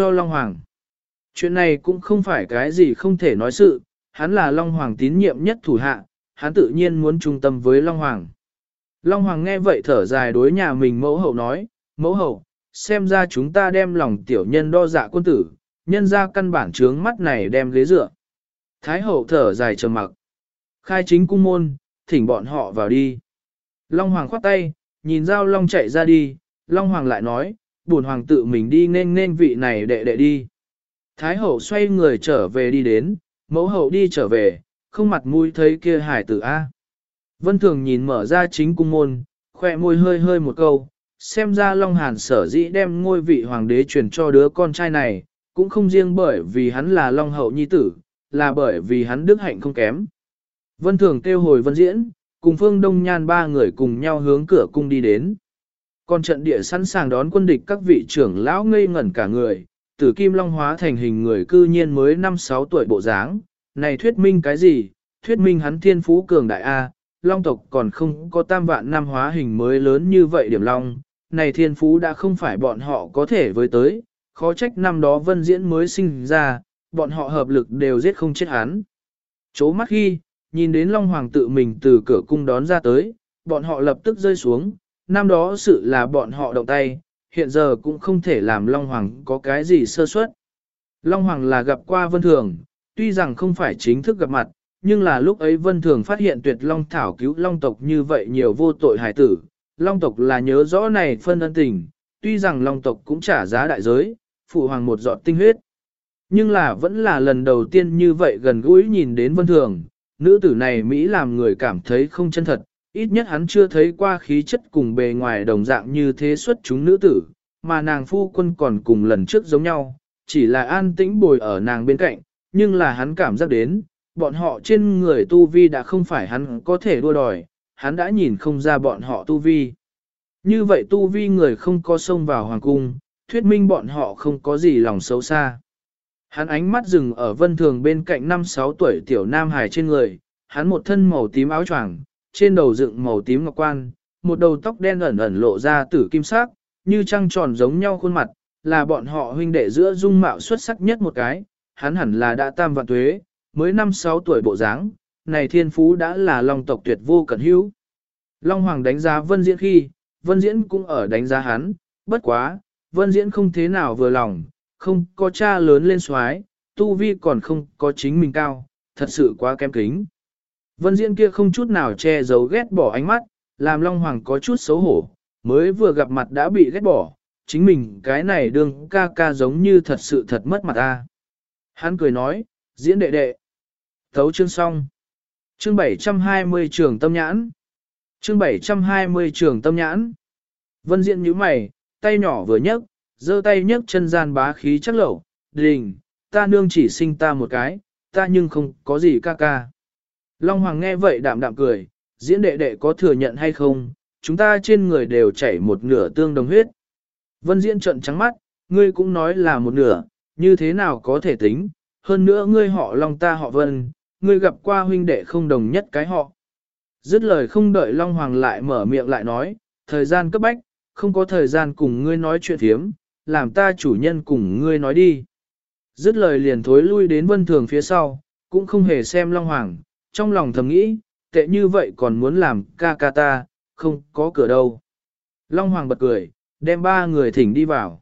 cho Long Hoàng. Chuyện này cũng không phải cái gì không thể nói sự, hắn là Long Hoàng tín nhiệm nhất thủ hạ, hắn tự nhiên muốn trung tâm với Long Hoàng. Long Hoàng nghe vậy thở dài đối nhà mình mẫu hậu nói, mẫu hậu, xem ra chúng ta đem lòng tiểu nhân đo dạ quân tử, nhân ra căn bản trướng mắt này đem ghế dựa. Thái hậu thở dài trầm mặc. Khai chính cung môn, thỉnh bọn họ vào đi. Long Hoàng khoát tay, nhìn Giao Long chạy ra đi, Long Hoàng lại nói, buồn Hoàng tự mình đi nên nên vị này đệ đệ đi. Thái hậu xoay người trở về đi đến, mẫu hậu đi trở về, không mặt mũi thấy kia hải tử A. Vân Thường nhìn mở ra chính cung môn, khỏe môi hơi hơi một câu, xem ra Long Hàn sở dĩ đem ngôi vị hoàng đế truyền cho đứa con trai này, cũng không riêng bởi vì hắn là Long Hậu Nhi Tử, là bởi vì hắn đức hạnh không kém. Vân Thường kêu hồi vân diễn, cùng Phương Đông Nhan ba người cùng nhau hướng cửa cung đi đến. Còn trận địa sẵn sàng đón quân địch các vị trưởng lão ngây ngẩn cả người, tử kim long hóa thành hình người cư nhiên mới 5-6 tuổi bộ dáng. Này thuyết minh cái gì? Thuyết minh hắn thiên phú cường đại A, long tộc còn không có tam vạn năm hóa hình mới lớn như vậy điểm long. Này thiên phú đã không phải bọn họ có thể với tới, khó trách năm đó vân diễn mới sinh ra, bọn họ hợp lực đều giết không chết hắn. Chố mắt khi, nhìn đến Long Hoàng tự mình từ cửa cung đón ra tới, bọn họ lập tức rơi xuống, năm đó sự là bọn họ động tay, hiện giờ cũng không thể làm Long Hoàng có cái gì sơ suất. Long Hoàng là gặp qua Vân Thường, tuy rằng không phải chính thức gặp mặt, nhưng là lúc ấy Vân Thường phát hiện tuyệt Long Thảo cứu Long tộc như vậy nhiều vô tội hải tử. Long tộc là nhớ rõ này phân ân tình, tuy rằng Long tộc cũng trả giá đại giới, phụ hoàng một giọt tinh huyết. Nhưng là vẫn là lần đầu tiên như vậy gần gũi nhìn đến Vân Thường, nữ tử này Mỹ làm người cảm thấy không chân thật, ít nhất hắn chưa thấy qua khí chất cùng bề ngoài đồng dạng như thế xuất chúng nữ tử, mà nàng phu quân còn cùng lần trước giống nhau, chỉ là an tĩnh bồi ở nàng bên cạnh, nhưng là hắn cảm giác đến, bọn họ trên người tu vi đã không phải hắn có thể đua đòi, hắn đã nhìn không ra bọn họ tu vi. Như vậy tu vi người không có xông vào hoàng cung, thuyết minh bọn họ không có gì lòng xấu xa. Hắn ánh mắt dừng ở vân thường bên cạnh 5-6 tuổi tiểu nam hải trên người, hắn một thân màu tím áo choàng, trên đầu dựng màu tím ngọc quan, một đầu tóc đen ẩn ẩn lộ ra tử kim sắc, như trăng tròn giống nhau khuôn mặt, là bọn họ huynh đệ giữa dung mạo xuất sắc nhất một cái, hắn hẳn là đã tam vạn tuế, mới 5-6 tuổi bộ dáng, này thiên phú đã là long tộc tuyệt vô cẩn hữu. Long Hoàng đánh giá Vân Diễn khi, Vân Diễn cũng ở đánh giá hắn, bất quá, Vân Diễn không thế nào vừa lòng, không có cha lớn lên xoái, tu vi còn không có chính mình cao, thật sự quá kém kính. Vân Diễn kia không chút nào che giấu ghét bỏ ánh mắt, làm Long Hoàng có chút xấu hổ, mới vừa gặp mặt đã bị ghét bỏ, chính mình cái này đương ca ca giống như thật sự thật mất mặt ta. Hắn cười nói, diễn đệ đệ. Thấu chương xong. Chương 720 trường tâm nhãn. Chương 720 trường tâm nhãn. Vân Diễn nhíu mày, tay nhỏ vừa nhấc, giơ tay nhấc chân gian bá khí chắc lẩu, đình, ta nương chỉ sinh ta một cái, ta nhưng không có gì ca ca. Long Hoàng nghe vậy đạm đạm cười, diễn đệ đệ có thừa nhận hay không, chúng ta trên người đều chảy một nửa tương đồng huyết. Vân diễn trận trắng mắt, ngươi cũng nói là một nửa, như thế nào có thể tính, hơn nữa ngươi họ Long ta họ Vân, ngươi gặp qua huynh đệ không đồng nhất cái họ. Dứt lời không đợi Long Hoàng lại mở miệng lại nói, thời gian cấp bách, không có thời gian cùng ngươi nói chuyện thiếm, làm ta chủ nhân cùng ngươi nói đi. Dứt lời liền thối lui đến vân thường phía sau, cũng không hề xem Long Hoàng, trong lòng thầm nghĩ, tệ như vậy còn muốn làm ca ca ta, không có cửa đâu. Long Hoàng bật cười, đem ba người thỉnh đi vào.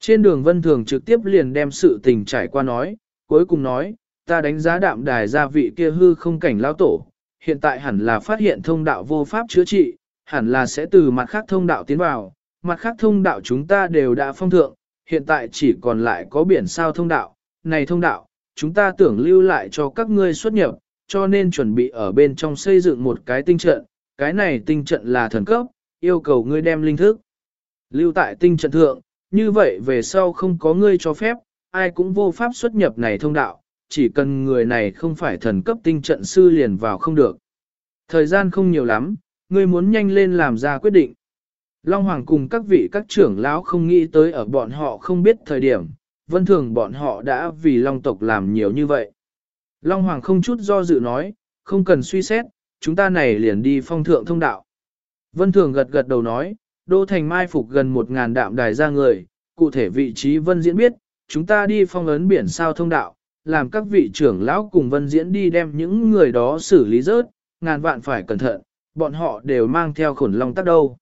Trên đường vân thường trực tiếp liền đem sự tình trải qua nói, cuối cùng nói, ta đánh giá đạm đài gia vị kia hư không cảnh lao tổ, hiện tại hẳn là phát hiện thông đạo vô pháp chữa trị, hẳn là sẽ từ mặt khác thông đạo tiến vào, mặt khác thông đạo chúng ta đều đã phong thượng, hiện tại chỉ còn lại có biển sao thông đạo, này thông đạo, chúng ta tưởng lưu lại cho các ngươi xuất nhập, cho nên chuẩn bị ở bên trong xây dựng một cái tinh trận, cái này tinh trận là thần cấp, yêu cầu ngươi đem linh thức. Lưu tại tinh trận thượng, như vậy về sau không có ngươi cho phép, ai cũng vô pháp xuất nhập này thông đạo, chỉ cần người này không phải thần cấp tinh trận sư liền vào không được. Thời gian không nhiều lắm, ngươi muốn nhanh lên làm ra quyết định. Long Hoàng cùng các vị các trưởng lão không nghĩ tới ở bọn họ không biết thời điểm, vân thường bọn họ đã vì Long tộc làm nhiều như vậy. Long Hoàng không chút do dự nói, không cần suy xét, chúng ta này liền đi phong thượng thông đạo. Vân thường gật gật đầu nói, đô thành mai phục gần một ngàn đạm đài ra người, cụ thể vị trí vân diễn biết, chúng ta đi phong ấn biển sao thông đạo, làm các vị trưởng lão cùng vân diễn đi đem những người đó xử lý rớt, ngàn vạn phải cẩn thận, bọn họ đều mang theo khổn long tắc đâu.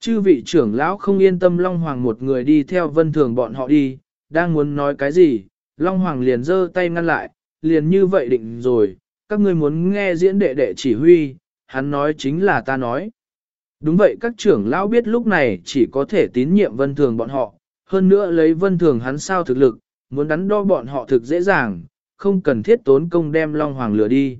Chư vị trưởng lão không yên tâm Long Hoàng một người đi theo vân thường bọn họ đi, đang muốn nói cái gì, Long Hoàng liền giơ tay ngăn lại, liền như vậy định rồi, các ngươi muốn nghe diễn đệ đệ chỉ huy, hắn nói chính là ta nói. Đúng vậy các trưởng lão biết lúc này chỉ có thể tín nhiệm vân thường bọn họ, hơn nữa lấy vân thường hắn sao thực lực, muốn đắn đo bọn họ thực dễ dàng, không cần thiết tốn công đem Long Hoàng lừa đi.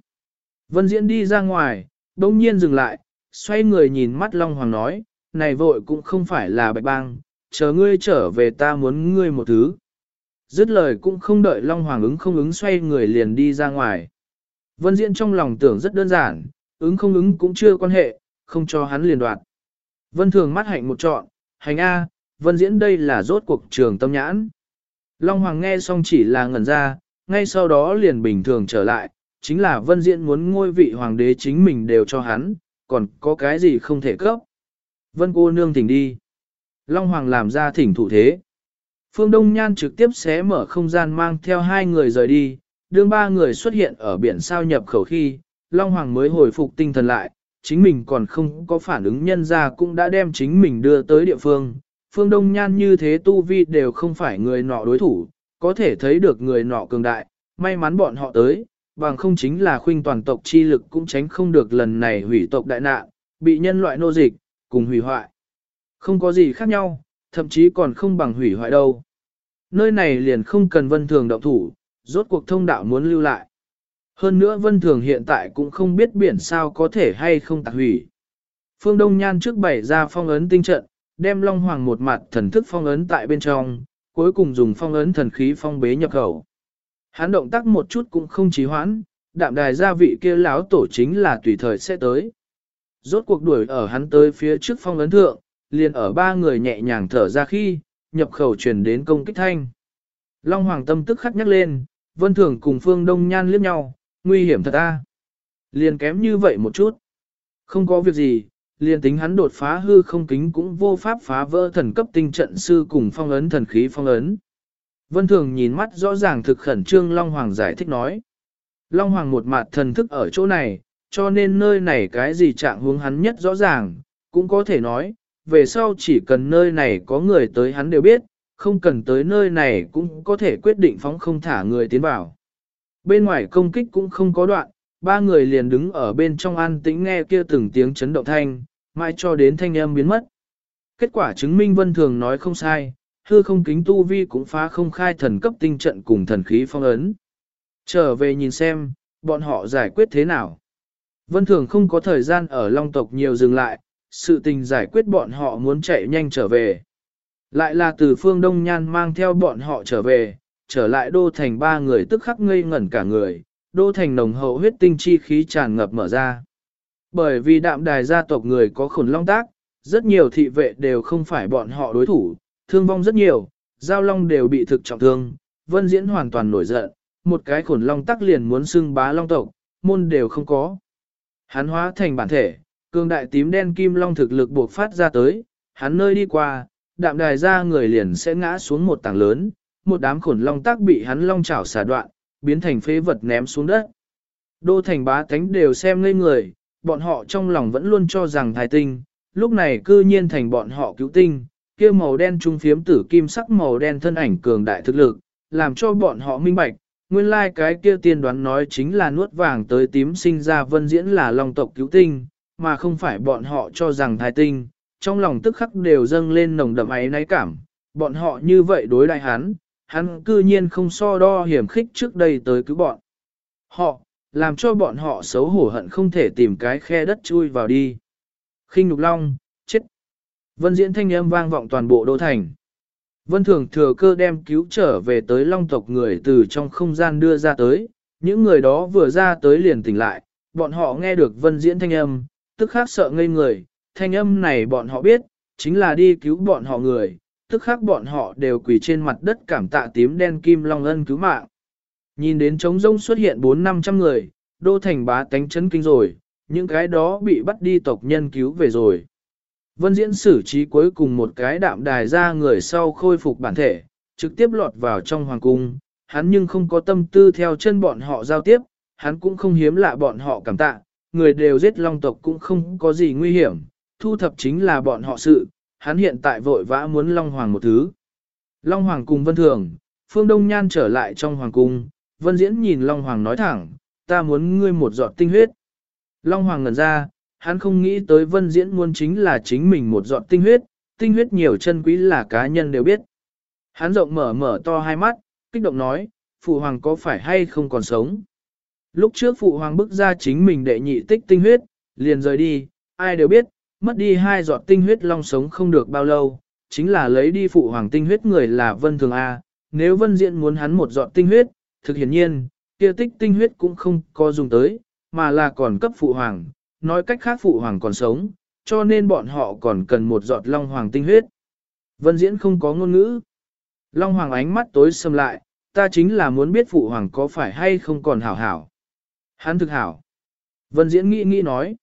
Vân diễn đi ra ngoài, đông nhiên dừng lại, xoay người nhìn mắt Long Hoàng nói, này vội cũng không phải là bạch bang, chờ ngươi trở về ta muốn ngươi một thứ. Dứt lời cũng không đợi Long Hoàng ứng không ứng xoay người liền đi ra ngoài. Vân Diễn trong lòng tưởng rất đơn giản, ứng không ứng cũng chưa quan hệ, không cho hắn liền đoạt. Vân Thường mắt hạnh một trọn, hành A, Vân Diễn đây là rốt cuộc trường tâm nhãn. Long Hoàng nghe xong chỉ là ngẩn ra, ngay sau đó liền bình thường trở lại, chính là Vân Diễn muốn ngôi vị hoàng đế chính mình đều cho hắn, còn có cái gì không thể cấp. Vân cô nương thỉnh đi. Long Hoàng làm ra thỉnh thủ thế. Phương Đông Nhan trực tiếp xé mở không gian mang theo hai người rời đi, đương ba người xuất hiện ở biển sao nhập khẩu khi, Long Hoàng mới hồi phục tinh thần lại, chính mình còn không có phản ứng nhân ra cũng đã đem chính mình đưa tới địa phương. Phương Đông Nhan như thế tu vi đều không phải người nọ đối thủ, có thể thấy được người nọ cường đại, may mắn bọn họ tới, bằng không chính là khuynh toàn tộc chi lực cũng tránh không được lần này hủy tộc đại nạn, bị nhân loại nô dịch, cùng hủy hoại. Không có gì khác nhau, thậm chí còn không bằng hủy hoại đâu. Nơi này liền không cần vân thường động thủ, rốt cuộc thông đạo muốn lưu lại. Hơn nữa vân thường hiện tại cũng không biết biển sao có thể hay không tạc hủy. Phương Đông Nhan trước bày ra phong ấn tinh trận, đem Long Hoàng một mặt thần thức phong ấn tại bên trong, cuối cùng dùng phong ấn thần khí phong bế nhập khẩu. Hắn động tác một chút cũng không trì hoãn, đạm đài gia vị kia láo tổ chính là tùy thời sẽ tới. Rốt cuộc đuổi ở hắn tới phía trước phong ấn thượng, liền ở ba người nhẹ nhàng thở ra khi, nhập khẩu truyền đến công kích thanh. Long Hoàng tâm tức khắc nhắc lên, Vân Thường cùng Phương Đông Nhan liếc nhau, nguy hiểm thật a. Liền kém như vậy một chút. Không có việc gì, liền tính hắn đột phá hư không kính cũng vô pháp phá vỡ thần cấp tinh trận sư cùng phong ấn thần khí phong ấn. Vân Thường nhìn mắt rõ ràng thực khẩn trương Long Hoàng giải thích nói. Long Hoàng một mặt thần thức ở chỗ này, cho nên nơi này cái gì trạng hướng hắn nhất rõ ràng, cũng có thể nói, về sau chỉ cần nơi này có người tới hắn đều biết, không cần tới nơi này cũng có thể quyết định phóng không thả người tiến vào. Bên ngoài công kích cũng không có đoạn, ba người liền đứng ở bên trong an tĩnh nghe kia từng tiếng chấn động thanh, mãi cho đến thanh âm biến mất. Kết quả chứng minh vân thường nói không sai, hư không kính tu vi cũng phá không khai thần cấp tinh trận cùng thần khí phong ấn. Trở về nhìn xem, bọn họ giải quyết thế nào. Vân thường không có thời gian ở long tộc nhiều dừng lại, sự tình giải quyết bọn họ muốn chạy nhanh trở về. Lại là từ phương Đông Nhan mang theo bọn họ trở về, trở lại đô thành ba người tức khắc ngây ngẩn cả người, đô thành nồng hậu huyết tinh chi khí tràn ngập mở ra. Bởi vì đạm đài gia tộc người có khổn long tác, rất nhiều thị vệ đều không phải bọn họ đối thủ, thương vong rất nhiều, giao long đều bị thực trọng thương, vân diễn hoàn toàn nổi giận, một cái khổn long tắc liền muốn xưng bá long tộc, môn đều không có. Hắn hóa thành bản thể, cường đại tím đen kim long thực lực buộc phát ra tới, hắn nơi đi qua, đạm đài ra người liền sẽ ngã xuống một tảng lớn, một đám khổn long tắc bị hắn long chảo xả đoạn, biến thành phế vật ném xuống đất. Đô thành bá thánh đều xem ngây người, bọn họ trong lòng vẫn luôn cho rằng thái tinh, lúc này cư nhiên thành bọn họ cứu tinh, kia màu đen trung phiếm tử kim sắc màu đen thân ảnh cường đại thực lực, làm cho bọn họ minh bạch, nguyên lai like cái kia tiên đoán nói chính là nuốt vàng tới tím sinh ra vân diễn là long tộc cứu tinh, mà không phải bọn họ cho rằng thái tinh, trong lòng tức khắc đều dâng lên nồng đậm ấy náy cảm, bọn họ như vậy đối đại hắn, hắn cư nhiên không so đo hiểm khích trước đây tới cứu bọn. Họ, làm cho bọn họ xấu hổ hận không thể tìm cái khe đất chui vào đi. khinh Nục Long, chết. Vân diễn thanh âm vang vọng toàn bộ đô thành. Vân thường thừa cơ đem cứu trở về tới long tộc người từ trong không gian đưa ra tới, những người đó vừa ra tới liền tỉnh lại, bọn họ nghe được vân diễn thanh âm, tức khác sợ ngây người, thanh âm này bọn họ biết, chính là đi cứu bọn họ người, tức khác bọn họ đều quỳ trên mặt đất cảm tạ tím đen kim long ân cứu mạng. Nhìn đến trống rông xuất hiện 4-500 người, đô thành bá tánh chấn kinh rồi, những cái đó bị bắt đi tộc nhân cứu về rồi. Vân diễn xử trí cuối cùng một cái đạm đài ra người sau khôi phục bản thể, trực tiếp lọt vào trong hoàng cung, hắn nhưng không có tâm tư theo chân bọn họ giao tiếp, hắn cũng không hiếm lạ bọn họ cảm tạ, người đều giết long tộc cũng không có gì nguy hiểm, thu thập chính là bọn họ sự, hắn hiện tại vội vã muốn long hoàng một thứ. Long hoàng cùng vân thường, phương đông nhan trở lại trong hoàng cung, vân diễn nhìn long hoàng nói thẳng, ta muốn ngươi một giọt tinh huyết. Long hoàng ngẩn ra, hắn không nghĩ tới vân diễn muốn chính là chính mình một giọt tinh huyết, tinh huyết nhiều chân quý là cá nhân đều biết. Hắn rộng mở mở to hai mắt, kích động nói, phụ hoàng có phải hay không còn sống. Lúc trước phụ hoàng bức ra chính mình đệ nhị tích tinh huyết, liền rời đi, ai đều biết, mất đi hai giọt tinh huyết long sống không được bao lâu, chính là lấy đi phụ hoàng tinh huyết người là Vân Thường A, nếu Vân Diện muốn hắn một giọt tinh huyết, thực hiển nhiên, kia tích tinh huyết cũng không có dùng tới, mà là còn cấp phụ hoàng, nói cách khác phụ hoàng còn sống, cho nên bọn họ còn cần một giọt long hoàng tinh huyết. Vân Diễn không có ngôn ngữ. Long hoàng ánh mắt tối sầm lại, ta chính là muốn biết phụ hoàng có phải hay không còn hảo hảo. Hắn thực hảo. Vân Diễn nghĩ nghĩ nói.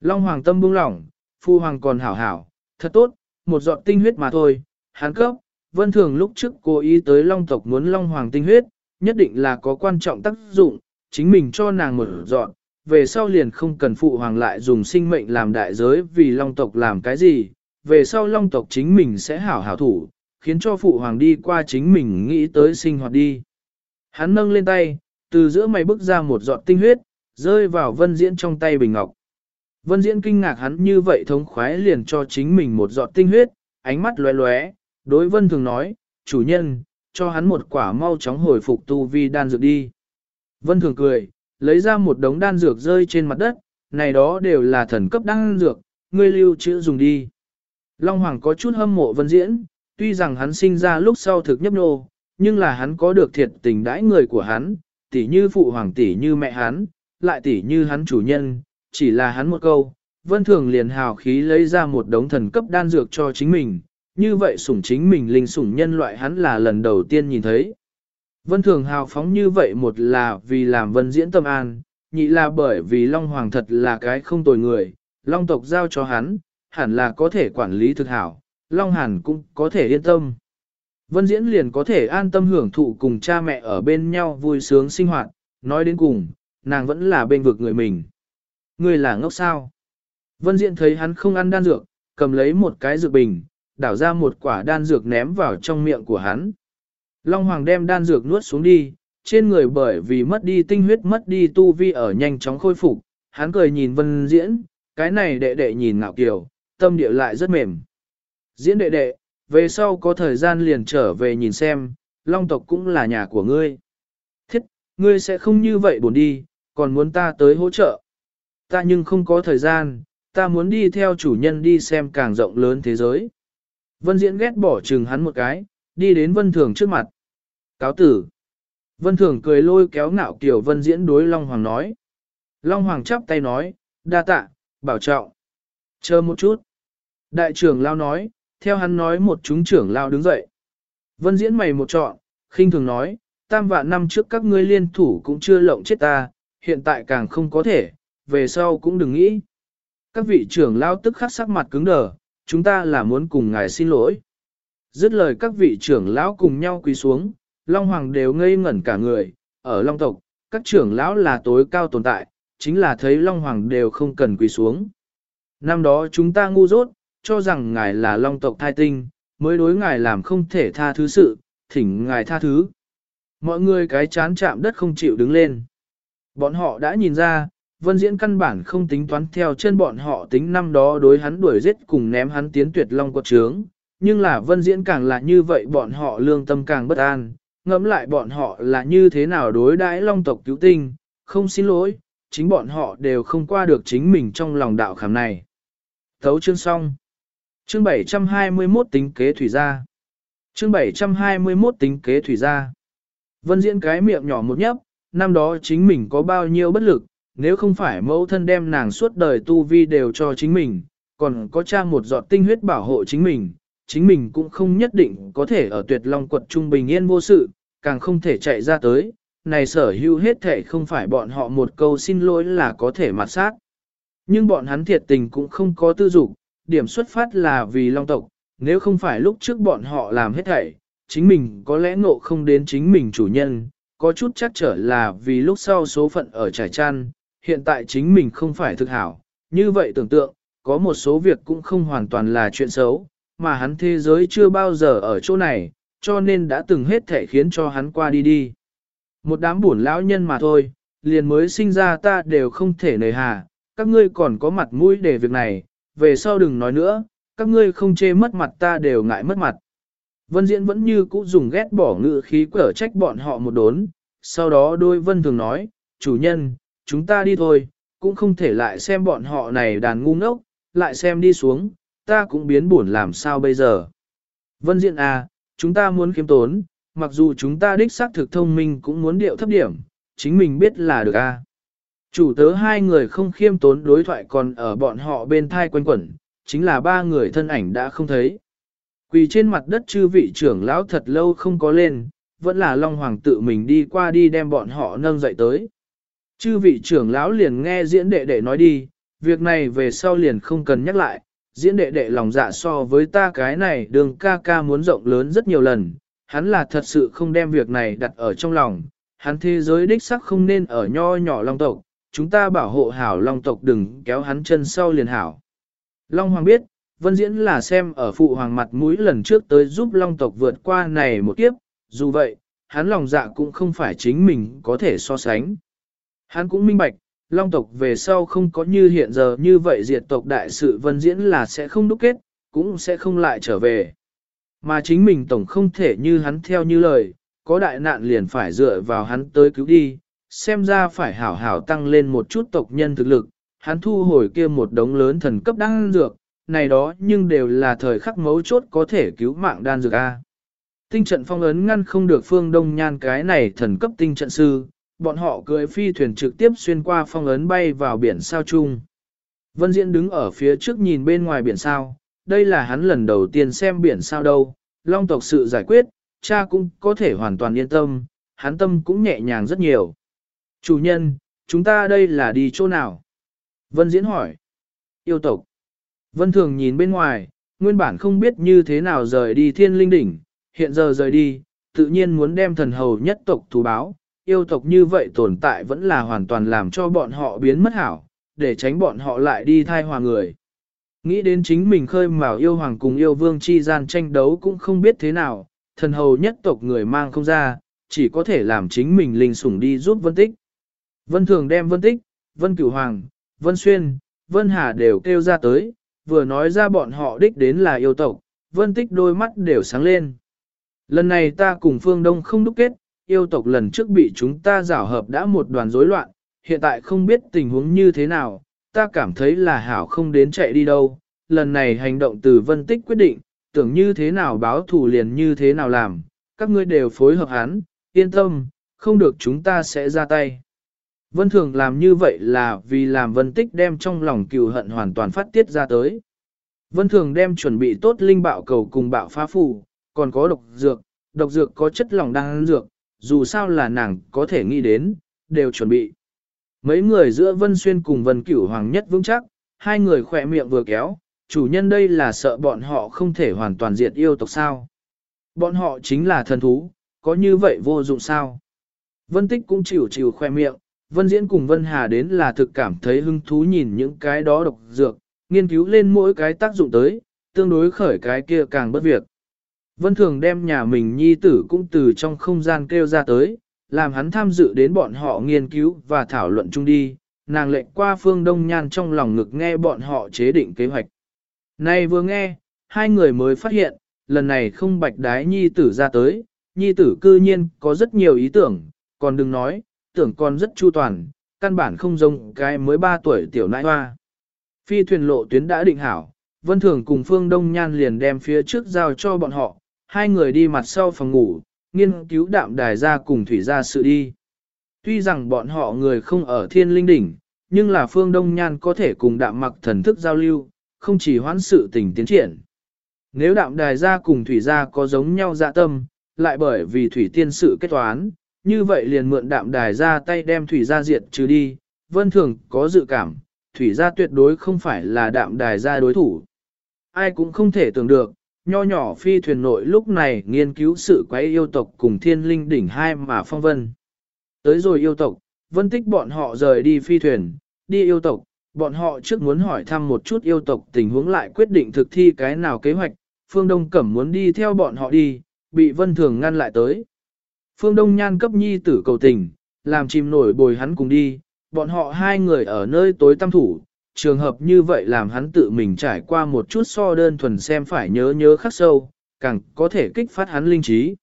Long hoàng tâm buông lỏng, phụ hoàng còn hảo hảo, thật tốt, một giọt tinh huyết mà thôi. Hắn cấp, Vân Thường lúc trước cố ý tới Long tộc muốn Long hoàng tinh huyết, nhất định là có quan trọng tác dụng, chính mình cho nàng một giọt, về sau liền không cần phụ hoàng lại dùng sinh mệnh làm đại giới vì long tộc làm cái gì, về sau long tộc chính mình sẽ hảo hảo thủ, khiến cho phụ hoàng đi qua chính mình nghĩ tới sinh hoạt đi. Hắn nâng lên tay, từ giữa mày bước ra một giọt tinh huyết, rơi vào vân diễn trong tay bình ngọc. Vân diễn kinh ngạc hắn như vậy thống khoái liền cho chính mình một giọt tinh huyết, ánh mắt lóe lóe, đối vân thường nói, chủ nhân, cho hắn một quả mau chóng hồi phục tu vi đan dược đi. Vân thường cười, lấy ra một đống đan dược rơi trên mặt đất, này đó đều là thần cấp đan dược, ngươi lưu trữ dùng đi. Long Hoàng có chút hâm mộ vân diễn, tuy rằng hắn sinh ra lúc sau thực nhấp nô, nhưng là hắn có được thiệt tình đãi người của hắn, tỷ như phụ hoàng tỷ như mẹ hắn, lại tỷ như hắn chủ nhân, chỉ là hắn một câu, vân thường liền hào khí lấy ra một đống thần cấp đan dược cho chính mình, như vậy sủng chính mình linh sủng nhân loại hắn là lần đầu tiên nhìn thấy. Vân Thường hào phóng như vậy một là vì làm vân diễn tâm an, nhị là bởi vì Long Hoàng thật là cái không tồi người, Long tộc giao cho hắn, hẳn là có thể quản lý thực hảo, Long Hàn cũng có thể yên tâm. Vân diễn liền có thể an tâm hưởng thụ cùng cha mẹ ở bên nhau vui sướng sinh hoạt, nói đến cùng, nàng vẫn là bên vực người mình. Người là ngốc sao? Vân diễn thấy hắn không ăn đan dược, cầm lấy một cái dược bình, đảo ra một quả đan dược ném vào trong miệng của hắn. Long Hoàng đem đan dược nuốt xuống đi, trên người bởi vì mất đi tinh huyết mất đi tu vi ở nhanh chóng khôi phục, hắn cười nhìn vân diễn, cái này đệ đệ nhìn ngạo kiều, tâm địa lại rất mềm. Diễn đệ đệ, về sau có thời gian liền trở về nhìn xem, long tộc cũng là nhà của ngươi. Thiết, ngươi sẽ không như vậy buồn đi, còn muốn ta tới hỗ trợ. Ta nhưng không có thời gian, ta muốn đi theo chủ nhân đi xem càng rộng lớn thế giới. Vân diễn ghét bỏ chừng hắn một cái, đi đến Vân Thường trước mặt. Cáo tử. Vân Thường cười lôi kéo ngạo kiểu Vân Diễn đối Long Hoàng nói. Long Hoàng chắp tay nói, đa tạ, bảo trọng. Chờ một chút. Đại trưởng Lao nói, theo hắn nói một chúng trưởng Lao đứng dậy. Vân Diễn mày một trọn, khinh thường nói, tam vạn năm trước các ngươi liên thủ cũng chưa lộng chết ta, hiện tại càng không có thể, về sau cũng đừng nghĩ. Các vị trưởng Lao tức khắc sắc mặt cứng đờ, chúng ta là muốn cùng ngài xin lỗi. Dứt lời các vị trưởng lão cùng nhau quỳ xuống, Long Hoàng đều ngây ngẩn cả người, ở Long tộc, các trưởng lão là tối cao tồn tại, chính là thấy Long Hoàng đều không cần quỳ xuống. Năm đó chúng ta ngu dốt, cho rằng ngài là Long tộc thai tinh, mới đối ngài làm không thể tha thứ sự, thỉnh ngài tha thứ. Mọi người cái chán chạm đất không chịu đứng lên. Bọn họ đã nhìn ra, Vân Diễn căn bản không tính toán theo chân bọn họ tính năm đó đối hắn đuổi giết cùng ném hắn tiến tuyệt long quật trướng, nhưng là vân diễn càng là như vậy bọn họ lương tâm càng bất an, ngẫm lại bọn họ là như thế nào đối đãi long tộc cứu tinh, không xin lỗi, chính bọn họ đều không qua được chính mình trong lòng đạo khảm này. Thấu chương xong. Chương 721 tính kế thủy gia. Chương 721 tính kế thủy gia. Vân diễn cái miệng nhỏ một nhấp, năm đó chính mình có bao nhiêu bất lực, nếu không phải mẫu thân đem nàng suốt đời tu vi đều cho chính mình, còn có cha một giọt tinh huyết bảo hộ chính mình, chính mình cũng không nhất định có thể ở tuyệt long quật trung bình yên vô sự, càng không thể chạy ra tới, này sở hữu hết thể không phải bọn họ một câu xin lỗi là có thể mặt sát. Nhưng bọn hắn thiệt tình cũng không có tư dục, điểm xuất phát là vì long tộc, nếu không phải lúc trước bọn họ làm hết thảy, chính mình có lẽ ngộ không đến chính mình chủ nhân, có chút chắc trở là vì lúc sau số phận ở trải chăn, hiện tại chính mình không phải thực hảo. Như vậy tưởng tượng, có một số việc cũng không hoàn toàn là chuyện xấu, mà hắn thế giới chưa bao giờ ở chỗ này, cho nên đã từng hết thể khiến cho hắn qua đi đi. Một đám buồn lão nhân mà thôi, liền mới sinh ra ta đều không thể nề hà, các ngươi còn có mặt mũi để việc này, về sau đừng nói nữa, các ngươi không chê mất mặt ta đều ngại mất mặt. Vân Diễn vẫn như cũ dùng ghét bỏ ngự khí quở trách bọn họ một đốn, sau đó đôi Vân thường nói, chủ nhân, chúng ta đi thôi, cũng không thể lại xem bọn họ này đàn ngu ngốc, lại xem đi xuống, ta cũng biến buồn làm sao bây giờ. Vân Diễn à, chúng ta muốn kiếm tốn, mặc dù chúng ta đích xác thực thông minh cũng muốn điệu thấp điểm, chính mình biết là được a. À. Chủ tớ hai người không khiêm tốn đối thoại còn ở bọn họ bên thai quanh quẩn, chính là ba người thân ảnh đã không thấy. Quỳ trên mặt đất chư vị trưởng lão thật lâu không có lên, vẫn là Long Hoàng tự mình đi qua đi đem bọn họ nâng dậy tới. Chư vị trưởng lão liền nghe diễn đệ đệ nói đi, việc này về sau liền không cần nhắc lại, diễn đệ đệ lòng dạ so với ta cái này đường ca ca muốn rộng lớn rất nhiều lần, hắn là thật sự không đem việc này đặt ở trong lòng, hắn thế giới đích sắc không nên ở nho nhỏ long tộc, chúng ta bảo hộ hảo long tộc đừng kéo hắn chân sau liền hảo. Long Hoàng biết, Vân Diễn là xem ở phụ hoàng mặt mũi lần trước tới giúp long tộc vượt qua này một kiếp, dù vậy, hắn lòng dạ cũng không phải chính mình có thể so sánh. Hắn cũng minh bạch, long tộc về sau không có như hiện giờ như vậy diệt tộc đại sự Vân Diễn là sẽ không đúc kết, cũng sẽ không lại trở về. Mà chính mình tổng không thể như hắn theo như lời, có đại nạn liền phải dựa vào hắn tới cứu đi, xem ra phải hảo hảo tăng lên một chút tộc nhân thực lực, hắn thu hồi kia một đống lớn thần cấp đan dược, này đó nhưng đều là thời khắc mấu chốt có thể cứu mạng đan dược A. Tinh trận phong ấn ngăn không được phương đông nhan cái này thần cấp tinh trận sư, bọn họ cưỡi phi thuyền trực tiếp xuyên qua phong ấn bay vào biển sao chung. Vân Diễn đứng ở phía trước nhìn bên ngoài biển sao, đây là hắn lần đầu tiên xem biển sao đâu, long tộc sự giải quyết, cha cũng có thể hoàn toàn yên tâm, hắn tâm cũng nhẹ nhàng rất nhiều. Chủ nhân, chúng ta đây là đi chỗ nào? Vân Diễn hỏi. Yêu tộc. Vân Thường nhìn bên ngoài, nguyên bản không biết như thế nào rời đi thiên linh đỉnh, hiện giờ rời đi, tự nhiên muốn đem thần hầu nhất tộc thú báo. Yêu tộc như vậy tồn tại vẫn là hoàn toàn làm cho bọn họ biến mất hảo, để tránh bọn họ lại đi thai hòa người. Nghĩ đến chính mình khơi mào yêu hoàng cùng yêu vương chi gian tranh đấu cũng không biết thế nào, thần hầu nhất tộc người mang không ra, chỉ có thể làm chính mình linh sủng đi giúp vân tích. Vân thường đem vân tích, vân cửu hoàng, vân xuyên, vân hà đều kêu ra tới, vừa nói ra bọn họ đích đến là yêu tộc, vân tích đôi mắt đều sáng lên. Lần này ta cùng phương đông không đúc kết, yêu tộc lần trước bị chúng ta giảo hợp đã một đoàn rối loạn, hiện tại không biết tình huống như thế nào, ta cảm thấy là hảo không đến chạy đi đâu. Lần này hành động từ vân tích quyết định, tưởng như thế nào báo thù liền như thế nào làm, các ngươi đều phối hợp hắn, yên tâm, không được chúng ta sẽ ra tay. Vân Thường làm như vậy là vì làm Vân Tích đem trong lòng cừu hận hoàn toàn phát tiết ra tới. Vân Thường đem chuẩn bị tốt linh bạo cầu cùng bạo phá phù, còn có độc dược, độc dược có chất lỏng đang dược, dù sao là nàng có thể nghĩ đến, đều chuẩn bị. Mấy người giữa Vân Xuyên cùng Vân Cửu Hoàng nhất vững chắc, hai người khỏe miệng vừa kéo, chủ nhân đây là sợ bọn họ không thể hoàn toàn diệt yêu tộc sao. Bọn họ chính là thần thú, có như vậy vô dụng sao. Vân Tích cũng chịu chịu khoe miệng, Vân Diễn cùng Vân Hà đến là thực cảm thấy hứng thú nhìn những cái đó độc dược, nghiên cứu lên mỗi cái tác dụng tới, tương đối khởi cái kia càng bất việc. Vân Thường đem nhà mình nhi tử cũng từ trong không gian kêu ra tới, làm hắn tham dự đến bọn họ nghiên cứu và thảo luận chung đi, nàng lệnh qua phương đông nhan trong lòng ngực nghe bọn họ chế định kế hoạch. Này vừa nghe, hai người mới phát hiện, lần này không bạch đái nhi tử ra tới, nhi tử cư nhiên có rất nhiều ý tưởng, còn đừng nói, tưởng còn rất chu toàn, căn bản không giống cái mới 3 tuổi tiểu nãi hoa. Phi thuyền lộ tuyến đã định hảo, Vân Thường cùng Phương Đông Nhan liền đem phía trước giao cho bọn họ, hai người đi mặt sau phòng ngủ, nghiên cứu đạm đài ra cùng thủy ra sự đi. Tuy rằng bọn họ người không ở thiên linh đỉnh, nhưng là Phương Đông Nhan có thể cùng đạm mặc thần thức giao lưu, không chỉ hoãn sự tình tiến triển. Nếu đạm đài ra cùng thủy ra có giống nhau dạ tâm, lại bởi vì thủy tiên sự kết toán, như vậy liền mượn đạm đài ra tay đem thủy ra diệt trừ đi, vân thường có dự cảm, thủy ra tuyệt đối không phải là đạm đài ra đối thủ. Ai cũng không thể tưởng được, nho nhỏ phi thuyền nội lúc này nghiên cứu sự quái yêu tộc cùng thiên linh đỉnh hai mà phong vân. Tới rồi yêu tộc, vân tích bọn họ rời đi phi thuyền, đi yêu tộc, bọn họ trước muốn hỏi thăm một chút yêu tộc tình huống lại quyết định thực thi cái nào kế hoạch, Phương Đông Cẩm muốn đi theo bọn họ đi, bị Vân Thường ngăn lại tới. Phương Đông Nhan cấp nhi tử cầu tình, làm chìm nổi bồi hắn cùng đi, bọn họ hai người ở nơi tối tăm thủ, trường hợp như vậy làm hắn tự mình trải qua một chút so đơn thuần xem phải nhớ nhớ khắc sâu, càng có thể kích phát hắn linh trí.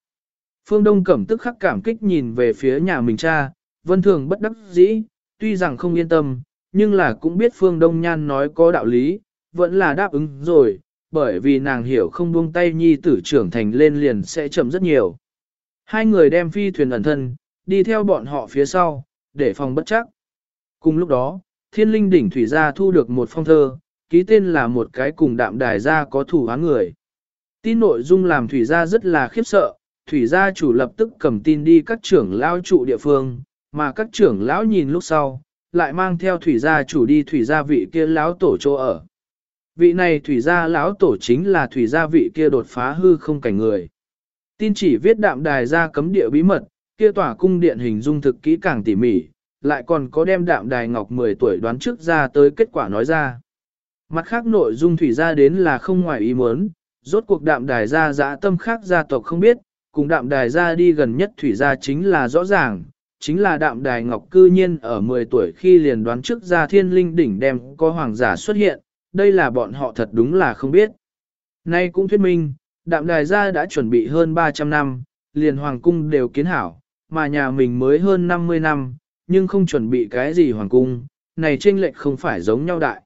Phương Đông Cẩm tức khắc cảm kích nhìn về phía nhà mình cha, Vân Thường bất đắc dĩ, tuy rằng không yên tâm, nhưng là cũng biết Phương Đông Nhan nói có đạo lý, vẫn là đáp ứng rồi, bởi vì nàng hiểu không buông tay nhi tử trưởng thành lên liền sẽ chậm rất nhiều. Hai người đem phi thuyền ẩn thân, đi theo bọn họ phía sau, để phòng bất chắc. Cùng lúc đó, thiên linh đỉnh thủy gia thu được một phong thơ, ký tên là một cái cùng đạm đài gia có thủ án người. Tin nội dung làm thủy gia rất là khiếp sợ, thủy gia chủ lập tức cầm tin đi các trưởng lão trụ địa phương, mà các trưởng lão nhìn lúc sau, lại mang theo thủy gia chủ đi thủy gia vị kia lão tổ chỗ ở. Vị này thủy gia lão tổ chính là thủy gia vị kia đột phá hư không cảnh người. Tin chỉ viết đạm đài ra cấm địa bí mật, kia tỏa cung điện hình dung thực kỹ càng tỉ mỉ, lại còn có đem đạm đài ngọc 10 tuổi đoán trước ra tới kết quả nói ra. Mặt khác nội dung thủy gia đến là không ngoài ý muốn, rốt cuộc đạm đài gia dã tâm khác gia tộc không biết, cùng đạm đài gia đi gần nhất thủy gia chính là rõ ràng, chính là đạm đài ngọc cư nhiên ở 10 tuổi khi liền đoán trước ra thiên linh đỉnh đem có hoàng giả xuất hiện, đây là bọn họ thật đúng là không biết. Nay cũng thuyết minh, đạm đài gia đã chuẩn bị hơn 300 năm, liền hoàng cung đều kiến hảo, mà nhà mình mới hơn 50 năm, nhưng không chuẩn bị cái gì hoàng cung, này tranh lệch không phải giống nhau đại.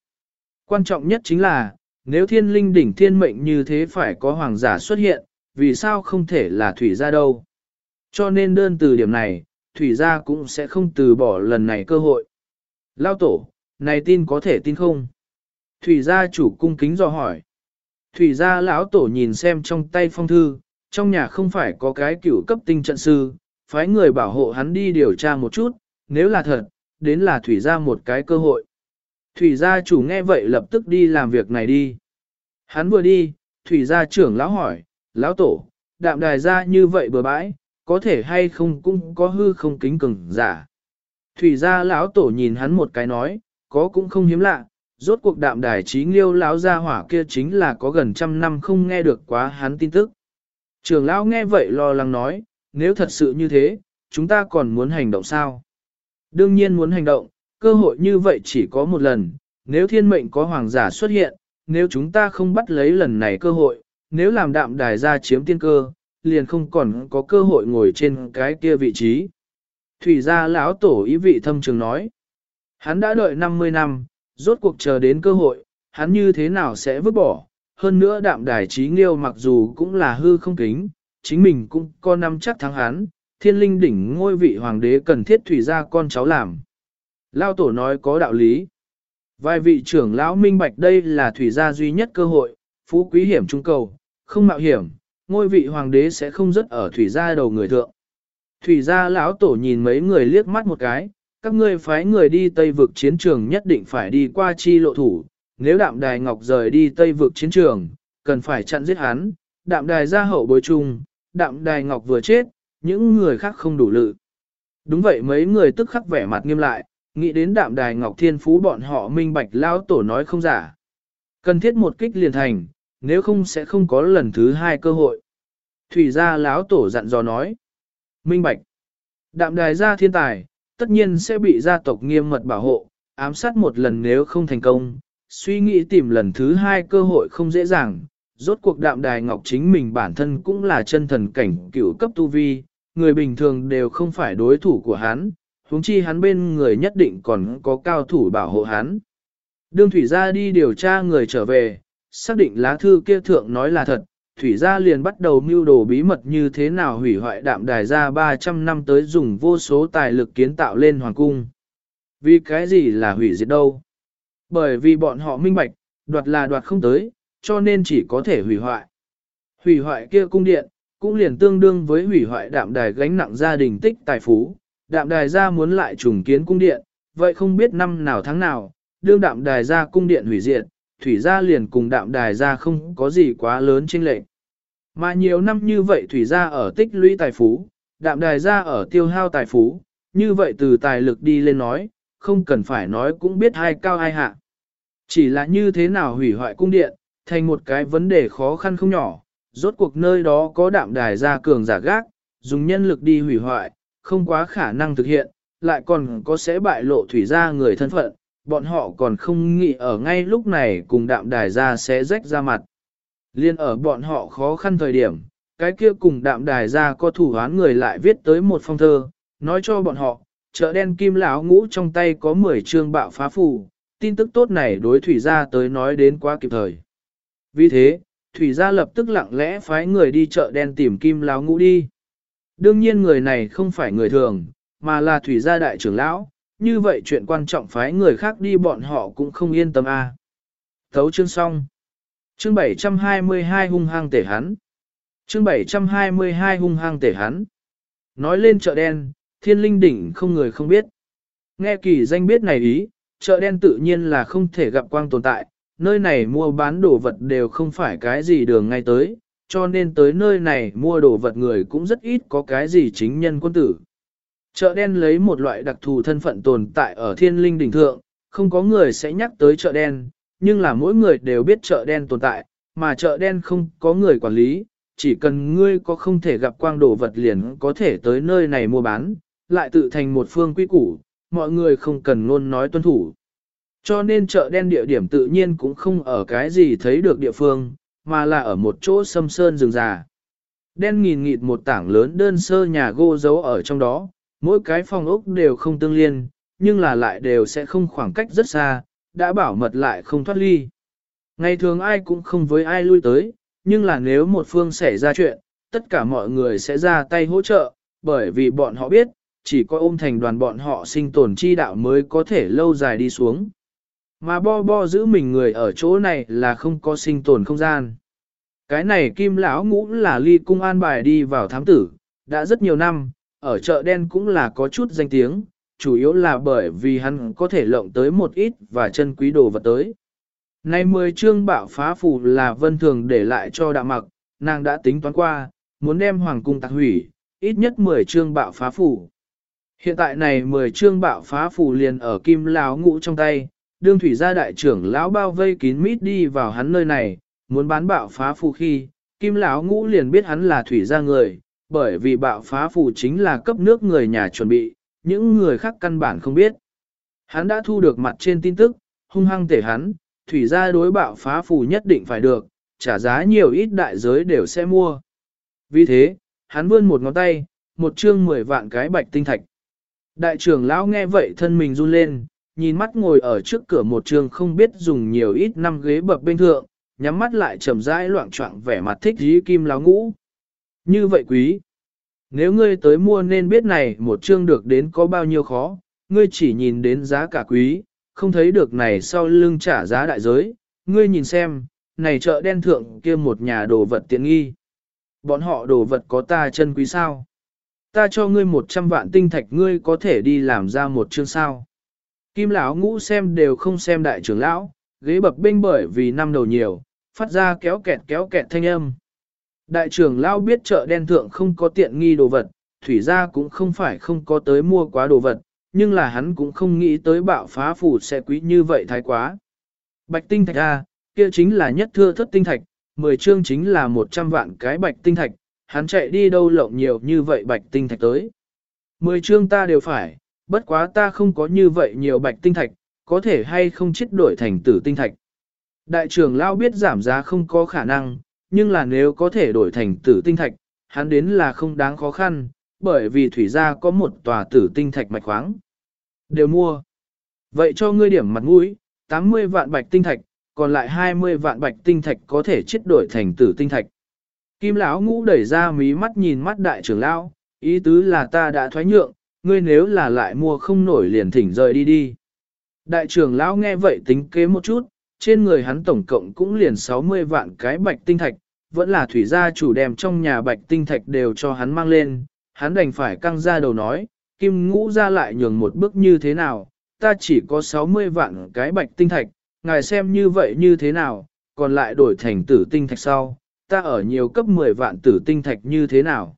Quan trọng nhất chính là, nếu thiên linh đỉnh thiên mệnh như thế phải có hoàng giả xuất hiện, vì sao không thể là thủy gia đâu. Cho nên đơn từ điểm này, thủy gia cũng sẽ không từ bỏ lần này cơ hội. Lao tổ, này tin có thể tin không? Thủy gia chủ cung kính do hỏi. Thủy gia lão tổ nhìn xem trong tay phong thư, trong nhà không phải có cái cựu cấp tinh trận sư, phái người bảo hộ hắn đi điều tra một chút, nếu là thật, đến là thủy gia một cái cơ hội. Thủy gia chủ nghe vậy lập tức đi làm việc này đi. Hắn vừa đi, thủy gia trưởng lão hỏi, lão tổ, đạm đài gia như vậy bừa bãi, có thể hay không cũng có hư không kính cứng giả. Thủy gia lão tổ nhìn hắn một cái nói, có cũng không hiếm lạ, rốt cuộc đạm đài trí nghiêu lão gia hỏa kia chính là có gần trăm năm không nghe được quá hắn tin tức. Trường lão nghe vậy lo lắng nói, nếu thật sự như thế, chúng ta còn muốn hành động sao? Đương nhiên muốn hành động, cơ hội như vậy chỉ có một lần, nếu thiên mệnh có hoàng giả xuất hiện, nếu chúng ta không bắt lấy lần này cơ hội, nếu làm đạm đài ra chiếm tiên cơ, liền không còn có cơ hội ngồi trên cái kia vị trí. Thủy gia lão tổ ý vị thâm trường nói, hắn đã đợi 50 năm, rốt cuộc chờ đến cơ hội, hắn như thế nào sẽ vứt bỏ, hơn nữa đạm đài trí nghiêu mặc dù cũng là hư không kính, chính mình cũng có năm chắc thắng hắn, thiên linh đỉnh ngôi vị hoàng đế cần thiết thủy ra con cháu làm. Lao tổ nói có đạo lý. Vài vị trưởng lão minh bạch đây là thủy gia duy nhất cơ hội, phú quý hiểm trung cầu, không mạo hiểm, ngôi vị hoàng đế sẽ không rớt ở thủy gia đầu người thượng. Thủy gia lão tổ nhìn mấy người liếc mắt một cái, các ngươi phái người đi Tây vực chiến trường nhất định phải đi qua chi lộ thủ, nếu đạm đài ngọc rời đi Tây vực chiến trường, cần phải chặn giết hắn, đạm đài ra hậu bối chung, đạm đài ngọc vừa chết, những người khác không đủ lự. Đúng vậy mấy người tức khắc vẻ mặt nghiêm lại, nghĩ đến đạm đài ngọc thiên phú bọn họ minh bạch lao tổ nói không giả. Cần thiết một kích liền thành, nếu không sẽ không có lần thứ hai cơ hội. Thủy gia lão tổ dặn dò nói. Minh bạch. Đạm đài gia thiên tài, tất nhiên sẽ bị gia tộc nghiêm mật bảo hộ, ám sát một lần nếu không thành công, suy nghĩ tìm lần thứ hai cơ hội không dễ dàng. Rốt cuộc đạm đài ngọc chính mình bản thân cũng là chân thần cảnh cửu cấp tu vi, người bình thường đều không phải đối thủ của hắn, huống chi hắn bên người nhất định còn có cao thủ bảo hộ hắn. Đương thủy gia đi điều tra người trở về, xác định lá thư kia thượng nói là thật, thủy gia liền bắt đầu mưu đồ bí mật như thế nào hủy hoại đạm đài ra 300 năm tới dùng vô số tài lực kiến tạo lên hoàng cung. Vì cái gì là hủy diệt đâu? Bởi vì bọn họ minh bạch, đoạt là đoạt không tới, cho nên chỉ có thể hủy hoại. Hủy hoại kia cung điện, cũng liền tương đương với hủy hoại đạm đài gánh nặng gia đình tích tài phú. Đạm đài ra muốn lại trùng kiến cung điện, vậy không biết năm nào tháng nào, đương đạm đài ra cung điện hủy diệt, thủy gia liền cùng đạm đài gia không có gì quá lớn chênh lệch. Mà nhiều năm như vậy thủy gia ở tích lũy tài phú, đạm đài gia ở tiêu hao tài phú, như vậy từ tài lực đi lên nói, không cần phải nói cũng biết ai cao ai hạ. Chỉ là như thế nào hủy hoại cung điện, thành một cái vấn đề khó khăn không nhỏ, rốt cuộc nơi đó có đạm đài gia cường giả gác, dùng nhân lực đi hủy hoại, không quá khả năng thực hiện, lại còn có sẽ bại lộ thủy gia người thân phận, bọn họ còn không nghĩ ở ngay lúc này cùng đạm đài gia sẽ rách ra mặt. Liên ở bọn họ khó khăn thời điểm, cái kia cùng đạm đài ra có thủ án người lại viết tới một phong thơ, nói cho bọn họ, chợ đen kim lão ngũ trong tay có 10 chương bạo phá phù, tin tức tốt này đối thủy gia tới nói đến quá kịp thời. Vì thế, thủy gia lập tức lặng lẽ phái người đi chợ đen tìm kim lão ngũ đi. Đương nhiên người này không phải người thường, mà là thủy gia đại trưởng lão, như vậy chuyện quan trọng phái người khác đi bọn họ cũng không yên tâm a. À. Thấu chương xong. Chương 722 hung hăng tể hắn. Chương 722 hung hăng tể hắn. Nói lên chợ đen, thiên linh đỉnh không người không biết. Nghe kỳ danh biết này ý, chợ đen tự nhiên là không thể gặp quang tồn tại, nơi này mua bán đồ vật đều không phải cái gì đường ngay tới, cho nên tới nơi này mua đồ vật người cũng rất ít có cái gì chính nhân quân tử. Chợ đen lấy một loại đặc thù thân phận tồn tại ở thiên linh đỉnh thượng, không có người sẽ nhắc tới chợ đen, nhưng là mỗi người đều biết chợ đen tồn tại, mà chợ đen không có người quản lý, chỉ cần ngươi có không thể gặp quang đồ vật liền có thể tới nơi này mua bán, lại tự thành một phương quy củ, mọi người không cần luôn nói tuân thủ. Cho nên chợ đen địa điểm tự nhiên cũng không ở cái gì thấy được địa phương, mà là ở một chỗ sâm sơn rừng già. Đen nghìn nghịt một tảng lớn đơn sơ nhà gỗ giấu ở trong đó, mỗi cái phòng ốc đều không tương liên, nhưng là lại đều sẽ không khoảng cách rất xa, đã bảo mật lại không thoát ly. Ngày thường ai cũng không với ai lui tới, nhưng là nếu một phương xảy ra chuyện, tất cả mọi người sẽ ra tay hỗ trợ, bởi vì bọn họ biết, chỉ có ôm thành đoàn bọn họ sinh tồn chi đạo mới có thể lâu dài đi xuống. Mà bo bo giữ mình người ở chỗ này là không có sinh tồn không gian. Cái này kim lão ngũ là ly cung an bài đi vào thám tử, đã rất nhiều năm, ở chợ đen cũng là có chút danh tiếng, chủ yếu là bởi vì hắn có thể lộng tới một ít và chân quý đồ vật tới. Nay 10 chương bạo phá phù là vân thường để lại cho đạ mặc, nàng đã tính toán qua, muốn đem hoàng cung tạc hủy, ít nhất 10 chương bạo phá phù. Hiện tại này 10 chương bạo phá phù liền ở kim lão ngũ trong tay, đương thủy gia đại trưởng lão bao vây kín mít đi vào hắn nơi này, muốn bán bạo phá phù khi, kim lão ngũ liền biết hắn là thủy gia người, bởi vì bạo phá phù chính là cấp nước người nhà chuẩn bị, những người khác căn bản không biết. Hắn đã thu được mặt trên tin tức, hung hăng tể hắn, thủy gia đối bạo phá phù nhất định phải được, trả giá nhiều ít đại giới đều sẽ mua. Vì thế, hắn vươn một ngón tay, một chương mười vạn cái bạch tinh thạch. Đại trưởng lão nghe vậy thân mình run lên, nhìn mắt ngồi ở trước cửa một trường không biết dùng nhiều ít năm ghế bập bên thượng, nhắm mắt lại chậm rãi loạn trọng vẻ mặt thích dí kim láo ngũ. Như vậy quý, nếu ngươi tới mua nên biết này một chương được đến có bao nhiêu khó, ngươi chỉ nhìn đến giá cả quý, không thấy được này sau lưng trả giá đại giới, ngươi nhìn xem, này chợ đen thượng kia một nhà đồ vật tiện nghi. Bọn họ đồ vật có ta chân quý sao? Ta cho ngươi một trăm vạn tinh thạch ngươi có thể đi làm ra một chương sao. Kim lão ngũ xem đều không xem đại trưởng lão, ghế bập bênh bởi vì năm đầu nhiều, phát ra kéo kẹt kéo kẹt thanh âm. Đại trưởng lao biết chợ đen thượng không có tiện nghi đồ vật, thủy gia cũng không phải không có tới mua quá đồ vật, nhưng là hắn cũng không nghĩ tới bạo phá phủ sẽ quý như vậy thái quá. Bạch tinh thạch A, kia chính là nhất thưa thất tinh thạch, 10 chương chính là 100 vạn cái bạch tinh thạch, hắn chạy đi đâu lộng nhiều như vậy bạch tinh thạch tới. Mười chương ta đều phải, bất quá ta không có như vậy nhiều bạch tinh thạch, có thể hay không chết đổi thành tử tinh thạch. Đại trưởng lao biết giảm giá không có khả năng, nhưng là nếu có thể đổi thành tử tinh thạch, hắn đến là không đáng khó khăn, bởi vì thủy gia có một tòa tử tinh thạch mạch khoáng. Đều mua. Vậy cho ngươi điểm mặt mũi, 80 vạn bạch tinh thạch, còn lại 20 vạn bạch tinh thạch có thể chiết đổi thành tử tinh thạch. Kim lão ngũ đẩy ra mí mắt nhìn mắt đại trưởng lão, ý tứ là ta đã thoái nhượng, ngươi nếu là lại mua không nổi liền thỉnh rời đi đi. Đại trưởng lão nghe vậy tính kế một chút, trên người hắn tổng cộng cũng liền 60 vạn cái bạch tinh thạch, vẫn là thủy gia chủ đem trong nhà bạch tinh thạch đều cho hắn mang lên, hắn đành phải căng ra đầu nói, kim ngũ ra lại nhường một bước như thế nào, ta chỉ có 60 vạn cái bạch tinh thạch, ngài xem như vậy như thế nào, còn lại đổi thành tử tinh thạch sau, ta ở nhiều cấp 10 vạn tử tinh thạch như thế nào.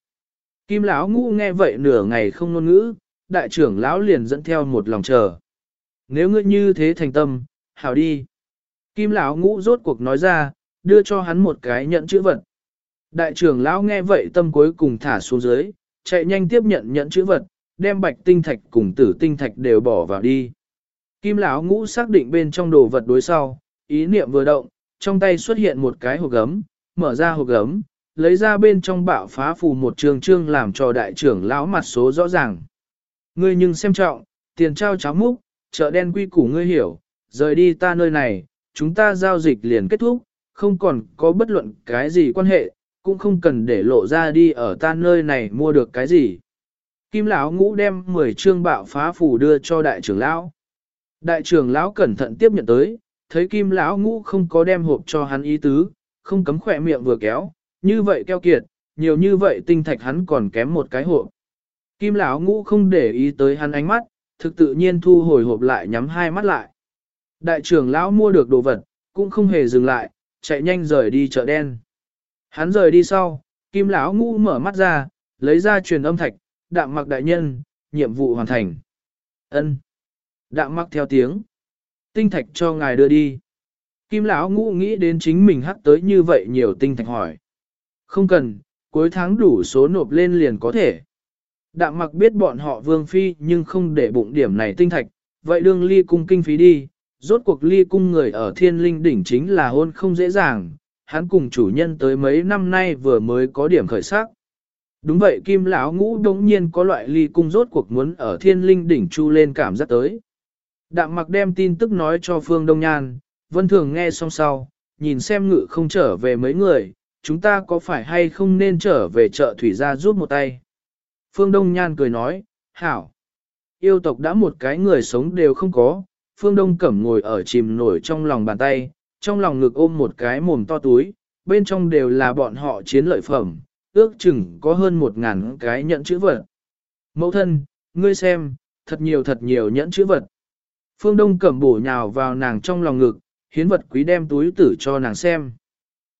Kim lão ngũ nghe vậy nửa ngày không ngôn ngữ, đại trưởng lão liền dẫn theo một lòng chờ. Nếu ngươi như thế thành tâm, hảo đi. Kim lão ngũ rốt cuộc nói ra, đưa cho hắn một cái nhận chữ vật. Đại trưởng lão nghe vậy tâm cuối cùng thả xuống dưới, chạy nhanh tiếp nhận nhận chữ vật, đem bạch tinh thạch cùng tử tinh thạch đều bỏ vào đi. Kim lão ngũ xác định bên trong đồ vật đối sau, ý niệm vừa động, trong tay xuất hiện một cái hộp gấm, mở ra hộp gấm, lấy ra bên trong bạo phá phù một trường trương làm cho đại trưởng lão mặt số rõ ràng. Ngươi nhưng xem trọng, tiền trao cháo múc, chợ đen quy củ ngươi hiểu, rời đi ta nơi này, chúng ta giao dịch liền kết thúc, không còn có bất luận cái gì quan hệ, cũng không cần để lộ ra đi ở ta nơi này mua được cái gì. Kim lão ngũ đem 10 trương bạo phá phù đưa cho đại trưởng lão. Đại trưởng lão cẩn thận tiếp nhận tới, thấy kim lão ngũ không có đem hộp cho hắn ý tứ, không cấm khỏe miệng vừa kéo, như vậy keo kiệt, nhiều như vậy tinh thạch hắn còn kém một cái hộp. Kim lão ngũ không để ý tới hắn ánh mắt, thực tự nhiên thu hồi hộp lại nhắm hai mắt lại. Đại trưởng lão mua được đồ vật, cũng không hề dừng lại, chạy nhanh rời đi chợ đen. Hắn rời đi sau, kim lão ngũ mở mắt ra, lấy ra truyền âm thạch, đạm mặc đại nhân, nhiệm vụ hoàn thành. ân Đạm mặc theo tiếng. Tinh thạch cho ngài đưa đi. Kim lão ngũ nghĩ đến chính mình hắc tới như vậy nhiều tinh thạch hỏi. Không cần, cuối tháng đủ số nộp lên liền có thể. Đạm mặc biết bọn họ vương phi nhưng không để bụng điểm này tinh thạch, vậy đương ly cung kinh phí đi, rốt cuộc ly cung người ở thiên linh đỉnh chính là hôn không dễ dàng, hắn cùng chủ nhân tới mấy năm nay vừa mới có điểm khởi sắc. Đúng vậy kim lão ngũ đống nhiên có loại ly cung rốt cuộc muốn ở thiên linh đỉnh chu lên cảm giác tới. Đạm mặc đem tin tức nói cho Phương Đông Nhan, Vân Thường nghe xong sau, nhìn xem ngự không trở về mấy người, chúng ta có phải hay không nên trở về chợ thủy gia giúp một tay. Phương Đông Nhan cười nói, hảo. Yêu tộc đã một cái người sống đều không có, Phương Đông Cẩm ngồi ở chìm nổi trong lòng bàn tay, trong lòng ngực ôm một cái mồm to túi, bên trong đều là bọn họ chiến lợi phẩm, ước chừng có hơn một ngàn cái nhẫn chữ vật. Mẫu thân, ngươi xem, thật nhiều thật nhiều nhẫn chữ vật. Phương Đông Cẩm bổ nhào vào nàng trong lòng ngực, hiến vật quý đem túi tử cho nàng xem.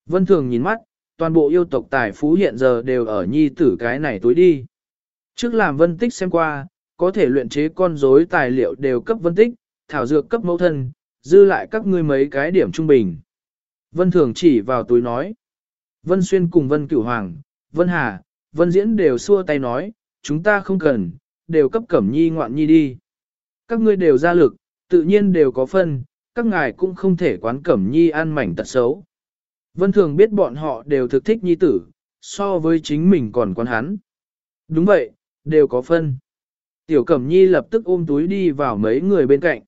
Vân Thường nhìn mắt, toàn bộ yêu tộc tài phú hiện giờ đều ở nhi tử cái này túi đi. Trước làm vân tích xem qua, có thể luyện chế con rối tài liệu đều cấp vân tích, thảo dược cấp mẫu thân, dư lại các ngươi mấy cái điểm trung bình. Vân Thường chỉ vào túi nói. Vân Xuyên cùng Vân Cửu Hoàng, Vân Hà, Vân Diễn đều xua tay nói, chúng ta không cần, đều cấp cẩm nhi ngoạn nhi đi. Các ngươi đều ra lực, tự nhiên đều có phân, các ngài cũng không thể quán cẩm nhi ăn mảnh tật xấu. Vân Thường biết bọn họ đều thực thích nhi tử, so với chính mình còn quán hắn. Đúng vậy, đều có phân. Tiểu Cẩm Nhi lập tức ôm túi đi vào mấy người bên cạnh.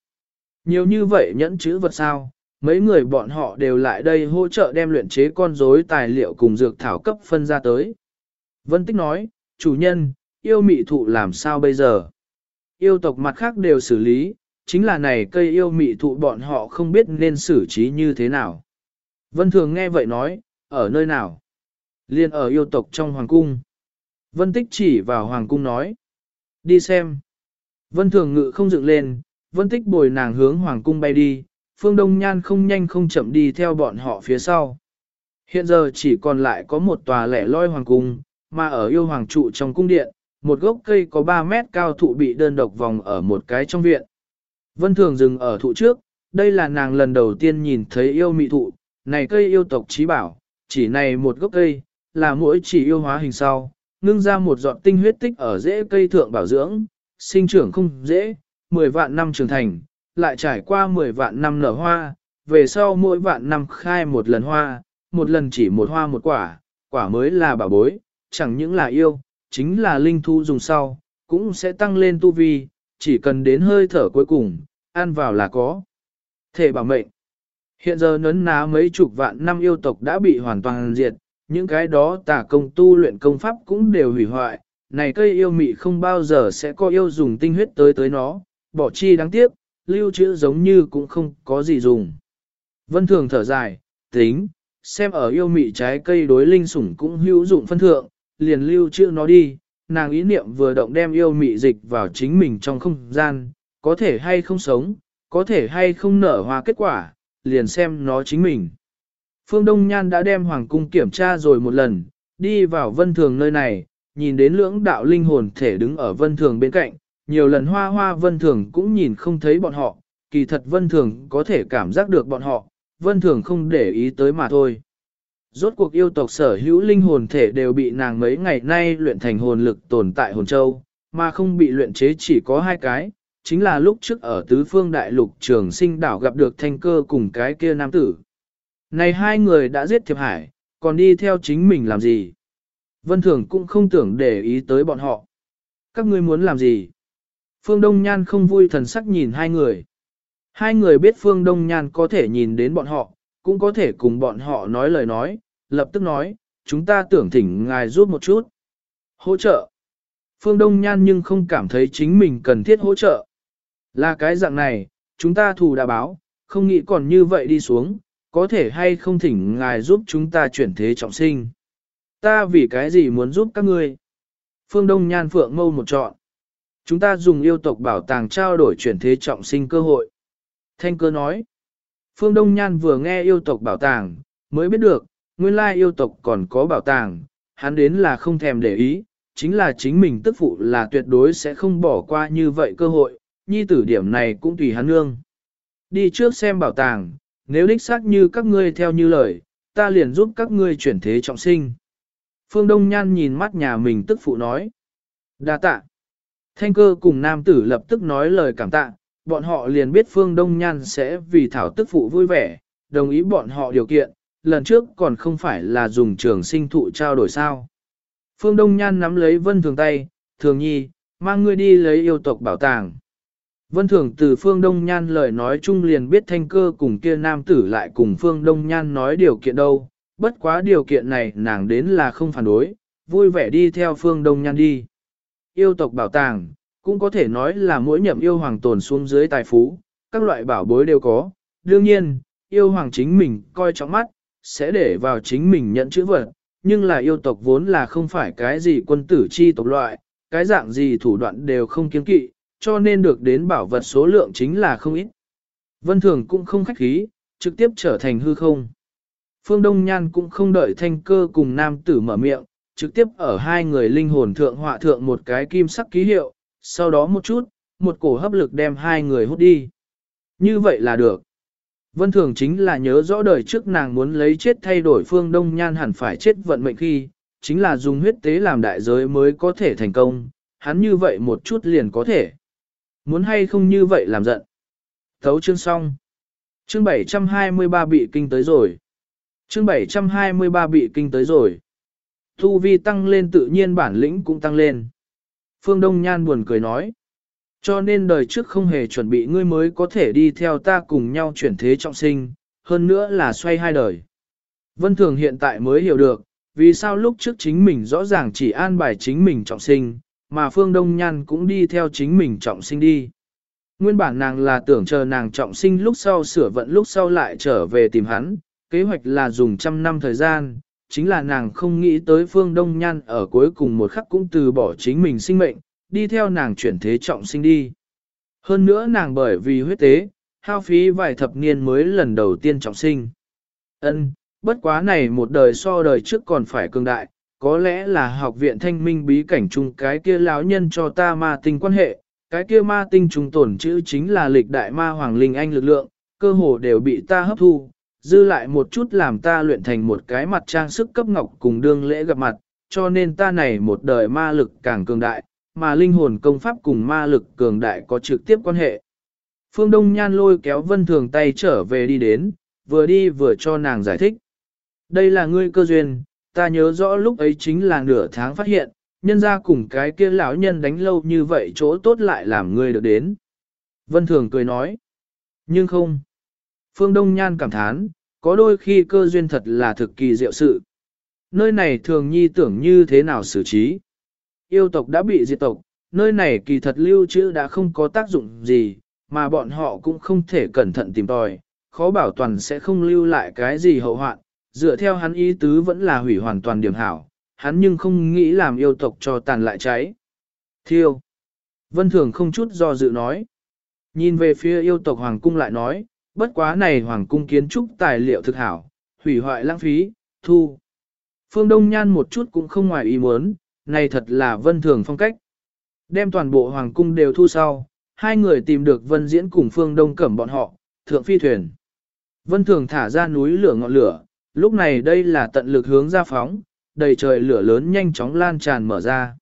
Nhiều như vậy nhẫn chữ vật sao, mấy người bọn họ đều lại đây hỗ trợ đem luyện chế con rối tài liệu cùng dược thảo cấp phân ra tới. Vân Tích nói, chủ nhân, yêu mị thụ làm sao bây giờ? Yêu tộc mặt khác đều xử lý, chính là này cây yêu mị thụ bọn họ không biết nên xử trí như thế nào. Vân Thường nghe vậy nói, ở nơi nào? Liên ở yêu tộc trong hoàng cung. Vân Tích chỉ vào hoàng cung nói. Đi xem. Vân Thường ngự không dựng lên, Vân Tích bồi nàng hướng hoàng cung bay đi, Phương Đông Nhan không nhanh không chậm đi theo bọn họ phía sau. Hiện giờ chỉ còn lại có một tòa lẻ loi hoàng cung, mà ở yêu hoàng trụ trong cung điện, một gốc cây có 3 mét cao thụ bị đơn độc vòng ở một cái trong viện. Vân Thường dừng ở thụ trước, đây là nàng lần đầu tiên nhìn thấy yêu mị thụ, này cây yêu tộc trí bảo, chỉ này một gốc cây, là mỗi chỉ yêu hóa hình sau, ngưng ra một giọt tinh huyết tích ở rễ cây thượng bảo dưỡng, sinh trưởng không dễ, 10 vạn năm trưởng thành, lại trải qua 10 vạn năm nở hoa, về sau mỗi vạn năm khai một lần hoa, một lần chỉ một hoa một quả, quả mới là bảo bối, chẳng những là yêu, chính là linh thu dùng sau, cũng sẽ tăng lên tu vi, chỉ cần đến hơi thở cuối cùng, ăn vào là có. Thể bảo mệnh. Hiện giờ nấn ná mấy chục vạn năm yêu tộc đã bị hoàn toàn diệt, những cái đó tà công tu luyện công pháp cũng đều hủy hoại, này cây yêu mị không bao giờ sẽ có yêu dùng tinh huyết tới tới nó, bỏ chi đáng tiếc, lưu trữ giống như cũng không có gì dùng. Vân thường thở dài, tính, xem ở yêu mị trái cây đối linh sủng cũng hữu dụng phân thượng, liền lưu trữ nó đi, nàng ý niệm vừa động đem yêu mị dịch vào chính mình trong không gian, có thể hay không sống, có thể hay không nở hoa kết quả, liền xem nó chính mình. Phương Đông Nhan đã đem hoàng cung kiểm tra rồi một lần, đi vào vân thường nơi này, nhìn đến lưỡng đạo linh hồn thể đứng ở vân thường bên cạnh, nhiều lần hoa hoa vân thường cũng nhìn không thấy bọn họ, kỳ thật vân thường có thể cảm giác được bọn họ, vân thường không để ý tới mà thôi. Rốt cuộc yêu tộc sở hữu linh hồn thể đều bị nàng mấy ngày nay luyện thành hồn lực tồn tại hồn châu, mà không bị luyện chế chỉ có hai cái, chính là lúc trước ở tứ phương đại lục trường sinh đảo gặp được thanh cơ cùng cái kia nam tử. Này hai người đã giết thiệp hải, còn đi theo chính mình làm gì? Vân Thường cũng không tưởng để ý tới bọn họ. Các ngươi muốn làm gì? Phương Đông Nhan không vui thần sắc nhìn hai người. Hai người biết Phương Đông Nhan có thể nhìn đến bọn họ, cũng có thể cùng bọn họ nói lời nói, lập tức nói, chúng ta tưởng thỉnh ngài giúp một chút. Hỗ trợ. Phương Đông Nhan nhưng không cảm thấy chính mình cần thiết hỗ trợ. Là cái dạng này, chúng ta thù đã báo, không nghĩ còn như vậy đi xuống, có thể hay không thỉnh ngài giúp chúng ta chuyển thế trọng sinh. Ta vì cái gì muốn giúp các ngươi? Phương Đông Nhan Phượng mâu một chọn. Chúng ta dùng yêu tộc bảo tàng trao đổi chuyển thế trọng sinh cơ hội. Thanh cơ nói. Phương Đông Nhan vừa nghe yêu tộc bảo tàng, mới biết được, nguyên lai yêu tộc còn có bảo tàng, hắn đến là không thèm để ý, chính là chính mình tức phụ là tuyệt đối sẽ không bỏ qua như vậy cơ hội, nhi tử điểm này cũng tùy hắn nương. Đi trước xem bảo tàng, nếu đích xác như các ngươi theo như lời, ta liền giúp các ngươi chuyển thế trọng sinh. Phương Đông Nhan nhìn mắt nhà mình tức phụ nói. đa tạ. Thanh cơ cùng nam tử lập tức nói lời cảm tạ, bọn họ liền biết Phương Đông Nhan sẽ vì thảo tức phụ vui vẻ, đồng ý bọn họ điều kiện, lần trước còn không phải là dùng trường sinh thụ trao đổi sao. Phương Đông Nhan nắm lấy Vân Thường tay, Thường Nhi, mang ngươi đi lấy yêu tộc bảo tàng. Vân Thường từ Phương Đông Nhan lời nói chung liền biết thanh cơ cùng kia nam tử lại cùng Phương Đông Nhan nói điều kiện đâu, bất quá điều kiện này nàng đến là không phản đối, vui vẻ đi theo Phương Đông Nhan đi. Yêu tộc bảo tàng, cũng có thể nói là mỗi nhậm yêu hoàng tồn xuống dưới tài phú, các loại bảo bối đều có. Đương nhiên, yêu hoàng chính mình coi trọng mắt, sẽ để vào chính mình nhận chữ vật, nhưng là yêu tộc vốn là không phải cái gì quân tử chi tộc loại, cái dạng gì thủ đoạn đều không kiên kỵ, cho nên được đến bảo vật số lượng chính là không ít. Vân Thường cũng không khách khí, trực tiếp trở thành hư không. Phương Đông Nhan cũng không đợi thanh cơ cùng nam tử mở miệng, trực tiếp ở hai người linh hồn thượng họa thượng một cái kim sắc ký hiệu, sau đó một chút, một cổ hấp lực đem hai người hút đi. Như vậy là được. Vân Thường chính là nhớ rõ đời trước nàng muốn lấy chết thay đổi phương Đông Nhan hẳn phải chết vận mệnh khi, chính là dùng huyết tế làm đại giới mới có thể thành công, hắn như vậy một chút liền có thể. Muốn hay không như vậy làm giận. Thấu chương xong. Chương 723 bị kinh tới rồi. Chương 723 bị kinh tới rồi. Thu vi tăng lên tự nhiên bản lĩnh cũng tăng lên. Phương Đông Nhan buồn cười nói. Cho nên đời trước không hề chuẩn bị ngươi mới có thể đi theo ta cùng nhau chuyển thế trọng sinh, hơn nữa là xoay hai đời. Vân Thường hiện tại mới hiểu được, vì sao lúc trước chính mình rõ ràng chỉ an bài chính mình trọng sinh, mà Phương Đông Nhan cũng đi theo chính mình trọng sinh đi. Nguyên bản nàng là tưởng chờ nàng trọng sinh lúc sau sửa vận lúc sau lại trở về tìm hắn, kế hoạch là dùng trăm năm thời gian, chính là nàng không nghĩ tới Phương Đông Nhan ở cuối cùng một khắc cũng từ bỏ chính mình sinh mệnh, đi theo nàng chuyển thế trọng sinh đi. Hơn nữa nàng bởi vì huyết tế, hao phí vài thập niên mới lần đầu tiên trọng sinh. Ân, bất quá này một đời so đời trước còn phải cường đại, có lẽ là học viện thanh minh bí cảnh chung cái kia lão nhân cho ta ma tinh quan hệ, cái kia ma tinh trùng tổn chữ chính là lịch đại ma hoàng linh anh lực lượng, cơ hồ đều bị ta hấp thu, dư lại một chút làm ta luyện thành một cái mặt trang sức cấp ngọc cùng đương lễ gặp mặt, cho nên ta này một đời ma lực càng cường đại, mà linh hồn công pháp cùng ma lực cường đại có trực tiếp quan hệ. Phương Đông Nhan lôi kéo Vân Thường tay trở về đi đến, vừa đi vừa cho nàng giải thích. Đây là ngươi cơ duyên, ta nhớ rõ lúc ấy chính là nửa tháng phát hiện, nhân ra cùng cái kia lão nhân đánh lâu như vậy chỗ tốt lại làm ngươi được đến. Vân Thường cười nói. Nhưng không. Phương Đông Nhan cảm thán, có đôi khi cơ duyên thật là thực kỳ diệu sự. Nơi này thường nhi tưởng như thế nào xử trí. Yêu tộc đã bị diệt tộc, nơi này kỳ thật lưu trữ đã không có tác dụng gì, mà bọn họ cũng không thể cẩn thận tìm tòi, khó bảo toàn sẽ không lưu lại cái gì hậu hoạn, dựa theo hắn ý tứ vẫn là hủy hoàn toàn điểm hảo, hắn nhưng không nghĩ làm yêu tộc cho tàn lại cháy. Thiêu. Vân Thường không chút do dự nói. Nhìn về phía yêu tộc Hoàng Cung lại nói, Bất quá này hoàng cung kiến trúc tài liệu thực hảo, hủy hoại lãng phí, thu. Phương Đông Nhan một chút cũng không ngoài ý muốn, này thật là vân thường phong cách. Đem toàn bộ hoàng cung đều thu sau, hai người tìm được vân diễn cùng Phương Đông cẩm bọn họ, thượng phi thuyền. Vân thường thả ra núi lửa ngọn lửa, lúc này đây là tận lực hướng ra phóng, đầy trời lửa lớn nhanh chóng lan tràn mở ra.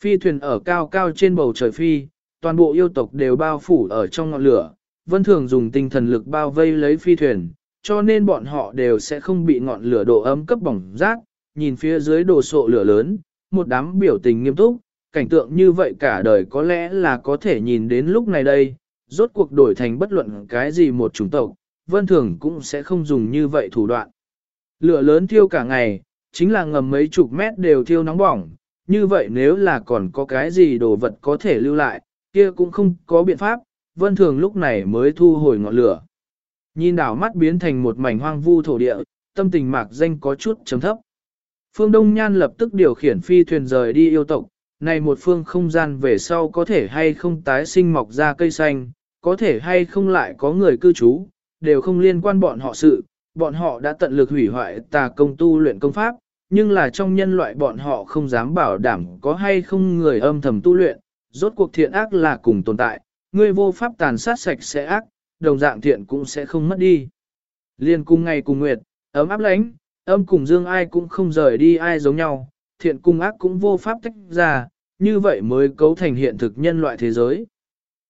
Phi thuyền ở cao cao trên bầu trời phi, toàn bộ yêu tộc đều bao phủ ở trong ngọn lửa, vân thường dùng tinh thần lực bao vây lấy phi thuyền, cho nên bọn họ đều sẽ không bị ngọn lửa độ ấm cấp bỏng rát, nhìn phía dưới đồ sộ lửa lớn, một đám biểu tình nghiêm túc, cảnh tượng như vậy cả đời có lẽ là có thể nhìn đến lúc này đây, rốt cuộc đổi thành bất luận cái gì một chủng tộc, vân thường cũng sẽ không dùng như vậy thủ đoạn. Lửa lớn thiêu cả ngày, chính là ngầm mấy chục mét đều thiêu nóng bỏng, như vậy nếu là còn có cái gì đồ vật có thể lưu lại, kia cũng không có biện pháp, vân thường lúc này mới thu hồi ngọn lửa. Nhìn đảo mắt biến thành một mảnh hoang vu thổ địa, tâm tình mạc danh có chút chấm thấp. Phương Đông Nhan lập tức điều khiển phi thuyền rời đi yêu tộc, này một phương không gian về sau có thể hay không tái sinh mọc ra cây xanh, có thể hay không lại có người cư trú, đều không liên quan bọn họ sự, bọn họ đã tận lực hủy hoại tà công tu luyện công pháp, nhưng là trong nhân loại bọn họ không dám bảo đảm có hay không người âm thầm tu luyện, rốt cuộc thiện ác là cùng tồn tại, Ngươi vô pháp tàn sát sạch sẽ ác, đồng dạng thiện cũng sẽ không mất đi. Liên cung ngày cùng nguyệt, ấm áp lánh, âm cùng dương ai cũng không rời đi ai giống nhau, thiện cung ác cũng vô pháp tách ra, như vậy mới cấu thành hiện thực nhân loại thế giới.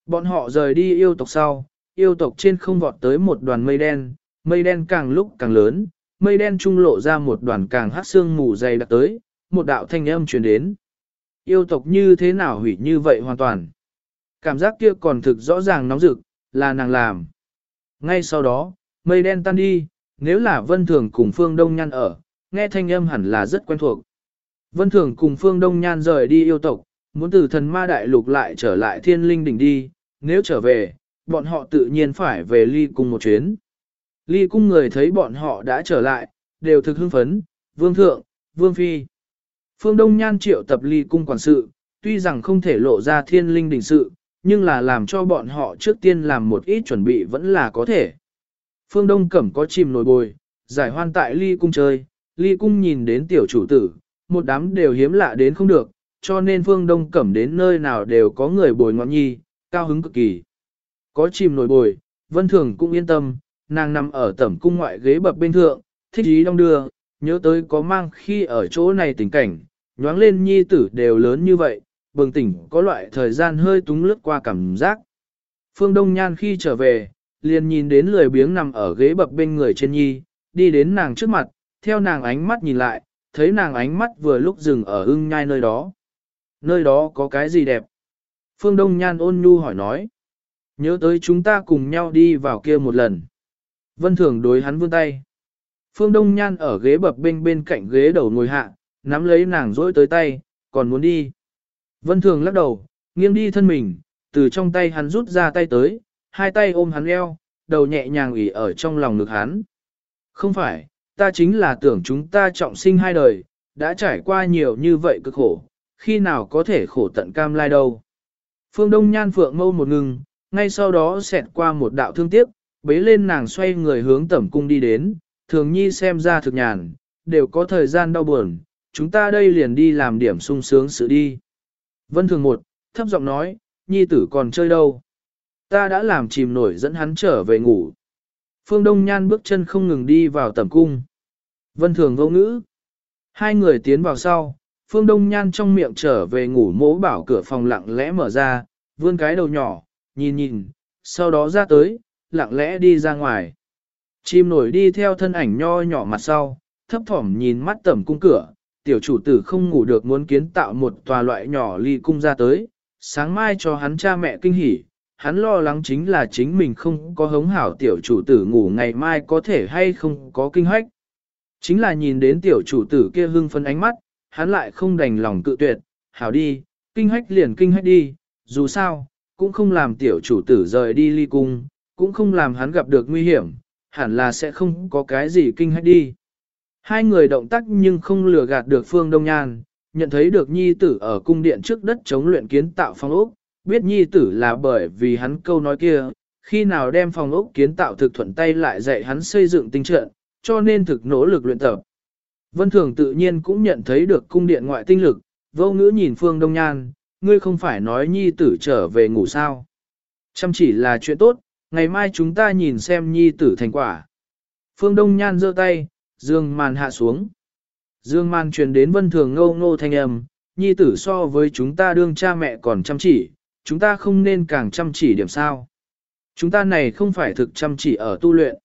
Bọn họ rời đi yêu tộc sau, yêu tộc trên không vọt tới một đoàn mây đen, mây đen càng lúc càng lớn, mây đen trung lộ ra một đoàn càng hát xương mù dày đặc tới, một đạo thanh âm truyền đến. Yêu tộc như thế nào hủy như vậy hoàn toàn. Cảm giác kia còn thực rõ ràng nóng rực, là nàng làm. Ngay sau đó, mây đen tan đi, nếu là Vân Thường cùng Phương Đông Nhan ở, nghe thanh âm hẳn là rất quen thuộc. Vân Thường cùng Phương Đông Nhan rời đi yêu tộc, muốn từ thần ma đại lục lại trở lại thiên linh đỉnh đi, nếu trở về, bọn họ tự nhiên phải về ly cung một chuyến. Ly cung người thấy bọn họ đã trở lại, đều thực hưng phấn, vương thượng, vương phi. Phương Đông Nhan triệu tập ly cung quản sự, tuy rằng không thể lộ ra thiên linh đỉnh sự, nhưng là làm cho bọn họ trước tiên làm một ít chuẩn bị vẫn là có thể. Phương Đông Cẩm có chìm nổi bồi, giải hoan tại ly cung chơi, ly cung nhìn đến tiểu chủ tử, một đám đều hiếm lạ đến không được, cho nên Phương Đông Cẩm đến nơi nào đều có người bồi ngọn nhi, cao hứng cực kỳ. Có chìm nổi bồi, Vân Thường cũng yên tâm, nàng nằm ở tẩm cung ngoại ghế bập bên thượng, thích ý đong đưa, nhớ tới có mang khi ở chỗ này tình cảnh, nhoáng lên nhi tử đều lớn như vậy, bừng tỉnh có loại thời gian hơi túng lướt qua cảm giác. Phương Đông Nhan khi trở về, liền nhìn đến lười biếng nằm ở ghế bập bên người trên nhi, đi đến nàng trước mặt, theo nàng ánh mắt nhìn lại, thấy nàng ánh mắt vừa lúc dừng ở ưng nhai nơi đó. Nơi đó có cái gì đẹp? Phương Đông Nhan ôn nhu hỏi nói. Nhớ tới chúng ta cùng nhau đi vào kia một lần. Vân Thường đối hắn vươn tay. Phương Đông Nhan ở ghế bập bên bên cạnh ghế đầu ngồi hạ, nắm lấy nàng dỗi tới tay, còn muốn đi. Vân Thường lắc đầu, nghiêng đi thân mình, từ trong tay hắn rút ra tay tới, hai tay ôm hắn eo, đầu nhẹ nhàng ủy ở trong lòng ngực hắn. Không phải, ta chính là tưởng chúng ta trọng sinh hai đời, đã trải qua nhiều như vậy cực khổ, khi nào có thể khổ tận cam lai đâu. Phương Đông Nhan Phượng mâu một ngừng, ngay sau đó xẹt qua một đạo thương tiếc, bế lên nàng xoay người hướng tẩm cung đi đến, thường nhi xem ra thực nhàn, đều có thời gian đau buồn, chúng ta đây liền đi làm điểm sung sướng sự đi. Vân thường một, thấp giọng nói, nhi tử còn chơi đâu. Ta đã làm chìm nổi dẫn hắn trở về ngủ. Phương Đông Nhan bước chân không ngừng đi vào tẩm cung. Vân thường vô ngữ. Hai người tiến vào sau, Phương Đông Nhan trong miệng trở về ngủ mố bảo cửa phòng lặng lẽ mở ra, vươn cái đầu nhỏ, nhìn nhìn, sau đó ra tới, lặng lẽ đi ra ngoài. Chim nổi đi theo thân ảnh nho nhỏ mặt sau, thấp thỏm nhìn mắt tẩm cung cửa, tiểu chủ tử không ngủ được muốn kiến tạo một tòa loại nhỏ ly cung ra tới, sáng mai cho hắn cha mẹ kinh hỉ, hắn lo lắng chính là chính mình không có hống hảo tiểu chủ tử ngủ ngày mai có thể hay không có kinh hoách. Chính là nhìn đến tiểu chủ tử kia hưng phấn ánh mắt, hắn lại không đành lòng cự tuyệt, hảo đi, kinh hách liền kinh hách đi, dù sao, cũng không làm tiểu chủ tử rời đi ly cung, cũng không làm hắn gặp được nguy hiểm, hẳn là sẽ không có cái gì kinh hách đi. Hai người động tác nhưng không lừa gạt được Phương Đông Nhan, nhận thấy được nhi tử ở cung điện trước đất chống luyện kiến tạo phong ốc, biết nhi tử là bởi vì hắn câu nói kia, khi nào đem phòng ốc kiến tạo thực thuận tay lại dạy hắn xây dựng tinh trận, cho nên thực nỗ lực luyện tập. Vân Thường tự nhiên cũng nhận thấy được cung điện ngoại tinh lực, vô ngữ nhìn Phương Đông Nhan, ngươi không phải nói nhi tử trở về ngủ sao. Chăm chỉ là chuyện tốt, ngày mai chúng ta nhìn xem nhi tử thành quả. Phương Đông Nhan giơ tay, dương màn hạ xuống. Dương màn truyền đến Vân Thường ngâu ngô thanh âm, nhi tử so với chúng ta đương cha mẹ còn chăm chỉ, chúng ta không nên càng chăm chỉ điểm sao. Chúng ta này không phải thực chăm chỉ ở tu luyện.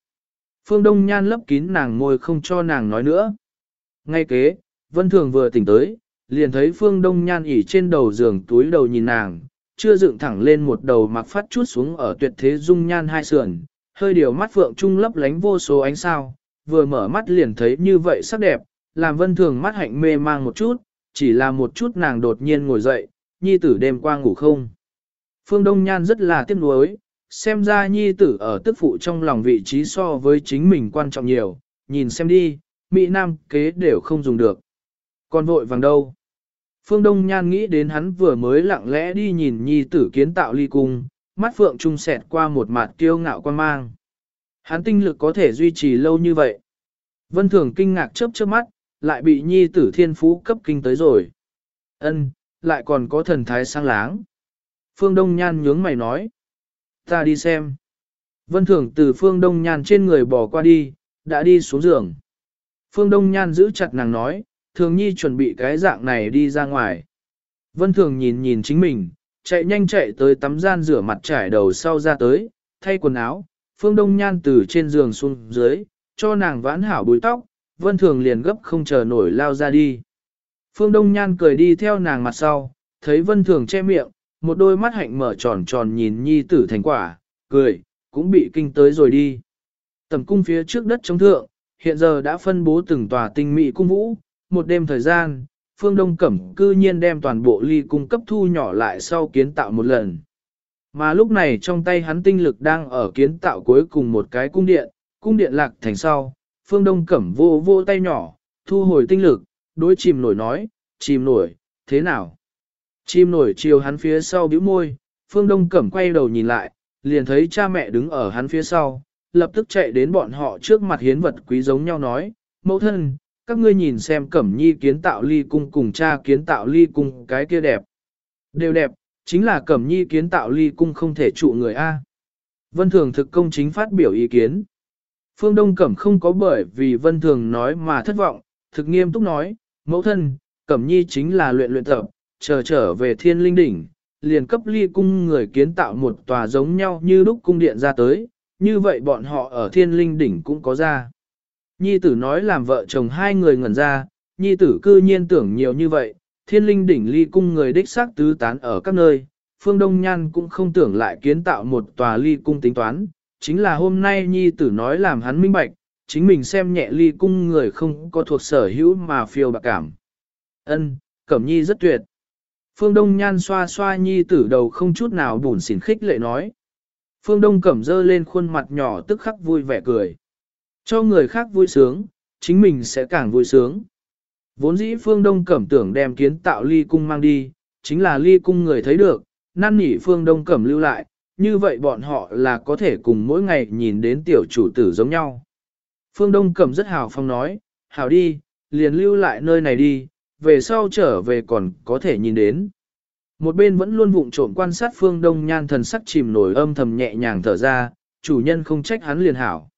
Phương Đông Nhan lấp kín nàng môi không cho nàng nói nữa. Ngay kế, Vân Thường vừa tỉnh tới, liền thấy Phương Đông Nhan ỉ trên đầu giường túi đầu nhìn nàng, chưa dựng thẳng lên một đầu mặc phát chút xuống ở tuyệt thế dung nhan hai sườn, hơi điều mắt phượng trung lấp lánh vô số ánh sao, vừa mở mắt liền thấy như vậy sắc đẹp, làm Vân Thường mắt hạnh mê mang một chút, chỉ là một chút nàng đột nhiên ngồi dậy, nhi tử đêm qua ngủ không. Phương Đông Nhan rất là tiếc nuối, xem ra nhi tử ở tức phụ trong lòng vị trí so với chính mình quan trọng nhiều, nhìn xem đi, Mỹ Nam kế đều không dùng được. Còn vội vàng đâu? Phương Đông Nhan nghĩ đến hắn vừa mới lặng lẽ đi nhìn nhi tử kiến tạo ly cung, mắt phượng trung sẹt qua một mặt kiêu ngạo quan mang. Hắn tinh lực có thể duy trì lâu như vậy. Vân Thường kinh ngạc chớp chớp mắt, lại bị nhi tử thiên phú cấp kinh tới rồi. Ân, lại còn có thần thái sang láng. Phương Đông Nhan nhướng mày nói. Ta đi xem. Vân Thường từ Phương Đông Nhan trên người bỏ qua đi, đã đi xuống giường. Phương Đông Nhan giữ chặt nàng nói, Thường Nhi chuẩn bị cái dạng này đi ra ngoài. Vân Thường nhìn nhìn chính mình, chạy nhanh chạy tới tắm gian rửa mặt trải đầu sau ra tới, thay quần áo. Phương Đông Nhan từ trên giường xuống dưới, cho nàng vãn hảo búi tóc, Vân Thường liền gấp không chờ nổi lao ra đi. Phương Đông Nhan cười đi theo nàng mặt sau, thấy Vân Thường che miệng, một đôi mắt hạnh mở tròn tròn nhìn nhi tử thành quả, cười, cũng bị kinh tới rồi đi. Tầm cung phía trước đất chống thượng, hiện giờ đã phân bố từng tòa tinh mỹ cung vũ, một đêm thời gian, phương đông cẩm cư nhiên đem toàn bộ ly cung cấp thu nhỏ lại sau kiến tạo một lần. Mà lúc này trong tay hắn tinh lực đang ở kiến tạo cuối cùng một cái cung điện, cung điện lạc thành sau, phương đông cẩm vô vô tay nhỏ, thu hồi tinh lực, đối chìm nổi nói, chìm nổi, thế nào? chìm nổi chiều hắn phía sau bĩu môi, phương đông cẩm quay đầu nhìn lại, liền thấy cha mẹ đứng ở hắn phía sau, lập tức chạy đến bọn họ trước mặt hiến vật quý giống nhau nói, mẫu thân, các ngươi nhìn xem cẩm nhi kiến tạo ly cung cùng cha kiến tạo ly cung cái kia đẹp. Đều đẹp, chính là cẩm nhi kiến tạo ly cung không thể trụ người A. Vân Thường thực công chính phát biểu ý kiến. Phương Đông Cẩm không có bởi vì Vân Thường nói mà thất vọng, thực nghiêm túc nói, mẫu thân, Cẩm Nhi chính là luyện luyện tập, chờ trở về thiên linh đỉnh, liền cấp ly cung người kiến tạo một tòa giống nhau như lúc cung điện ra tới, như vậy bọn họ ở thiên linh đỉnh cũng có ra. Nhi tử nói làm vợ chồng hai người ngẩn ra, nhi tử cư nhiên tưởng nhiều như vậy, thiên linh đỉnh ly cung người đích xác tứ tán ở các nơi, phương Đông Nhan cũng không tưởng lại kiến tạo một tòa ly cung tính toán, chính là hôm nay nhi tử nói làm hắn minh bạch, chính mình xem nhẹ ly cung người không có thuộc sở hữu mà phiêu bạc cảm. Ân, Cẩm Nhi rất tuyệt. Phương Đông Nhan xoa xoa nhi tử đầu không chút nào buồn xỉn khích lệ nói. Phương Đông cẩm dơ lên khuôn mặt nhỏ tức khắc vui vẻ cười. Cho người khác vui sướng, chính mình sẽ càng vui sướng. Vốn dĩ Phương Đông cẩm tưởng đem kiến tạo ly cung mang đi, chính là ly cung người thấy được, năn nỉ Phương Đông cẩm lưu lại, như vậy bọn họ là có thể cùng mỗi ngày nhìn đến tiểu chủ tử giống nhau. Phương Đông cẩm rất hào phong nói, hào đi, liền lưu lại nơi này đi, về sau trở về còn có thể nhìn đến. Một bên vẫn luôn vụng trộm quan sát phương đông nhan thần sắc chìm nổi âm thầm nhẹ nhàng thở ra, chủ nhân không trách hắn liền hảo.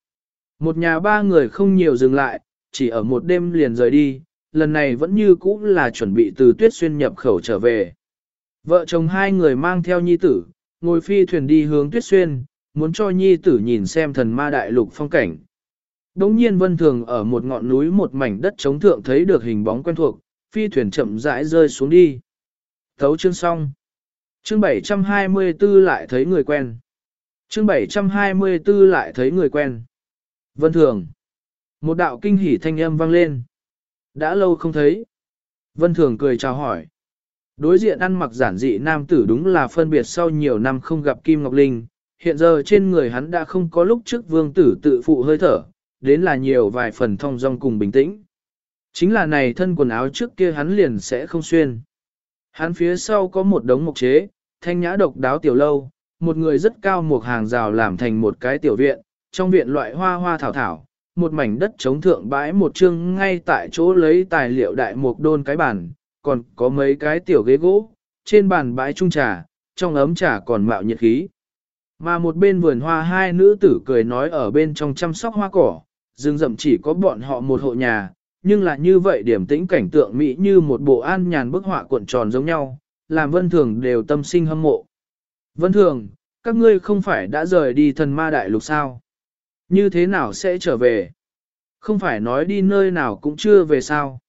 Một nhà ba người không nhiều dừng lại, chỉ ở một đêm liền rời đi, lần này vẫn như cũ là chuẩn bị từ tuyết xuyên nhập khẩu trở về. Vợ chồng hai người mang theo nhi tử, ngồi phi thuyền đi hướng tuyết xuyên, muốn cho nhi tử nhìn xem thần ma đại lục phong cảnh. Đống nhiên vân thường ở một ngọn núi một mảnh đất trống thượng thấy được hình bóng quen thuộc, phi thuyền chậm rãi rơi xuống đi. Thấu chương xong. Chương 724 lại thấy người quen. Chương 724 lại thấy người quen. Vân Thường. Một đạo kinh hỉ thanh âm vang lên. Đã lâu không thấy. Vân Thường cười chào hỏi. Đối diện ăn mặc giản dị nam tử đúng là phân biệt sau nhiều năm không gặp Kim Ngọc Linh. Hiện giờ trên người hắn đã không có lúc trước vương tử tự phụ hơi thở, đến là nhiều vài phần thong dong cùng bình tĩnh. Chính là này thân quần áo trước kia hắn liền sẽ không xuyên. Hắn phía sau có một đống mộc chế, thanh nhã độc đáo tiểu lâu, một người rất cao một hàng rào làm thành một cái tiểu viện, trong viện loại hoa hoa thảo thảo, một mảnh đất chống thượng bãi một chương ngay tại chỗ lấy tài liệu đại mục đôn cái bàn, còn có mấy cái tiểu ghế gỗ, trên bàn bãi trung trà, trong ấm trà còn mạo nhiệt khí. Mà một bên vườn hoa hai nữ tử cười nói ở bên trong chăm sóc hoa cỏ, rừng rậm chỉ có bọn họ một hộ nhà, nhưng là như vậy điểm tĩnh cảnh tượng mỹ như một bộ an nhàn bức họa cuộn tròn giống nhau, làm vân thường đều tâm sinh hâm mộ. Vân thường, các ngươi không phải đã rời đi thần ma đại lục sao? Như thế nào sẽ trở về? Không phải nói đi nơi nào cũng chưa về sao?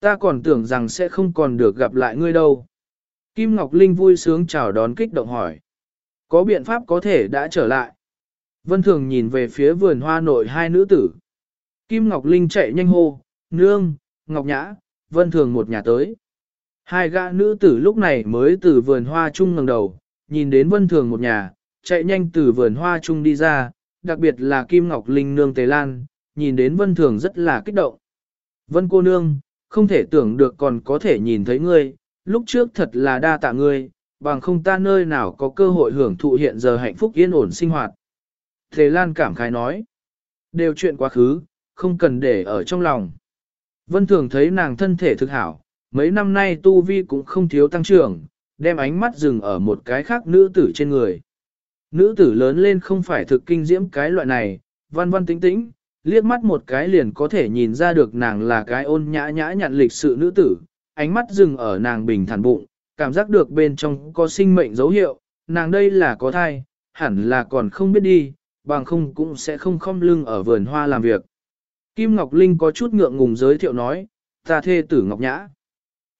Ta còn tưởng rằng sẽ không còn được gặp lại ngươi đâu. Kim Ngọc Linh vui sướng chào đón kích động hỏi. Có biện pháp có thể đã trở lại. Vân Thường nhìn về phía vườn hoa nội hai nữ tử. Kim Ngọc Linh chạy nhanh hô, nương, Ngọc Nhã, Vân Thường một nhà tới. Hai gã nữ tử lúc này mới từ vườn hoa chung ngẩng đầu, nhìn đến Vân Thường một nhà, chạy nhanh từ vườn hoa chung đi ra, đặc biệt là Kim Ngọc Linh nương Tề Lan, nhìn đến Vân Thường rất là kích động. Vân cô nương, không thể tưởng được còn có thể nhìn thấy ngươi, lúc trước thật là đa tạ ngươi, bằng không ta nơi nào có cơ hội hưởng thụ hiện giờ hạnh phúc yên ổn sinh hoạt. Tề Lan cảm khái nói, đều chuyện quá khứ, không cần để ở trong lòng. Vân Thường thấy nàng thân thể thực hảo, mấy năm nay tu vi cũng không thiếu tăng trưởng, đem ánh mắt dừng ở một cái khác nữ tử trên người. Nữ tử lớn lên không phải thực kinh diễm cái loại này, văn văn tính tĩnh, liếc mắt một cái liền có thể nhìn ra được nàng là cái ôn nhã nhã nhặn lịch sự nữ tử, ánh mắt dừng ở nàng bình thản bụng, cảm giác được bên trong có sinh mệnh dấu hiệu, nàng đây là có thai, hẳn là còn không biết đi, bằng không cũng sẽ không khom lưng ở vườn hoa làm việc. Kim Ngọc Linh có chút ngượng ngùng giới thiệu nói, ta thê tử Ngọc Nhã.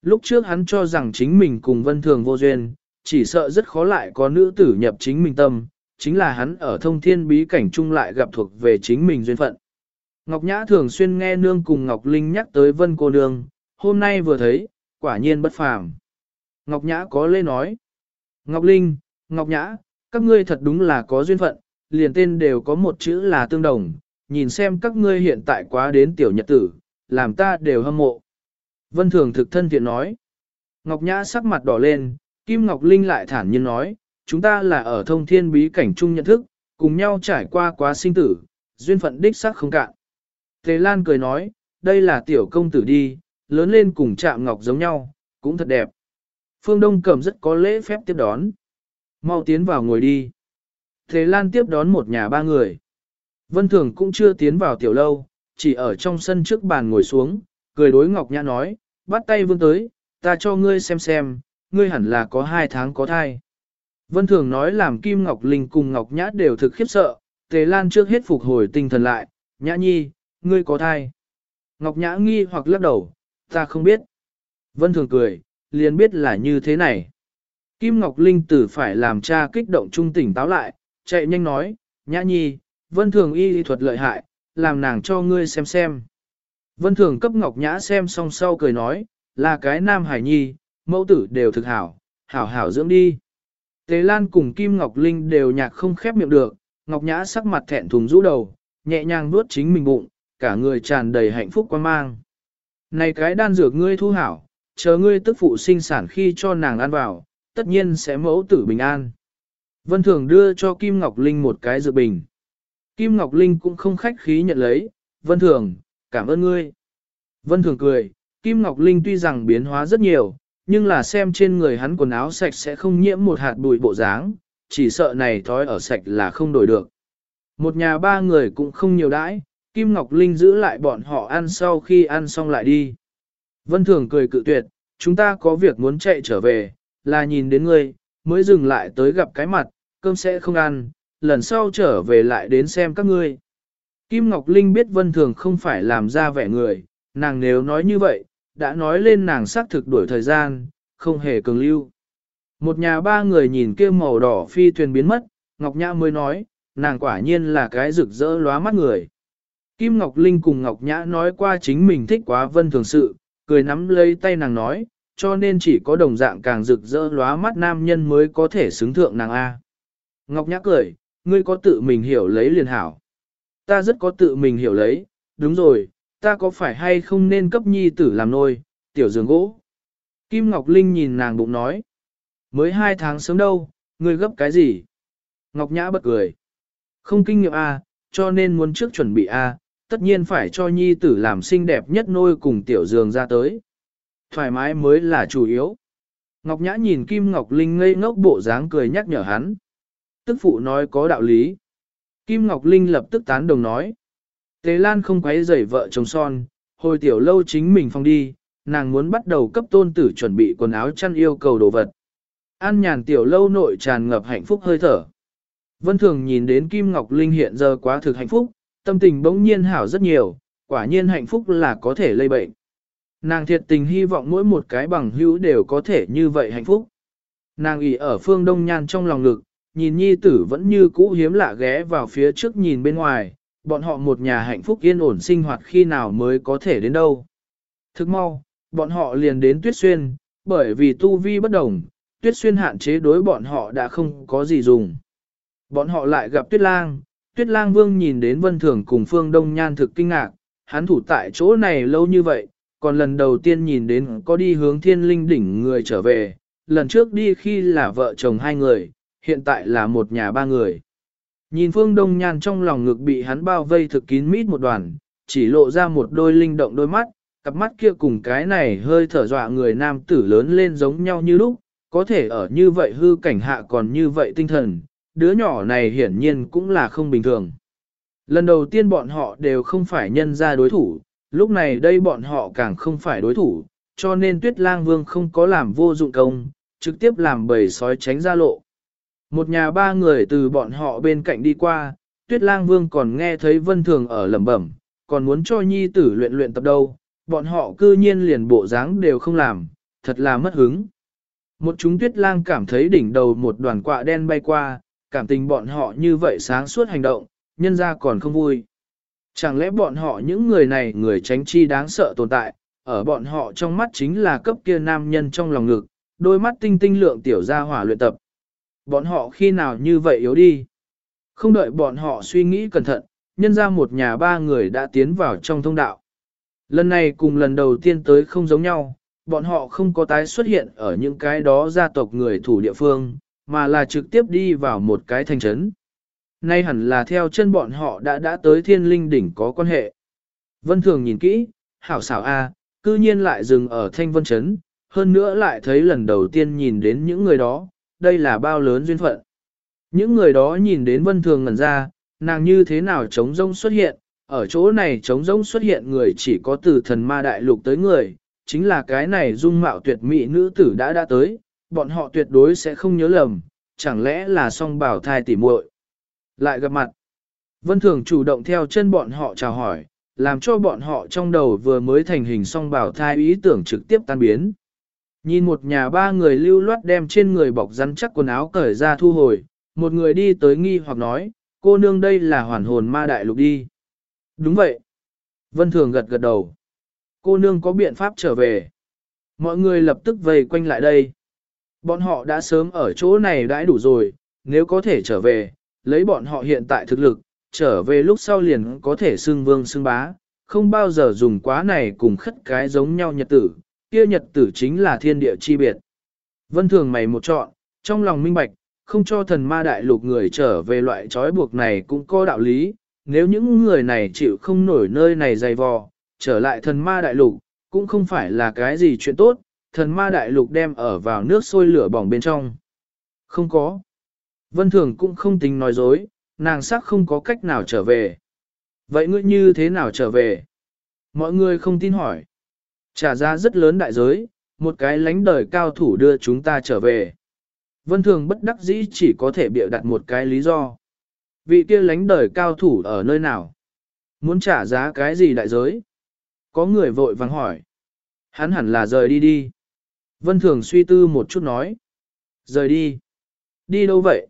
Lúc trước hắn cho rằng chính mình cùng vân thường vô duyên, chỉ sợ rất khó lại có nữ tử nhập chính mình tâm, chính là hắn ở thông thiên bí cảnh chung lại gặp thuộc về chính mình duyên phận. Ngọc Nhã thường xuyên nghe nương cùng Ngọc Linh nhắc tới vân cô nương, hôm nay vừa thấy, quả nhiên bất phàm. Ngọc Nhã có lê nói, Ngọc Linh, Ngọc Nhã, các ngươi thật đúng là có duyên phận, liền tên đều có một chữ là tương đồng, nhìn xem các ngươi hiện tại quá đến tiểu nhật tử, làm ta đều hâm mộ. Vân Thường thực thân thiện nói. Ngọc Nhã sắc mặt đỏ lên, Kim Ngọc Linh lại thản nhiên nói, chúng ta là ở thông thiên bí cảnh chung nhận thức, cùng nhau trải qua quá sinh tử, duyên phận đích sắc không cạn. Tề Lan cười nói, đây là tiểu công tử đi, lớn lên cùng chạm ngọc giống nhau, cũng thật đẹp. Phương Đông Cẩm rất có lễ phép tiếp đón. Mau tiến vào ngồi đi. Thế Lan tiếp đón một nhà ba người. Vân Thường cũng chưa tiến vào tiểu lâu, chỉ ở trong sân trước bàn ngồi xuống, cười đối Ngọc Nhã nói, bắt tay vương tới, ta cho ngươi xem xem, ngươi hẳn là có hai tháng có thai. Vân Thường nói làm Kim Ngọc Linh cùng Ngọc Nhã đều thực khiếp sợ, Tề Lan trước hết phục hồi tinh thần lại, Nhã Nhi, ngươi có thai. Ngọc Nhã nghi hoặc lắc đầu, ta không biết. Vân Thường cười, liền biết là như thế này. Kim Ngọc Linh tử phải làm cha kích động trung tỉnh táo lại, chạy nhanh nói, Nhã Nhi, Vân Thường y lý thuật lợi hại, làm nàng cho ngươi xem xem. Vân Thường cấp Ngọc Nhã xem xong sau cười nói, là cái nam hải nhi, mẫu tử đều thực hảo, hảo hảo dưỡng đi. Tế Lan cùng Kim Ngọc Linh đều nhạc không khép miệng được, Ngọc Nhã sắc mặt thẹn thùng rũ đầu, nhẹ nhàng nuốt chính mình bụng, cả người tràn đầy hạnh phúc quan mang. Này cái đan dược ngươi thu hảo, chờ ngươi tức phụ sinh sản khi cho nàng ăn vào, tất nhiên sẽ mẫu tử bình an. Vân Thường đưa cho Kim Ngọc Linh một cái dược bình. Kim Ngọc Linh cũng không khách khí nhận lấy, Vân Thường, cảm ơn ngươi. Vân Thường cười, Kim Ngọc Linh tuy rằng biến hóa rất nhiều, nhưng là xem trên người hắn quần áo sạch sẽ không nhiễm một hạt bụi bộ dáng, chỉ sợ này thói ở sạch là không đổi được. Một nhà ba người cũng không nhiều đãi, Kim Ngọc Linh giữ lại bọn họ ăn sau khi ăn xong lại đi. Vân Thường cười cự tuyệt, chúng ta có việc muốn chạy trở về, là nhìn đến ngươi, mới dừng lại tới gặp cái mặt, cơm sẽ không ăn, lần sau trở về lại đến xem các ngươi. Kim Ngọc Linh biết Vân Thường không phải làm ra vẻ người, nàng nếu nói như vậy, đã nói lên nàng xác thực đuổi thời gian, không hề cường lưu. Một nhà ba người nhìn kia màu đỏ phi thuyền biến mất, Ngọc Nhã mới nói, nàng quả nhiên là cái rực rỡ lóa mắt người. Kim Ngọc Linh cùng Ngọc Nhã nói qua chính mình thích quá Vân Thường sự, cười nắm lấy tay nàng nói, cho nên chỉ có đồng dạng càng rực rỡ lóa mắt nam nhân mới có thể xứng thượng nàng A. Ngọc Nhã cười, ngươi có tự mình hiểu lấy liền hảo. Ta rất có tự mình hiểu lấy, đúng rồi, ta có phải hay không nên cấp nhi tử làm nôi, tiểu giường gỗ. Kim Ngọc Linh nhìn nàng bụng nói, mới hai tháng sớm đâu, ngươi gấp cái gì? Ngọc Nhã bật cười. Không kinh nghiệm A, cho nên muốn trước chuẩn bị A, tất nhiên phải cho nhi tử làm xinh đẹp nhất nôi cùng tiểu giường ra tới. Thoải mái mới là chủ yếu. Ngọc Nhã nhìn Kim Ngọc Linh ngây ngốc bộ dáng cười nhắc nhở hắn. Tức phụ nói có đạo lý. Kim Ngọc Linh lập tức tán đồng nói. Tế Lan không quấy rầy vợ chồng son, hồi tiểu lâu chính mình phong đi, nàng muốn bắt đầu cấp tôn tử chuẩn bị quần áo chăn yêu cầu đồ vật. An nhàn tiểu lâu nội tràn ngập hạnh phúc hơi thở. Vân Thường nhìn đến Kim Ngọc Linh hiện giờ quá thực hạnh phúc, tâm tình bỗng nhiên hảo rất nhiều, quả nhiên hạnh phúc là có thể lây bệnh. Nàng thiệt tình hy vọng mỗi một cái bằng hữu đều có thể như vậy hạnh phúc. Nàng ỉ ở phương đông nhan trong lòng ngực, nhìn nhi tử vẫn như cũ hiếm lạ ghé vào phía trước nhìn bên ngoài, bọn họ một nhà hạnh phúc yên ổn sinh hoạt khi nào mới có thể đến đâu. Thức mau, bọn họ liền đến tuyết xuyên, bởi vì tu vi bất đồng, tuyết xuyên hạn chế đối bọn họ đã không có gì dùng. Bọn họ lại gặp tuyết lang, tuyết lang vương nhìn đến vân thường cùng phương đông nhan thực kinh ngạc, hắn thủ tại chỗ này lâu như vậy, còn lần đầu tiên nhìn đến có đi hướng thiên linh đỉnh người trở về, lần trước đi khi là vợ chồng hai người, hiện tại là một nhà ba người. Nhìn phương đông nhan trong lòng ngực bị hắn bao vây thực kín mít một đoàn, chỉ lộ ra một đôi linh động đôi mắt, cặp mắt kia cùng cái này hơi thở dọa người nam tử lớn lên giống nhau như lúc, có thể ở như vậy hư cảnh hạ còn như vậy tinh thần, đứa nhỏ này hiển nhiên cũng là không bình thường. Lần đầu tiên bọn họ đều không phải nhân ra đối thủ, lúc này đây bọn họ càng không phải đối thủ, cho nên tuyết lang vương không có làm vô dụng công, trực tiếp làm bầy sói tránh ra lộ. Một nhà ba người từ bọn họ bên cạnh đi qua, tuyết lang vương còn nghe thấy vân thường ở lẩm bẩm, còn muốn cho nhi tử luyện luyện tập đâu, bọn họ cư nhiên liền bộ dáng đều không làm, thật là mất hứng. Một chúng tuyết lang cảm thấy đỉnh đầu một đoàn quạ đen bay qua, cảm tình bọn họ như vậy sáng suốt hành động, nhân ra còn không vui. Chẳng lẽ bọn họ những người này người tránh chi đáng sợ tồn tại, ở bọn họ trong mắt chính là cấp kia nam nhân trong lòng ngực, đôi mắt tinh tinh lượng tiểu gia hỏa luyện tập. Bọn họ khi nào như vậy yếu đi? Không đợi bọn họ suy nghĩ cẩn thận, nhân ra một nhà ba người đã tiến vào trong thông đạo. Lần này cùng lần đầu tiên tới không giống nhau, bọn họ không có tái xuất hiện ở những cái đó gia tộc người thủ địa phương, mà là trực tiếp đi vào một cái thành trấn. Nay hẳn là theo chân bọn họ đã đã tới thiên linh đỉnh có quan hệ. Vân Thường nhìn kỹ, hảo xảo A, cư nhiên lại dừng ở thanh vân trấn, hơn nữa lại thấy lần đầu tiên nhìn đến những người đó, đây là bao lớn duyên phận. Những người đó nhìn đến Vân Thường ngẩn ra, nàng như thế nào trống rông xuất hiện, ở chỗ này trống rông xuất hiện người chỉ có từ thần ma đại lục tới người, chính là cái này dung mạo tuyệt mỹ nữ tử đã đã tới, bọn họ tuyệt đối sẽ không nhớ lầm, chẳng lẽ là song bảo thai tỉ muội Lại gặp mặt, Vân Thường chủ động theo chân bọn họ chào hỏi, làm cho bọn họ trong đầu vừa mới thành hình song bảo thai ý tưởng trực tiếp tan biến. Nhìn một nhà ba người lưu loát đem trên người bọc rắn chắc quần áo cởi ra thu hồi, một người đi tới nghi hoặc nói, cô nương đây là hoàn hồn ma đại lục đi. Đúng vậy. Vân Thường gật gật đầu. Cô nương có biện pháp trở về. Mọi người lập tức vây quanh lại đây. Bọn họ đã sớm ở chỗ này đãi đủ rồi, nếu có thể trở về, lấy bọn họ hiện tại thực lực, trở về lúc sau liền có thể xưng vương xưng bá, không bao giờ dùng quá này cùng khất cái giống nhau nhật tử, kia nhật tử chính là thiên địa chi biệt. Vân thường mày một chọn, trong lòng minh bạch, không cho thần ma đại lục người trở về loại trói buộc này cũng có đạo lý, nếu những người này chịu không nổi nơi này dày vò, trở lại thần ma đại lục, cũng không phải là cái gì chuyện tốt, thần ma đại lục đem ở vào nước sôi lửa bỏng bên trong. Không có. Vân Thường cũng không tính nói dối, nàng sắc không có cách nào trở về. Vậy ngươi như thế nào trở về? Mọi người không tin hỏi. Trả ra rất lớn đại giới, một cái lánh đời cao thủ đưa chúng ta trở về. Vân Thường bất đắc dĩ chỉ có thể bịa đặt một cái lý do. Vị kia lánh đời cao thủ ở nơi nào? Muốn trả giá cái gì đại giới? Có người vội vàng hỏi. Hắn hẳn là rời đi đi. Vân Thường suy tư một chút nói. Rời đi. Đi đâu vậy?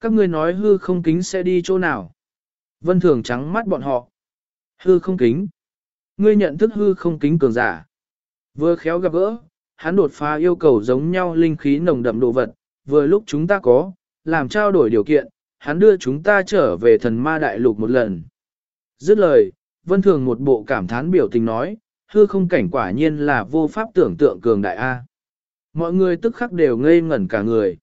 Các ngươi nói hư không kính sẽ đi chỗ nào? Vân Thường trắng mắt bọn họ. Hư không kính. Ngươi nhận thức hư không kính cường giả. Vừa khéo gặp gỡ, hắn đột phá yêu cầu giống nhau linh khí nồng đậm đồ vật, vừa lúc chúng ta có, làm trao đổi điều kiện, hắn đưa chúng ta trở về thần ma đại lục một lần. Dứt lời, Vân Thường một bộ cảm thán biểu tình nói, hư không cảnh quả nhiên là vô pháp tưởng tượng cường đại A. Mọi người tức khắc đều ngây ngẩn cả người.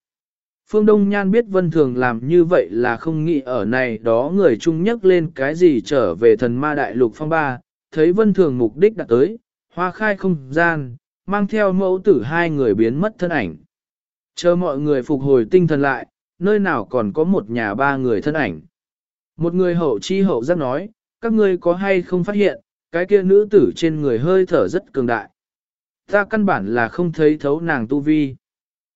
Phương Đông Nhan biết Vân Thường làm như vậy là không nghĩ ở này đó người chung nhắc lên cái gì trở về thần ma đại lục phong ba, thấy Vân Thường mục đích đã tới, hoa khai không gian, mang theo mẫu tử hai người biến mất thân ảnh. Chờ mọi người phục hồi tinh thần lại, nơi nào còn có một nhà ba người thân ảnh. Một người hậu chi hậu giác nói, các ngươi có hay không phát hiện, cái kia nữ tử trên người hơi thở rất cường đại. Ta căn bản là không thấy thấu nàng tu vi.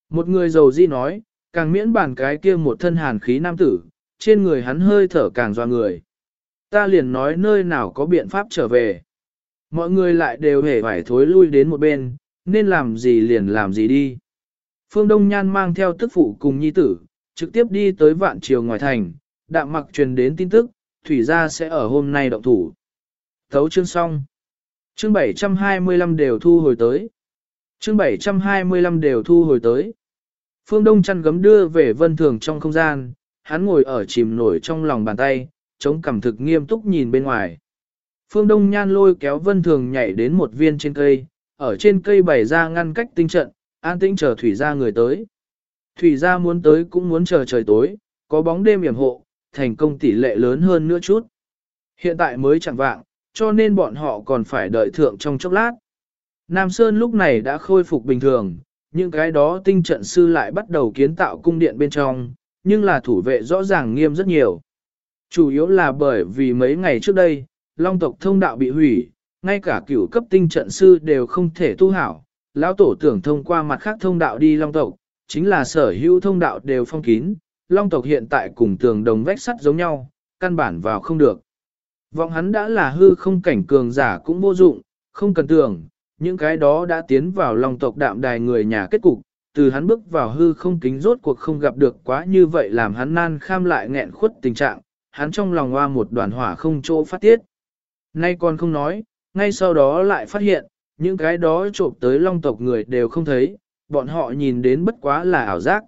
Một người giàu di nói, càng miễn bản cái kia một thân hàn khí nam tử, trên người hắn hơi thở càng doa người. Ta liền nói nơi nào có biện pháp trở về. Mọi người lại đều hề phải thối lui đến một bên, nên làm gì liền làm gì đi. Phương Đông Nhan mang theo tức phụ cùng nhi tử, trực tiếp đi tới vạn triều ngoài thành, đạm mặc truyền đến tin tức, thủy gia sẽ ở hôm nay động thủ. Thấu chương xong. Chương 725 đều thu hồi tới. Chương 725 đều thu hồi tới. Phương Đông chăn gấm đưa về vân thường trong không gian, hắn ngồi ở chìm nổi trong lòng bàn tay, chống cảm thực nghiêm túc nhìn bên ngoài. Phương Đông nhan lôi kéo vân thường nhảy đến một viên trên cây, ở trên cây bày ra ngăn cách tinh trận, an tĩnh chờ thủy gia người tới. Thủy gia muốn tới cũng muốn chờ trời tối, có bóng đêm yểm hộ, thành công tỷ lệ lớn hơn nữa chút. Hiện tại mới chẳng vạng, cho nên bọn họ còn phải đợi thượng trong chốc lát. Nam Sơn lúc này đã khôi phục bình thường, những cái đó tinh trận sư lại bắt đầu kiến tạo cung điện bên trong, nhưng là thủ vệ rõ ràng nghiêm rất nhiều. Chủ yếu là bởi vì mấy ngày trước đây, long tộc thông đạo bị hủy, ngay cả cửu cấp tinh trận sư đều không thể tu hảo. Lão tổ tưởng thông qua mặt khác thông đạo đi long tộc, chính là sở hữu thông đạo đều phong kín, long tộc hiện tại cùng tường đồng vách sắt giống nhau, căn bản vào không được. Vọng hắn đã là hư không cảnh cường giả cũng vô dụng, không cần tưởng, những cái đó đã tiến vào long tộc đạm đài người nhà kết cục, từ hắn bước vào hư không kính rốt cuộc không gặp được quá như vậy làm hắn nan kham lại nghẹn khuất tình trạng, hắn trong lòng hoa một đoàn hỏa không chỗ phát tiết. Nay còn không nói, ngay sau đó lại phát hiện, những cái đó trộm tới long tộc người đều không thấy, bọn họ nhìn đến bất quá là ảo giác.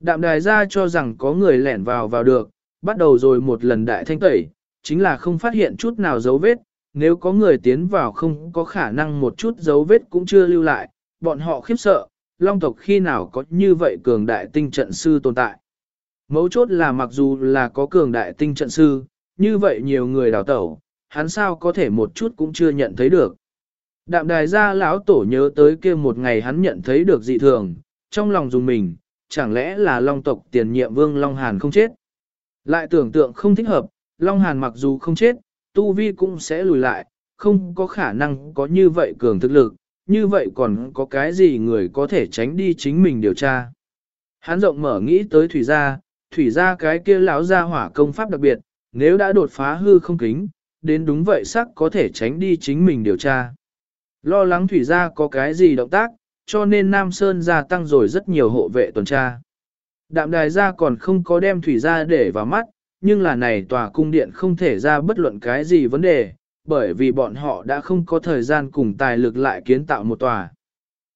Đạm đài ra cho rằng có người lẻn vào vào được, bắt đầu rồi một lần đại thanh tẩy, chính là không phát hiện chút nào dấu vết, nếu có người tiến vào không có khả năng một chút dấu vết cũng chưa lưu lại, bọn họ khiếp sợ, long tộc khi nào có như vậy cường đại tinh trận sư tồn tại. Mấu chốt là mặc dù là có cường đại tinh trận sư, như vậy nhiều người đào tẩu, hắn sao có thể một chút cũng chưa nhận thấy được. Đạm đài gia lão tổ nhớ tới kia một ngày hắn nhận thấy được dị thường, trong lòng dùng mình, chẳng lẽ là long tộc tiền nhiệm vương Long Hàn không chết. Lại tưởng tượng không thích hợp, Long Hàn mặc dù không chết, tu vi cũng sẽ lùi lại, không có khả năng có như vậy cường thực lực, như vậy còn có cái gì người có thể tránh đi chính mình điều tra. Hắn rộng mở nghĩ tới thủy gia, thủy gia cái kia lão gia hỏa công pháp đặc biệt, nếu đã đột phá hư không kính, đến đúng vậy sắc có thể tránh đi chính mình điều tra. Lo lắng thủy gia có cái gì động tác, cho nên Nam Sơn gia tăng rồi rất nhiều hộ vệ tuần tra. Đạm đài gia còn không có đem thủy gia để vào mắt, nhưng là này tòa cung điện không thể ra bất luận cái gì vấn đề, bởi vì bọn họ đã không có thời gian cùng tài lực lại kiến tạo một tòa.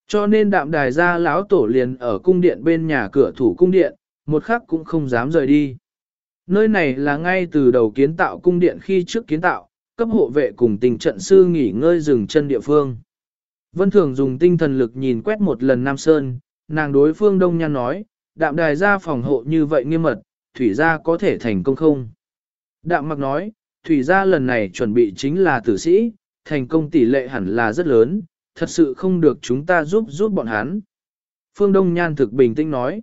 Cho nên đạm đài gia lão tổ liền ở cung điện bên nhà cửa thủ cung điện, một khắc cũng không dám rời đi. Nơi này là ngay từ đầu kiến tạo cung điện khi trước kiến tạo, cấp hộ vệ cùng tình trận sư nghỉ ngơi dừng chân địa phương. Vân Thường dùng tinh thần lực nhìn quét một lần Nam Sơn, nàng đối phương Đông Nhan nói, đạm đài gia phòng hộ như vậy nghiêm mật, thủy gia có thể thành công không? Đạm mặc nói, thủy gia lần này chuẩn bị chính là tử sĩ, thành công tỷ lệ hẳn là rất lớn, thật sự không được chúng ta giúp giúp bọn hắn. Phương Đông nhan thực bình tĩnh nói,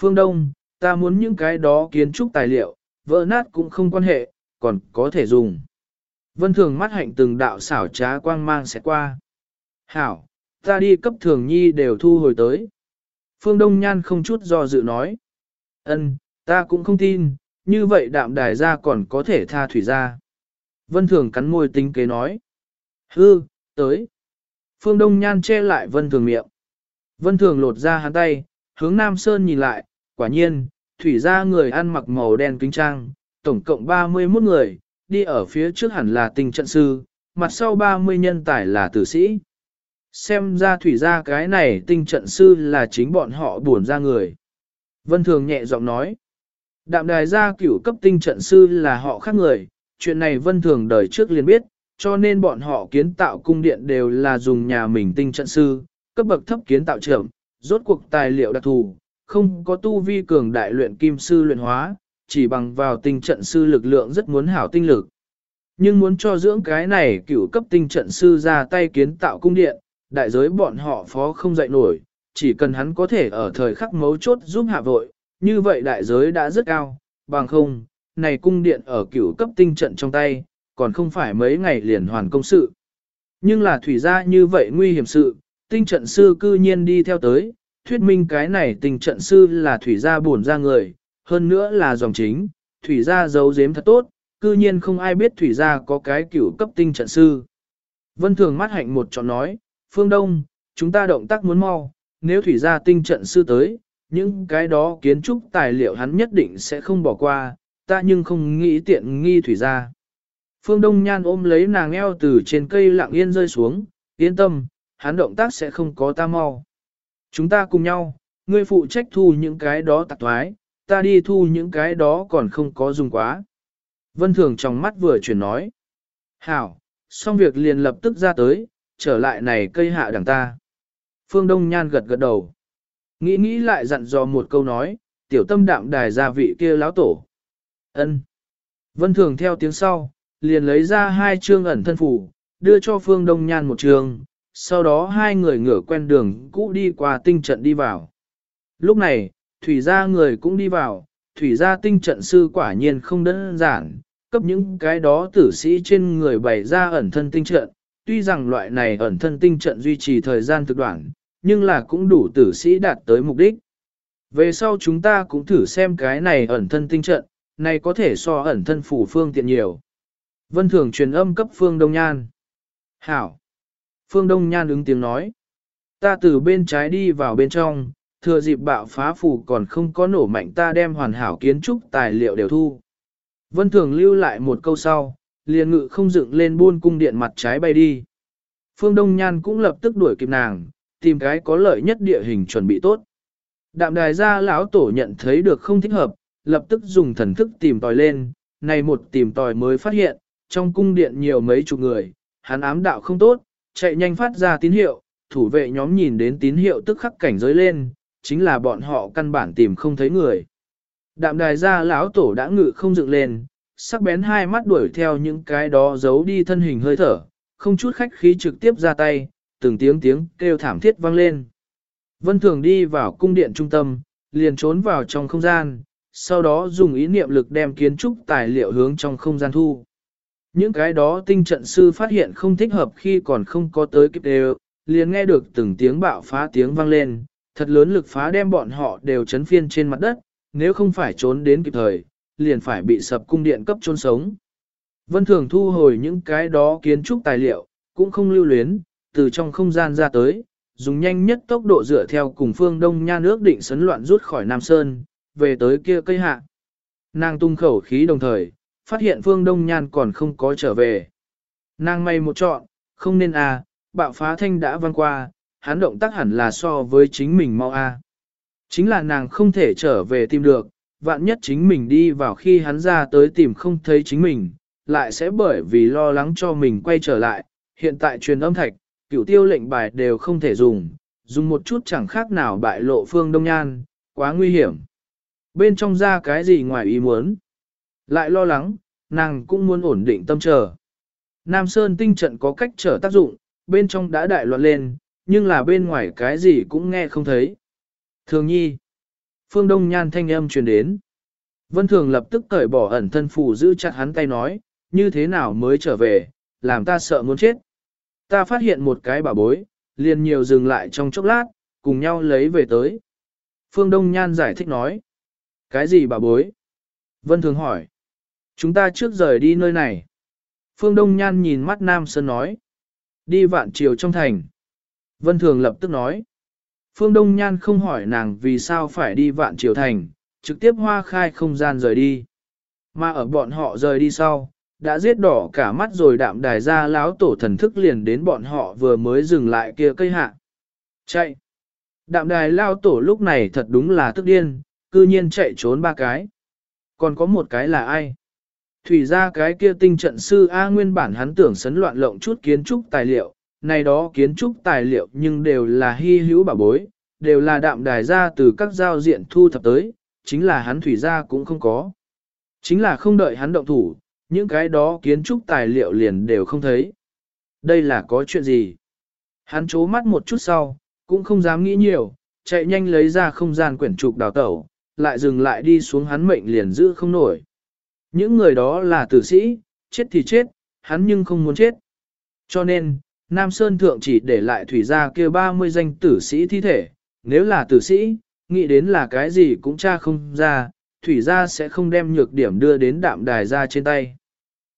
Phương Đông, ta muốn những cái đó kiến trúc tài liệu, vỡ nát cũng không quan hệ, còn có thể dùng. Vân thường mắt hạnh từng đạo xảo trá quang mang sẽ qua. Hảo, ta đi cấp thường nhi đều thu hồi tới. Phương Đông Nhan không chút do dự nói. Ân, Ta cũng không tin, như vậy đạm đài ra còn có thể tha thủy ra. Vân Thường cắn môi tính kế nói. Hư, tới. Phương Đông Nhan che lại Vân Thường miệng. Vân Thường lột ra hắn tay, hướng Nam Sơn nhìn lại, quả nhiên, thủy ra người ăn mặc màu đen kính trang, tổng cộng 31 người, đi ở phía trước hẳn là tình trận sư, mặt sau 30 nhân tài là tử sĩ. Xem ra thủy ra cái này tinh trận sư là chính bọn họ buồn ra người. Vân Thường nhẹ giọng nói. Đạm đài gia cửu cấp tinh trận sư là họ khác người, chuyện này vân thường đời trước liền biết, cho nên bọn họ kiến tạo cung điện đều là dùng nhà mình tinh trận sư, cấp bậc thấp kiến tạo trưởng, rốt cuộc tài liệu đặc thù, không có tu vi cường đại luyện kim sư luyện hóa, chỉ bằng vào tinh trận sư lực lượng rất muốn hảo tinh lực. Nhưng muốn cho dưỡng cái này cửu cấp tinh trận sư ra tay kiến tạo cung điện, đại giới bọn họ phó không dậy nổi, chỉ cần hắn có thể ở thời khắc mấu chốt giúp hạ vội, như vậy đại giới đã rất cao, bằng không, này cung điện ở cửu cấp tinh trận trong tay, còn không phải mấy ngày liền hoàn công sự. Nhưng là thủy gia như vậy nguy hiểm sự, tinh trận sư cư nhiên đi theo tới, thuyết minh cái này Tình trận sư là thủy gia bổn ra người, hơn nữa là dòng chính, thủy gia giấu giếm thật tốt, cư nhiên không ai biết thủy gia có cái cửu cấp tinh trận sư. Vân thường mắt hạnh một chọn nói, phương đông, chúng ta động tác muốn mau, nếu thủy gia tinh trận sư tới, những cái đó kiến trúc tài liệu hắn nhất định sẽ không bỏ qua, ta nhưng không nghĩ tiện nghi thủy gia. Phương Đông Nhan ôm lấy nàng eo từ trên cây lặng yên rơi xuống, yên tâm, hắn động tác sẽ không có ta mau. Chúng ta cùng nhau, ngươi phụ trách thu những cái đó tạc thoái, ta đi thu những cái đó còn không có dùng quá. Vân Thường trong mắt vừa chuyển nói. Hảo, xong việc liền lập tức ra tới, trở lại này cây hạ đằng ta. Phương Đông Nhan gật gật đầu. Nghĩ nghĩ lại dặn dò một câu nói, tiểu tâm đạm đài gia vị kia lão tổ. ân Vân Thường theo tiếng sau, liền lấy ra hai chương ẩn thân phủ, đưa cho Phương Đông Nhan một trường, sau đó hai người ngửa quen đường cũ đi qua tinh trận đi vào. Lúc này, thủy gia người cũng đi vào, thủy gia tinh trận sư quả nhiên không đơn giản, cấp những cái đó tử sĩ trên người bày ra ẩn thân tinh trận, tuy rằng loại này ẩn thân tinh trận duy trì thời gian thực đoạn, nhưng là cũng đủ tử sĩ đạt tới mục đích. Về sau chúng ta cũng thử xem cái này ẩn thân tinh trận, này có thể so ẩn thân phủ phương tiện nhiều. Vân Thường truyền âm cấp Phương Đông Nhan. Hảo. Phương Đông Nhan ứng tiếng nói. Ta từ bên trái đi vào bên trong, thừa dịp bạo phá phủ còn không có nổ mạnh ta đem hoàn hảo kiến trúc tài liệu đều thu. Vân Thường lưu lại một câu sau, liền ngự không dựng lên buôn cung điện mặt trái bay đi. Phương Đông Nhan cũng lập tức đuổi kịp nàng, tìm cái có lợi nhất địa hình chuẩn bị tốt. Đạm đài ra lão tổ nhận thấy được không thích hợp, lập tức dùng thần thức tìm tòi lên, này một tìm tòi mới phát hiện, trong cung điện nhiều mấy chục người, hắn ám đạo không tốt, chạy nhanh phát ra tín hiệu, thủ vệ nhóm nhìn đến tín hiệu tức khắc cảnh giới lên, chính là bọn họ căn bản tìm không thấy người. Đạm đài ra lão tổ đã ngự không dựng lên, sắc bén hai mắt đuổi theo những cái đó giấu đi thân hình hơi thở, không chút khách khí trực tiếp ra tay, từng tiếng tiếng kêu thảm thiết vang lên. Vân Thường đi vào cung điện trung tâm, liền trốn vào trong không gian, sau đó dùng ý niệm lực đem kiến trúc tài liệu hướng trong không gian thu. Những cái đó tinh trận sư phát hiện không thích hợp khi còn không có tới kịp đều, liền nghe được từng tiếng bạo phá tiếng vang lên, thật lớn lực phá đem bọn họ đều chấn phiên trên mặt đất, nếu không phải trốn đến kịp thời, liền phải bị sập cung điện cấp chôn sống. Vân Thường thu hồi những cái đó kiến trúc tài liệu, cũng không lưu luyến, từ trong không gian ra tới, dùng nhanh nhất tốc độ dựa theo cùng phương đông nha nước định sấn loạn rút khỏi Nam Sơn, về tới kia cây hạ. Nàng tung khẩu khí đồng thời, phát hiện phương đông nhan còn không có trở về. Nàng may một chọn, không nên à, bạo phá thanh đã văng qua, hắn động tác hẳn là so với chính mình mau a. À. Chính là nàng không thể trở về tìm được, vạn nhất chính mình đi vào khi hắn ra tới tìm không thấy chính mình, lại sẽ bởi vì lo lắng cho mình quay trở lại, hiện tại truyền âm thạch, cửu tiêu lệnh bài đều không thể dùng, dùng một chút chẳng khác nào bại lộ phương đông nhan, quá nguy hiểm. Bên trong ra cái gì ngoài ý muốn. Lại lo lắng, nàng cũng muốn ổn định tâm trở. Nam Sơn tinh trận có cách trở tác dụng, bên trong đã đại loạn lên, nhưng là bên ngoài cái gì cũng nghe không thấy. Thường nhi. Phương Đông Nhan thanh âm truyền đến. Vân Thường lập tức cởi bỏ ẩn thân phù giữ chặt hắn tay nói, như thế nào mới trở về, làm ta sợ muốn chết. Ta phát hiện một cái bà bối, liền nhiều dừng lại trong chốc lát, cùng nhau lấy về tới. Phương Đông Nhan giải thích nói. Cái gì bà bối? Vân Thường hỏi. Chúng ta trước rời đi nơi này. Phương Đông Nhan nhìn mắt Nam Sơn nói. Đi vạn chiều trong thành. Vân Thường lập tức nói. Phương Đông Nhan không hỏi nàng vì sao phải đi vạn chiều thành, trực tiếp hoa khai không gian rời đi. Mà ở bọn họ rời đi sau, đã giết đỏ cả mắt rồi đạm đài ra láo tổ thần thức liền đến bọn họ vừa mới dừng lại kia cây hạ. Chạy! Đạm đài lao tổ lúc này thật đúng là tức điên, cư nhiên chạy trốn ba cái. Còn có một cái là ai? Thủy ra cái kia tinh trận sư A nguyên bản hắn tưởng sấn loạn lộng chút kiến trúc tài liệu, này đó kiến trúc tài liệu nhưng đều là hy hữu bảo bối, đều là đạm đài ra từ các giao diện thu thập tới, chính là hắn thủy ra cũng không có. Chính là không đợi hắn động thủ, những cái đó kiến trúc tài liệu liền đều không thấy. Đây là có chuyện gì? Hắn chố mắt một chút sau, cũng không dám nghĩ nhiều, chạy nhanh lấy ra không gian quyển trục đào tẩu, lại dừng lại đi xuống hắn mệnh liền giữ không nổi. Những người đó là tử sĩ, chết thì chết, hắn nhưng không muốn chết. Cho nên, Nam Sơn Thượng chỉ để lại thủy gia kia 30 danh tử sĩ thi thể, nếu là tử sĩ, nghĩ đến là cái gì cũng tra không ra, thủy gia sẽ không đem nhược điểm đưa đến đạm đài ra trên tay.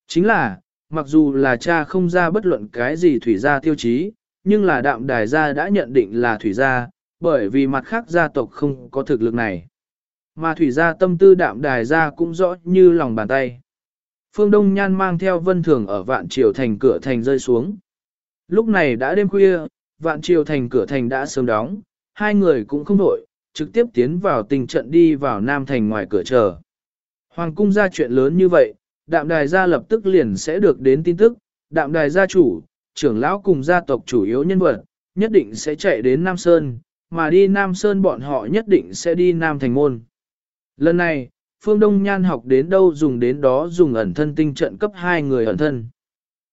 Chính là, mặc dù là cha không ra bất luận cái gì thủy gia tiêu chí, nhưng là đạm đài gia đã nhận định là thủy gia, bởi vì mặt khác gia tộc không có thực lực này. Mà thủy gia tâm tư đạm đài gia cũng rõ như lòng bàn tay. Phương Đông Nhan mang theo vân thường ở vạn triều thành cửa thành rơi xuống. Lúc này đã đêm khuya, vạn triều thành cửa thành đã sớm đóng, hai người cũng không đổi, trực tiếp tiến vào tình trận đi vào Nam Thành ngoài cửa chờ. Hoàng cung ra chuyện lớn như vậy, đạm đài gia lập tức liền sẽ được đến tin tức, đạm đài gia chủ, trưởng lão cùng gia tộc chủ yếu nhân vật, nhất định sẽ chạy đến Nam Sơn, mà đi Nam Sơn bọn họ nhất định sẽ đi Nam Thành Môn. Lần này, Phương Đông Nhan học đến đâu dùng đến đó dùng ẩn thân tinh trận cấp hai người ẩn thân.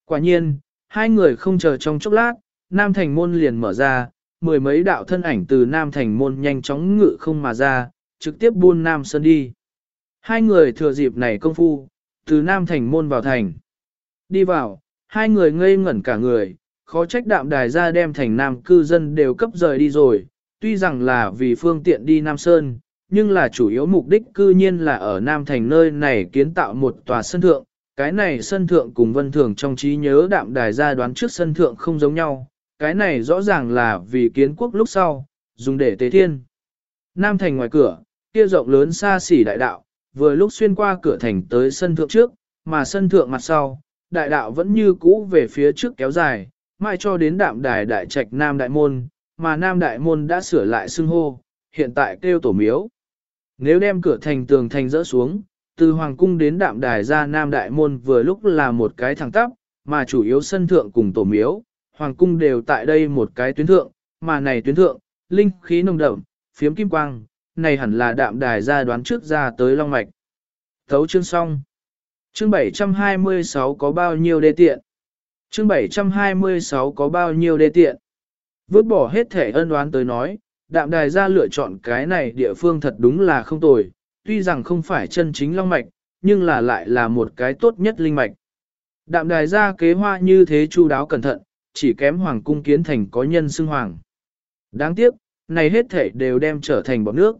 Quả nhiên, hai người không chờ trong chốc lát, Nam Thành Môn liền mở ra, mười mấy đạo thân ảnh từ Nam Thành Môn nhanh chóng ngự không mà ra, trực tiếp buôn Nam Sơn đi. Hai người thừa dịp này công phu, từ Nam Thành Môn vào thành. Đi vào, hai người ngây ngẩn cả người, khó trách đạm đài ra đem thành Nam cư dân đều cấp rời đi rồi, tuy rằng là vì phương tiện đi Nam Sơn, nhưng là chủ yếu mục đích cư nhiên là ở Nam Thành nơi này kiến tạo một tòa sân thượng. Cái này sân thượng cùng vân thường trong trí nhớ đạm đài ra đoán trước sân thượng không giống nhau, cái này rõ ràng là vì kiến quốc lúc sau, dùng để tế thiên. Nam Thành ngoài cửa, kia rộng lớn xa xỉ đại đạo, vừa lúc xuyên qua cửa thành tới sân thượng trước, mà sân thượng mặt sau, đại đạo vẫn như cũ về phía trước kéo dài, mãi cho đến đạm đài đại trạch Nam Đại Môn, mà Nam Đại Môn đã sửa lại xưng hô, hiện tại kêu tổ miếu. Nếu đem cửa thành tường thành rỡ xuống, từ Hoàng Cung đến đạm đài ra Nam Đại Môn vừa lúc là một cái thẳng tắp, mà chủ yếu sân thượng cùng tổ miếu, Hoàng Cung đều tại đây một cái tuyến thượng, mà này tuyến thượng, linh khí nồng đậm, phiếm kim quang, này hẳn là đạm đài ra đoán trước ra tới Long Mạch. Thấu chương xong. Chương 726 có bao nhiêu đê tiện? Chương 726 có bao nhiêu đê tiện? Vứt bỏ hết thể ân đoán tới nói, đạm đài ra lựa chọn cái này địa phương thật đúng là không tồi, tuy rằng không phải chân chính long mạch, nhưng là lại là một cái tốt nhất linh mạch. Đạm đài ra kế hoa như thế chu đáo cẩn thận, chỉ kém hoàng cung kiến thành có nhân xưng hoàng. Đáng tiếc, này hết thể đều đem trở thành bọt nước.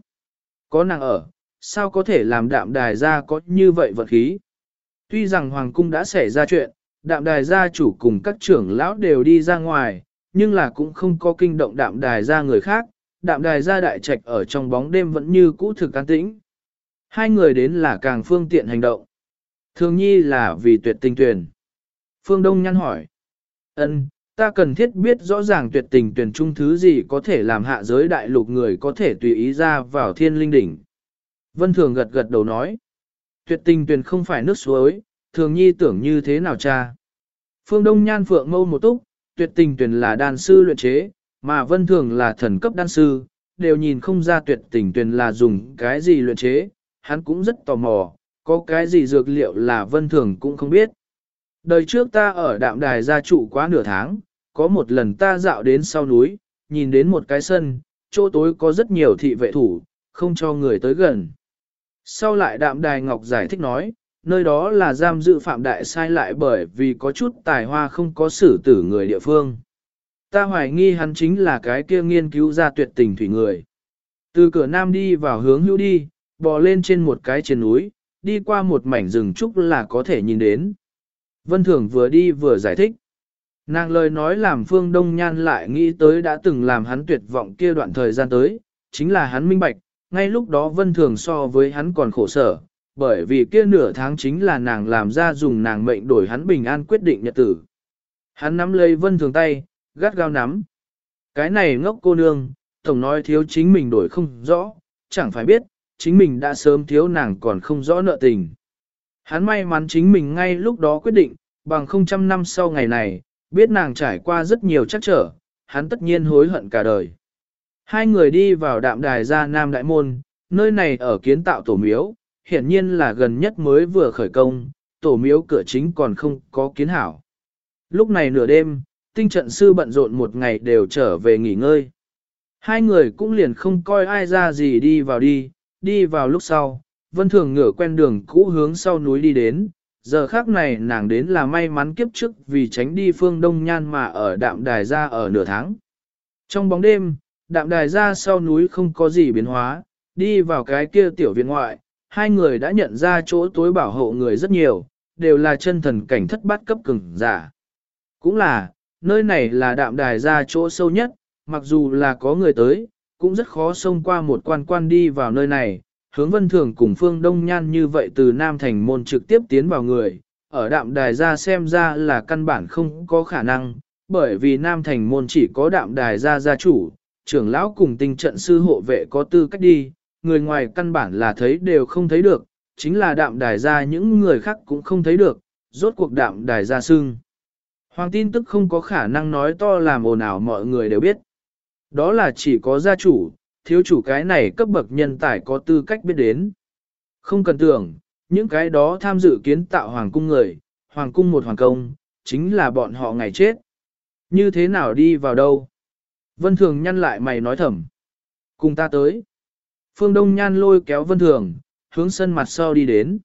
Có nàng ở, sao có thể làm đạm đài ra có như vậy vật khí? Tuy rằng hoàng cung đã xảy ra chuyện, đạm đài gia chủ cùng các trưởng lão đều đi ra ngoài, nhưng là cũng không có kinh động đạm đài gia người khác, đạm đài gia đại trạch ở trong bóng đêm vẫn như cũ thực an tĩnh. Hai người đến là càng phương tiện hành động. Thường nhi là vì tuyệt tình tuyển. Phương Đông nhăn hỏi. ân ta cần thiết biết rõ ràng tuyệt tình tuyển trung thứ gì có thể làm hạ giới đại lục người có thể tùy ý ra vào thiên linh đỉnh. Vân Thường gật gật đầu nói. Tuyệt tình tuyển không phải nước suối, thường nhi tưởng như thế nào cha. Phương Đông Nhan Phượng mâu một túc, tuyệt tình tuyển là đàn sư luyện chế, mà vân thường là thần cấp đan sư, đều nhìn không ra tuyệt tình tuyền là dùng cái gì luyện chế, hắn cũng rất tò mò, có cái gì dược liệu là vân thường cũng không biết. Đời trước ta ở đạm đài gia trụ quá nửa tháng, có một lần ta dạo đến sau núi, nhìn đến một cái sân, chỗ tối có rất nhiều thị vệ thủ, không cho người tới gần. Sau lại đạm đài ngọc giải thích nói, nơi đó là giam giữ phạm đại sai lại bởi vì có chút tài hoa không có xử tử người địa phương. Ta hoài nghi hắn chính là cái kia nghiên cứu ra tuyệt tình thủy người. Từ cửa nam đi vào hướng hữu đi, bò lên trên một cái trên núi, đi qua một mảnh rừng trúc là có thể nhìn đến. Vân Thường vừa đi vừa giải thích. Nàng lời nói làm Phương Đông Nhan lại nghĩ tới đã từng làm hắn tuyệt vọng kia đoạn thời gian tới, chính là hắn minh bạch, ngay lúc đó Vân Thường so với hắn còn khổ sở, bởi vì kia nửa tháng chính là nàng làm ra dùng nàng mệnh đổi hắn bình an quyết định nhật tử. Hắn nắm lấy vân thường tay, gắt gao nắm. Cái này ngốc cô nương, tổng nói thiếu chính mình đổi không rõ, chẳng phải biết, chính mình đã sớm thiếu nàng còn không rõ nợ tình. Hắn may mắn chính mình ngay lúc đó quyết định, bằng không trăm năm sau ngày này, biết nàng trải qua rất nhiều chắc trở, hắn tất nhiên hối hận cả đời. Hai người đi vào đạm đài ra Nam Đại Môn, nơi này ở kiến tạo tổ miếu, hiển nhiên là gần nhất mới vừa khởi công, tổ miếu cửa chính còn không có kiến hảo. Lúc này nửa đêm, tinh trận sư bận rộn một ngày đều trở về nghỉ ngơi. Hai người cũng liền không coi ai ra gì đi vào đi, đi vào lúc sau, vân thường ngửa quen đường cũ hướng sau núi đi đến, giờ khác này nàng đến là may mắn kiếp trước vì tránh đi phương đông nhan mà ở đạm đài ra ở nửa tháng. Trong bóng đêm, đạm đài ra sau núi không có gì biến hóa, đi vào cái kia tiểu viện ngoại, hai người đã nhận ra chỗ tối bảo hộ người rất nhiều, đều là chân thần cảnh thất bát cấp cường giả. Cũng là, nơi này là đạm đài ra chỗ sâu nhất, mặc dù là có người tới, cũng rất khó xông qua một quan quan đi vào nơi này, hướng vân thường cùng phương đông nhan như vậy từ Nam Thành môn trực tiếp tiến vào người, ở đạm đài ra xem ra là căn bản không có khả năng, bởi vì Nam Thành môn chỉ có đạm đài ra gia chủ, trưởng lão cùng tinh trận sư hộ vệ có tư cách đi, người ngoài căn bản là thấy đều không thấy được, chính là đạm đài ra những người khác cũng không thấy được, rốt cuộc đạm đài ra sưng. Hoàng tin tức không có khả năng nói to làm ồn ào mọi người đều biết. Đó là chỉ có gia chủ, thiếu chủ cái này cấp bậc nhân tài có tư cách biết đến. Không cần tưởng, những cái đó tham dự kiến tạo hoàng cung người, hoàng cung một hoàng công, chính là bọn họ ngày chết. Như thế nào đi vào đâu? Vân Thường nhăn lại mày nói thầm. Cùng ta tới. Phương Đông Nhan lôi kéo Vân Thường, hướng sân mặt sau đi đến.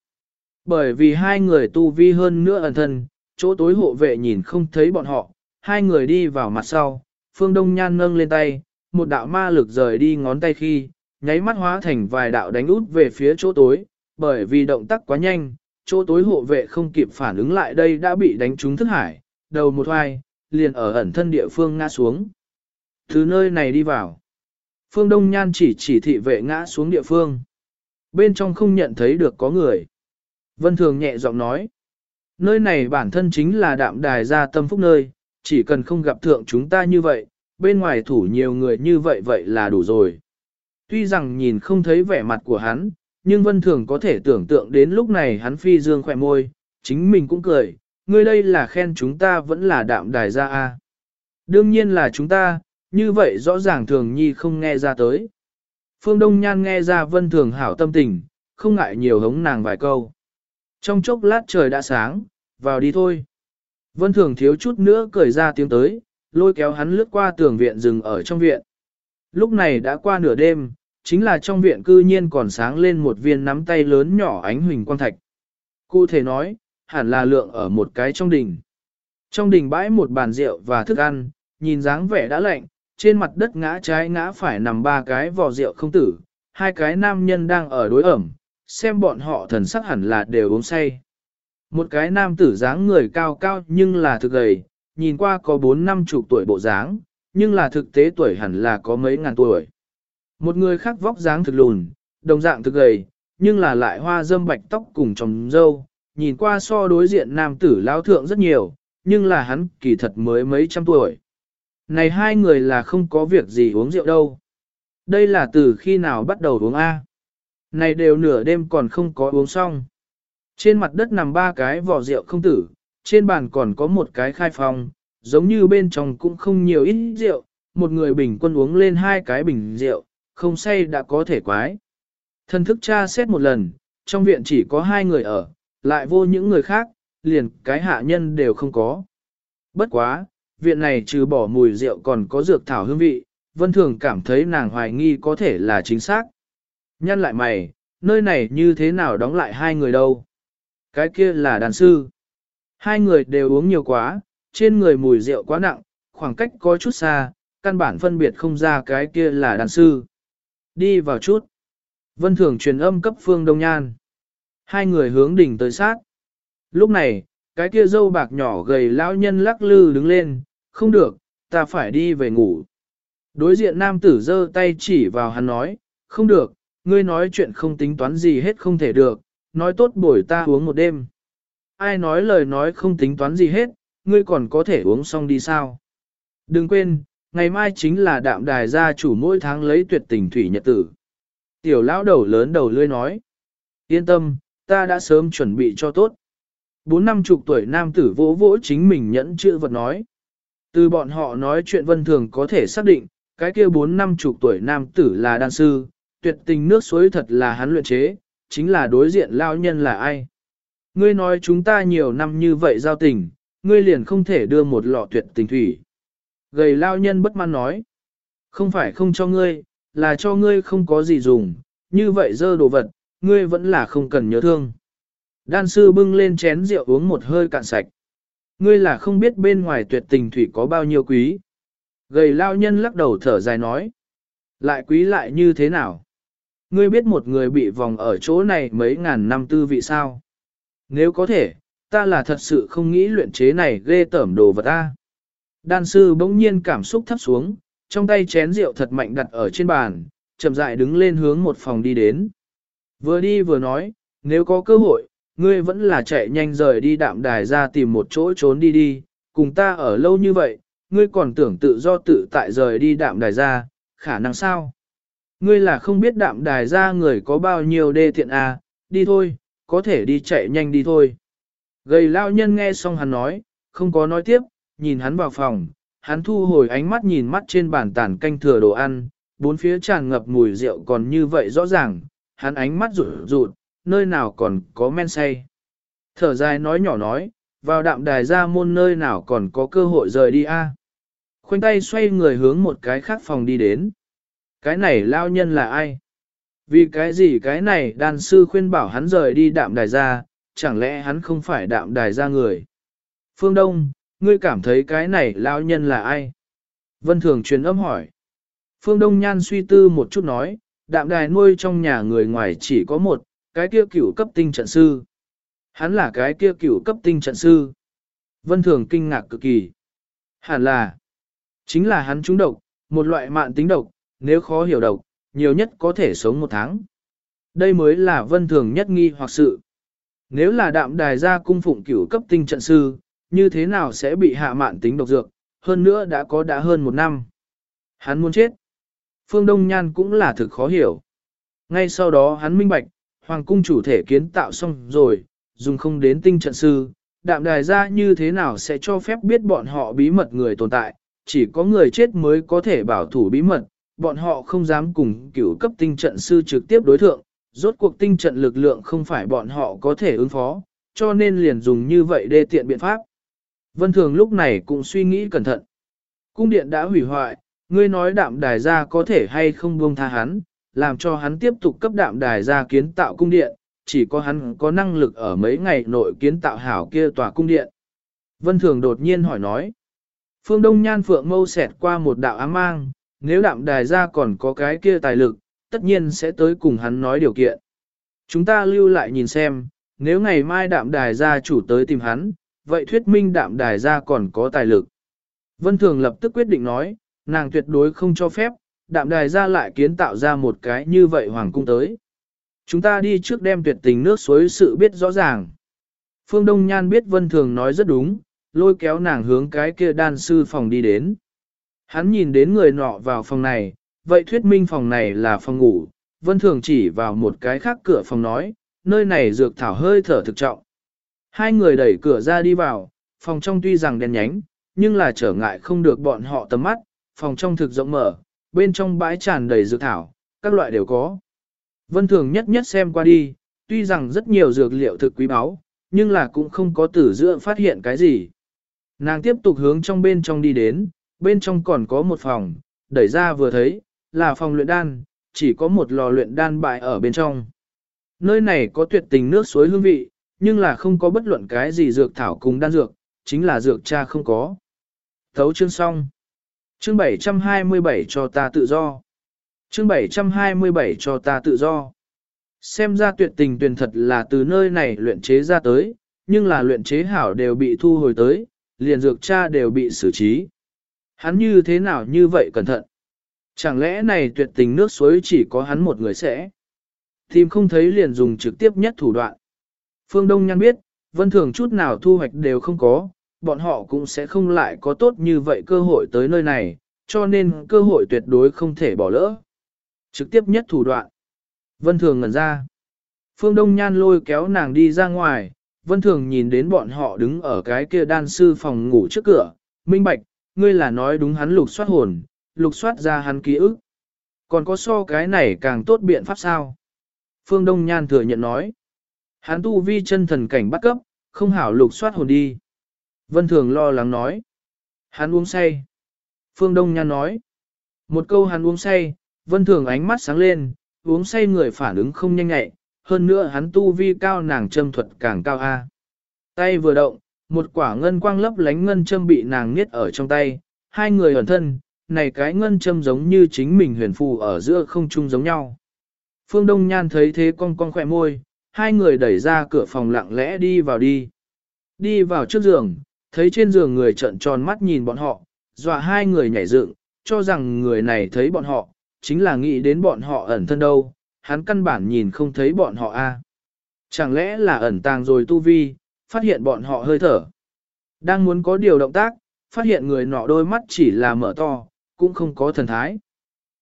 Bởi vì hai người tu vi hơn nữa ẩn thân, chỗ tối hộ vệ nhìn không thấy bọn họ, hai người đi vào mặt sau, Phương Đông Nhan nâng lên tay, một đạo ma lực rời đi ngón tay khi, nháy mắt hóa thành vài đạo đánh út về phía chỗ tối, bởi vì động tác quá nhanh, chỗ tối hộ vệ không kịp phản ứng lại đây đã bị đánh trúng thức hải, đầu một hoài, liền ở ẩn thân địa phương ngã xuống. Từ nơi này đi vào. Phương Đông Nhan chỉ chỉ thị vệ ngã xuống địa phương. Bên trong không nhận thấy được có người. Vân Thường nhẹ giọng nói. Nơi này bản thân chính là đạm đài gia tâm phúc nơi, chỉ cần không gặp thượng chúng ta như vậy, bên ngoài thủ nhiều người như vậy vậy là đủ rồi. Tuy rằng nhìn không thấy vẻ mặt của hắn, nhưng Vân Thường có thể tưởng tượng đến lúc này hắn phi dương khỏe môi, chính mình cũng cười, ngươi đây là khen chúng ta vẫn là đạm đài gia a. Đương nhiên là chúng ta, như vậy rõ ràng thường nhi không nghe ra tới. Phương Đông Nhan nghe ra Vân Thường hảo tâm tình, không ngại nhiều hống nàng vài câu. Trong chốc lát trời đã sáng, vào đi thôi. Vân Thường thiếu chút nữa cười ra tiếng tới, lôi kéo hắn lướt qua tường viện rừng ở trong viện. Lúc này đã qua nửa đêm, chính là trong viện cư nhiên còn sáng lên một viên nắm tay lớn nhỏ ánh huỳnh quang thạch. Cụ thể nói, hẳn là lượng ở một cái trong đình. Trong đình bãi một bàn rượu và thức ăn, nhìn dáng vẻ đã lạnh, trên mặt đất ngã trái ngã phải nằm ba cái vò rượu không tử, hai cái nam nhân đang ở đối ẩm, xem bọn họ thần sắc hẳn là đều uống say. Một cái nam tử dáng người cao cao nhưng là thực gầy, nhìn qua có bốn năm chục tuổi bộ dáng, nhưng là thực tế tuổi hẳn là có mấy ngàn tuổi. Một người khác vóc dáng thực lùn, đồng dạng thực gầy, nhưng là lại hoa dâm bạch tóc cùng trồng dâu, nhìn qua so đối diện nam tử lao thượng rất nhiều, nhưng là hắn kỳ thật mới mấy trăm tuổi. Này hai người là không có việc gì uống rượu đâu. Đây là từ khi nào bắt đầu uống A. Này đều nửa đêm còn không có uống xong. Trên mặt đất nằm ba cái vỏ rượu không tử, trên bàn còn có một cái khai phòng, giống như bên trong cũng không nhiều ít rượu, một người bình quân uống lên hai cái bình rượu, không say đã có thể quái. Thần thức tra xét một lần, trong viện chỉ có hai người ở, lại vô những người khác, liền cái hạ nhân đều không có. Bất quá, viện này trừ bỏ mùi rượu còn có dược thảo hương vị, vân thường cảm thấy nàng hoài nghi có thể là chính xác. Nhăn lại mày, nơi này như thế nào đóng lại hai người đâu? Cái kia là đàn sư. Hai người đều uống nhiều quá, trên người mùi rượu quá nặng, khoảng cách có chút xa, căn bản phân biệt không ra cái kia là đàn sư. Đi vào chút. Vân Thường truyền âm cấp Phương Đông Nhan. Hai người hướng đỉnh tới sát. Lúc này, cái kia dâu bạc nhỏ gầy lão nhân lắc lư đứng lên, không được, ta phải đi về ngủ. Đối diện nam tử giơ tay chỉ vào hắn nói, không được, ngươi nói chuyện không tính toán gì hết không thể được, nói tốt buổi ta uống một đêm. Ai nói lời nói không tính toán gì hết, ngươi còn có thể uống xong đi sao? Đừng quên, ngày mai chính là đạm đài gia chủ mỗi tháng lấy tuyệt tình thủy nhật tử. Tiểu lão đầu lớn đầu lươi nói. Yên tâm, ta đã sớm chuẩn bị cho tốt. Bốn năm chục tuổi nam tử vỗ vỗ chính mình nhẫn chữ vật nói. Từ bọn họ nói chuyện vân thường có thể xác định, cái kia bốn năm chục tuổi nam tử là đan sư, tuyệt tình nước suối thật là hắn luyện chế, chính là đối diện lao nhân là ai. Ngươi nói chúng ta nhiều năm như vậy giao tình, ngươi liền không thể đưa một lọ tuyệt tình thủy. Gầy lao nhân bất mãn nói, không phải không cho ngươi, là cho ngươi không có gì dùng, như vậy dơ đồ vật, ngươi vẫn là không cần nhớ thương. Đan sư bưng lên chén rượu uống một hơi cạn sạch. Ngươi là không biết bên ngoài tuyệt tình thủy có bao nhiêu quý. Gầy lao nhân lắc đầu thở dài nói. Lại quý lại như thế nào? Ngươi biết một người bị vòng ở chỗ này mấy ngàn năm tư vị sao? Nếu có thể, ta là thật sự không nghĩ luyện chế này ghê tởm đồ vật ta. Đan sư bỗng nhiên cảm xúc thấp xuống, trong tay chén rượu thật mạnh đặt ở trên bàn, chậm rãi đứng lên hướng một phòng đi đến. Vừa đi vừa nói, nếu có cơ hội, ngươi vẫn là chạy nhanh rời đi đạm đài ra tìm một chỗ trốn đi đi, cùng ta ở lâu như vậy, ngươi còn tưởng tự do tự tại rời đi đạm đài ra, khả năng sao? Ngươi là không biết đạm đài ra người có bao nhiêu đê tiện à, đi thôi, có thể đi chạy nhanh đi thôi. Gầy lao nhân nghe xong hắn nói, không có nói tiếp, nhìn hắn vào phòng, hắn thu hồi ánh mắt nhìn mắt trên bàn tàn canh thừa đồ ăn, bốn phía tràn ngập mùi rượu còn như vậy rõ ràng, hắn ánh mắt rụt rụt, nơi nào còn có men say. Thở dài nói nhỏ nói, vào đạm đài ra môn nơi nào còn có cơ hội rời đi a. Khoanh tay xoay người hướng một cái khác phòng đi đến. Cái này lao nhân là ai? Vì cái gì cái này đàn sư khuyên bảo hắn rời đi đạm đài ra, chẳng lẽ hắn không phải đạm đài ra người? Phương Đông, ngươi cảm thấy cái này lao nhân là ai? Vân Thường truyền âm hỏi. Phương Đông Nhan suy tư một chút nói, đạm đài nuôi trong nhà người ngoài chỉ có một, cái kia cửu cấp tinh trận sư. Hắn là cái kia cửu cấp tinh trận sư. Vân Thường kinh ngạc cực kỳ. Hẳn là, chính là hắn trúng độc, một loại mạn tính độc, nếu khó hiểu độc, nhiều nhất có thể sống một tháng. Đây mới là Vân Thường nhất nghi hoặc sự. Nếu là đạm đài gia cung phụng cửu cấp tinh trận sư, như thế nào sẽ bị hạ mạn tính độc dược, hơn nữa đã có đã hơn một năm. Hắn muốn chết. Phương Đông Nhan cũng là thực khó hiểu. Ngay sau đó hắn minh bạch, Hoàng cung chủ thể kiến tạo xong rồi, dùng không đến tinh trận sư, đạm đài ra như thế nào sẽ cho phép biết bọn họ bí mật người tồn tại, chỉ có người chết mới có thể bảo thủ bí mật, bọn họ không dám cùng cửu cấp tinh trận sư trực tiếp đối thượng, rốt cuộc tinh trận lực lượng không phải bọn họ có thể ứng phó, cho nên liền dùng như vậy để tiện biện pháp. Vân Thường lúc này cũng suy nghĩ cẩn thận. Cung điện đã hủy hoại, ngươi nói đạm đài gia có thể hay không buông tha hắn, làm cho hắn tiếp tục cấp đạm đài gia kiến tạo cung điện, chỉ có hắn có năng lực ở mấy ngày nội kiến tạo hảo kia tòa cung điện. Vân Thường đột nhiên hỏi nói. Phương Đông Nhan Phượng mâu xẹt qua một đạo ám mang, nếu đạm đài ra còn có cái kia tài lực, tất nhiên sẽ tới cùng hắn nói điều kiện. Chúng ta lưu lại nhìn xem, nếu ngày mai đạm đài gia chủ tới tìm hắn, vậy thuyết minh đạm đài gia còn có tài lực. Vân Thường lập tức quyết định nói, nàng tuyệt đối không cho phép, đạm đài gia lại kiến tạo ra một cái như vậy hoàng cung tới. Chúng ta đi trước đem tuyệt tình nước suối sự biết rõ ràng. Phương Đông Nhan biết Vân Thường nói rất đúng, lôi kéo nàng hướng cái kia đan sư phòng đi đến. Hắn nhìn đến người nọ vào phòng này, vậy thuyết minh phòng này là phòng ngủ, Vân Thường chỉ vào một cái khác cửa phòng nói, nơi này dược thảo hơi thở thực trọng. Hai người đẩy cửa ra đi vào, phòng trong tuy rằng đen nhánh, nhưng là trở ngại không được bọn họ tầm mắt, phòng trong thực rộng mở, bên trong bãi tràn đầy dược thảo, các loại đều có. Vân Thường nhất nhất xem qua đi, tuy rằng rất nhiều dược liệu thực quý báu, nhưng là cũng không có tử giữa phát hiện cái gì. Nàng tiếp tục hướng trong bên trong đi đến, bên trong còn có một phòng, đẩy ra vừa thấy, là phòng luyện đan, chỉ có một lò luyện đan bại ở bên trong. Nơi này có tuyệt tình nước suối hương vị, nhưng là không có bất luận cái gì dược thảo cùng đan dược, chính là dược cha không có. Thấu chương xong. Chương 727 cho ta tự do. Chương 727 cho ta tự do. Xem ra tuyệt tình tuyển thật là từ nơi này luyện chế ra tới, nhưng là luyện chế hảo đều bị thu hồi tới, liền dược cha đều bị xử trí. Hắn như thế nào như vậy cẩn thận? Chẳng lẽ này tuyệt tình nước suối chỉ có hắn một người sẽ? Tìm không thấy liền dùng trực tiếp nhất thủ đoạn. Phương Đông Nhan biết, vân thường chút nào thu hoạch đều không có, bọn họ cũng sẽ không lại có tốt như vậy cơ hội tới nơi này, cho nên cơ hội tuyệt đối không thể bỏ lỡ. Trực tiếp nhất thủ đoạn. Vân Thường ngẩn ra. Phương Đông Nhan lôi kéo nàng đi ra ngoài, Vân Thường nhìn đến bọn họ đứng ở cái kia đan sư phòng ngủ trước cửa, minh bạch, ngươi là nói đúng hắn lục soát hồn, lục soát ra hắn ký ức. Còn có so cái này càng tốt biện pháp sao? Phương Đông Nhan thừa nhận nói. Hắn tu vi chân thần cảnh bắt cấp, không hảo lục soát hồn đi. Vân Thường lo lắng nói. Hắn uống say. Phương Đông Nhan nói. Một câu hắn uống say, Vân Thường ánh mắt sáng lên, uống say người phản ứng không nhanh nhẹ, hơn nữa hắn tu vi cao nàng châm thuật càng cao a. Tay vừa động, một quả ngân quang lấp lánh ngân châm bị nàng niết ở trong tay, hai người ẩn thân, này cái ngân châm giống như chính mình huyền phù ở giữa không trung giống nhau. Phương Đông Nhan thấy thế cong cong khỏe môi, hai người đẩy ra cửa phòng lặng lẽ đi vào đi. Đi vào trước giường, thấy trên giường người trợn tròn mắt nhìn bọn họ, dọa hai người nhảy dựng, cho rằng người này thấy bọn họ, chính là nghĩ đến bọn họ ẩn thân đâu, hắn căn bản nhìn không thấy bọn họ a. Chẳng lẽ là ẩn tàng rồi tu vi, phát hiện bọn họ hơi thở. Đang muốn có điều động tác, phát hiện người nọ đôi mắt chỉ là mở to, cũng không có thần thái.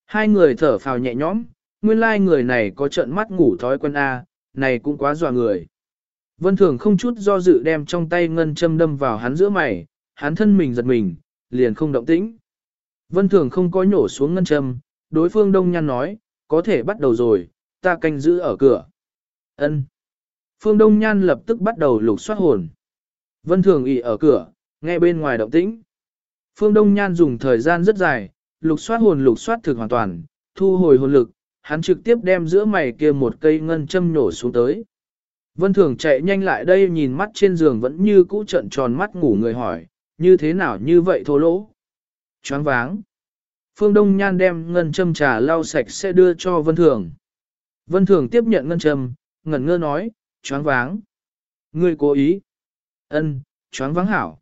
Hai người thở phào nhẹ nhõm, nguyên lai like người này có trận mắt ngủ thói quen A, này cũng quá dọa người. Vân Thường không chút do dự đem trong tay ngân châm đâm vào hắn giữa mày, hắn thân mình giật mình, liền không động tĩnh. Vân Thường không có nhổ xuống ngân châm, đối phương đông nhăn nói, có thể bắt đầu rồi, ta canh giữ ở cửa. Ân. Phương Đông Nhan lập tức bắt đầu lục soát hồn. Vân Thường ỉ ở cửa, nghe bên ngoài động tĩnh. Phương Đông Nhan dùng thời gian rất dài, lục soát hồn lục soát thực hoàn toàn, thu hồi hồn lực, hắn trực tiếp đem giữa mày kia một cây ngân châm nổ xuống tới. Vân Thường chạy nhanh lại đây nhìn mắt trên giường vẫn như cũ trận tròn mắt ngủ người hỏi, như thế nào như vậy thô lỗ? Choáng váng. Phương Đông Nhan đem ngân châm trà lau sạch sẽ đưa cho Vân Thường. Vân Thường tiếp nhận ngân châm, ngẩn ngơ nói, choáng váng. Ngươi cố ý. Ân, choáng váng hảo.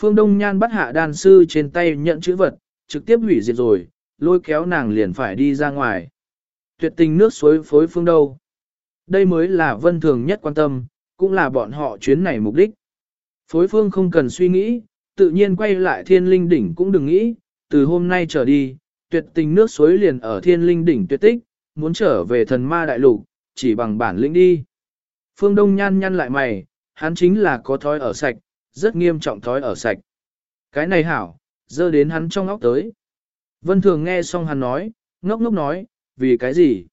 Phương Đông Nhan bắt hạ đàn sư trên tay nhận chữ vật, trực tiếp hủy diệt rồi, lôi kéo nàng liền phải đi ra ngoài. Tuyệt tình nước suối phối phương đâu. Đây mới là vân thường nhất quan tâm, cũng là bọn họ chuyến này mục đích. Phối phương không cần suy nghĩ, tự nhiên quay lại thiên linh đỉnh cũng đừng nghĩ, từ hôm nay trở đi, tuyệt tình nước suối liền ở thiên linh đỉnh tuyệt tích, muốn trở về thần ma đại lục, chỉ bằng bản lĩnh đi. Phương Đông nhan nhăn lại mày, hắn chính là có thói ở sạch, rất nghiêm trọng thói ở sạch. Cái này hảo, dơ đến hắn trong óc tới. Vân Thường nghe xong hắn nói, ngốc ngốc nói, vì cái gì?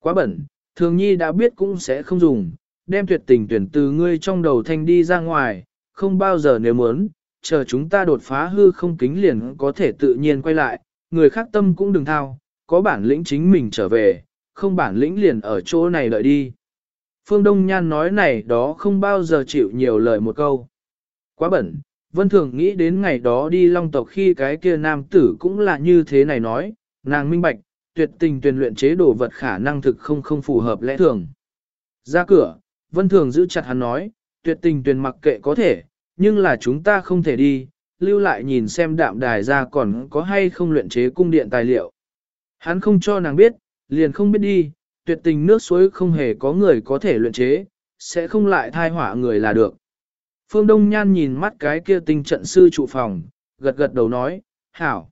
Quá bẩn, Thường Nhi đã biết cũng sẽ không dùng, đem tuyệt tình tuyển từ ngươi trong đầu thanh đi ra ngoài, không bao giờ nếu muốn, chờ chúng ta đột phá hư không kính liền có thể tự nhiên quay lại, người khác tâm cũng đừng thao, có bản lĩnh chính mình trở về, không bản lĩnh liền ở chỗ này đợi đi. Phương Đông Nhan nói này đó không bao giờ chịu nhiều lời một câu. Quá bẩn, Vân Thường nghĩ đến ngày đó đi long tộc khi cái kia nam tử cũng là như thế này nói, nàng minh bạch, tuyệt tình tuyển luyện chế đồ vật khả năng thực không không phù hợp lẽ thường. Ra cửa, Vân Thường giữ chặt hắn nói, tuyệt tình tuyển mặc kệ có thể, nhưng là chúng ta không thể đi, lưu lại nhìn xem đạm đài ra còn có hay không luyện chế cung điện tài liệu. Hắn không cho nàng biết, liền không biết đi, tuyệt tình nước suối không hề có người có thể luyện chế, sẽ không lại thai hỏa người là được. Phương Đông Nhan nhìn mắt cái kia tinh trận sư trụ phòng, gật gật đầu nói, hảo.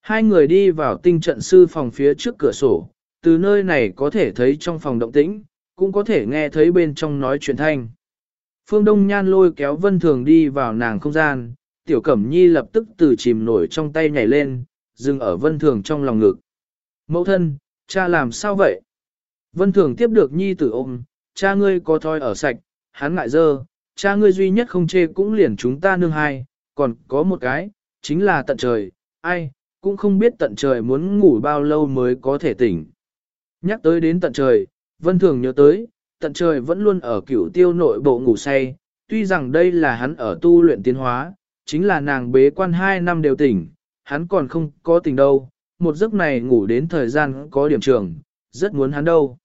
Hai người đi vào tinh trận sư phòng phía trước cửa sổ, từ nơi này có thể thấy trong phòng động tĩnh, cũng có thể nghe thấy bên trong nói chuyện thanh. Phương Đông Nhan lôi kéo Vân Thường đi vào nàng không gian, Tiểu Cẩm Nhi lập tức từ chìm nổi trong tay nhảy lên, dừng ở Vân Thường trong lòng ngực. Mẫu thân, cha làm sao vậy? Vân Thường tiếp được Nhi tử ôm, cha ngươi có thoi ở sạch, hắn ngại dơ, cha ngươi duy nhất không chê cũng liền chúng ta nương hai, còn có một cái, chính là tận trời, ai, cũng không biết tận trời muốn ngủ bao lâu mới có thể tỉnh. Nhắc tới đến tận trời, Vân Thường nhớ tới, tận trời vẫn luôn ở cửu tiêu nội bộ ngủ say, tuy rằng đây là hắn ở tu luyện tiến hóa, chính là nàng bế quan hai năm đều tỉnh, hắn còn không có tỉnh đâu, một giấc này ngủ đến thời gian có điểm trường, rất muốn hắn đâu.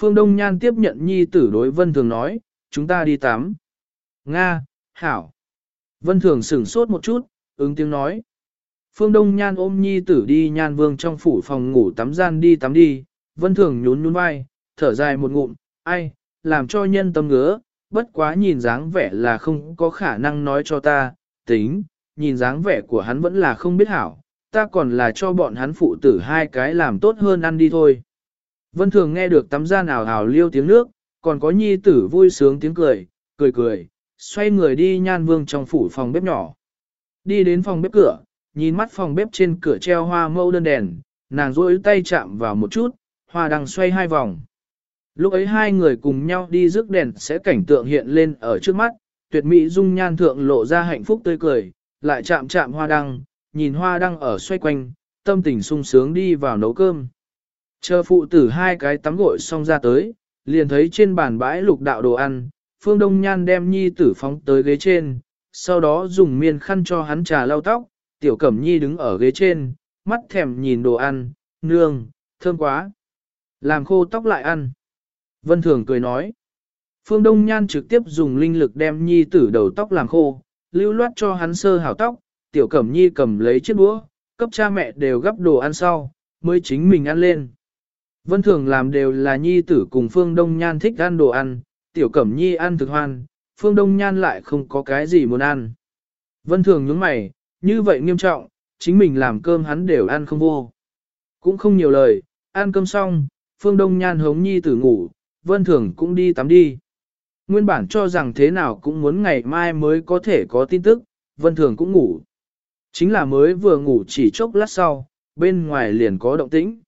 Phương Đông Nhan tiếp nhận nhi tử đối Vân Thường nói, chúng ta đi tắm. Nga, Hảo. Vân Thường sửng sốt một chút, ứng tiếng nói. Phương Đông Nhan ôm nhi tử đi nhan vương trong phủ phòng ngủ tắm gian đi tắm đi, Vân Thường nhún nhún vai, thở dài một ngụm, ai, làm cho nhân tâm ngứa, bất quá nhìn dáng vẻ là không có khả năng nói cho ta, tính, nhìn dáng vẻ của hắn vẫn là không biết hảo, ta còn là cho bọn hắn phụ tử hai cái làm tốt hơn ăn đi thôi. Vân Thường nghe được tắm ra nào hào liêu tiếng nước, còn có nhi tử vui sướng tiếng cười, cười cười, xoay người đi nhan vương trong phủ phòng bếp nhỏ. Đi đến phòng bếp cửa, nhìn mắt phòng bếp trên cửa treo hoa mẫu đơn đèn, nàng rối tay chạm vào một chút, hoa đang xoay hai vòng. Lúc ấy hai người cùng nhau đi rước đèn sẽ cảnh tượng hiện lên ở trước mắt, tuyệt mỹ dung nhan thượng lộ ra hạnh phúc tươi cười, lại chạm chạm hoa đăng, nhìn hoa đăng ở xoay quanh, tâm tình sung sướng đi vào nấu cơm. Chờ phụ tử hai cái tắm gội xong ra tới, liền thấy trên bàn bãi lục đạo đồ ăn, Phương Đông Nhan đem nhi tử phóng tới ghế trên, sau đó dùng miên khăn cho hắn trà lau tóc, tiểu cẩm nhi đứng ở ghế trên, mắt thèm nhìn đồ ăn, nương, thơm quá. Làm khô tóc lại ăn. Vân Thường cười nói. Phương Đông Nhan trực tiếp dùng linh lực đem nhi tử đầu tóc làm khô, lưu loát cho hắn sơ hảo tóc, tiểu cẩm nhi cầm lấy chiếc đũa, cấp cha mẹ đều gấp đồ ăn sau, mới chính mình ăn lên. Vân Thường làm đều là nhi tử cùng Phương Đông Nhan thích ăn đồ ăn, tiểu cẩm nhi ăn thực hoan, Phương Đông Nhan lại không có cái gì muốn ăn. Vân Thường nhướng mày, như vậy nghiêm trọng, chính mình làm cơm hắn đều ăn không vô. Cũng không nhiều lời, ăn cơm xong, Phương Đông Nhan hống nhi tử ngủ, Vân Thường cũng đi tắm đi. Nguyên bản cho rằng thế nào cũng muốn ngày mai mới có thể có tin tức, Vân Thường cũng ngủ. Chính là mới vừa ngủ chỉ chốc lát sau, bên ngoài liền có động tĩnh.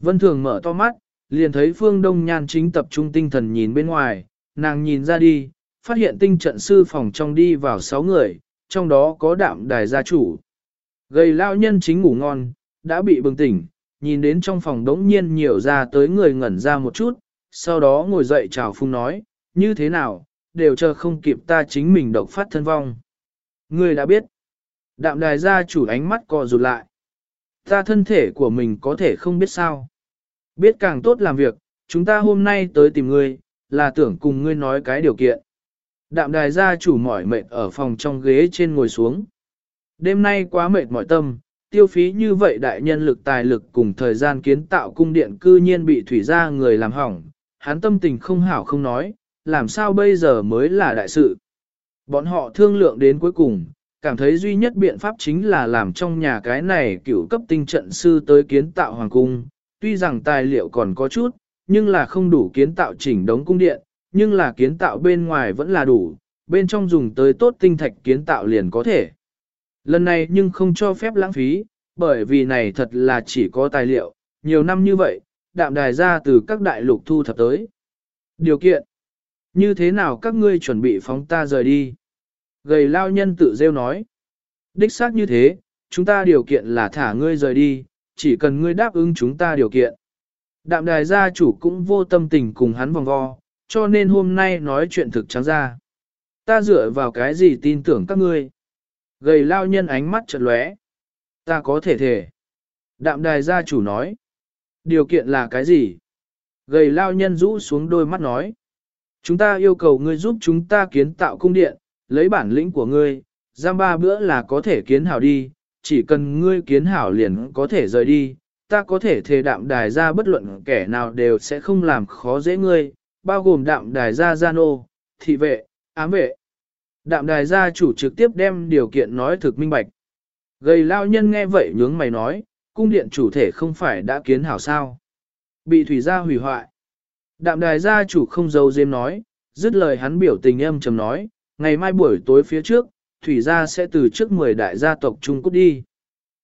Vân Thường mở to mắt, liền thấy Phương Đông Nhan chính tập trung tinh thần nhìn bên ngoài, nàng nhìn ra đi, phát hiện tinh trận sư phòng trong đi vào 6 người, trong đó có đạm đài gia chủ. Gầy lao nhân chính ngủ ngon, đã bị bừng tỉnh, nhìn đến trong phòng đống nhiên nhiều ra tới người ngẩn ra một chút, sau đó ngồi dậy chào phung nói, như thế nào, đều chờ không kịp ta chính mình độc phát thân vong. Người đã biết, đạm đài gia chủ ánh mắt co rụt lại. Ta thân thể của mình có thể không biết sao. Biết càng tốt làm việc, chúng ta hôm nay tới tìm ngươi, là tưởng cùng ngươi nói cái điều kiện. Đạm đài gia chủ mỏi mệt ở phòng trong ghế trên ngồi xuống. Đêm nay quá mệt mỏi tâm, tiêu phí như vậy đại nhân lực tài lực cùng thời gian kiến tạo cung điện cư nhiên bị thủy gia người làm hỏng, hắn tâm tình không hảo không nói, làm sao bây giờ mới là đại sự. Bọn họ thương lượng đến cuối cùng, cảm thấy duy nhất biện pháp chính là làm trong nhà cái này cựu cấp tinh trận sư tới kiến tạo hoàng cung, tuy rằng tài liệu còn có chút, nhưng là không đủ kiến tạo chỉnh đống cung điện, nhưng là kiến tạo bên ngoài vẫn là đủ, bên trong dùng tới tốt tinh thạch kiến tạo liền có thể. Lần này nhưng không cho phép lãng phí, bởi vì này thật là chỉ có tài liệu, nhiều năm như vậy, đạm đài ra từ các đại lục thu thập tới. Điều kiện Như thế nào các ngươi chuẩn bị phóng ta rời đi? Gầy lao nhân tự rêu nói. Đích xác như thế, chúng ta điều kiện là thả ngươi rời đi, chỉ cần ngươi đáp ứng chúng ta điều kiện. Đạm đài gia chủ cũng vô tâm tình cùng hắn vòng vo, cho nên hôm nay nói chuyện thực trắng ra. Ta dựa vào cái gì tin tưởng các ngươi? Gầy lao nhân ánh mắt chợt lóe. Ta có thể thể. Đạm đài gia chủ nói. Điều kiện là cái gì? Gầy lao nhân rũ xuống đôi mắt nói. Chúng ta yêu cầu ngươi giúp chúng ta kiến tạo cung điện, lấy bản lĩnh của ngươi, giam ba bữa là có thể kiến hảo đi, chỉ cần ngươi kiến hảo liền có thể rời đi, ta có thể thề đạm đài ra bất luận kẻ nào đều sẽ không làm khó dễ ngươi, bao gồm đạm đài gia gian ô, thị vệ, ám vệ. Đạm đài gia chủ trực tiếp đem điều kiện nói thực minh bạch. Gầy lao nhân nghe vậy nhướng mày nói, cung điện chủ thể không phải đã kiến hảo sao. Bị thủy gia hủy hoại. Đạm đài gia chủ không giấu dêm nói, dứt lời hắn biểu tình âm trầm nói, ngày mai buổi tối phía trước, thủy gia sẽ từ trước 10 đại gia tộc Trung Quốc đi.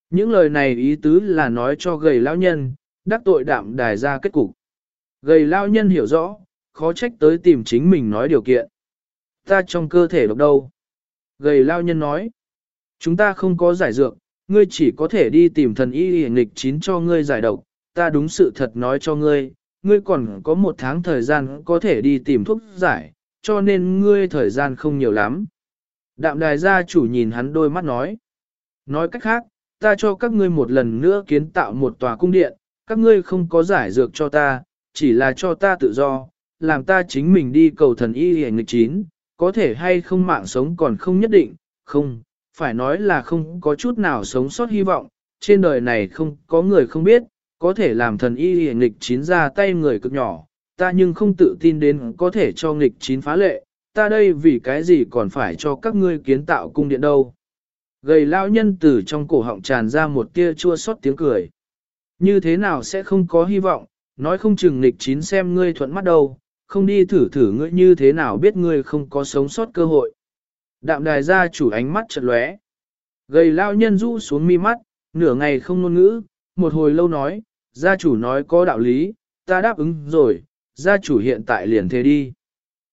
Những lời này ý tứ là nói cho gầy lao nhân, đắc tội đạm đài gia kết cục. Gầy lao nhân hiểu rõ, khó trách tới tìm chính mình nói điều kiện. Ta trong cơ thể độc đâu? Gầy lao nhân nói, chúng ta không có giải dược, ngươi chỉ có thể đi tìm thần y nghịch chín cho ngươi giải độc, ta đúng sự thật nói cho ngươi, ngươi còn có một tháng thời gian có thể đi tìm thuốc giải, cho nên ngươi thời gian không nhiều lắm. Đạm đài gia chủ nhìn hắn đôi mắt nói. Nói cách khác, ta cho các ngươi một lần nữa kiến tạo một tòa cung điện, các ngươi không có giải dược cho ta, chỉ là cho ta tự do, làm ta chính mình đi cầu thần y hề nghịch chín, có thể hay không mạng sống còn không nhất định, không, phải nói là không có chút nào sống sót hy vọng, trên đời này không có người không biết, có thể làm thần y hề nghịch chín ra tay người cực nhỏ, ta nhưng không tự tin đến có thể cho nghịch chín phá lệ, ta đây vì cái gì còn phải cho các ngươi kiến tạo cung điện đâu. Gầy lao nhân từ trong cổ họng tràn ra một tia chua xót tiếng cười. Như thế nào sẽ không có hy vọng, nói không chừng nghịch chín xem ngươi thuận mắt đâu, không đi thử thử ngươi như thế nào biết ngươi không có sống sót cơ hội. Đạm đài gia chủ ánh mắt chật lóe. Gầy lao nhân rũ xuống mi mắt, nửa ngày không ngôn ngữ, một hồi lâu nói, gia chủ nói có đạo lý, ta đáp ứng rồi, gia chủ hiện tại liền thế đi.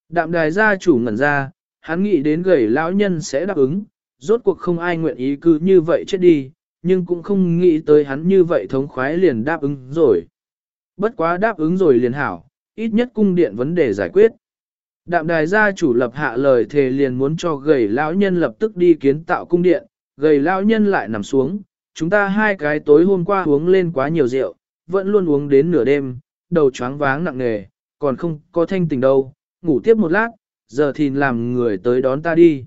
Đạm đài gia chủ ngẩn ra, hắn nghĩ đến gầy lão nhân sẽ đáp ứng, rốt cuộc không ai nguyện ý cứ như vậy chết đi, nhưng cũng không nghĩ tới hắn như vậy thống khoái liền đáp ứng rồi. Bất quá đáp ứng rồi liền hảo, ít nhất cung điện vấn đề giải quyết. Đạm đài gia chủ lập hạ lời thề liền muốn cho gầy lão nhân lập tức đi kiến tạo cung điện, gầy lão nhân lại nằm xuống, chúng ta hai cái tối hôm qua uống lên quá nhiều rượu, vẫn luôn uống đến nửa đêm, đầu choáng váng nặng nề, còn không có thanh tình đâu, ngủ tiếp một lát, giờ thì làm người tới đón ta đi.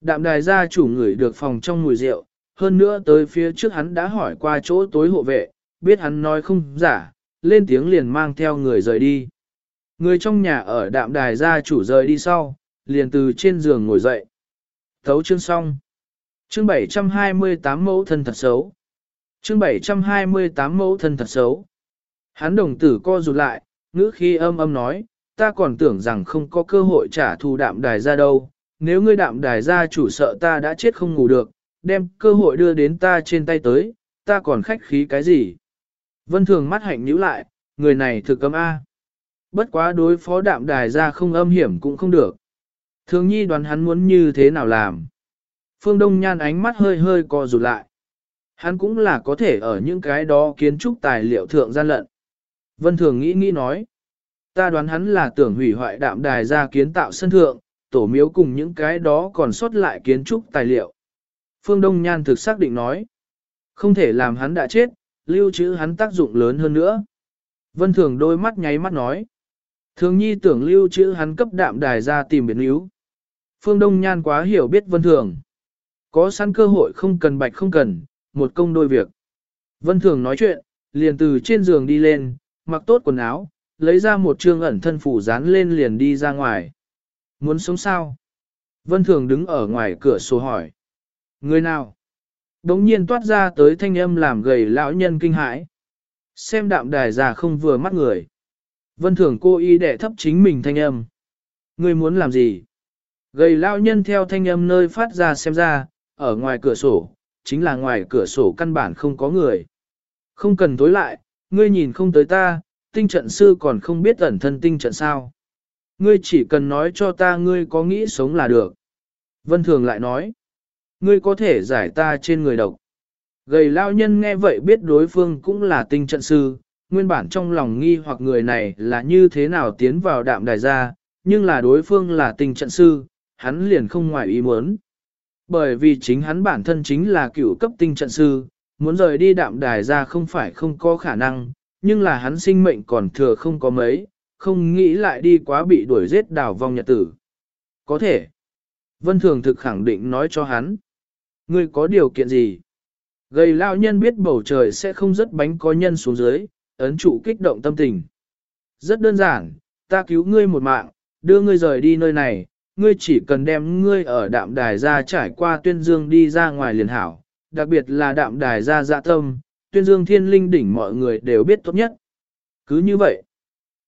Đạm đài gia chủ người được phòng trong mùi rượu, hơn nữa tới phía trước hắn đã hỏi qua chỗ tối hộ vệ, biết hắn nói không giả, lên tiếng liền mang theo người rời đi. Người trong nhà ở đạm đài gia chủ rời đi sau, liền từ trên giường ngồi dậy. Thấu chương xong. Chương 728 mẫu thân thật xấu. Chương 728 mẫu thân thật xấu. Hắn đồng tử co rụt lại, ngữ khi âm âm nói, ta còn tưởng rằng không có cơ hội trả thù đạm đài ra đâu, nếu ngươi đạm đài ra chủ sợ ta đã chết không ngủ được, đem cơ hội đưa đến ta trên tay tới, ta còn khách khí cái gì. Vân thường mắt hạnh nhíu lại, người này thực cấm A. Bất quá đối phó đạm đài ra không âm hiểm cũng không được. Thường nhi đoán hắn muốn như thế nào làm. Phương Đông Nhan ánh mắt hơi hơi co rụt lại. Hắn cũng là có thể ở những cái đó kiến trúc tài liệu thượng gian lận. Vân Thường nghĩ nghĩ nói. Ta đoán hắn là tưởng hủy hoại đạm đài ra kiến tạo sân thượng, tổ miếu cùng những cái đó còn sót lại kiến trúc tài liệu. Phương Đông Nhan thực xác định nói. Không thể làm hắn đã chết, lưu trữ hắn tác dụng lớn hơn nữa. Vân Thường đôi mắt nháy mắt nói. Thường nhi tưởng lưu trữ hắn cấp đạm đài ra tìm biến yếu. Phương Đông Nhan quá hiểu biết Vân Thường. Có sẵn cơ hội không cần bạch không cần, một công đôi việc. Vân Thường nói chuyện, liền từ trên giường đi lên, mặc tốt quần áo, lấy ra một trương ẩn thân phủ dán lên liền đi ra ngoài. Muốn sống sao? Vân Thường đứng ở ngoài cửa sổ hỏi. Người nào? Đống nhiên toát ra tới thanh âm làm gầy lão nhân kinh hãi. Xem đạm đài già không vừa mắt người. Vân Thường cô y đệ thấp chính mình thanh âm. Người muốn làm gì? Gầy lão nhân theo thanh âm nơi phát ra xem ra, ở ngoài cửa sổ, chính là ngoài cửa sổ căn bản không có người. Không cần tối lại, ngươi nhìn không tới ta, tinh trận sư còn không biết ẩn thân tinh trận sao. Ngươi chỉ cần nói cho ta ngươi có nghĩ sống là được. Vân Thường lại nói, ngươi có thể giải ta trên người độc. Gầy lao nhân nghe vậy biết đối phương cũng là tinh trận sư, nguyên bản trong lòng nghi hoặc người này là như thế nào tiến vào đạm đài ra, nhưng là đối phương là tinh trận sư, hắn liền không ngoài ý muốn. Bởi vì chính hắn bản thân chính là cựu cấp tinh trận sư, muốn rời đi đạm đài ra không phải không có khả năng, nhưng là hắn sinh mệnh còn thừa không có mấy, không nghĩ lại đi quá bị đuổi giết đào vong nhật tử. Có thể. Vân Thường thực khẳng định nói cho hắn. Ngươi có điều kiện gì? Gầy lao nhân biết bầu trời sẽ không rất bánh có nhân xuống dưới, ấn trụ kích động tâm tình. Rất đơn giản, ta cứu ngươi một mạng, đưa ngươi rời đi nơi này, ngươi chỉ cần đem ngươi ở đạm đài ra trải qua tuyên dương đi ra ngoài liền hảo, đặc biệt là đạm đài ra dạ tâm, tuyên dương thiên linh đỉnh mọi người đều biết tốt nhất. Cứ như vậy,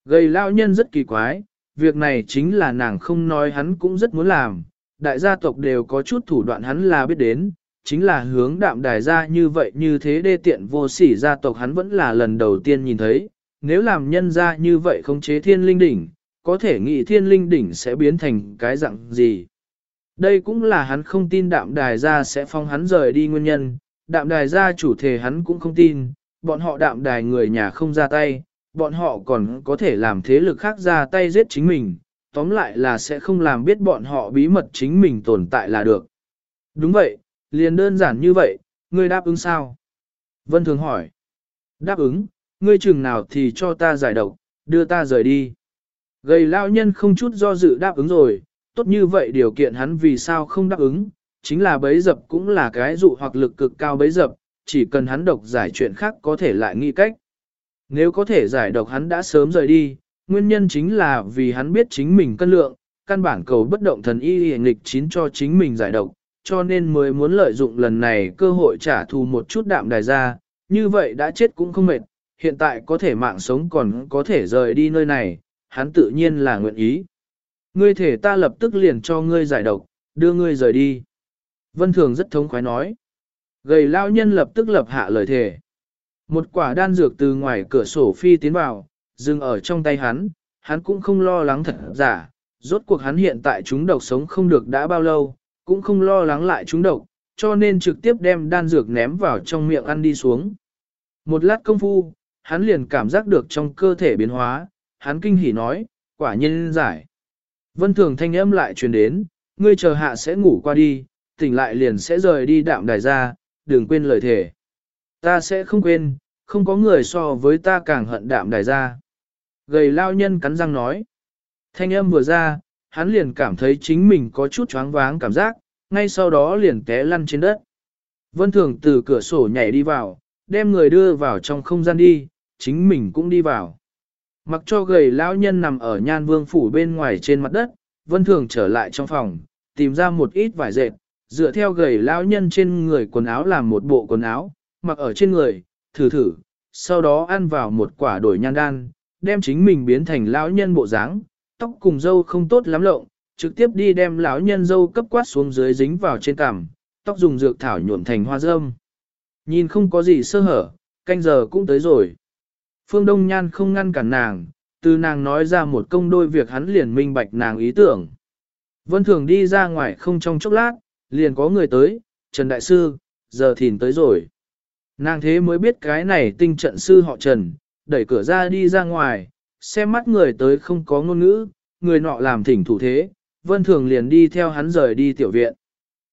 gầy lao nhân rất kỳ quái, việc này chính là nàng không nói hắn cũng rất muốn làm, đại gia tộc đều có chút thủ đoạn hắn là biết đến, chính là hướng đạm đài ra như vậy như thế đê tiện vô sỉ gia tộc hắn vẫn là lần đầu tiên nhìn thấy, nếu làm nhân ra như vậy không chế thiên linh đỉnh, có thể nghĩ thiên linh đỉnh sẽ biến thành cái dạng gì. Đây cũng là hắn không tin đạm đài gia sẽ phong hắn rời đi nguyên nhân, đạm đài gia chủ thể hắn cũng không tin, bọn họ đạm đài người nhà không ra tay, bọn họ còn có thể làm thế lực khác ra tay giết chính mình, tóm lại là sẽ không làm biết bọn họ bí mật chính mình tồn tại là được. Đúng vậy, liền đơn giản như vậy, ngươi đáp ứng sao? Vân Thường hỏi. Đáp ứng, ngươi chừng nào thì cho ta giải độc, đưa ta rời đi. Gầy lao nhân không chút do dự đáp ứng rồi, tốt như vậy điều kiện hắn vì sao không đáp ứng, chính là bấy dập cũng là cái dụ hoặc lực cực cao bấy dập, chỉ cần hắn độc giải chuyện khác có thể lại nghĩ cách. Nếu có thể giải độc hắn đã sớm rời đi, nguyên nhân chính là vì hắn biết chính mình cân lượng, căn bản cầu bất động thần y hề nghịch chín cho chính mình giải độc, cho nên mới muốn lợi dụng lần này cơ hội trả thù một chút đạm đài ra, như vậy đã chết cũng không mệt, hiện tại có thể mạng sống còn có thể rời đi nơi này, hắn tự nhiên là nguyện ý. Ngươi thể ta lập tức liền cho ngươi giải độc, đưa ngươi rời đi. Vân Thường rất thống khoái nói. Gầy lao nhân lập tức lập hạ lời thề. Một quả đan dược từ ngoài cửa sổ phi tiến vào, dừng ở trong tay hắn, hắn cũng không lo lắng thật giả, rốt cuộc hắn hiện tại chúng độc sống không được đã bao lâu, cũng không lo lắng lại chúng độc, cho nên trực tiếp đem đan dược ném vào trong miệng ăn đi xuống. Một lát công phu, hắn liền cảm giác được trong cơ thể biến hóa, hắn kinh hỉ nói, quả nhiên giải. Vân thường thanh âm lại truyền đến, ngươi chờ hạ sẽ ngủ qua đi, tỉnh lại liền sẽ rời đi đạm đài ra, đừng quên lời thề. Ta sẽ không quên, không có người so với ta càng hận đạm đài ra. Gầy lao nhân cắn răng nói. Thanh âm vừa ra, hắn liền cảm thấy chính mình có chút choáng váng cảm giác, ngay sau đó liền té lăn trên đất. Vân Thường từ cửa sổ nhảy đi vào, đem người đưa vào trong không gian đi, chính mình cũng đi vào. Mặc cho gầy lão nhân nằm ở nhan vương phủ bên ngoài trên mặt đất, Vân Thường trở lại trong phòng, tìm ra một ít vải dệt, dựa theo gầy lão nhân trên người quần áo làm một bộ quần áo, mặc ở trên người, thử thử, sau đó ăn vào một quả đổi nhan đan, đem chính mình biến thành lão nhân bộ dáng, tóc cùng dâu không tốt lắm lộng, trực tiếp đi đem lão nhân dâu cấp quát xuống dưới dính vào trên cằm, tóc dùng dược thảo nhuộm thành hoa dâm, Nhìn không có gì sơ hở, canh giờ cũng tới rồi. Phương Đông Nhan không ngăn cản nàng, từ nàng nói ra một công đôi việc hắn liền minh bạch nàng ý tưởng. Vân Thường đi ra ngoài không trong chốc lát, liền có người tới, Trần Đại Sư, giờ thìn tới rồi. Nàng thế mới biết cái này tinh trận sư họ Trần, đẩy cửa ra đi ra ngoài, xem mắt người tới không có ngôn ngữ, người nọ làm thỉnh thủ thế, Vân Thường liền đi theo hắn rời đi tiểu viện.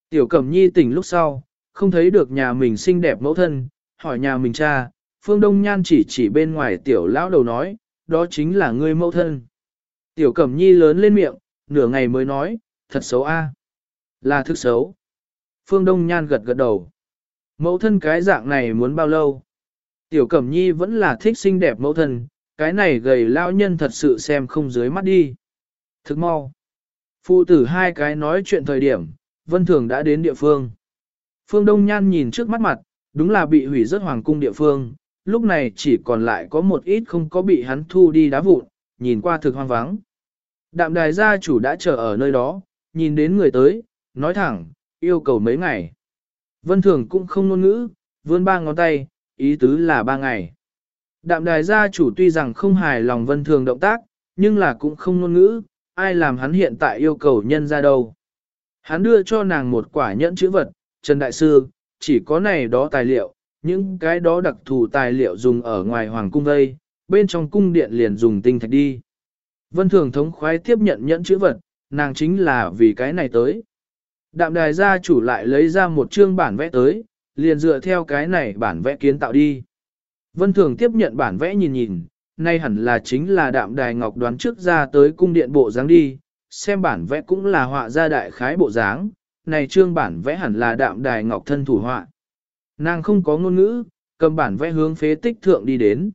Tiểu Cẩm Nhi tỉnh lúc sau, không thấy được nhà mình xinh đẹp mẫu thân, hỏi nhà mình cha, Phương Đông Nhan chỉ chỉ bên ngoài tiểu lão đầu nói, đó chính là ngươi mẫu thân. Tiểu Cẩm Nhi lớn lên miệng, nửa ngày mới nói, thật xấu a, Là thức xấu. Phương Đông Nhan gật gật đầu. Mẫu thân cái dạng này muốn bao lâu? Tiểu Cẩm Nhi vẫn là thích xinh đẹp mẫu thân, cái này gầy lão nhân thật sự xem không dưới mắt đi. Thức mau. Phụ tử hai cái nói chuyện thời điểm, Vân Thường đã đến địa phương. Phương Đông Nhan nhìn trước mắt mặt, đúng là bị hủy rất hoàng cung địa phương, lúc này chỉ còn lại có một ít không có bị hắn thu đi đá vụn, nhìn qua thực hoang vắng. Đạm đài gia chủ đã chờ ở nơi đó, nhìn đến người tới, nói thẳng, yêu cầu mấy ngày. Vân Thường cũng không ngôn ngữ, vươn ba ngón tay, ý tứ là ba ngày. Đạm đài gia chủ tuy rằng không hài lòng Vân Thường động tác, nhưng là cũng không ngôn ngữ, ai làm hắn hiện tại yêu cầu nhân ra đâu. Hắn đưa cho nàng một quả nhẫn chữ vật, Trần Đại Sư, chỉ có này đó tài liệu, những cái đó đặc thù tài liệu dùng ở ngoài hoàng cung vây, bên trong cung điện liền dùng tinh thạch đi. Vân Thường thống khoái tiếp nhận nhẫn chữ vật, nàng chính là vì cái này tới. Đạm đài gia chủ lại lấy ra một chương bản vẽ tới, liền dựa theo cái này bản vẽ kiến tạo đi. Vân Thường tiếp nhận bản vẽ nhìn nhìn, nay hẳn là chính là đạm đài ngọc đoán trước ra tới cung điện bộ dáng đi, xem bản vẽ cũng là họa ra đại khái bộ dáng, này trương bản vẽ hẳn là đạm đài ngọc thân thủ họa. Nàng không có ngôn ngữ, cầm bản vẽ hướng phế tích thượng đi đến.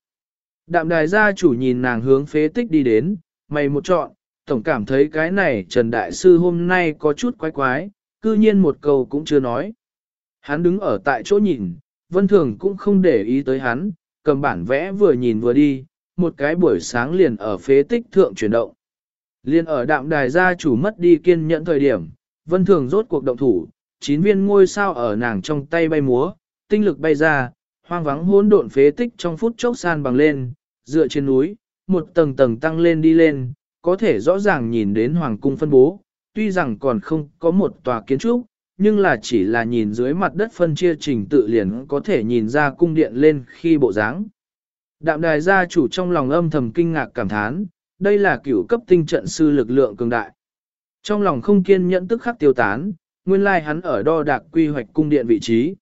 Đạm đài gia chủ nhìn nàng hướng phế tích đi đến, mày một chọn, tổng cảm thấy cái này Trần Đại Sư hôm nay có chút quái quái, cư nhiên một câu cũng chưa nói. Hắn đứng ở tại chỗ nhìn, Vân Thường cũng không để ý tới hắn, cầm bản vẽ vừa nhìn vừa đi, một cái buổi sáng liền ở phế tích thượng chuyển động. Liên ở đạm đài gia chủ mất đi kiên nhẫn thời điểm, Vân Thường rốt cuộc động thủ, chín viên ngôi sao ở nàng trong tay bay múa, tinh lực bay ra, hoang vắng hỗn độn phế tích trong phút chốc san bằng lên, dựa trên núi, một tầng tầng tăng lên đi lên, có thể rõ ràng nhìn đến hoàng cung phân bố, tuy rằng còn không có một tòa kiến trúc, nhưng là chỉ là nhìn dưới mặt đất phân chia trình tự liền có thể nhìn ra cung điện lên khi bộ dáng. Đạm đài gia chủ trong lòng âm thầm kinh ngạc cảm thán, đây là cửu cấp tinh trận sư lực lượng cường đại. Trong lòng không kiên nhẫn tức khắc tiêu tán, nguyên lai hắn ở đo đạc quy hoạch cung điện vị trí.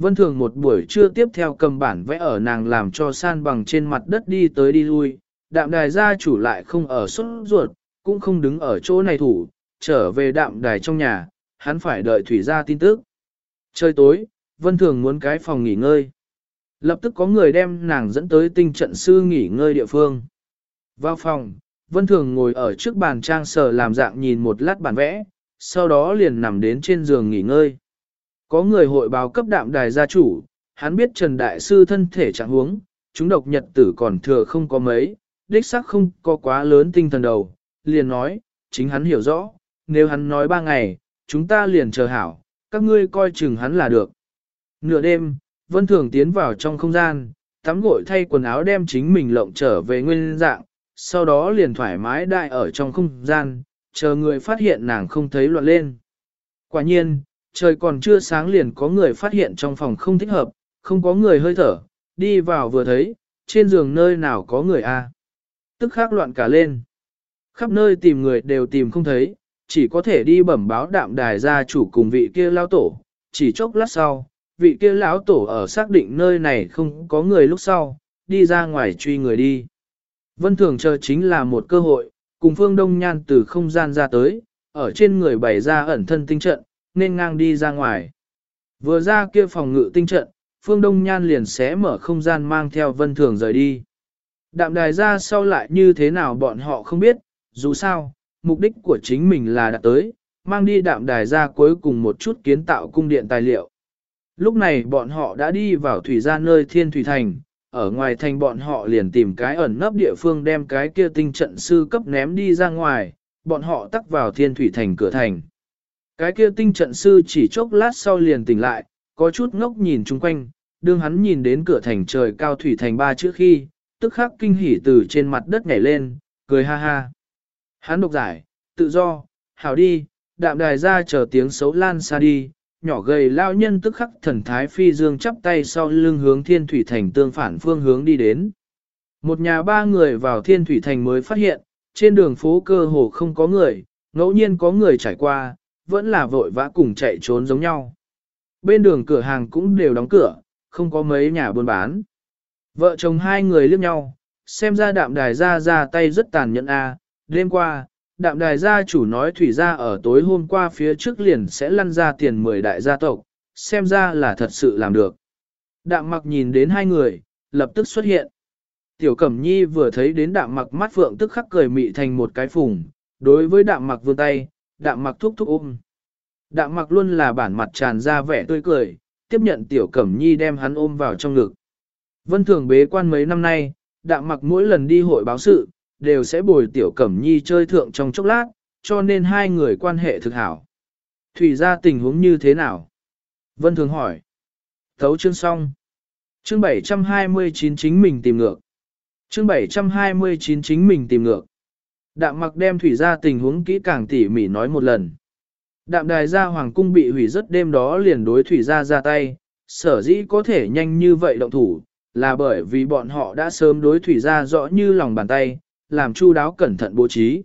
Vân Thường một buổi trưa tiếp theo cầm bản vẽ ở nàng làm cho san bằng trên mặt đất đi tới đi lui, đạm đài gia chủ lại không ở xuất ruột, cũng không đứng ở chỗ này thủ, trở về đạm đài trong nhà, hắn phải đợi thủy gia tin tức. Trời tối, Vân Thường muốn cái phòng nghỉ ngơi. Lập tức có người đem nàng dẫn tới tinh trận sư nghỉ ngơi địa phương. Vào phòng, Vân Thường ngồi ở trước bàn trang sở làm dạng nhìn một lát bản vẽ, sau đó liền nằm đến trên giường nghỉ ngơi. Có người hội báo cấp đạm đài gia chủ, hắn biết Trần Đại Sư thân thể trạng huống, chúng độc nhật tử còn thừa không có mấy, đích xác không có quá lớn tinh thần đầu, liền nói, chính hắn hiểu rõ, nếu hắn nói ba ngày, chúng ta liền chờ hảo, các ngươi coi chừng hắn là được. Nửa đêm, Vân Thường tiến vào trong không gian, tắm gội thay quần áo đem chính mình lộng trở về nguyên dạng, sau đó liền thoải mái đại ở trong không gian, chờ người phát hiện nàng không thấy loạn lên. Quả nhiên, trời còn chưa sáng liền có người phát hiện trong phòng không thích hợp, không có người hơi thở, đi vào vừa thấy, trên giường nơi nào có người a Tức khắc loạn cả lên. Khắp nơi tìm người đều tìm không thấy, chỉ có thể đi bẩm báo đạm đài gia chủ cùng vị kia lao tổ, chỉ chốc lát sau, vị kia lão tổ ở xác định nơi này không có người lúc sau, đi ra ngoài truy người đi. Vân thường chờ chính là một cơ hội, cùng phương đông nhan từ không gian ra tới, ở trên người bày ra ẩn thân tinh trận, nên ngang đi ra ngoài. Vừa ra kia phòng ngự tinh trận, phương đông nhan liền xé mở không gian mang theo vân thường rời đi. Đạm đài ra sau lại như thế nào bọn họ không biết, dù sao, mục đích của chính mình là đạt tới, mang đi đạm đài ra cuối cùng một chút kiến tạo cung điện tài liệu. Lúc này bọn họ đã đi vào thủy ra nơi thiên thủy thành, ở ngoài thành bọn họ liền tìm cái ẩn nấp địa phương đem cái kia tinh trận sư cấp ném đi ra ngoài, bọn họ tắc vào thiên thủy thành cửa thành. Cái kia tinh trận sư chỉ chốc lát sau liền tỉnh lại, có chút ngốc nhìn chung quanh, đương hắn nhìn đến cửa thành trời cao thủy thành ba trước khi, tức khắc kinh hỉ từ trên mặt đất nhảy lên, cười ha ha. Hắn độc giải, tự do, hảo đi, đạm đài ra chờ tiếng xấu lan xa đi, nhỏ gầy lao nhân tức khắc thần thái phi dương chắp tay sau lưng hướng thiên thủy thành tương phản phương hướng đi đến. Một nhà ba người vào thiên thủy thành mới phát hiện, trên đường phố cơ hồ không có người, ngẫu nhiên có người trải qua, vẫn là vội vã cùng chạy trốn giống nhau. Bên đường cửa hàng cũng đều đóng cửa, không có mấy nhà buôn bán. Vợ chồng hai người liếc nhau, xem ra đạm đài ra ra tay rất tàn nhẫn a. đêm qua, đạm đài gia chủ nói thủy gia ở tối hôm qua phía trước liền sẽ lăn ra tiền 10 đại gia tộc, xem ra là thật sự làm được. Đạm mặc nhìn đến hai người, lập tức xuất hiện. Tiểu Cẩm Nhi vừa thấy đến đạm mặc mắt phượng tức khắc cười mị thành một cái phùng, đối với đạm mặc vươn tay, đạm mặc thúc thúc ôm. Đạm mặc luôn là bản mặt tràn ra vẻ tươi cười, tiếp nhận Tiểu Cẩm Nhi đem hắn ôm vào trong ngực. Vân thường bế quan mấy năm nay, đạm mặc mỗi lần đi hội báo sự, đều sẽ bồi tiểu cẩm nhi chơi thượng trong chốc lát, cho nên hai người quan hệ thực hảo. Thủy ra tình huống như thế nào? Vân thường hỏi. Thấu chương xong. Chương 729 chính mình tìm ngược. Chương 729 chính mình tìm ngược. Đạm mặc đem thủy ra tình huống kỹ càng tỉ mỉ nói một lần. Đạm đài gia hoàng cung bị hủy rất đêm đó liền đối thủy ra ra tay, sở dĩ có thể nhanh như vậy động thủ, là bởi vì bọn họ đã sớm đối thủy ra rõ như lòng bàn tay, làm chu đáo cẩn thận bố trí.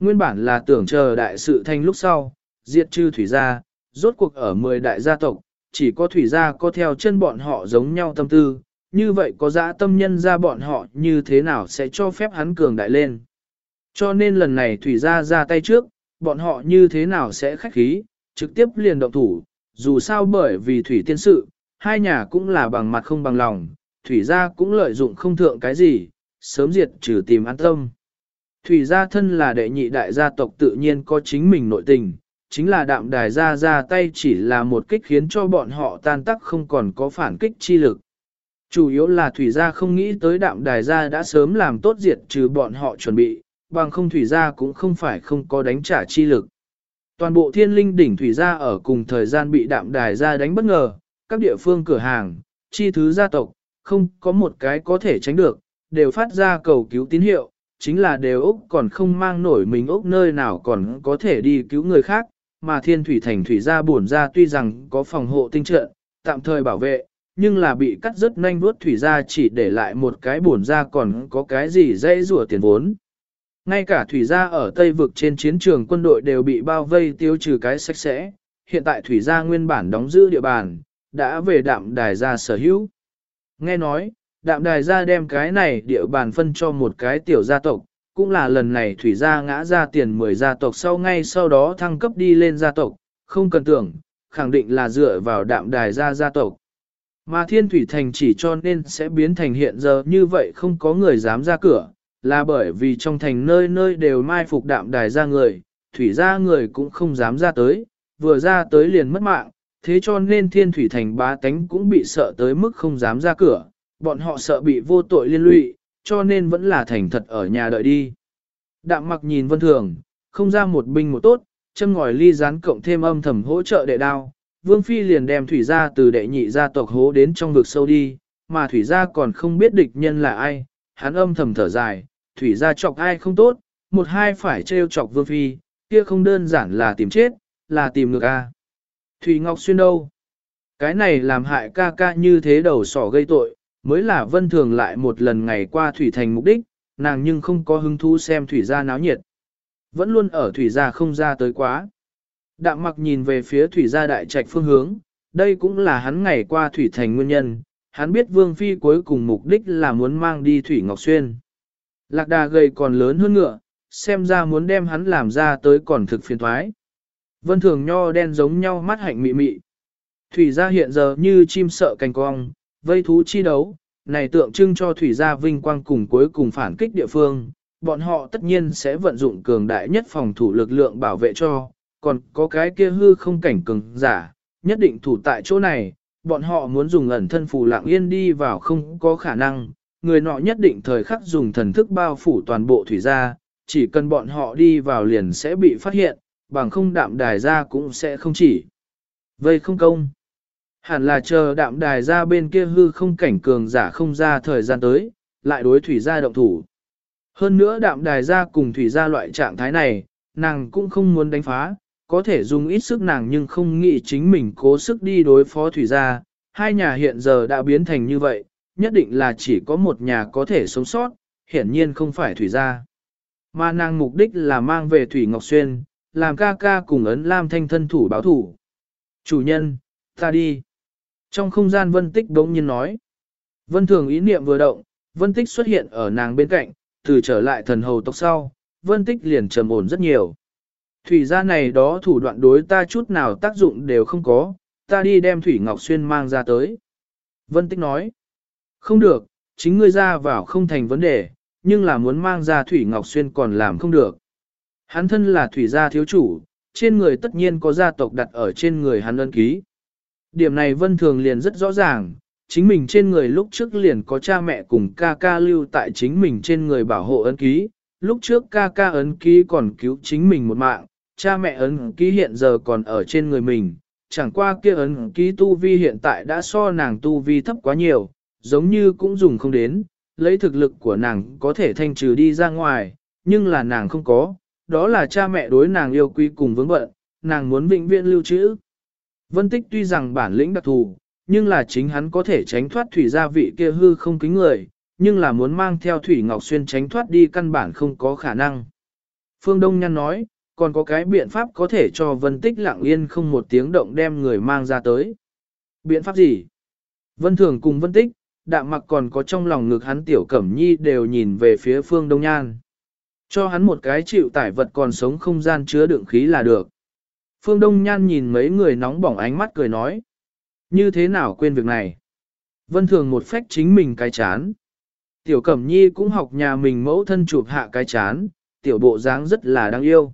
Nguyên bản là tưởng chờ đại sự thanh lúc sau, diệt trừ thủy gia, rốt cuộc ở 10 đại gia tộc, chỉ có thủy gia có theo chân bọn họ giống nhau tâm tư, như vậy có dã tâm nhân ra bọn họ như thế nào sẽ cho phép hắn cường đại lên. Cho nên lần này thủy gia ra tay trước, bọn họ như thế nào sẽ khách khí, trực tiếp liền động thủ, dù sao bởi vì thủy tiên sự, hai nhà cũng là bằng mặt không bằng lòng, thủy gia cũng lợi dụng không thượng cái gì, sớm diệt trừ tìm an tâm. Thủy gia thân là đệ nhị đại gia tộc tự nhiên có chính mình nội tình, chính là đạm đài gia ra tay chỉ là một kích khiến cho bọn họ tan tắc không còn có phản kích chi lực. Chủ yếu là thủy gia không nghĩ tới đạm đài gia đã sớm làm tốt diệt trừ bọn họ chuẩn bị, bằng không thủy gia cũng không phải không có đánh trả chi lực. Toàn bộ thiên linh đỉnh thủy gia ở cùng thời gian bị đạm đài gia đánh bất ngờ, các địa phương cửa hàng, chi thứ gia tộc, không có một cái có thể tránh được, đều phát ra cầu cứu tín hiệu, chính là đều Úc còn không mang nổi mình Úc nơi nào còn có thể đi cứu người khác, mà thiên thủy thành thủy gia buồn ra tuy rằng có phòng hộ tinh trận, tạm thời bảo vệ, nhưng là bị cắt rất nhanh vuốt thủy gia chỉ để lại một cái buồn ra còn có cái gì dễ rủa tiền vốn. Ngay cả thủy gia ở Tây vực trên chiến trường quân đội đều bị bao vây tiêu trừ cái sạch sẽ, hiện tại thủy gia nguyên bản đóng giữ địa bàn, đã về đạm đài gia sở hữu. Nghe nói, đạm đài gia đem cái này địa bàn phân cho một cái tiểu gia tộc, cũng là lần này thủy gia ngã ra tiền 10 gia tộc sau ngay sau đó thăng cấp đi lên gia tộc, không cần tưởng, khẳng định là dựa vào đạm đài gia gia tộc. Mà thiên thủy thành chỉ cho nên sẽ biến thành hiện giờ như vậy không có người dám ra cửa, là bởi vì trong thành nơi nơi đều mai phục đạm đài ra người, thủy gia người cũng không dám ra tới, vừa ra tới liền mất mạng, thế cho nên thiên thủy thành bá tánh cũng bị sợ tới mức không dám ra cửa, bọn họ sợ bị vô tội liên lụy, cho nên vẫn là thành thật ở nhà đợi đi. Đạm mặc nhìn vân thường, không ra một binh một tốt, châm ngòi ly rán cộng thêm âm thầm hỗ trợ đệ đao, Vương Phi liền đem thủy gia từ đệ nhị gia tộc hố đến trong vực sâu đi, mà thủy gia còn không biết địch nhân là ai, hắn âm thầm thở dài, thủy gia chọc ai không tốt, một hai phải trêu chọc Vương Phi, kia không đơn giản là tìm chết, là tìm ngược a. Thủy Ngọc Xuyên đâu? Cái này làm hại ca ca như thế đầu sỏ gây tội, mới là vân thường lại một lần ngày qua thủy thành mục đích, nàng nhưng không có hứng thú xem thủy gia náo nhiệt. Vẫn luôn ở thủy gia không ra tới quá. Đạm mặc nhìn về phía thủy gia đại trạch phương hướng, đây cũng là hắn ngày qua thủy thành nguyên nhân, hắn biết vương phi cuối cùng mục đích là muốn mang đi thủy ngọc xuyên. Lạc đà gầy còn lớn hơn ngựa, xem ra muốn đem hắn làm ra tới còn thực phiền thoái. Vân thường nho đen giống nhau mắt hạnh mị mị. Thủy gia hiện giờ như chim sợ cành cong, vây thú chi đấu, này tượng trưng cho thủy gia vinh quang cùng cuối cùng phản kích địa phương, bọn họ tất nhiên sẽ vận dụng cường đại nhất phòng thủ lực lượng bảo vệ cho, còn có cái kia hư không cảnh cường giả, nhất định thủ tại chỗ này, bọn họ muốn dùng ẩn thân phù lạng yên đi vào không có khả năng, người nọ nhất định thời khắc dùng thần thức bao phủ toàn bộ thủy gia, chỉ cần bọn họ đi vào liền sẽ bị phát hiện, bằng không đạm đài ra cũng sẽ không chỉ. Vây không công. Hẳn là chờ đạm đài ra bên kia hư không cảnh cường giả không ra thời gian tới, lại đối thủy gia động thủ. Hơn nữa đạm đài ra cùng thủy gia loại trạng thái này, nàng cũng không muốn đánh phá, có thể dùng ít sức nàng nhưng không nghĩ chính mình cố sức đi đối phó thủy gia. Hai nhà hiện giờ đã biến thành như vậy, nhất định là chỉ có một nhà có thể sống sót, hiển nhiên không phải thủy gia. Mà nàng mục đích là mang về Thủy Ngọc Xuyên, làm ca ca cùng ấn Lam Thanh thân thủ báo thủ. Chủ nhân, ta đi. Trong không gian Vân Tích đống nhiên nói. Vân Thường ý niệm vừa động, Vân Tích xuất hiện ở nàng bên cạnh, từ trở lại thần hầu tộc sau, Vân Tích liền trầm ổn rất nhiều. Thủy gia này đó thủ đoạn đối ta chút nào tác dụng đều không có, ta đi đem Thủy Ngọc Xuyên mang ra tới. Vân Tích nói, không được, chính ngươi ra vào không thành vấn đề, nhưng là muốn mang ra Thủy Ngọc Xuyên còn làm không được. Hắn thân là Thủy gia thiếu chủ, trên người tất nhiên có gia tộc đặt ở trên người hắn ân ký. Điểm này Vân Thường liền rất rõ ràng, chính mình trên người lúc trước liền có cha mẹ cùng ca ca lưu tại chính mình trên người bảo hộ ấn ký, lúc trước ca ca ấn ký còn cứu chính mình một mạng, cha mẹ ấn ký hiện giờ còn ở trên người mình, chẳng qua kia ấn ký tu vi hiện tại đã so nàng tu vi thấp quá nhiều, giống như cũng dùng không đến, lấy thực lực của nàng có thể thanh trừ đi ra ngoài, nhưng là nàng không có, đó là cha mẹ đối nàng yêu quý cùng vướng bận, nàng muốn vĩnh viễn lưu trữ. Vân Tích tuy rằng bản lĩnh đặc thù, nhưng là chính hắn có thể tránh thoát thủy gia vị kia hư không kính người, nhưng là muốn mang theo Thủy Ngọc Xuyên tránh thoát đi căn bản không có khả năng. Phương Đông Nhan nói, còn có cái biện pháp có thể cho Vân Tích lặng yên không một tiếng động đem người mang ra tới. Biện pháp gì? Vân Thường cùng Vân Tích, đạm mặc còn có trong lòng ngực hắn tiểu cẩm nhi đều nhìn về phía Phương Đông Nhan. Cho hắn một cái chịu tải vật còn sống không gian chứa đựng khí là được. Phương Đông Nhan nhìn mấy người nóng bỏng ánh mắt cười nói. Như thế nào quên việc này? Vân Thường một phách chính mình cái chán. Tiểu Cẩm Nhi cũng học nhà mình mẫu thân chụp hạ cái chán, tiểu bộ dáng rất là đáng yêu.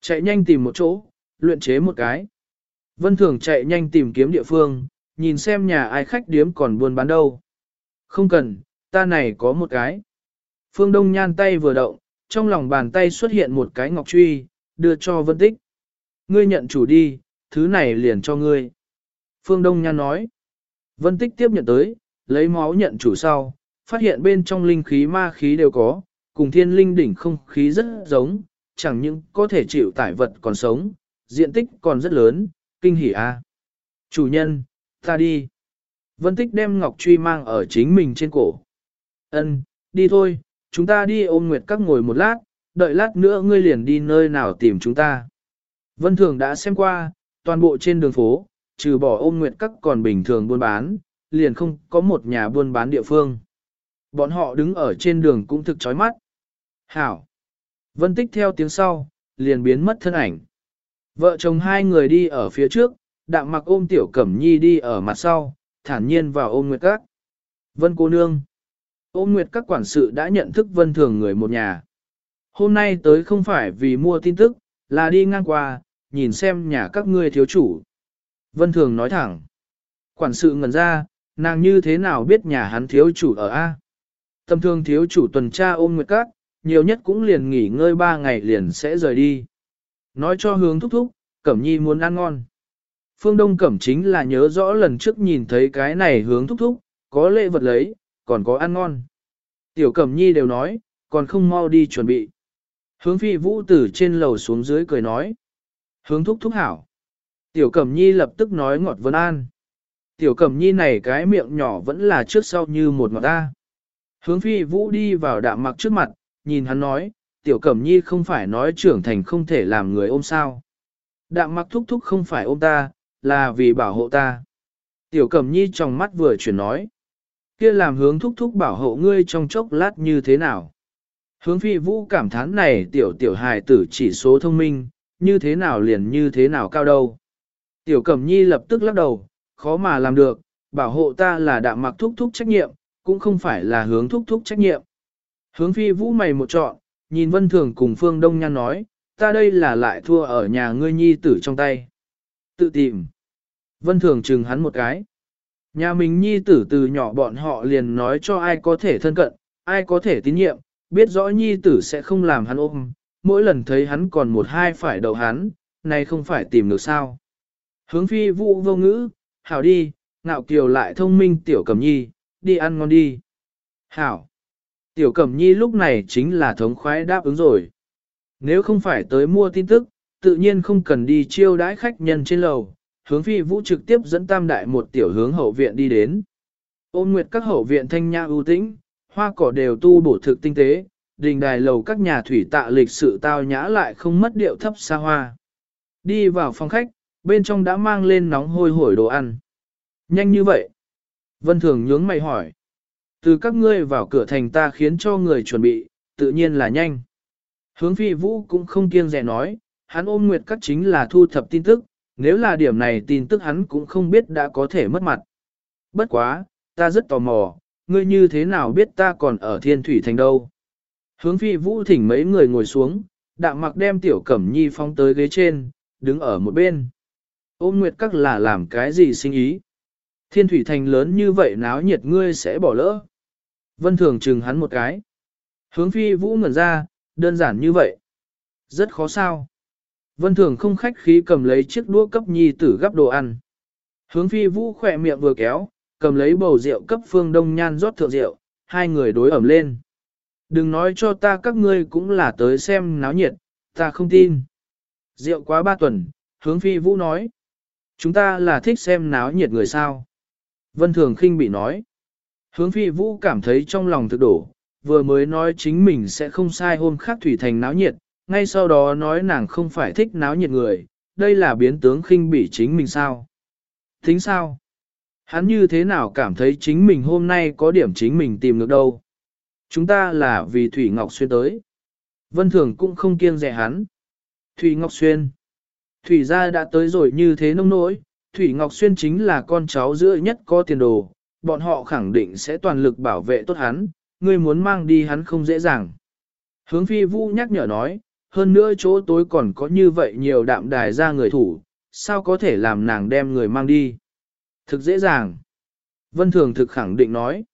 Chạy nhanh tìm một chỗ, luyện chế một cái. Vân Thường chạy nhanh tìm kiếm địa phương, nhìn xem nhà ai khách điếm còn buôn bán đâu. Không cần, ta này có một cái. Phương Đông Nhan tay vừa động, trong lòng bàn tay xuất hiện một cái ngọc truy, đưa cho Vân Tích. Ngươi nhận chủ đi, thứ này liền cho ngươi. Phương Đông Nhan nói. Vân Tích tiếp nhận tới, lấy máu nhận chủ sau, phát hiện bên trong linh khí ma khí đều có, cùng thiên linh đỉnh không khí rất giống, chẳng những có thể chịu tải vật còn sống, diện tích còn rất lớn, kinh hỉ a. Chủ nhân, ta đi. Vân Tích đem ngọc truy mang ở chính mình trên cổ. Ân, đi thôi, chúng ta đi ôm nguyệt các ngồi một lát, đợi lát nữa ngươi liền đi nơi nào tìm chúng ta. Vân Thường đã xem qua, toàn bộ trên đường phố, trừ bỏ ôm nguyệt các còn bình thường buôn bán, liền không có một nhà buôn bán địa phương. Bọn họ đứng ở trên đường cũng thực chói mắt. Hảo! Vân Tích theo tiếng sau, liền biến mất thân ảnh. Vợ chồng hai người đi ở phía trước, đạm mặc ôm tiểu cẩm nhi đi ở mặt sau, thản nhiên vào ôm nguyệt các. Vân cô nương! Ôm nguyệt các quản sự đã nhận thức vân thường người một nhà. Hôm nay tới không phải vì mua tin tức, là đi ngang qua, nhìn xem nhà các ngươi thiếu chủ. Vân thường nói thẳng. Quản sự ngẩn ra, nàng như thế nào biết nhà hắn thiếu chủ ở A. Tâm thương thiếu chủ tuần tra ôm nguyệt các, nhiều nhất cũng liền nghỉ ngơi ba ngày liền sẽ rời đi. Nói cho hướng thúc thúc, Cẩm Nhi muốn ăn ngon. Phương Đông Cẩm chính là nhớ rõ lần trước nhìn thấy cái này hướng thúc thúc, có lễ vật lấy, còn có ăn ngon. Tiểu Cẩm Nhi đều nói, còn không mau đi chuẩn bị. Hướng phi vũ từ trên lầu xuống dưới cười nói. Hướng thúc thúc hảo. Tiểu Cẩm Nhi lập tức nói ngọt vấn an. Tiểu Cẩm Nhi này cái miệng nhỏ vẫn là trước sau như một ngọt ta. Hướng phi vũ đi vào đạm mặc trước mặt, nhìn hắn nói, Tiểu Cẩm Nhi không phải nói trưởng thành không thể làm người ôm sao. Đạm mặc thúc thúc không phải ôm ta, là vì bảo hộ ta. Tiểu Cẩm Nhi trong mắt vừa chuyển nói. kia làm hướng thúc thúc bảo hộ ngươi trong chốc lát như thế nào. Hướng phi vũ cảm thán này tiểu tiểu hài tử chỉ số thông minh, như thế nào liền như thế nào cao đâu. Tiểu Cẩm Nhi lập tức lắc đầu, khó mà làm được, bảo hộ ta là đạm mặc thúc thúc trách nhiệm, cũng không phải là hướng thúc thúc trách nhiệm. Hướng phi vũ mày một trọn, nhìn vân thường cùng phương đông nhan nói, ta đây là lại thua ở nhà ngươi nhi tử trong tay. Tự tìm. Vân thường chừng hắn một cái. Nhà mình nhi tử từ nhỏ bọn họ liền nói cho ai có thể thân cận, ai có thể tín nhiệm, biết rõ nhi tử sẽ không làm hắn ôm, mỗi lần thấy hắn còn một hai phải đầu hắn, này không phải tìm được sao. Hướng phi vụ vô ngữ, hảo đi, ngạo kiều lại thông minh tiểu cẩm nhi, đi ăn ngon đi. Hảo. Tiểu cẩm nhi lúc này chính là thống khoái đáp ứng rồi. Nếu không phải tới mua tin tức, tự nhiên không cần đi chiêu đãi khách nhân trên lầu, hướng phi vũ trực tiếp dẫn tam đại một tiểu hướng hậu viện đi đến. Ôn nguyệt các hậu viện thanh nha ưu tĩnh, hoa cỏ đều tu bổ thực tinh tế, đình đài lầu các nhà thủy tạ lịch sự tao nhã lại không mất điệu thấp xa hoa. Đi vào phòng khách, bên trong đã mang lên nóng hôi hổi đồ ăn. Nhanh như vậy. Vân Thường nhướng mày hỏi. Từ các ngươi vào cửa thành ta khiến cho người chuẩn bị, tự nhiên là nhanh. Hướng phi vũ cũng không kiêng rẻ nói, hắn ôm nguyệt các chính là thu thập tin tức, nếu là điểm này tin tức hắn cũng không biết đã có thể mất mặt. Bất quá, ta rất tò mò, ngươi như thế nào biết ta còn ở thiên thủy thành đâu. Hướng phi vũ thỉnh mấy người ngồi xuống, đạm mặc đem tiểu cẩm nhi phong tới ghế trên, đứng ở một bên. Ôm nguyệt các là làm cái gì sinh ý? Thiên thủy thành lớn như vậy náo nhiệt ngươi sẽ bỏ lỡ. Vân thường chừng hắn một cái. Hướng phi vũ ngẩn ra, đơn giản như vậy. Rất khó sao. Vân thường không khách khí cầm lấy chiếc đũa cấp nhi tử gắp đồ ăn. Hướng phi vũ khỏe miệng vừa kéo, cầm lấy bầu rượu cấp phương đông nhan rót thượng rượu, hai người đối ẩm lên. Đừng nói cho ta các ngươi cũng là tới xem náo nhiệt, ta không tin. Rượu quá ba tuần, hướng phi vũ nói. Chúng ta là thích xem náo nhiệt người sao. Vân Thường khinh bị nói. Hướng phi vũ cảm thấy trong lòng thực đổ, vừa mới nói chính mình sẽ không sai hôm khác thủy thành náo nhiệt, ngay sau đó nói nàng không phải thích náo nhiệt người, đây là biến tướng khinh bỉ chính mình sao. Tính sao? Hắn như thế nào cảm thấy chính mình hôm nay có điểm chính mình tìm được đâu? Chúng ta là vì Thủy Ngọc Xuyên tới. Vân Thường cũng không kiêng rẻ hắn. Thủy Ngọc Xuyên. Thủy gia đã tới rồi như thế nông nỗi, Thủy Ngọc Xuyên chính là con cháu giữa nhất có tiền đồ, bọn họ khẳng định sẽ toàn lực bảo vệ tốt hắn, ngươi muốn mang đi hắn không dễ dàng. Hướng phi vũ nhắc nhở nói, hơn nữa chỗ tối còn có như vậy nhiều đạm đài ra người thủ, sao có thể làm nàng đem người mang đi. Thực dễ dàng. Vân Thường thực khẳng định nói.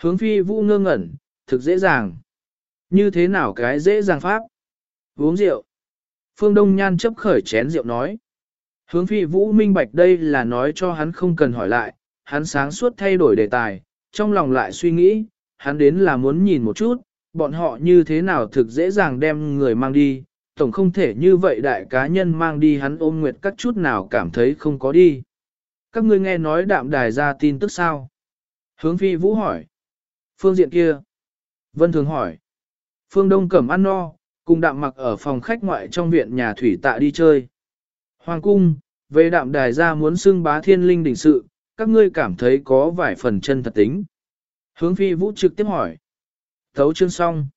Hướng phi vũ ngơ ngẩn, thực dễ dàng. Như thế nào cái dễ dàng pháp? Uống rượu. Phương Đông Nhan chấp khởi chén rượu nói. Hướng phi vũ minh bạch đây là nói cho hắn không cần hỏi lại, hắn sáng suốt thay đổi đề tài, trong lòng lại suy nghĩ, hắn đến là muốn nhìn một chút, bọn họ như thế nào thực dễ dàng đem người mang đi, tổng không thể như vậy đại cá nhân mang đi hắn ôm nguyệt các chút nào cảm thấy không có đi. Các ngươi nghe nói đạm đài ra tin tức sao? Hướng phi vũ hỏi. Phương diện kia. Vân thường hỏi. Phương Đông cẩm ăn no, cùng đạm mặc ở phòng khách ngoại trong viện nhà thủy tạ đi chơi. Hoàng cung, về đạm đài ra muốn xưng bá thiên linh đỉnh sự, các ngươi cảm thấy có vài phần chân thật tính. Hướng phi vũ trực tiếp hỏi. Thấu chương xong.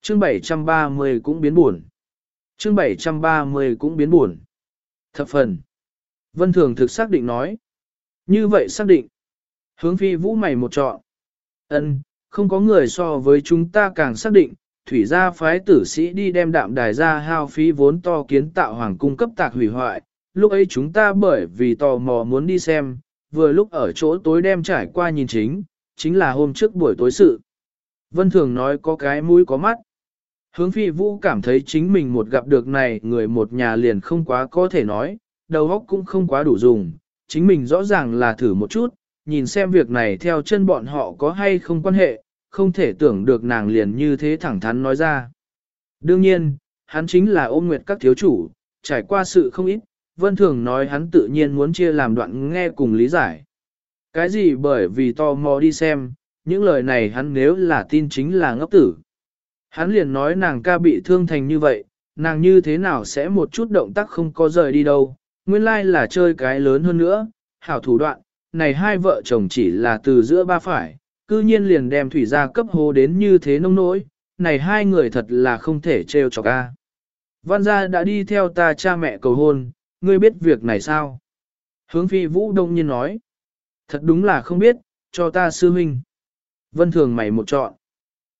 Chương 730 cũng biến buồn. Chương 730 cũng biến buồn. Thập phần. Vân Thường thực xác định nói. Như vậy xác định. Hướng phi vũ mày một trọn. ân không có người so với chúng ta càng xác định, thủy gia phái tử sĩ đi đem đạm đài ra hao phí vốn to kiến tạo hoàng cung cấp tạc hủy hoại. Lúc ấy chúng ta bởi vì tò mò muốn đi xem, vừa lúc ở chỗ tối đem trải qua nhìn chính, chính là hôm trước buổi tối sự. Vân Thường nói có cái mũi có mắt. Hướng phi vũ cảm thấy chính mình một gặp được này người một nhà liền không quá có thể nói, đầu óc cũng không quá đủ dùng, chính mình rõ ràng là thử một chút, nhìn xem việc này theo chân bọn họ có hay không quan hệ, không thể tưởng được nàng liền như thế thẳng thắn nói ra. Đương nhiên, hắn chính là ôm nguyệt các thiếu chủ, trải qua sự không ít, vân thường nói hắn tự nhiên muốn chia làm đoạn nghe cùng lý giải. Cái gì bởi vì tò mò đi xem, những lời này hắn nếu là tin chính là ngốc tử. Hắn liền nói nàng ca bị thương thành như vậy, nàng như thế nào sẽ một chút động tác không có rời đi đâu, nguyên lai là chơi cái lớn hơn nữa, hảo thủ đoạn, này hai vợ chồng chỉ là từ giữa ba phải, cư nhiên liền đem thủy gia cấp hồ đến như thế nông nỗi, này hai người thật là không thể trêu chọc ca. Văn gia đã đi theo ta cha mẹ cầu hôn, ngươi biết việc này sao? Hướng phi vũ đông nhiên nói. Thật đúng là không biết, cho ta sư huynh. Vân thường mày một chọn.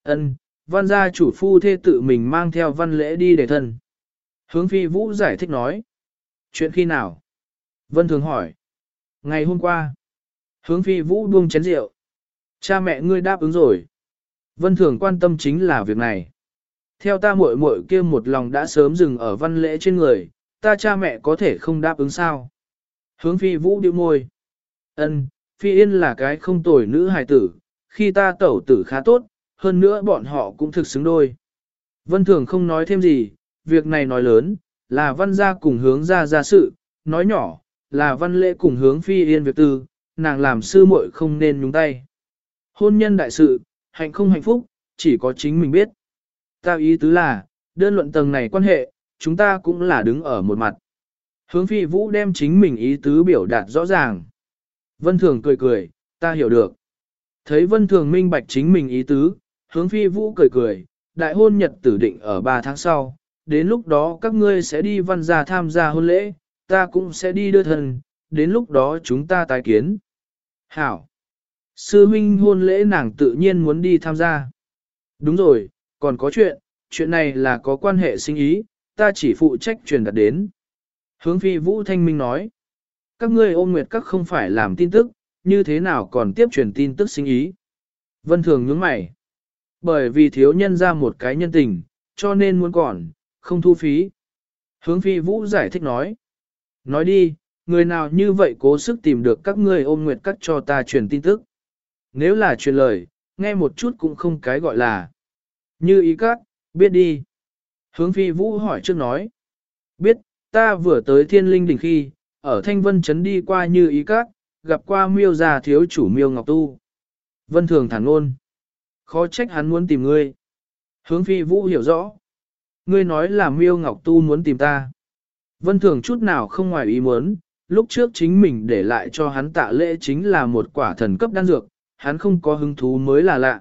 ân văn gia chủ phu thê tự mình mang theo văn lễ đi để thân. Hướng phi vũ giải thích nói. Chuyện khi nào? Vân thường hỏi. Ngày hôm qua. Hướng phi vũ buông chén rượu. Cha mẹ ngươi đáp ứng rồi. Vân thường quan tâm chính là việc này. Theo ta muội muội kia một lòng đã sớm dừng ở văn lễ trên người, ta cha mẹ có thể không đáp ứng sao. Hướng phi vũ điệu môi. ân phi yên là cái không tồi nữ hài tử, khi ta tẩu tử khá tốt, hơn nữa bọn họ cũng thực xứng đôi. Vân thường không nói thêm gì, việc này nói lớn, là văn gia cùng hướng ra ra sự, nói nhỏ, là văn lễ cùng hướng phi yên việc tư, nàng làm sư muội không nên nhúng tay. Hôn nhân đại sự, hạnh không hạnh phúc, chỉ có chính mình biết. Ta ý tứ là, đơn luận tầng này quan hệ, chúng ta cũng là đứng ở một mặt. Hướng phi vũ đem chính mình ý tứ biểu đạt rõ ràng. Vân Thường cười cười, ta hiểu được. Thấy Vân Thường minh bạch chính mình ý tứ, hướng phi vũ cười cười, đại hôn nhật tử định ở 3 tháng sau, đến lúc đó các ngươi sẽ đi văn gia tham gia hôn lễ, ta cũng sẽ đi đưa thần, đến lúc đó chúng ta tái kiến. Hảo! Sư huynh hôn lễ nàng tự nhiên muốn đi tham gia. Đúng rồi, còn có chuyện, chuyện này là có quan hệ sinh ý, ta chỉ phụ trách truyền đạt đến. Hướng phi Vũ Thanh Minh nói, các ngươi ôm nguyệt các không phải làm tin tức, như thế nào còn tiếp truyền tin tức sinh ý. Vân Thường nhướng mày, bởi vì thiếu nhân ra một cái nhân tình, cho nên muốn còn, không thu phí. Hướng phi Vũ giải thích nói, nói đi, người nào như vậy cố sức tìm được các ngươi ôm nguyệt cắt cho ta truyền tin tức. Nếu là truyền lời, nghe một chút cũng không cái gọi là. Như ý cắt, biết đi. Hướng phi vũ hỏi trước nói. Biết, ta vừa tới thiên linh đỉnh khi, ở thanh vân chấn đi qua như ý cắt, gặp qua miêu già thiếu chủ miêu ngọc tu. Vân thường thản ngôn. Khó trách hắn muốn tìm ngươi. Hướng phi vũ hiểu rõ. Ngươi nói là miêu ngọc tu muốn tìm ta. Vân thường chút nào không ngoài ý muốn, lúc trước chính mình để lại cho hắn tạ lễ chính là một quả thần cấp đan dược, hắn không có hứng thú mới là lạ.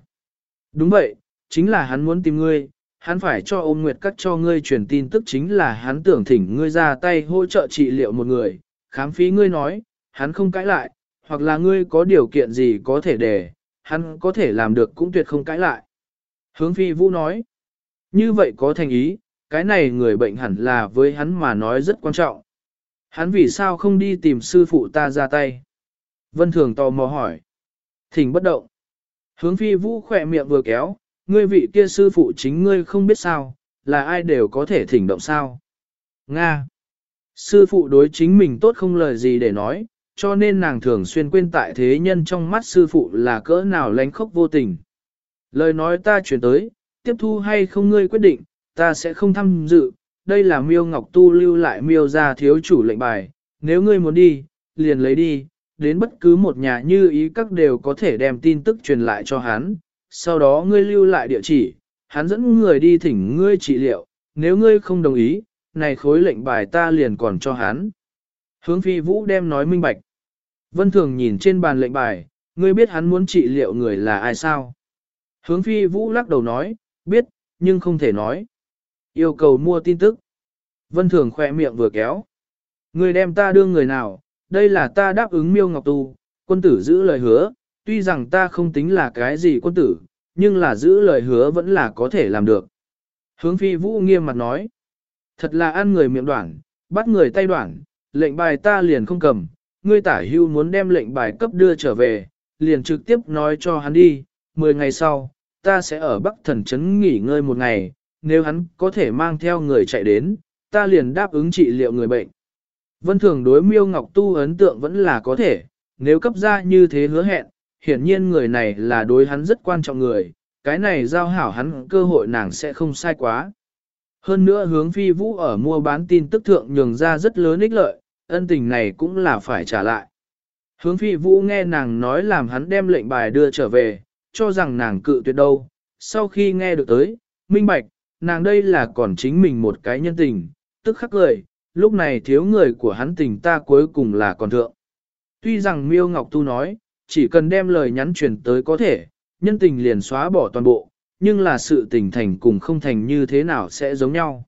Đúng vậy, chính là hắn muốn tìm ngươi, hắn phải cho ôm nguyệt cắt cho ngươi truyền tin tức chính là hắn tưởng thỉnh ngươi ra tay hỗ trợ trị liệu một người, khám phí ngươi nói, hắn không cãi lại, hoặc là ngươi có điều kiện gì có thể để, hắn có thể làm được cũng tuyệt không cãi lại. Hướng phi vũ nói, như vậy có thành ý, cái này người bệnh hẳn là với hắn mà nói rất quan trọng. Hắn vì sao không đi tìm sư phụ ta ra tay? Vân Thường tò mò hỏi. Thỉnh bất động. Hướng phi vũ khỏe miệng vừa kéo, ngươi vị kia sư phụ chính ngươi không biết sao, là ai đều có thể thỉnh động sao. Nga. Sư phụ đối chính mình tốt không lời gì để nói, cho nên nàng thường xuyên quên tại thế nhân trong mắt sư phụ là cỡ nào lánh khóc vô tình. Lời nói ta chuyển tới, tiếp thu hay không ngươi quyết định, ta sẽ không tham dự, đây là miêu ngọc tu lưu lại miêu ra thiếu chủ lệnh bài, nếu ngươi muốn đi, liền lấy đi, đến bất cứ một nhà như ý các đều có thể đem tin tức truyền lại cho hắn, sau đó ngươi lưu lại địa chỉ, hắn dẫn người đi thỉnh ngươi trị liệu, nếu ngươi không đồng ý, này khối lệnh bài ta liền còn cho hắn. Hướng phi vũ đem nói minh bạch. Vân thường nhìn trên bàn lệnh bài, ngươi biết hắn muốn trị liệu người là ai sao? Hướng phi vũ lắc đầu nói, biết, nhưng không thể nói. Yêu cầu mua tin tức. Vân thường khỏe miệng vừa kéo. Ngươi đem ta đưa người nào, đây là ta đáp ứng miêu ngọc tu, quân tử giữ lời hứa, tuy rằng ta không tính là cái gì quân tử, nhưng là giữ lời hứa vẫn là có thể làm được. Hướng phi vũ nghiêm mặt nói, thật là ăn người miệng đoạn, bắt người tay đoạn, lệnh bài ta liền không cầm, ngươi tả hưu muốn đem lệnh bài cấp đưa trở về, liền trực tiếp nói cho hắn đi, 10 ngày sau, ta sẽ ở Bắc Thần Trấn nghỉ ngơi một ngày, nếu hắn có thể mang theo người chạy đến, ta liền đáp ứng trị liệu người bệnh. Vân Thường đối miêu ngọc tu ấn tượng vẫn là có thể, nếu cấp ra như thế hứa hẹn, hiển nhiên người này là đối hắn rất quan trọng người, cái này giao hảo hắn cơ hội nàng sẽ không sai quá. Hơn nữa hướng phi vũ ở mua bán tin tức thượng nhường ra rất lớn ích lợi, ân tình này cũng là phải trả lại. Hướng phi vũ nghe nàng nói làm hắn đem lệnh bài đưa trở về, cho rằng nàng cự tuyệt đâu. Sau khi nghe được tới, minh bạch, nàng đây là còn chính mình một cái nhân tình, tức khắc cười, lúc này thiếu người của hắn tình ta cuối cùng là còn thượng. Tuy rằng Miêu Ngọc Tu nói, chỉ cần đem lời nhắn truyền tới có thể, nhân tình liền xóa bỏ toàn bộ, nhưng là sự tình thành cùng không thành như thế nào sẽ giống nhau.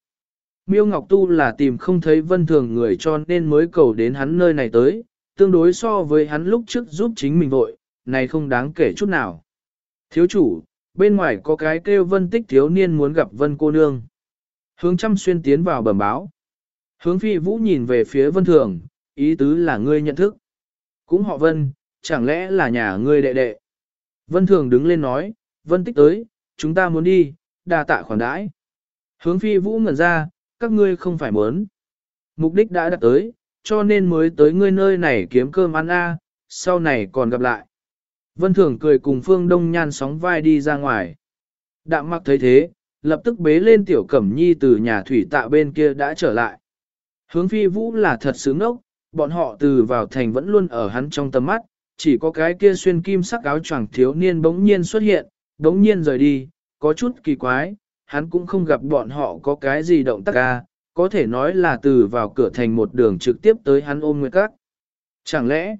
Miêu Ngọc Tu là tìm không thấy vân thường người cho nên mới cầu đến hắn nơi này tới, tương đối so với hắn lúc trước giúp chính mình vội, này không đáng kể chút nào. Thiếu chủ, bên ngoài có cái kêu vân tích thiếu niên muốn gặp vân cô nương. Hướng chăm xuyên tiến vào bẩm báo. Hướng phi vũ nhìn về phía vân thường, ý tứ là ngươi nhận thức. Cũng họ vân, chẳng lẽ là nhà ngươi đệ đệ. Vân thường đứng lên nói, vân tích tới, chúng ta muốn đi, đa tạ khoản đãi. Hướng phi vũ ngẩn ra, các ngươi không phải muốn. Mục đích đã đạt tới, cho nên mới tới ngươi nơi này kiếm cơm ăn a, sau này còn gặp lại. Vân Thường cười cùng Phương Đông Nhan sóng vai đi ra ngoài. Đạm mặc thấy thế, lập tức bế lên tiểu cẩm nhi từ nhà thủy tạ bên kia đã trở lại. Hướng phi vũ là thật sướng ốc, bọn họ từ vào thành vẫn luôn ở hắn trong tầm mắt, chỉ có cái kia xuyên kim sắc áo choàng thiếu niên bỗng nhiên xuất hiện, bỗng nhiên rời đi, có chút kỳ quái, hắn cũng không gặp bọn họ có cái gì động tác ca, có thể nói là từ vào cửa thành một đường trực tiếp tới hắn ôm nguyệt các. Chẳng lẽ,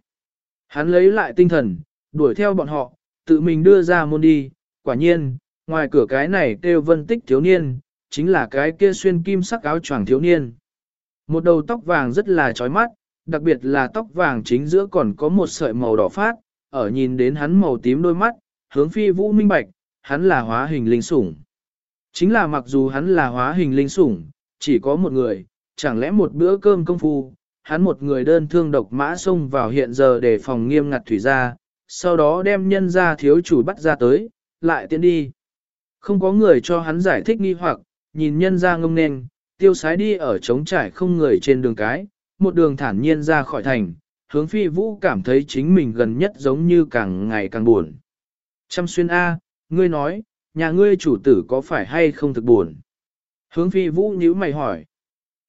hắn lấy lại tinh thần, đuổi theo bọn họ, tự mình đưa ra môn đi, quả nhiên, ngoài cửa cái này kêu vân tích thiếu niên, chính là cái kia xuyên kim sắc áo choàng thiếu niên. Một đầu tóc vàng rất là chói mắt, đặc biệt là tóc vàng chính giữa còn có một sợi màu đỏ phát, ở nhìn đến hắn màu tím đôi mắt, hướng phi vũ minh bạch, hắn là hóa hình linh sủng. Chính là mặc dù hắn là hóa hình linh sủng, chỉ có một người, chẳng lẽ một bữa cơm công phu, hắn một người đơn thương độc mã xông vào hiện giờ để phòng nghiêm ngặt thủy ra, sau đó đem nhân ra thiếu chủ bắt ra tới, lại tiến đi. Không có người cho hắn giải thích nghi hoặc, nhìn nhân ra ngông nền, tiêu sái đi ở trống trải không người trên đường cái, một đường thản nhiên ra khỏi thành, hướng phi vũ cảm thấy chính mình gần nhất giống như càng ngày càng buồn. Trăm xuyên A, ngươi nói, nhà ngươi chủ tử có phải hay không thực buồn? Hướng phi vũ nhíu mày hỏi.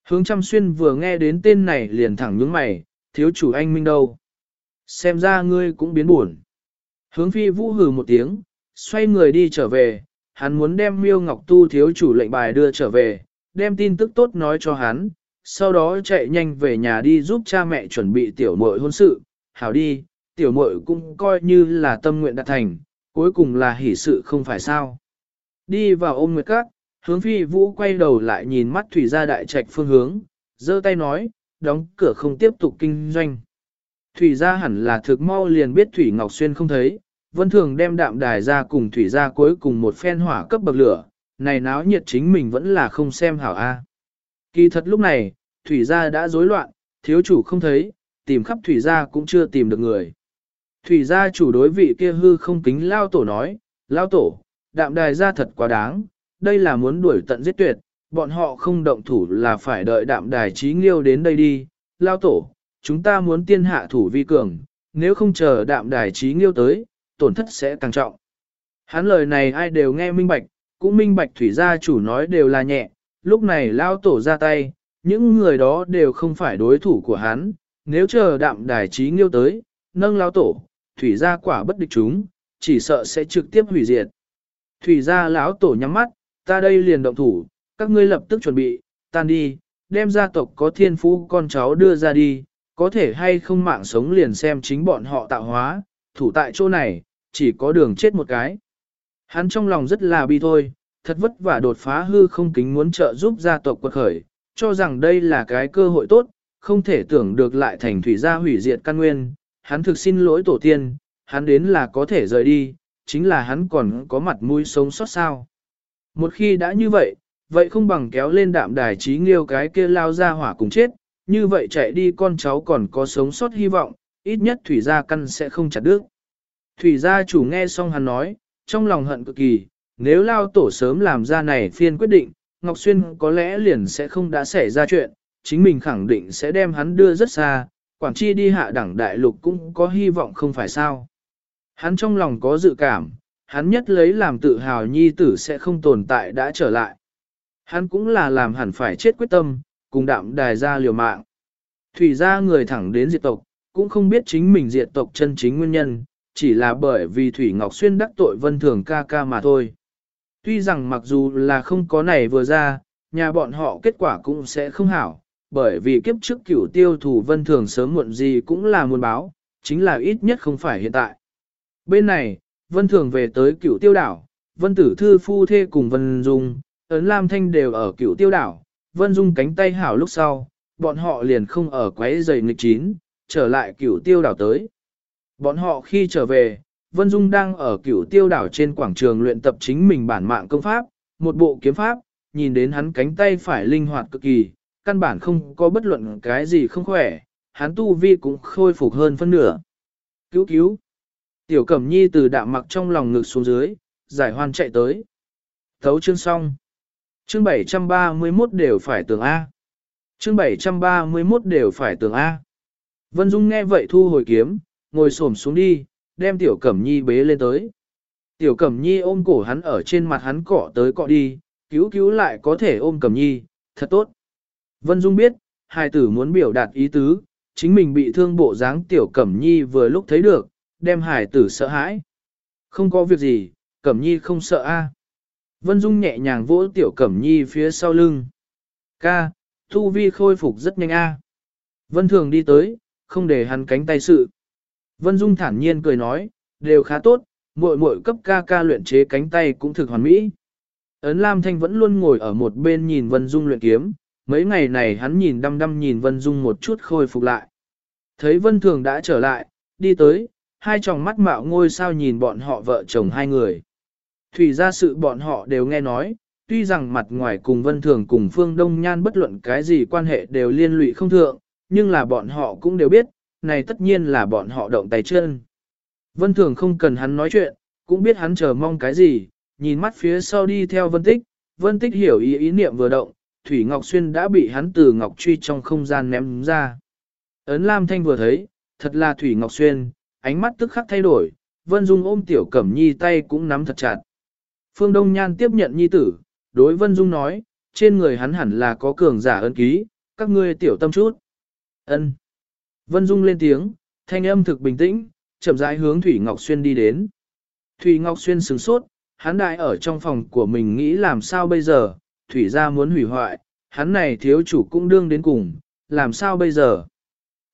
Hướng chăm xuyên vừa nghe đến tên này liền thẳng nhướng mày, thiếu chủ anh minh đâu? Xem ra ngươi cũng biến buồn. Hướng phi vũ hừ một tiếng, xoay người đi trở về, hắn muốn đem miêu ngọc tu thiếu chủ lệnh bài đưa trở về, đem tin tức tốt nói cho hắn, sau đó chạy nhanh về nhà đi giúp cha mẹ chuẩn bị tiểu muội hôn sự, hảo đi, tiểu muội cũng coi như là tâm nguyện đạt thành, cuối cùng là hỷ sự không phải sao. Đi vào ôm nguyệt các, hướng phi vũ quay đầu lại nhìn mắt thủy gia đại trạch phương hướng, giơ tay nói, đóng cửa không tiếp tục kinh doanh. Thủy gia hẳn là thực mau liền biết Thủy Ngọc Xuyên không thấy, vân thường đem đạm đài ra cùng Thủy gia cuối cùng một phen hỏa cấp bậc lửa, này náo nhiệt chính mình vẫn là không xem hảo a. Kỳ thật lúc này, Thủy gia đã rối loạn, thiếu chủ không thấy, tìm khắp Thủy gia cũng chưa tìm được người. Thủy gia chủ đối vị kia hư không kính lao tổ nói, lao tổ, đạm đài gia thật quá đáng, đây là muốn đuổi tận giết tuyệt, bọn họ không động thủ là phải đợi đạm đài trí nghiêu đến đây đi, lao tổ, chúng ta muốn tiên hạ thủ vi cường, nếu không chờ đạm đài trí nghiêu tới, tổn thất sẽ càng trọng. Hắn lời này ai đều nghe minh bạch, cũng minh bạch thủy gia chủ nói đều là nhẹ, lúc này lao tổ ra tay, những người đó đều không phải đối thủ của hắn, nếu chờ đạm đài trí nghiêu tới, nâng lao tổ, thủy gia quả bất địch chúng, chỉ sợ sẽ trực tiếp hủy diệt. Thủy gia lão tổ nhắm mắt, ta đây liền động thủ, các ngươi lập tức chuẩn bị, tan đi, đem gia tộc có thiên phú con cháu đưa ra đi, có thể hay không mạng sống liền xem chính bọn họ tạo hóa, thủ tại chỗ này, chỉ có đường chết một cái. Hắn trong lòng rất là bi thôi, thật vất vả đột phá hư không kính muốn trợ giúp gia tộc quật khởi, cho rằng đây là cái cơ hội tốt, không thể tưởng được lại thành thủy gia hủy diệt căn nguyên. Hắn thực xin lỗi tổ tiên, hắn đến là có thể rời đi, chính là hắn còn có mặt mũi sống sót sao. Một khi đã như vậy, vậy không bằng kéo lên đạm đài trí nghiêu cái kia lao ra hỏa cùng chết, như vậy chạy đi con cháu còn có sống sót hy vọng, ít nhất thủy gia căn sẽ không chặt đứt. Thủy gia chủ nghe xong hắn nói, trong lòng hận cực kỳ, nếu lao tổ sớm làm ra này phiên quyết định, Ngọc Xuyên có lẽ liền sẽ không đã xảy ra chuyện, chính mình khẳng định sẽ đem hắn đưa rất xa, Quảng Chi đi hạ đẳng đại lục cũng có hy vọng không phải sao. Hắn trong lòng có dự cảm, hắn nhất lấy làm tự hào nhi tử sẽ không tồn tại đã trở lại. Hắn cũng là làm hẳn phải chết quyết tâm, cùng đạm đài ra liều mạng. Thủy ra người thẳng đến diệt tộc, cũng không biết chính mình diệt tộc chân chính nguyên nhân, chỉ là bởi vì Thủy Ngọc Xuyên đắc tội vân thường ca ca mà thôi. Tuy rằng mặc dù là không có này vừa ra, nhà bọn họ kết quả cũng sẽ không hảo, bởi vì kiếp trước cửu tiêu thủ vân thường sớm muộn gì cũng là muôn báo, chính là ít nhất không phải hiện tại. Bên này, vân thường về tới cửu tiêu đảo, vân tử thư phu thê cùng vân dung, ấn lam thanh đều ở cửu tiêu đảo, vân dung cánh tay hảo lúc sau, bọn họ liền không ở quấy giày nghịch chín, trở lại cửu tiêu đảo tới. Bọn họ khi trở về, Vân Dung đang ở cửu tiêu đảo trên quảng trường luyện tập chính mình bản mạng công pháp, một bộ kiếm pháp, nhìn đến hắn cánh tay phải linh hoạt cực kỳ, căn bản không có bất luận cái gì không khỏe, hắn tu vi cũng khôi phục hơn phân nửa. Cứu cứu! Tiểu Cẩm Nhi từ đạm mặc trong lòng ngực xuống dưới, giải hoan chạy tới. Thấu chương xong. Chương 731 đều phải tường A. Chương 731 đều phải tường A. Vân Dung nghe vậy thu hồi kiếm, ngồi xổm xuống đi, đem Tiểu Cẩm Nhi bế lên tới. Tiểu Cẩm Nhi ôm cổ hắn ở trên mặt hắn cọ tới cọ đi, cứu cứu lại có thể ôm Cẩm Nhi, thật tốt. Vân Dung biết, hai tử muốn biểu đạt ý tứ, chính mình bị thương bộ dáng Tiểu Cẩm Nhi vừa lúc thấy được, đem hải tử sợ hãi. Không có việc gì, Cẩm Nhi không sợ a. Vân Dung nhẹ nhàng vỗ Tiểu Cẩm Nhi phía sau lưng. Ca, Thu Vi khôi phục rất nhanh a. Vân Thường đi tới, không để hắn cánh tay sự. Vân Dung thản nhiên cười nói, đều khá tốt, muội muội cấp ca ca luyện chế cánh tay cũng thực hoàn mỹ. Ấn Lam Thanh vẫn luôn ngồi ở một bên nhìn Vân Dung luyện kiếm, mấy ngày này hắn nhìn đăm đăm nhìn Vân Dung một chút khôi phục lại. Thấy Vân Thường đã trở lại, đi tới, hai tròng mắt mạo ngôi sao nhìn bọn họ vợ chồng hai người. Thủy ra sự bọn họ đều nghe nói, tuy rằng mặt ngoài cùng Vân Thường cùng Phương Đông Nhan bất luận cái gì quan hệ đều liên lụy không thượng, nhưng là bọn họ cũng đều biết, này tất nhiên là bọn họ động tay chân. Vân Thường không cần hắn nói chuyện, cũng biết hắn chờ mong cái gì, nhìn mắt phía sau đi theo Vân Tích, Vân Tích hiểu ý ý niệm vừa động, Thủy Ngọc Xuyên đã bị hắn từ Ngọc Truy trong không gian ném ra. Ấn Lam Thanh vừa thấy, thật là Thủy Ngọc Xuyên, ánh mắt tức khắc thay đổi, Vân Dung ôm Tiểu Cẩm Nhi tay cũng nắm thật chặt. Phương Đông Nhan tiếp nhận Nhi tử, đối Vân Dung nói, trên người hắn hẳn là có cường giả ân ký, các ngươi tiểu tâm chút. Ân. Vân Dung lên tiếng, thanh âm thực bình tĩnh, chậm rãi hướng Thủy Ngọc Xuyên đi đến. Thủy Ngọc Xuyên sửng sốt, hắn đại ở trong phòng của mình nghĩ làm sao bây giờ, Thủy gia muốn hủy hoại, hắn này thiếu chủ cũng đương đến cùng, làm sao bây giờ.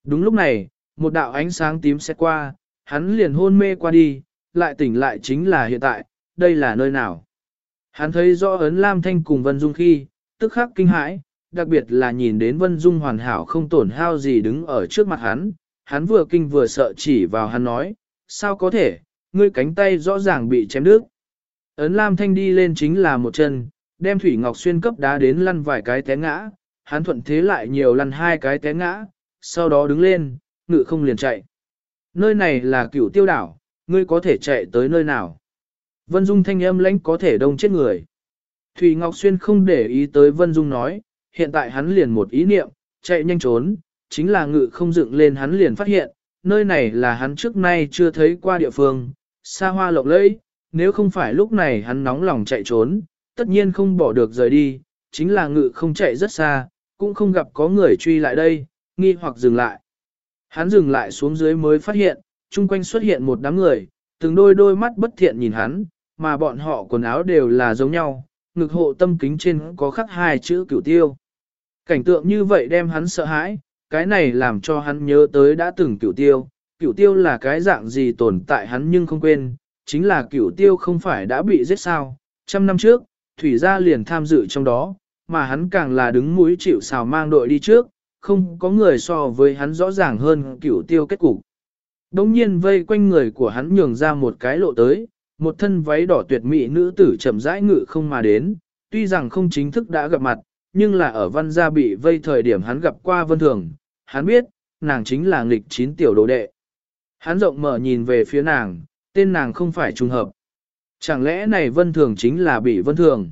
Đúng lúc này, một đạo ánh sáng tím sẽ qua, hắn liền hôn mê qua đi, lại tỉnh lại chính là hiện tại, đây là nơi nào. Hắn thấy rõ ấn Lam Thanh cùng Vân Dung khi, tức khắc kinh hãi, đặc biệt là nhìn đến Vân Dung hoàn hảo không tổn hao gì đứng ở trước mặt hắn, hắn vừa kinh vừa sợ chỉ vào hắn nói, sao có thể, ngươi cánh tay rõ ràng bị chém đứt. Ấn Lam Thanh đi lên chính là một chân, đem Thủy Ngọc Xuyên cấp đá đến lăn vài cái té ngã, hắn thuận thế lại nhiều lăn hai cái té ngã, sau đó đứng lên, ngự không liền chạy. Nơi này là cửu tiêu đảo, ngươi có thể chạy tới nơi nào. Vân Dung thanh âm lãnh có thể đông chết người. Thủy Ngọc Xuyên không để ý tới Vân Dung nói, hiện tại hắn liền một ý niệm, chạy nhanh trốn, chính là ngự không dựng lên hắn liền phát hiện, nơi này là hắn trước nay chưa thấy qua địa phương, xa hoa lộng lẫy, nếu không phải lúc này hắn nóng lòng chạy trốn, tất nhiên không bỏ được rời đi, chính là ngự không chạy rất xa, cũng không gặp có người truy lại đây, nghi hoặc dừng lại. Hắn dừng lại xuống dưới mới phát hiện, chung quanh xuất hiện một đám người, từng đôi đôi mắt bất thiện nhìn hắn, mà bọn họ quần áo đều là giống nhau, ngực hộ tâm kính trên có khắc hai chữ cửu tiêu. Cảnh tượng như vậy đem hắn sợ hãi, cái này làm cho hắn nhớ tới đã từng cửu tiêu. Cửu tiêu là cái dạng gì tồn tại hắn nhưng không quên, chính là cửu tiêu không phải đã bị giết sao. Trăm năm trước, Thủy gia liền tham dự trong đó, mà hắn càng là đứng mũi chịu xào mang đội đi trước, không có người so với hắn rõ ràng hơn cửu tiêu kết cục. Đông nhiên vây quanh người của hắn nhường ra một cái lộ tới, một thân váy đỏ tuyệt mỹ nữ tử chậm rãi ngự không mà đến, tuy rằng không chính thức đã gặp mặt, nhưng là ở văn gia bị vây thời điểm hắn gặp qua vân thường, hắn biết, nàng chính là nghịch chín tiểu đồ đệ. Hắn rộng mở nhìn về phía nàng, tên nàng không phải trùng hợp. Chẳng lẽ này vân thường chính là bị vân thường?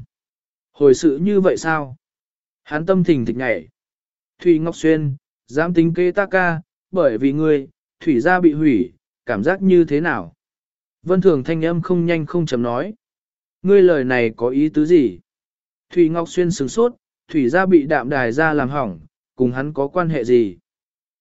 Hồi sự như vậy sao? Hắn tâm thình thịch nhảy. Thủy Ngọc Xuyên, dám tính kế ta ca, bởi vì ngươi, thủy gia bị hủy, cảm giác như thế nào? Vân Thường thanh âm không nhanh không chậm nói. Ngươi lời này có ý tứ gì? Thủy Ngọc Xuyên sửng sốt, thủy gia bị đạm đài ra làm hỏng, cùng hắn có quan hệ gì?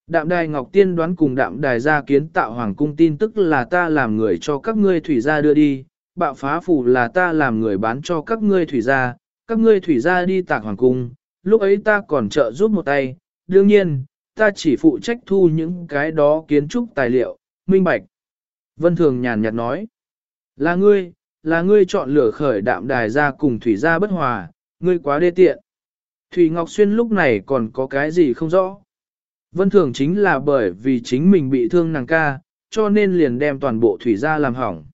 Đạm đài Ngọc Tiên đoán cùng đạm đài gia kiến tạo hoàng cung tin tức là ta làm người cho các ngươi thủy gia đưa đi, bạo phá phủ là ta làm người bán cho các ngươi thủy gia, các ngươi thủy gia đi tạc hoàng cung, lúc ấy ta còn trợ giúp một tay, đương nhiên, ta chỉ phụ trách thu những cái đó kiến trúc tài liệu, minh bạch. Vân Thường nhàn nhạt nói, là ngươi, là ngươi chọn lửa khởi đạm đài ra cùng thủy gia bất hòa, ngươi quá đê tiện. Thủy Ngọc Xuyên lúc này còn có cái gì không rõ. Vân Thường chính là bởi vì chính mình bị thương nàng ca, cho nên liền đem toàn bộ thủy gia làm hỏng.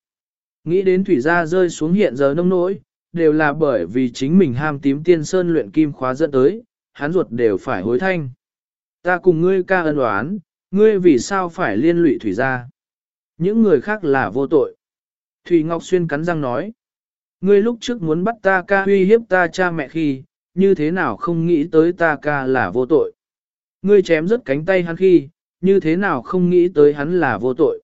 Nghĩ đến thủy gia rơi xuống hiện giờ nông nỗi, đều là bởi vì chính mình ham tím tiên sơn luyện kim khóa dẫn tới, hắn ruột đều phải hối thanh. Ta cùng ngươi ca ân oán, ngươi vì sao phải liên lụy thủy gia? Những người khác là vô tội. Thủy Ngọc Xuyên cắn răng nói. Ngươi lúc trước muốn bắt ta ca uy hiếp ta cha mẹ khi, như thế nào không nghĩ tới ta ca là vô tội. Ngươi chém rớt cánh tay hắn khi, như thế nào không nghĩ tới hắn là vô tội.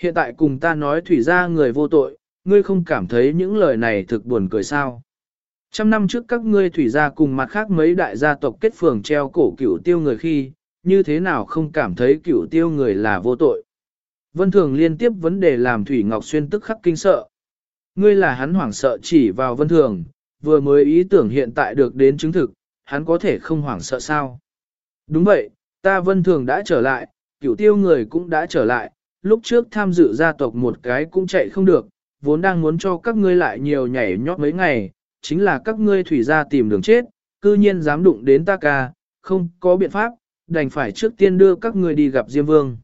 Hiện tại cùng ta nói thủy gia người vô tội, ngươi không cảm thấy những lời này thực buồn cười sao. Trăm năm trước các ngươi thủy gia cùng mặt khác mấy đại gia tộc kết phường treo cổ cửu tiêu người khi, như thế nào không cảm thấy cửu tiêu người là vô tội. Vân Thường liên tiếp vấn đề làm Thủy Ngọc Xuyên tức khắc kinh sợ. Ngươi là hắn hoảng sợ chỉ vào Vân Thường, vừa mới ý tưởng hiện tại được đến chứng thực, hắn có thể không hoảng sợ sao. Đúng vậy, ta Vân Thường đã trở lại, cửu tiêu người cũng đã trở lại, lúc trước tham dự gia tộc một cái cũng chạy không được, vốn đang muốn cho các ngươi lại nhiều nhảy nhót mấy ngày, chính là các ngươi thủy gia tìm đường chết, cư nhiên dám đụng đến ta ca, không có biện pháp, đành phải trước tiên đưa các ngươi đi gặp Diêm Vương.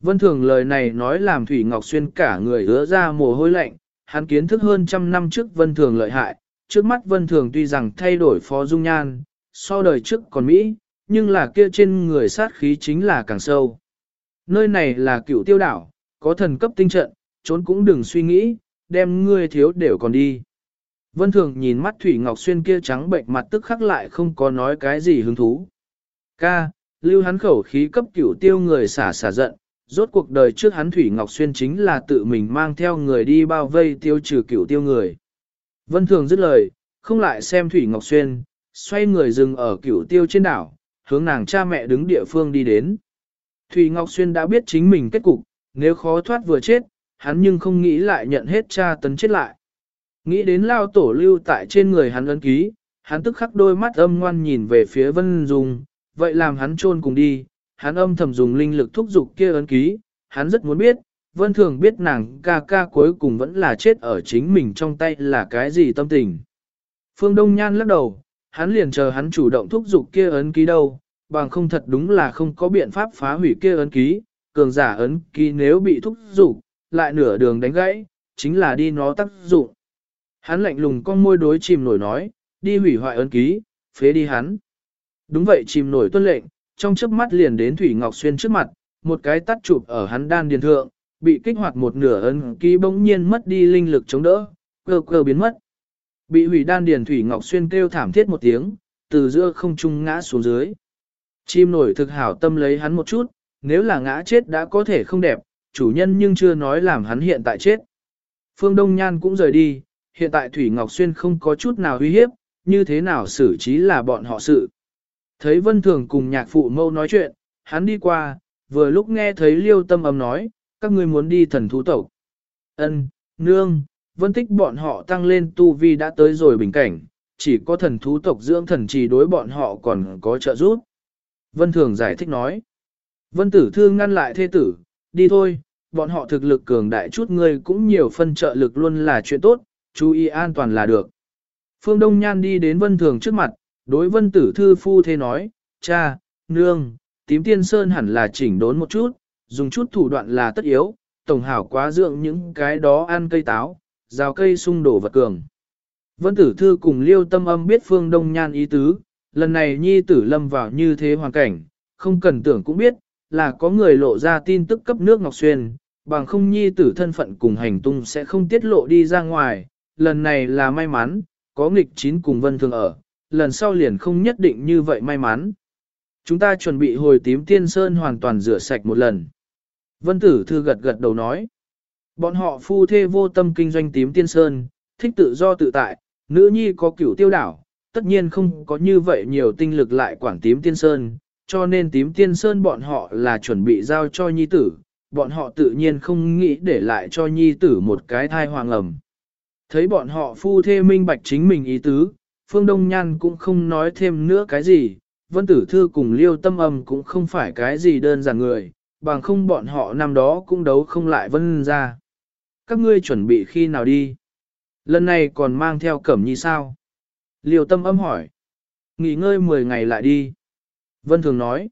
Vân Thường lời này nói làm Thủy Ngọc Xuyên cả người ứa ra mồ hôi lạnh, hắn kiến thức hơn trăm năm trước Vân Thường lợi hại, trước mắt Vân Thường tuy rằng thay đổi phó dung nhan, so đời trước còn Mỹ, nhưng là kia trên người sát khí chính là càng sâu. Nơi này là cựu tiêu đảo, có thần cấp tinh trận, trốn cũng đừng suy nghĩ, đem ngươi thiếu đều còn đi. Vân Thường nhìn mắt Thủy Ngọc Xuyên kia trắng bệnh mặt tức khắc lại không có nói cái gì hứng thú. Ca, lưu hắn khẩu khí cấp cửu tiêu người xả xả giận, rốt cuộc đời trước hắn Thủy Ngọc Xuyên chính là tự mình mang theo người đi bao vây tiêu trừ cửu tiêu người. Vân Thường dứt lời, không lại xem Thủy Ngọc Xuyên, xoay người dừng ở cửu tiêu trên đảo, hướng nàng cha mẹ đứng địa phương đi đến. Thủy Ngọc Xuyên đã biết chính mình kết cục, nếu khó thoát vừa chết, hắn nhưng không nghĩ lại nhận hết cha tấn chết lại. Nghĩ đến lao tổ lưu tại trên người hắn ấn ký, hắn tức khắc đôi mắt âm ngoan nhìn về phía Vân Dung, vậy làm hắn chôn cùng đi, hắn âm thầm dùng linh lực thúc giục kia ấn ký, hắn rất muốn biết, Vân Thường biết nàng ca ca cuối cùng vẫn là chết ở chính mình trong tay là cái gì tâm tình. Phương Đông Nhan lắc đầu, hắn liền chờ hắn chủ động thúc giục kia ấn ký đâu, bằng không thật đúng là không có biện pháp phá hủy kia ấn ký, cường giả ấn ký nếu bị thúc dục lại nửa đường đánh gãy, chính là đi nó tác dụng. Hắn lạnh lùng con môi đối chìm nổi nói, đi hủy hoại ấn ký, phế đi hắn. Đúng vậy chìm nổi tuân lệnh, trong chớp mắt liền đến Thủy Ngọc Xuyên trước mặt, một cái tắt chụp ở hắn đan điền thượng, bị kích hoạt một nửa ấn ký bỗng nhiên mất đi linh lực chống đỡ, cơ cơ biến mất. Bị hủy đan điền Thủy Ngọc Xuyên kêu thảm thiết một tiếng, từ giữa không trung ngã xuống dưới. Chim nổi thực hảo tâm lấy hắn một chút, nếu là ngã chết đã có thể không đẹp, chủ nhân nhưng chưa nói làm hắn hiện tại chết. Phương Đông Nhan cũng rời đi, hiện tại Thủy Ngọc Xuyên không có chút nào uy hiếp, như thế nào xử trí là bọn họ sự. Thấy Vân Thường cùng nhạc phụ mâu nói chuyện, hắn đi qua, vừa lúc nghe thấy liêu tâm ấm nói, các ngươi muốn đi thần thú tộc. Ân, nương, vân tích bọn họ tăng lên tu vi đã tới rồi bình cảnh, chỉ có thần thú tộc dưỡng thần trì đối bọn họ còn có trợ giúp. Vân Thường giải thích nói. Vân Tử Thư ngăn lại thê tử, đi thôi, bọn họ thực lực cường đại chút ngươi cũng nhiều phân trợ lực luôn là chuyện tốt, chú ý an toàn là được. Phương Đông Nhan đi đến Vân Thường trước mặt, đối Vân Tử Thư Phu thế nói, cha, nương, tím tiên sơn hẳn là chỉnh đốn một chút, dùng chút thủ đoạn là tất yếu, tổng hảo quá dưỡng những cái đó ăn cây táo, rào cây sung đổ vật cường. Vân Tử Thư cùng Liêu Tâm Âm biết Phương Đông Nhan ý tứ, lần này nhi tử lâm vào như thế hoàn cảnh, không cần tưởng cũng biết, là có người lộ ra tin tức cấp nước Ngọc Xuyên, bằng không nhi tử thân phận cùng hành tung sẽ không tiết lộ đi ra ngoài, lần này là may mắn, có nghịch chín cùng vân thường ở, lần sau liền không nhất định như vậy may mắn. Chúng ta chuẩn bị hồi tím tiên sơn hoàn toàn rửa sạch một lần. Vân tử thư gật gật đầu nói. Bọn họ phu thê vô tâm kinh doanh tím tiên sơn, thích tự do tự tại, nữ nhi có cửu tiêu đảo, tất nhiên không có như vậy nhiều tinh lực lại quản tím tiên sơn, cho nên tím tiên sơn bọn họ là chuẩn bị giao cho nhi tử, bọn họ tự nhiên không nghĩ để lại cho nhi tử một cái thai hoàng ẩm. Thấy bọn họ phu thê minh bạch chính mình ý tứ, Phương Đông Nhan cũng không nói thêm nữa cái gì, Vân Tử Thư cùng Liêu Tâm Âm cũng không phải cái gì đơn giản người, bằng không bọn họ năm đó cũng đấu không lại Vân ra. Các ngươi chuẩn bị khi nào đi? Lần này còn mang theo cẩm nhi sao? Liêu Tâm Âm hỏi. Nghỉ ngơi 10 ngày lại đi. Vân Thường nói.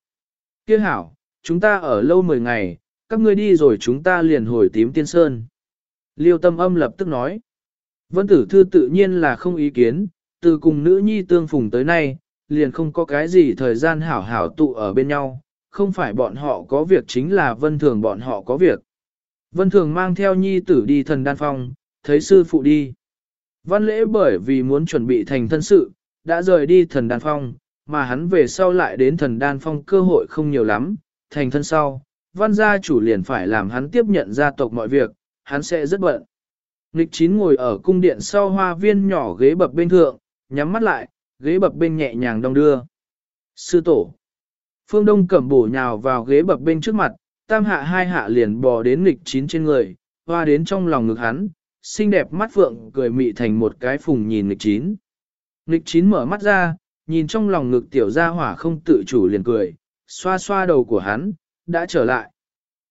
Kia hảo, chúng ta ở lâu 10 ngày, các ngươi đi rồi chúng ta liền hồi tím tiên sơn. Liêu Tâm Âm lập tức nói. Vân Tử Thư tự nhiên là không ý kiến, từ cùng nữ nhi tương phùng tới nay, liền không có cái gì thời gian hảo hảo tụ ở bên nhau, không phải bọn họ có việc chính là vân thường bọn họ có việc. Vân thường mang theo nhi tử đi thần đan phong, thấy sư phụ đi. Văn lễ bởi vì muốn chuẩn bị thành thân sự, đã rời đi thần đan phong, mà hắn về sau lại đến thần đan phong cơ hội không nhiều lắm, thành thân sau, văn gia chủ liền phải làm hắn tiếp nhận gia tộc mọi việc, hắn sẽ rất bận. Nghịch chín ngồi ở cung điện sau hoa viên nhỏ ghế bập bên thượng, nhắm mắt lại, ghế bập bên nhẹ nhàng đong đưa. Sư tổ. Phương Đông cẩm bổ nhào vào ghế bập bên trước mặt, tam hạ hai hạ liền bò đến nghịch chín trên người, hoa đến trong lòng ngực hắn, xinh đẹp mắt phượng cười mị thành một cái phùng nhìn nghịch chín. Nghịch chín mở mắt ra, nhìn trong lòng ngực tiểu gia hỏa không tự chủ liền cười, xoa xoa đầu của hắn, đã trở lại.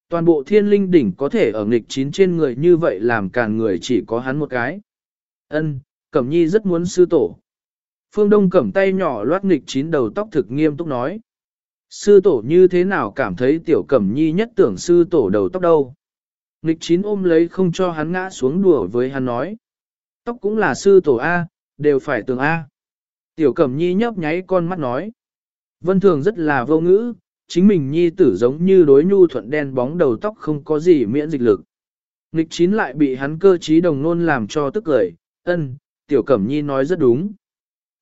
Toàn bộ thiên linh đỉnh có thể ở nghịch chín trên người như vậy làm càn người chỉ có hắn một cái. Ân, Cẩm Nhi rất muốn sư tổ. Phương Đông cầm tay nhỏ loát nghịch chín đầu tóc thực nghiêm túc nói. Sư tổ như thế nào cảm thấy tiểu cẩm nhi nhất tưởng sư tổ đầu tóc đâu. Nghịch chín ôm lấy không cho hắn ngã xuống đùa với hắn nói. Tóc cũng là sư tổ A, đều phải tường A. Tiểu cẩm nhi nhấp nháy con mắt nói. Vân thường rất là vô ngữ, chính mình nhi tử giống như đối nhu thuận đen bóng đầu tóc không có gì miễn dịch lực. Nghịch chín lại bị hắn cơ trí đồng nôn làm cho tức cười, ân, tiểu cẩm nhi nói rất đúng.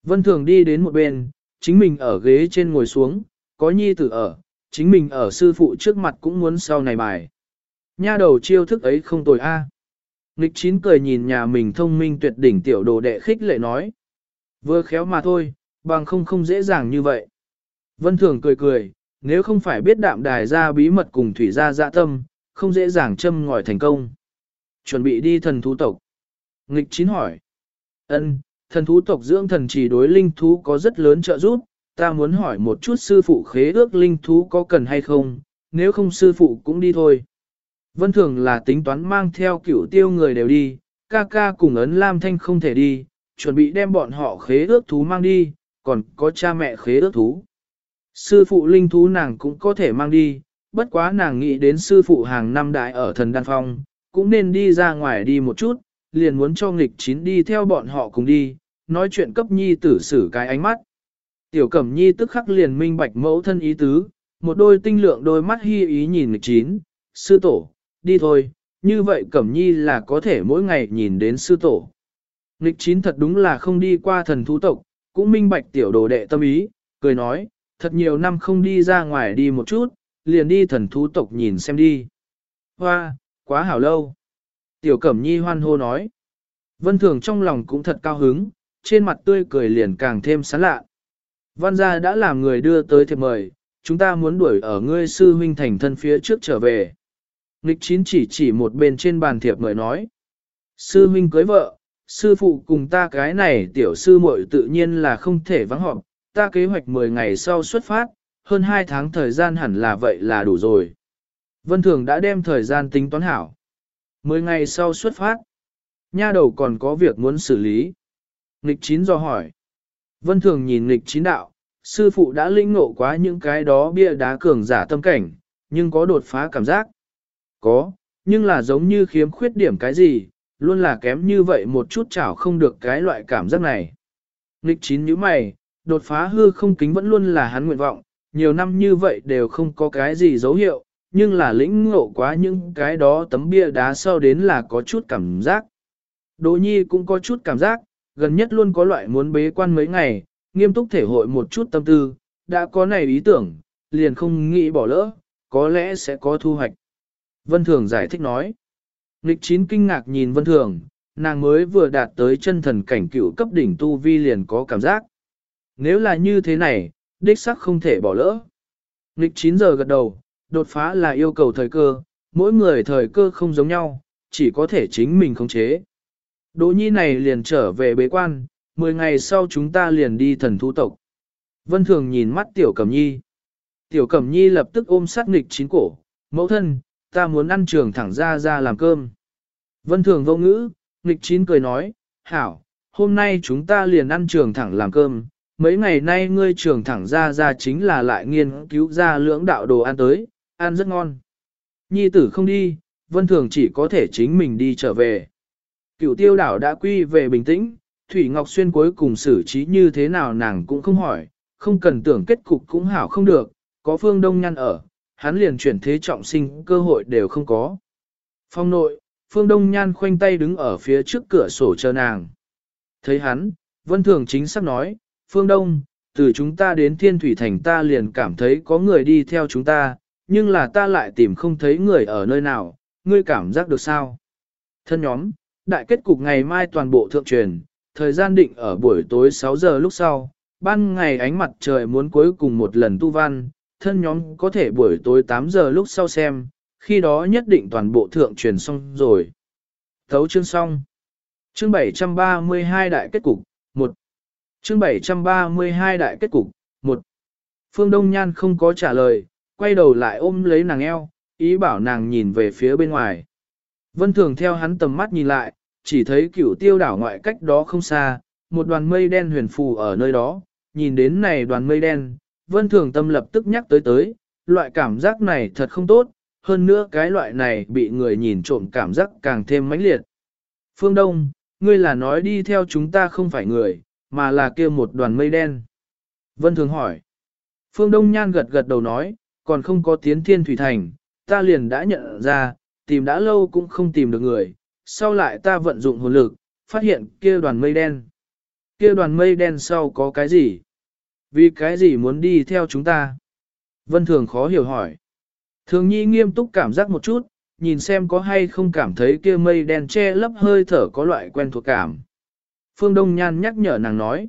Vân Thường đi đến một bên, chính mình ở ghế trên ngồi xuống, có nhi tử ở, chính mình ở sư phụ trước mặt cũng muốn sau này bài. Nha đầu chiêu thức ấy không tồi a. À. Nghịch chín cười nhìn nhà mình thông minh tuyệt đỉnh tiểu đồ đệ khích lệ nói. Vừa khéo mà thôi, bằng không không dễ dàng như vậy. Vân Thường cười cười, nếu không phải biết đạm đài ra bí mật cùng thủy gia dạ tâm, không dễ dàng châm ngòi thành công. Chuẩn bị đi thần thú tộc. Nghịch chín hỏi. ân thần thú tộc dưỡng thần chỉ đối linh thú có rất lớn trợ giúp, ta muốn hỏi một chút sư phụ khế ước linh thú có cần hay không, nếu không sư phụ cũng đi thôi. Vân thường là tính toán mang theo cửu tiêu người đều đi, ca ca cùng ấn Lam Thanh không thể đi, chuẩn bị đem bọn họ khế ước thú mang đi, còn có cha mẹ khế ước thú. Sư phụ linh thú nàng cũng có thể mang đi, bất quá nàng nghĩ đến sư phụ hàng năm đại ở thần đan phong, cũng nên đi ra ngoài đi một chút, liền muốn cho nghịch chín đi theo bọn họ cùng đi, nói chuyện cấp nhi tử xử cái ánh mắt. Tiểu cẩm nhi tức khắc liền minh bạch mẫu thân ý tứ, một đôi tinh lượng đôi mắt hy ý nhìn nghịch chín, sư tổ, đi thôi, như vậy cẩm nhi là có thể mỗi ngày nhìn đến sư tổ. Nghịch chín thật đúng là không đi qua thần thú tộc, cũng minh bạch tiểu đồ đệ tâm ý, cười nói, thật nhiều năm không đi ra ngoài đi một chút, liền đi thần thú tộc nhìn xem đi. Hoa, quá hảo lâu. Tiểu Cẩm Nhi hoan hô nói. Vân Thường trong lòng cũng thật cao hứng, trên mặt tươi cười liền càng thêm sán lạ. Văn gia đã làm người đưa tới thiệp mời, chúng ta muốn đuổi ở ngươi sư huynh thành thân phía trước trở về. Nịch chín chỉ chỉ một bên trên bàn thiệp mời nói. Sư huynh cưới vợ, sư phụ cùng ta cái này tiểu sư muội tự nhiên là không thể vắng họp, ta kế hoạch 10 ngày sau xuất phát, hơn 2 tháng thời gian hẳn là vậy là đủ rồi. Vân Thường đã đem thời gian tính toán hảo. 10 ngày sau xuất phát, nha đầu còn có việc muốn xử lý. Nịch chín do hỏi. Vân Thường nhìn Nịch chín đạo, sư phụ đã lĩnh ngộ quá những cái đó bia đá cường giả tâm cảnh, nhưng có đột phá cảm giác. Có, nhưng là giống như khiếm khuyết điểm cái gì, luôn là kém như vậy một chút chảo không được cái loại cảm giác này. Nịch chín như mày, đột phá hư không kính vẫn luôn là hắn nguyện vọng, nhiều năm như vậy đều không có cái gì dấu hiệu, nhưng là lĩnh ngộ quá những cái đó tấm bia đá sau đến là có chút cảm giác. Đỗ nhi cũng có chút cảm giác, gần nhất luôn có loại muốn bế quan mấy ngày, nghiêm túc thể hội một chút tâm tư, đã có này ý tưởng, liền không nghĩ bỏ lỡ, có lẽ sẽ có thu hoạch. Vân Thường giải thích nói. Nịch chín kinh ngạc nhìn Vân Thường, nàng mới vừa đạt tới chân thần cảnh cựu cấp đỉnh tu vi liền có cảm giác. Nếu là như thế này, đích sắc không thể bỏ lỡ. Nịch 9 giờ gật đầu, đột phá là yêu cầu thời cơ, mỗi người thời cơ không giống nhau, chỉ có thể chính mình khống chế. Đỗ nhi này liền trở về bế quan, 10 ngày sau chúng ta liền đi thần thu tộc. Vân Thường nhìn mắt Tiểu Cẩm Nhi. Tiểu Cẩm Nhi lập tức ôm sát nghịch chín cổ, mẫu thân, ta muốn ăn trường thẳng ra ra làm cơm. Vân Thường vô ngữ, nghịch chín cười nói, hảo, hôm nay chúng ta liền ăn trường thẳng làm cơm, mấy ngày nay ngươi trường thẳng ra ra chính là lại nghiên cứu ra lưỡng đạo đồ ăn tới, ăn rất ngon. Nhi tử không đi, Vân Thường chỉ có thể chính mình đi trở về. Cựu tiêu đảo đã quy về bình tĩnh, Thủy Ngọc Xuyên cuối cùng xử trí như thế nào nàng cũng không hỏi, không cần tưởng kết cục cũng hảo không được, có phương đông nhăn ở, hắn liền chuyển thế trọng sinh cơ hội đều không có. Phong nội, phương đông nhan khoanh tay đứng ở phía trước cửa sổ chờ nàng. Thấy hắn, vân thường chính xác nói, phương đông, từ chúng ta đến thiên thủy thành ta liền cảm thấy có người đi theo chúng ta, nhưng là ta lại tìm không thấy người ở nơi nào, ngươi cảm giác được sao? Thân nhóm, đại kết cục ngày mai toàn bộ thượng truyền, thời gian định ở buổi tối 6 giờ lúc sau, ban ngày ánh mặt trời muốn cuối cùng một lần tu văn, thân nhóm có thể buổi tối 8 giờ lúc sau xem, khi đó nhất định toàn bộ thượng truyền xong rồi. Thấu chương xong. Chương 732 đại kết cục, 1. Chương 732 đại kết cục, 1. Phương Đông Nhan không có trả lời, quay đầu lại ôm lấy nàng eo, ý bảo nàng nhìn về phía bên ngoài. Vân Thường theo hắn tầm mắt nhìn lại, chỉ thấy cửu tiêu đảo ngoại cách đó không xa, một đoàn mây đen huyền phù ở nơi đó, nhìn đến này đoàn mây đen, Vân Thường tâm lập tức nhắc tới tới, loại cảm giác này thật không tốt, hơn nữa cái loại này bị người nhìn trộm cảm giác càng thêm mãnh liệt. Phương Đông, ngươi là nói đi theo chúng ta không phải người, mà là kia một đoàn mây đen. Vân Thường hỏi. Phương Đông Nhan gật gật đầu nói, còn không có tiến thiên thủy thành, ta liền đã nhận ra, tìm đã lâu cũng không tìm được người, sau lại ta vận dụng hồn lực, phát hiện kia đoàn mây đen. Kia đoàn mây đen sau có cái gì? Vì cái gì muốn đi theo chúng ta? Vân Thường khó hiểu hỏi. Thường nhi nghiêm túc cảm giác một chút, nhìn xem có hay không cảm thấy kia mây đen che lấp hơi thở có loại quen thuộc cảm. Phương Đông Nhan nhắc nhở nàng nói.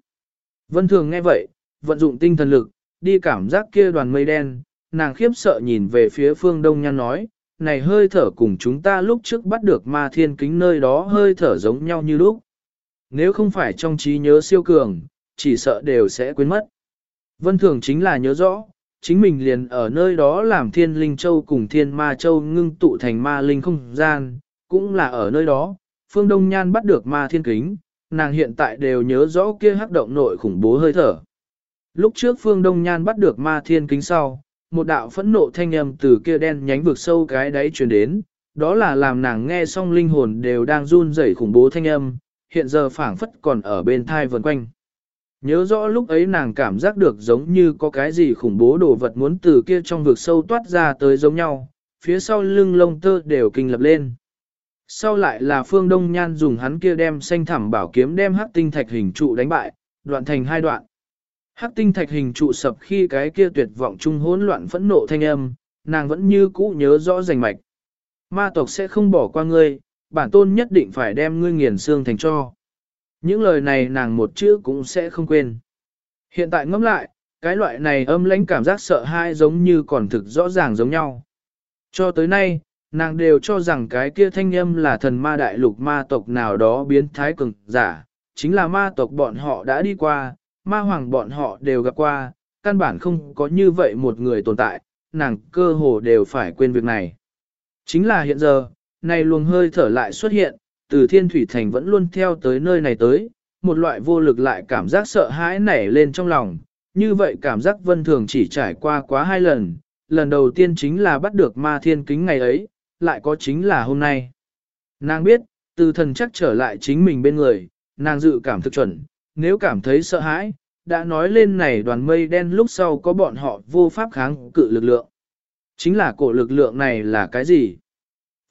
Vân Thường nghe vậy, vận dụng tinh thần lực, đi cảm giác kia đoàn mây đen, nàng khiếp sợ nhìn về phía Phương Đông Nhan nói, này hơi thở cùng chúng ta lúc trước bắt được ma thiên kính nơi đó hơi thở giống nhau như lúc. Nếu không phải trong trí nhớ siêu cường, chỉ sợ đều sẽ quên mất. Vân Thường chính là nhớ rõ, chính mình liền ở nơi đó làm thiên linh châu cùng thiên ma châu ngưng tụ thành ma linh không gian, cũng là ở nơi đó, phương Đông Nhan bắt được ma thiên kính, nàng hiện tại đều nhớ rõ kia hắc động nội khủng bố hơi thở. Lúc trước phương Đông Nhan bắt được ma thiên kính sau, một đạo phẫn nộ thanh âm từ kia đen nhánh vực sâu cái đáy truyền đến, đó là làm nàng nghe xong linh hồn đều đang run rẩy khủng bố thanh âm, hiện giờ phảng phất còn ở bên thai vần quanh. Nhớ rõ lúc ấy nàng cảm giác được giống như có cái gì khủng bố đồ vật muốn từ kia trong vực sâu toát ra tới giống nhau, phía sau lưng lông tơ đều kinh lập lên. Sau lại là phương đông nhan dùng hắn kia đem xanh thẳm bảo kiếm đem hắc tinh thạch hình trụ đánh bại, đoạn thành hai đoạn. Hắc tinh thạch hình trụ sập khi cái kia tuyệt vọng trung hỗn loạn phẫn nộ thanh âm, nàng vẫn như cũ nhớ rõ rành mạch. Ma tộc sẽ không bỏ qua ngươi, bản tôn nhất định phải đem ngươi nghiền xương thành cho. Những lời này nàng một chữ cũng sẽ không quên. Hiện tại ngẫm lại, cái loại này âm lãnh cảm giác sợ hãi giống như còn thực rõ ràng giống nhau. Cho tới nay, nàng đều cho rằng cái kia thanh âm là thần ma đại lục ma tộc nào đó biến thái cường giả, chính là ma tộc bọn họ đã đi qua, ma hoàng bọn họ đều gặp qua, căn bản không có như vậy một người tồn tại, nàng cơ hồ đều phải quên việc này. Chính là hiện giờ, này luồng hơi thở lại xuất hiện, từ thiên thủy thành vẫn luôn theo tới nơi này tới, một loại vô lực lại cảm giác sợ hãi nảy lên trong lòng, như vậy cảm giác vân thường chỉ trải qua quá hai lần, lần đầu tiên chính là bắt được ma thiên kính ngày ấy, lại có chính là hôm nay. Nàng biết, từ thần chắc trở lại chính mình bên người, nàng dự cảm thực chuẩn, nếu cảm thấy sợ hãi, đã nói lên này đoàn mây đen lúc sau có bọn họ vô pháp kháng cự lực lượng. Chính là cổ lực lượng này là cái gì?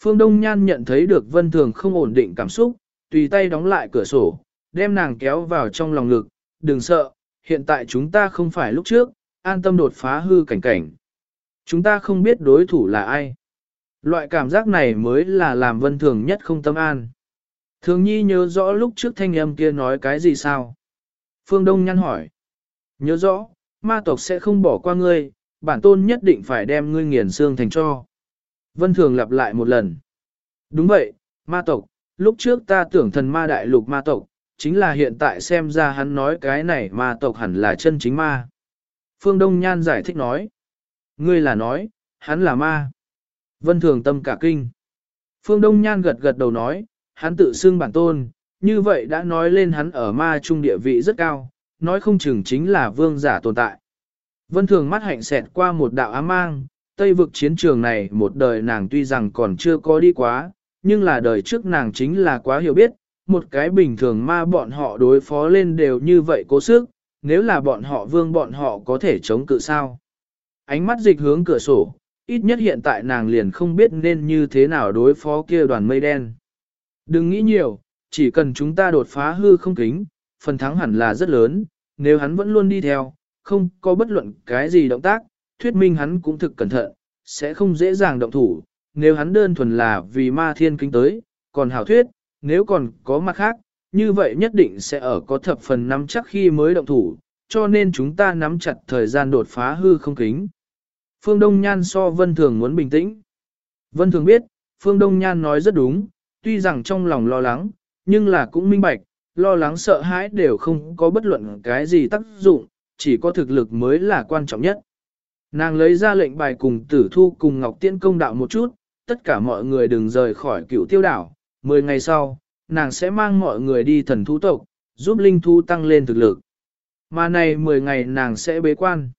Phương Đông Nhan nhận thấy được Vân Thường không ổn định cảm xúc, tùy tay đóng lại cửa sổ, đem nàng kéo vào trong lòng ngực, đừng sợ, hiện tại chúng ta không phải lúc trước, an tâm đột phá hư cảnh cảnh. Chúng ta không biết đối thủ là ai. Loại cảm giác này mới là làm vân thường nhất không tâm an. Thường nhi nhớ rõ lúc trước thanh âm kia nói cái gì sao? Phương Đông Nhan hỏi. Nhớ rõ, ma tộc sẽ không bỏ qua ngươi, bản tôn nhất định phải đem ngươi nghiền xương thành cho. Vân thường lặp lại một lần. Đúng vậy, ma tộc, lúc trước ta tưởng thần ma đại lục ma tộc, chính là hiện tại xem ra hắn nói cái này ma tộc hẳn là chân chính ma. Phương Đông Nhan giải thích nói. Ngươi là nói, hắn là ma. Vân Thường tâm cả kinh. Phương Đông Nhan gật gật đầu nói, hắn tự xưng bản tôn, như vậy đã nói lên hắn ở ma trung địa vị rất cao, nói không chừng chính là vương giả tồn tại. Vân Thường mắt hạnh xẹt qua một đạo ám mang, Tây vực chiến trường này một đời nàng tuy rằng còn chưa có đi quá, nhưng là đời trước nàng chính là quá hiểu biết, một cái bình thường ma bọn họ đối phó lên đều như vậy cố sức, nếu là bọn họ vương bọn họ có thể chống cự sao. Ánh mắt dịch hướng cửa sổ, ít nhất hiện tại nàng liền không biết nên như thế nào đối phó kia đoàn mây đen. Đừng nghĩ nhiều, chỉ cần chúng ta đột phá hư không kính, phần thắng hẳn là rất lớn, nếu hắn vẫn luôn đi theo, không có bất luận cái gì động tác, thuyết minh hắn cũng thực cẩn thận, sẽ không dễ dàng động thủ, nếu hắn đơn thuần là vì ma thiên kính tới, còn hảo thuyết, nếu còn có mặt khác, như vậy nhất định sẽ ở có thập phần nắm chắc khi mới động thủ, cho nên chúng ta nắm chặt thời gian đột phá hư không kính. Phương Đông Nhan so Vân Thường muốn bình tĩnh. Vân Thường biết, Phương Đông Nhan nói rất đúng, tuy rằng trong lòng lo lắng, nhưng là cũng minh bạch, lo lắng sợ hãi đều không có bất luận cái gì tác dụng, chỉ có thực lực mới là quan trọng nhất. Nàng lấy ra lệnh bài cùng tử thu cùng Ngọc Tiễn công đạo một chút, tất cả mọi người đừng rời khỏi cựu tiêu đảo. Mười ngày sau, nàng sẽ mang mọi người đi thần thú tộc, giúp linh thu tăng lên thực lực. Mà này mười ngày nàng sẽ bế quan.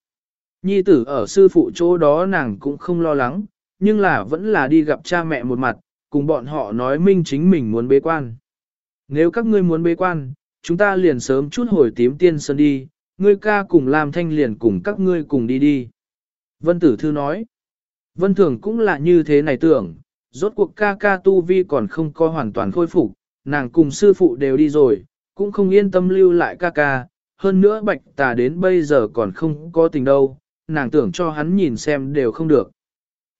Nhi tử ở sư phụ chỗ đó nàng cũng không lo lắng, nhưng là vẫn là đi gặp cha mẹ một mặt, cùng bọn họ nói minh chính mình muốn bế quan. Nếu các ngươi muốn bế quan, chúng ta liền sớm chút hồi tím tiên sơn đi, ngươi ca cùng làm thanh liền cùng các ngươi cùng đi đi. Vân Tử Thư nói, Vân Thường cũng là như thế này tưởng, rốt cuộc ca ca tu vi còn không có hoàn toàn khôi phục, nàng cùng sư phụ đều đi rồi, cũng không yên tâm lưu lại ca ca, hơn nữa bạch tà đến bây giờ còn không có tình đâu, nàng tưởng cho hắn nhìn xem đều không được.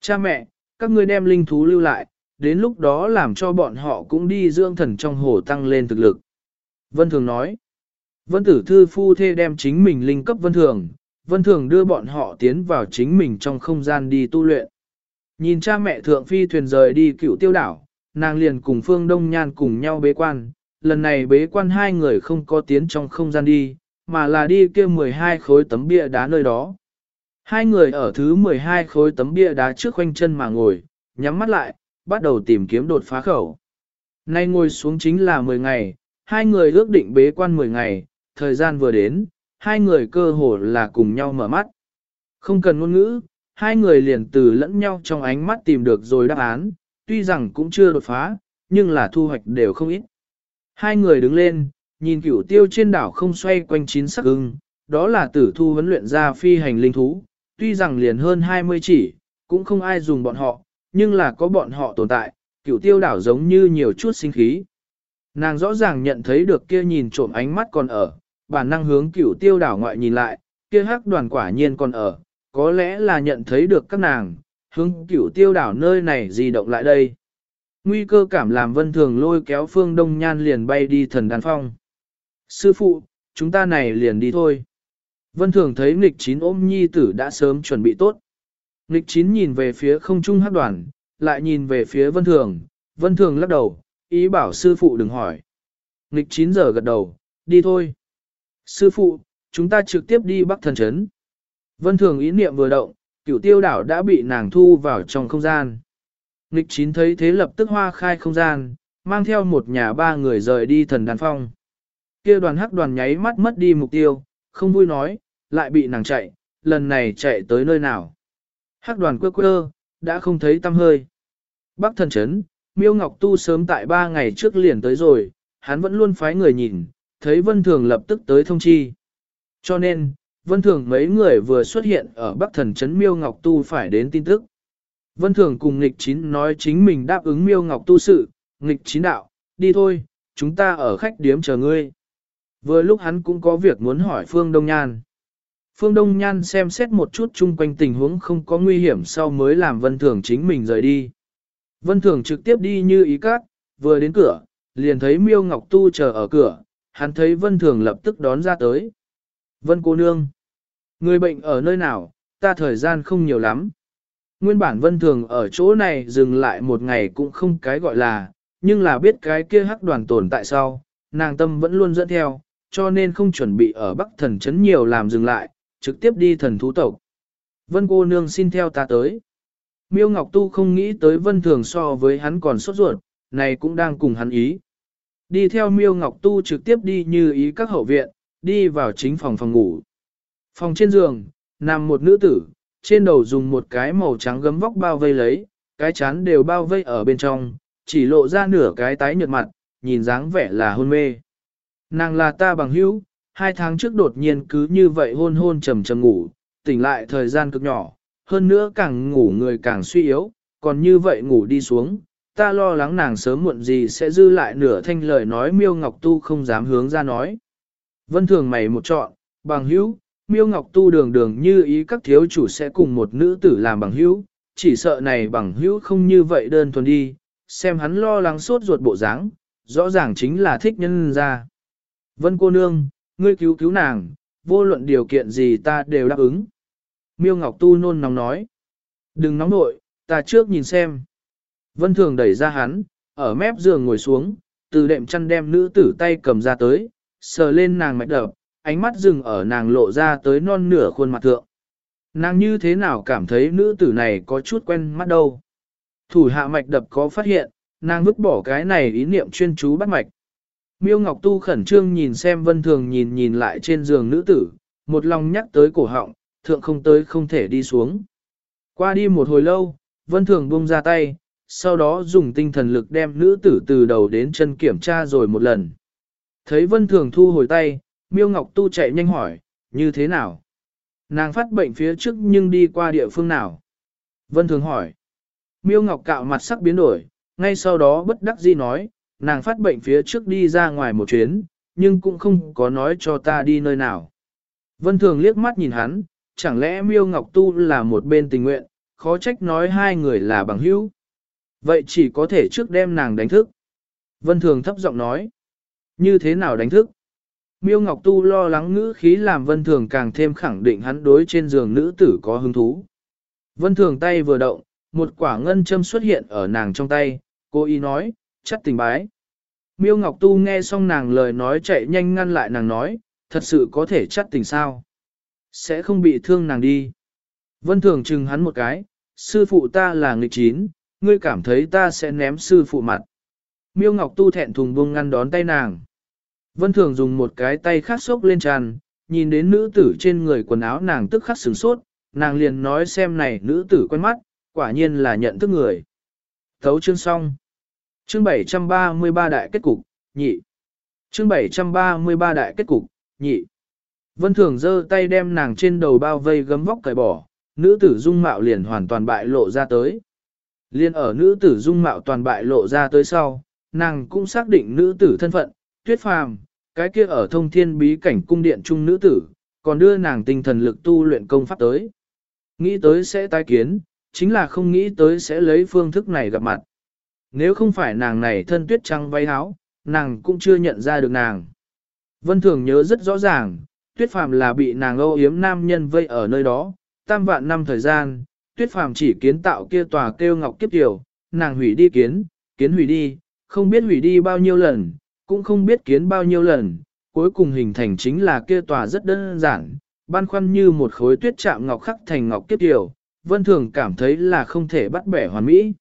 Cha mẹ, các ngươi đem linh thú lưu lại, đến lúc đó làm cho bọn họ cũng đi dưỡng thần trong hồ tăng lên thực lực. Vân Thường nói, Vân Tử Thư phu thê đem chính mình linh cấp Vân Thường, Vân Thường đưa bọn họ tiến vào chính mình trong không gian đi tu luyện. Nhìn cha mẹ thượng phi thuyền rời đi cựu tiêu đảo, nàng liền cùng Phương Đông Nhan cùng nhau bế quan. Lần này bế quan hai người không có tiến trong không gian đi, mà là đi kia 12 khối tấm bia đá nơi đó. Hai người ở thứ 12 khối tấm bia đá trước khoanh chân mà ngồi, nhắm mắt lại, bắt đầu tìm kiếm đột phá khẩu. Nay ngồi xuống chính là 10 ngày, hai người ước định bế quan 10 ngày, thời gian vừa đến, hai người cơ hồ là cùng nhau mở mắt. Không cần ngôn ngữ, hai người liền từ lẫn nhau trong ánh mắt tìm được rồi đáp án, tuy rằng cũng chưa đột phá, nhưng là thu hoạch đều không ít. Hai người đứng lên, nhìn cửu tiêu trên đảo không xoay quanh chín sắc ưng, đó là tử thu huấn luyện ra phi hành linh thú, tuy rằng liền hơn 20 chỉ, cũng không ai dùng bọn họ, nhưng là có bọn họ tồn tại, cửu tiêu đảo giống như nhiều chút sinh khí. Nàng rõ ràng nhận thấy được kia nhìn trộm ánh mắt còn ở, bản năng hướng cửu tiêu đảo ngoại nhìn lại, kia hắc đoàn quả nhiên còn ở, có lẽ là nhận thấy được các nàng, hướng cửu tiêu đảo nơi này di động lại đây. Nguy cơ cảm làm vân thường lôi kéo phương đông nhan liền bay đi thần đàn phong. Sư phụ, chúng ta này liền đi thôi. Vân thường thấy nghịch chín ôm nhi tử đã sớm chuẩn bị tốt. Nghịch chín nhìn về phía không trung hắc đoàn, lại nhìn về phía vân thường, vân thường lắc đầu, ý bảo sư phụ đừng hỏi. Nghịch chín giờ gật đầu, đi thôi. Sư phụ, chúng ta trực tiếp đi Bắc Thần Trấn. Vân Thường ý niệm vừa động, cửu tiêu đảo đã bị nàng thu vào trong không gian. Nịch chín thấy thế lập tức hoa khai không gian, mang theo một nhà ba người rời đi thần đàn phong. kia đoàn hắc đoàn nháy mắt mất đi mục tiêu, không vui nói, lại bị nàng chạy, lần này chạy tới nơi nào. Hắc đoàn quơ quơ, đã không thấy tâm hơi. Bắc thần chấn, miêu ngọc tu sớm tại ba ngày trước liền tới rồi, hắn vẫn luôn phái người nhìn, thấy Vân Thường lập tức tới thông chi. Cho nên, Vân Thường mấy người vừa xuất hiện ở Bắc Thần Trấn Miêu Ngọc Tu phải đến tin tức. Vân Thường cùng Nghịch Chín nói chính mình đáp ứng Miêu Ngọc Tu sự, Nghịch Chín đạo, đi thôi, chúng ta ở khách điếm chờ ngươi. Vừa lúc hắn cũng có việc muốn hỏi Phương Đông Nhan. Phương Đông Nhan xem xét một chút chung quanh tình huống không có nguy hiểm sau mới làm Vân Thường chính mình rời đi. Vân Thường trực tiếp đi như ý cát, vừa đến cửa, liền thấy Miêu Ngọc Tu chờ ở cửa, hắn thấy Vân Thường lập tức đón ra tới. Vân cô nương, người bệnh ở nơi nào, ta thời gian không nhiều lắm. Nguyên bản Vân Thường ở chỗ này dừng lại một ngày cũng không cái gọi là, nhưng là biết cái kia hắc đoàn tồn tại sau, nàng tâm vẫn luôn dẫn theo, cho nên không chuẩn bị ở Bắc Thần Trấn nhiều làm dừng lại, trực tiếp đi thần thú tộc. Vân cô nương xin theo ta tới. Miêu Ngọc Tu không nghĩ tới Vân Thường so với hắn còn sốt ruột, này cũng đang cùng hắn ý. Đi theo Miêu Ngọc Tu trực tiếp đi như ý các hậu viện, đi vào chính phòng phòng ngủ. Phòng trên giường, nằm một nữ tử, trên đầu dùng một cái màu trắng gấm vóc bao vây lấy, cái chán đều bao vây ở bên trong, chỉ lộ ra nửa cái tái nhợt mặt, nhìn dáng vẻ là hôn mê. Nàng là ta bằng hữu, hai tháng trước đột nhiên cứ như vậy hôn hôn trầm trầm ngủ, tỉnh lại thời gian cực nhỏ, hơn nữa càng ngủ người càng suy yếu, còn như vậy ngủ đi xuống, ta lo lắng nàng sớm muộn gì sẽ dư lại nửa thanh lời nói miêu ngọc tu không dám hướng ra nói. Vân thường mày một chọn, bằng hữu, miêu ngọc tu đường đường như ý các thiếu chủ sẽ cùng một nữ tử làm bằng hữu, chỉ sợ này bằng hữu không như vậy đơn thuần đi, xem hắn lo lắng sốt ruột bộ dáng, rõ ràng chính là thích nhân ra. Vân cô nương, ngươi cứu cứu nàng, vô luận điều kiện gì ta đều đáp ứng. Miêu Ngọc Tu nôn nóng nói. Đừng nóng nội, ta trước nhìn xem. Vân Thường đẩy ra hắn, ở mép giường ngồi xuống, từ đệm chăn đem nữ tử tay cầm ra tới, sờ lên nàng mạch đập, ánh mắt dừng ở nàng lộ ra tới non nửa khuôn mặt thượng. Nàng như thế nào cảm thấy nữ tử này có chút quen mắt đâu. Thủ hạ mạch đập có phát hiện, nàng vứt bỏ cái này ý niệm chuyên chú bắt mạch. Miêu Ngọc Tu khẩn trương nhìn xem vân thường nhìn nhìn lại trên giường nữ tử, một lòng nhắc tới cổ họng, thượng không tới không thể đi xuống. Qua đi một hồi lâu, vân thường buông ra tay, sau đó dùng tinh thần lực đem nữ tử từ đầu đến chân kiểm tra rồi một lần. Thấy vân thường thu hồi tay, miêu ngọc tu chạy nhanh hỏi, như thế nào? Nàng phát bệnh phía trước nhưng đi qua địa phương nào? Vân thường hỏi. Miêu ngọc cạo mặt sắc biến đổi, ngay sau đó bất đắc dĩ nói, nàng phát bệnh phía trước đi ra ngoài một chuyến, nhưng cũng không có nói cho ta đi nơi nào. Vân thường liếc mắt nhìn hắn, chẳng lẽ miêu ngọc tu là một bên tình nguyện, khó trách nói hai người là bằng hữu. Vậy chỉ có thể trước đem nàng đánh thức. Vân Thường thấp giọng nói. Như thế nào đánh thức? Miêu Ngọc Tu lo lắng ngữ khí làm Vân Thường càng thêm khẳng định hắn đối trên giường nữ tử có hứng thú. Vân Thường tay vừa động, một quả ngân châm xuất hiện ở nàng trong tay, cô y nói, chắc tình bái. Miêu Ngọc Tu nghe xong nàng lời nói chạy nhanh ngăn lại nàng nói, thật sự có thể chắc tình sao? Sẽ không bị thương nàng đi. Vân Thường chừng hắn một cái, sư phụ ta là nghịch chín, ngươi cảm thấy ta sẽ ném sư phụ mặt. Miêu Ngọc Tu thẹn thùng buông ngăn đón tay nàng. Vân Thường dùng một cái tay khác xốc lên tràn, nhìn đến nữ tử trên người quần áo nàng tức khắc sửng sốt, nàng liền nói xem này nữ tử quen mắt, quả nhiên là nhận thức người. Thấu chương xong. Chương 733 đại kết cục, nhị. Chương 733 đại kết cục, nhị. Vân Thường giơ tay đem nàng trên đầu bao vây gấm vóc cởi bỏ, nữ tử dung mạo liền hoàn toàn bại lộ ra tới. Liên ở nữ tử dung mạo toàn bại lộ ra tới sau, nàng cũng xác định nữ tử thân phận, tuyết phàm, cái kia ở thông thiên bí cảnh cung điện trung nữ tử, còn đưa nàng tinh thần lực tu luyện công pháp tới. Nghĩ tới sẽ tái kiến, chính là không nghĩ tới sẽ lấy phương thức này gặp mặt. Nếu không phải nàng này thân tuyết trăng váy áo, nàng cũng chưa nhận ra được nàng. Vân Thường nhớ rất rõ ràng, tuyết phàm là bị nàng âu yếm nam nhân vây ở nơi đó, tam vạn năm thời gian, tuyết phàm chỉ kiến tạo kia tòa kêu ngọc kiếp tiểu, nàng hủy đi kiến, kiến hủy đi, không biết hủy đi bao nhiêu lần, cũng không biết kiến bao nhiêu lần, cuối cùng hình thành chính là kia tòa rất đơn giản, ban khoăn như một khối tuyết chạm ngọc khắc thành ngọc kiếp tiểu, vân thường cảm thấy là không thể bắt bẻ hoàn mỹ.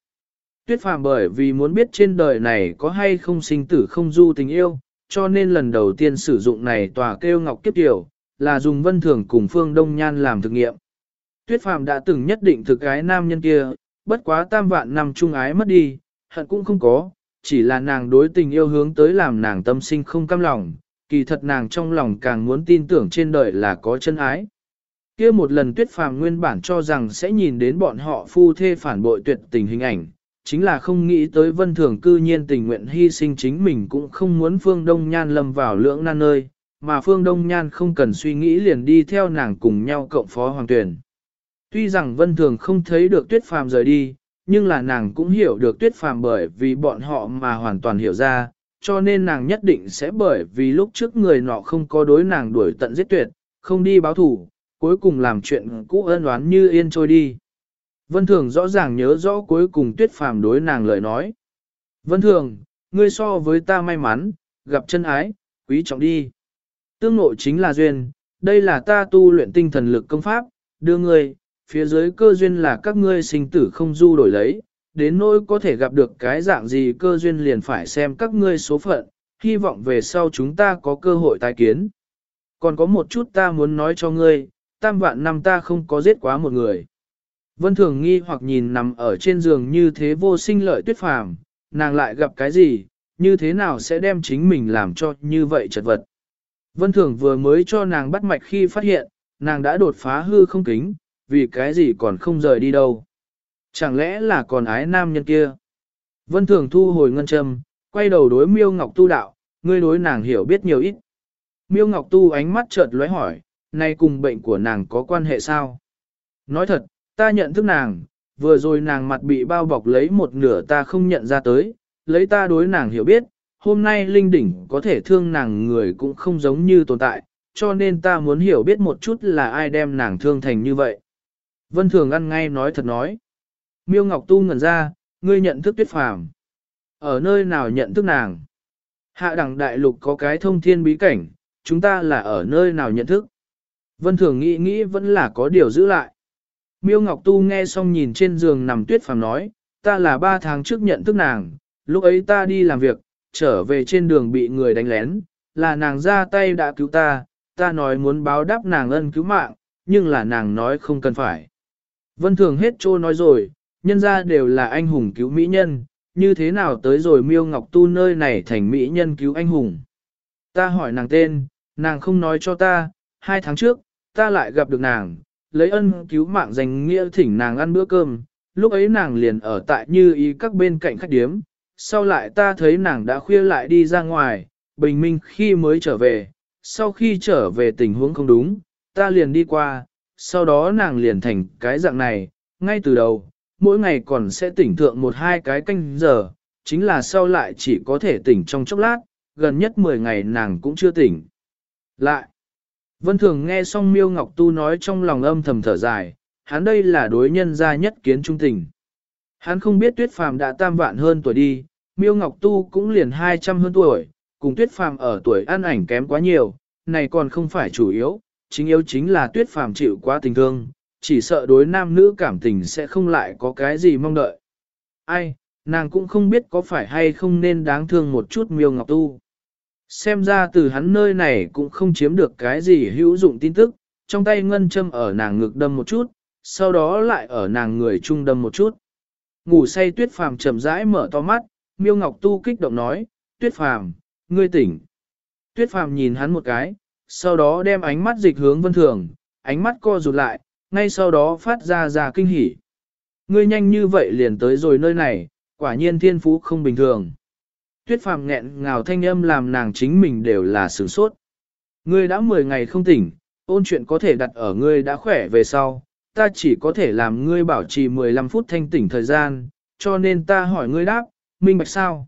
Tuyết phàm bởi vì muốn biết trên đời này có hay không sinh tử không du tình yêu, cho nên lần đầu tiên sử dụng này tòa kêu ngọc kiếp tiểu, là dùng vân thường cùng phương đông nhan làm thực nghiệm. Tuyết phàm đã từng nhất định thực ái nam nhân kia, bất quá tam vạn năm trung ái mất đi, hận cũng không có, chỉ là nàng đối tình yêu hướng tới làm nàng tâm sinh không cam lòng, kỳ thật nàng trong lòng càng muốn tin tưởng trên đời là có chân ái. kia một lần tuyết phàm nguyên bản cho rằng sẽ nhìn đến bọn họ phu thê phản bội tuyệt tình hình ảnh, chính là không nghĩ tới vân thường cư nhiên tình nguyện hy sinh chính mình cũng không muốn phương đông nhan lâm vào lưỡng nan nơi, mà Phương Đông Nhan không cần suy nghĩ liền đi theo nàng cùng nhau cộng phó hoàng tuyển. Tuy rằng Vân Thường không thấy được tuyết phàm rời đi, nhưng là nàng cũng hiểu được tuyết phàm bởi vì bọn họ mà hoàn toàn hiểu ra, cho nên nàng nhất định sẽ bởi vì lúc trước người nọ không có đối nàng đuổi tận giết tuyệt, không đi báo thủ, cuối cùng làm chuyện cũ ân oán như yên trôi đi. Vân Thường rõ ràng nhớ rõ cuối cùng tuyết phàm đối nàng lời nói. Vân Thường, ngươi so với ta may mắn, gặp chân ái, quý trọng đi. Tương nội chính là duyên, đây là ta tu luyện tinh thần lực công pháp, đưa ngươi, phía dưới cơ duyên là các ngươi sinh tử không du đổi lấy, đến nỗi có thể gặp được cái dạng gì cơ duyên liền phải xem các ngươi số phận, hy vọng về sau chúng ta có cơ hội tái kiến. Còn có một chút ta muốn nói cho ngươi, tam vạn năm ta không có giết quá một người. Vân Thường nghi hoặc nhìn nằm ở trên giường như thế vô sinh lợi tuyết phàm, nàng lại gặp cái gì, như thế nào sẽ đem chính mình làm cho như vậy chật vật. Vân Thường vừa mới cho nàng bắt mạch khi phát hiện, nàng đã đột phá hư không kính, vì cái gì còn không rời đi đâu. Chẳng lẽ là còn ái nam nhân kia? Vân Thường thu hồi ngân châm, quay đầu đối miêu ngọc tu đạo, ngươi đối nàng hiểu biết nhiều ít. Miêu ngọc tu ánh mắt chợt lóe hỏi, nay cùng bệnh của nàng có quan hệ sao? Nói thật, ta nhận thức nàng, vừa rồi nàng mặt bị bao bọc lấy một nửa ta không nhận ra tới, lấy ta đối nàng hiểu biết, hôm nay linh đỉnh có thể thương nàng người cũng không giống như tồn tại, cho nên ta muốn hiểu biết một chút là ai đem nàng thương thành như vậy. Vân Thường ăn ngay nói thật nói. Miêu Ngọc Tu ngẩn ra, ngươi nhận thức tuyết phàm. Ở nơi nào nhận thức nàng? Hạ đẳng đại lục có cái thông thiên bí cảnh, chúng ta là ở nơi nào nhận thức? Vân Thường nghĩ nghĩ vẫn là có điều giữ lại. Miêu Ngọc Tu nghe xong nhìn trên giường nằm tuyết phàm nói, ta là ba tháng trước nhận thức nàng, lúc ấy ta đi làm việc, trở về trên đường bị người đánh lén, là nàng ra tay đã cứu ta, ta nói muốn báo đáp nàng ân cứu mạng, nhưng là nàng nói không cần phải. Vân Thường hết trô nói rồi, nhân ra đều là anh hùng cứu mỹ nhân, như thế nào tới rồi miêu ngọc tu nơi này thành mỹ nhân cứu anh hùng. Ta hỏi nàng tên, nàng không nói cho ta, hai tháng trước, ta lại gặp được nàng, lấy ân cứu mạng dành nghĩa thỉnh nàng ăn bữa cơm, lúc ấy nàng liền ở tại như ý các bên cạnh khách điếm, sau lại ta thấy nàng đã khuya lại đi ra ngoài, bình minh khi mới trở về, sau khi trở về tình huống không đúng, ta liền đi qua, sau đó nàng liền thành cái dạng này, ngay từ đầu, mỗi ngày còn sẽ tỉnh thượng một hai cái canh giờ, chính là sau lại chỉ có thể tỉnh trong chốc lát, gần nhất 10 ngày nàng cũng chưa tỉnh. Lại, Vân Thường nghe xong Miêu Ngọc Tu nói trong lòng âm thầm thở dài, hắn đây là đối nhân gia nhất kiến trung tình. Hắn không biết Tuyết Phàm đã tam vạn hơn tuổi đi, Miêu Ngọc Tu cũng liền 200 hơn tuổi, cùng Tuyết Phàm ở tuổi ăn ảnh kém quá nhiều, này còn không phải chủ yếu, chính yếu chính là Tuyết Phàm chịu quá tình thương, chỉ sợ đối nam nữ cảm tình sẽ không lại có cái gì mong đợi. Ai, nàng cũng không biết có phải hay không nên đáng thương một chút Miêu Ngọc Tu. Xem ra từ hắn nơi này cũng không chiếm được cái gì hữu dụng tin tức, trong tay ngân châm ở nàng ngực đâm một chút, sau đó lại ở nàng người trung đâm một chút. Ngủ say tuyết phàm chậm rãi mở to mắt, miêu ngọc tu kích động nói, tuyết phàm, ngươi tỉnh. Tuyết phàm nhìn hắn một cái, sau đó đem ánh mắt dịch hướng vân thường, ánh mắt co rụt lại, ngay sau đó phát ra ra kinh hỉ. Ngươi nhanh như vậy liền tới rồi nơi này, quả nhiên thiên phú không bình thường. Tuyết phàm nghẹn ngào thanh âm làm nàng chính mình đều là sửng sốt. Ngươi đã 10 ngày không tỉnh, ôn chuyện có thể đặt ở ngươi đã khỏe về sau, ta chỉ có thể làm ngươi bảo trì 15 phút thanh tỉnh thời gian, cho nên ta hỏi ngươi đáp, minh bạch sao?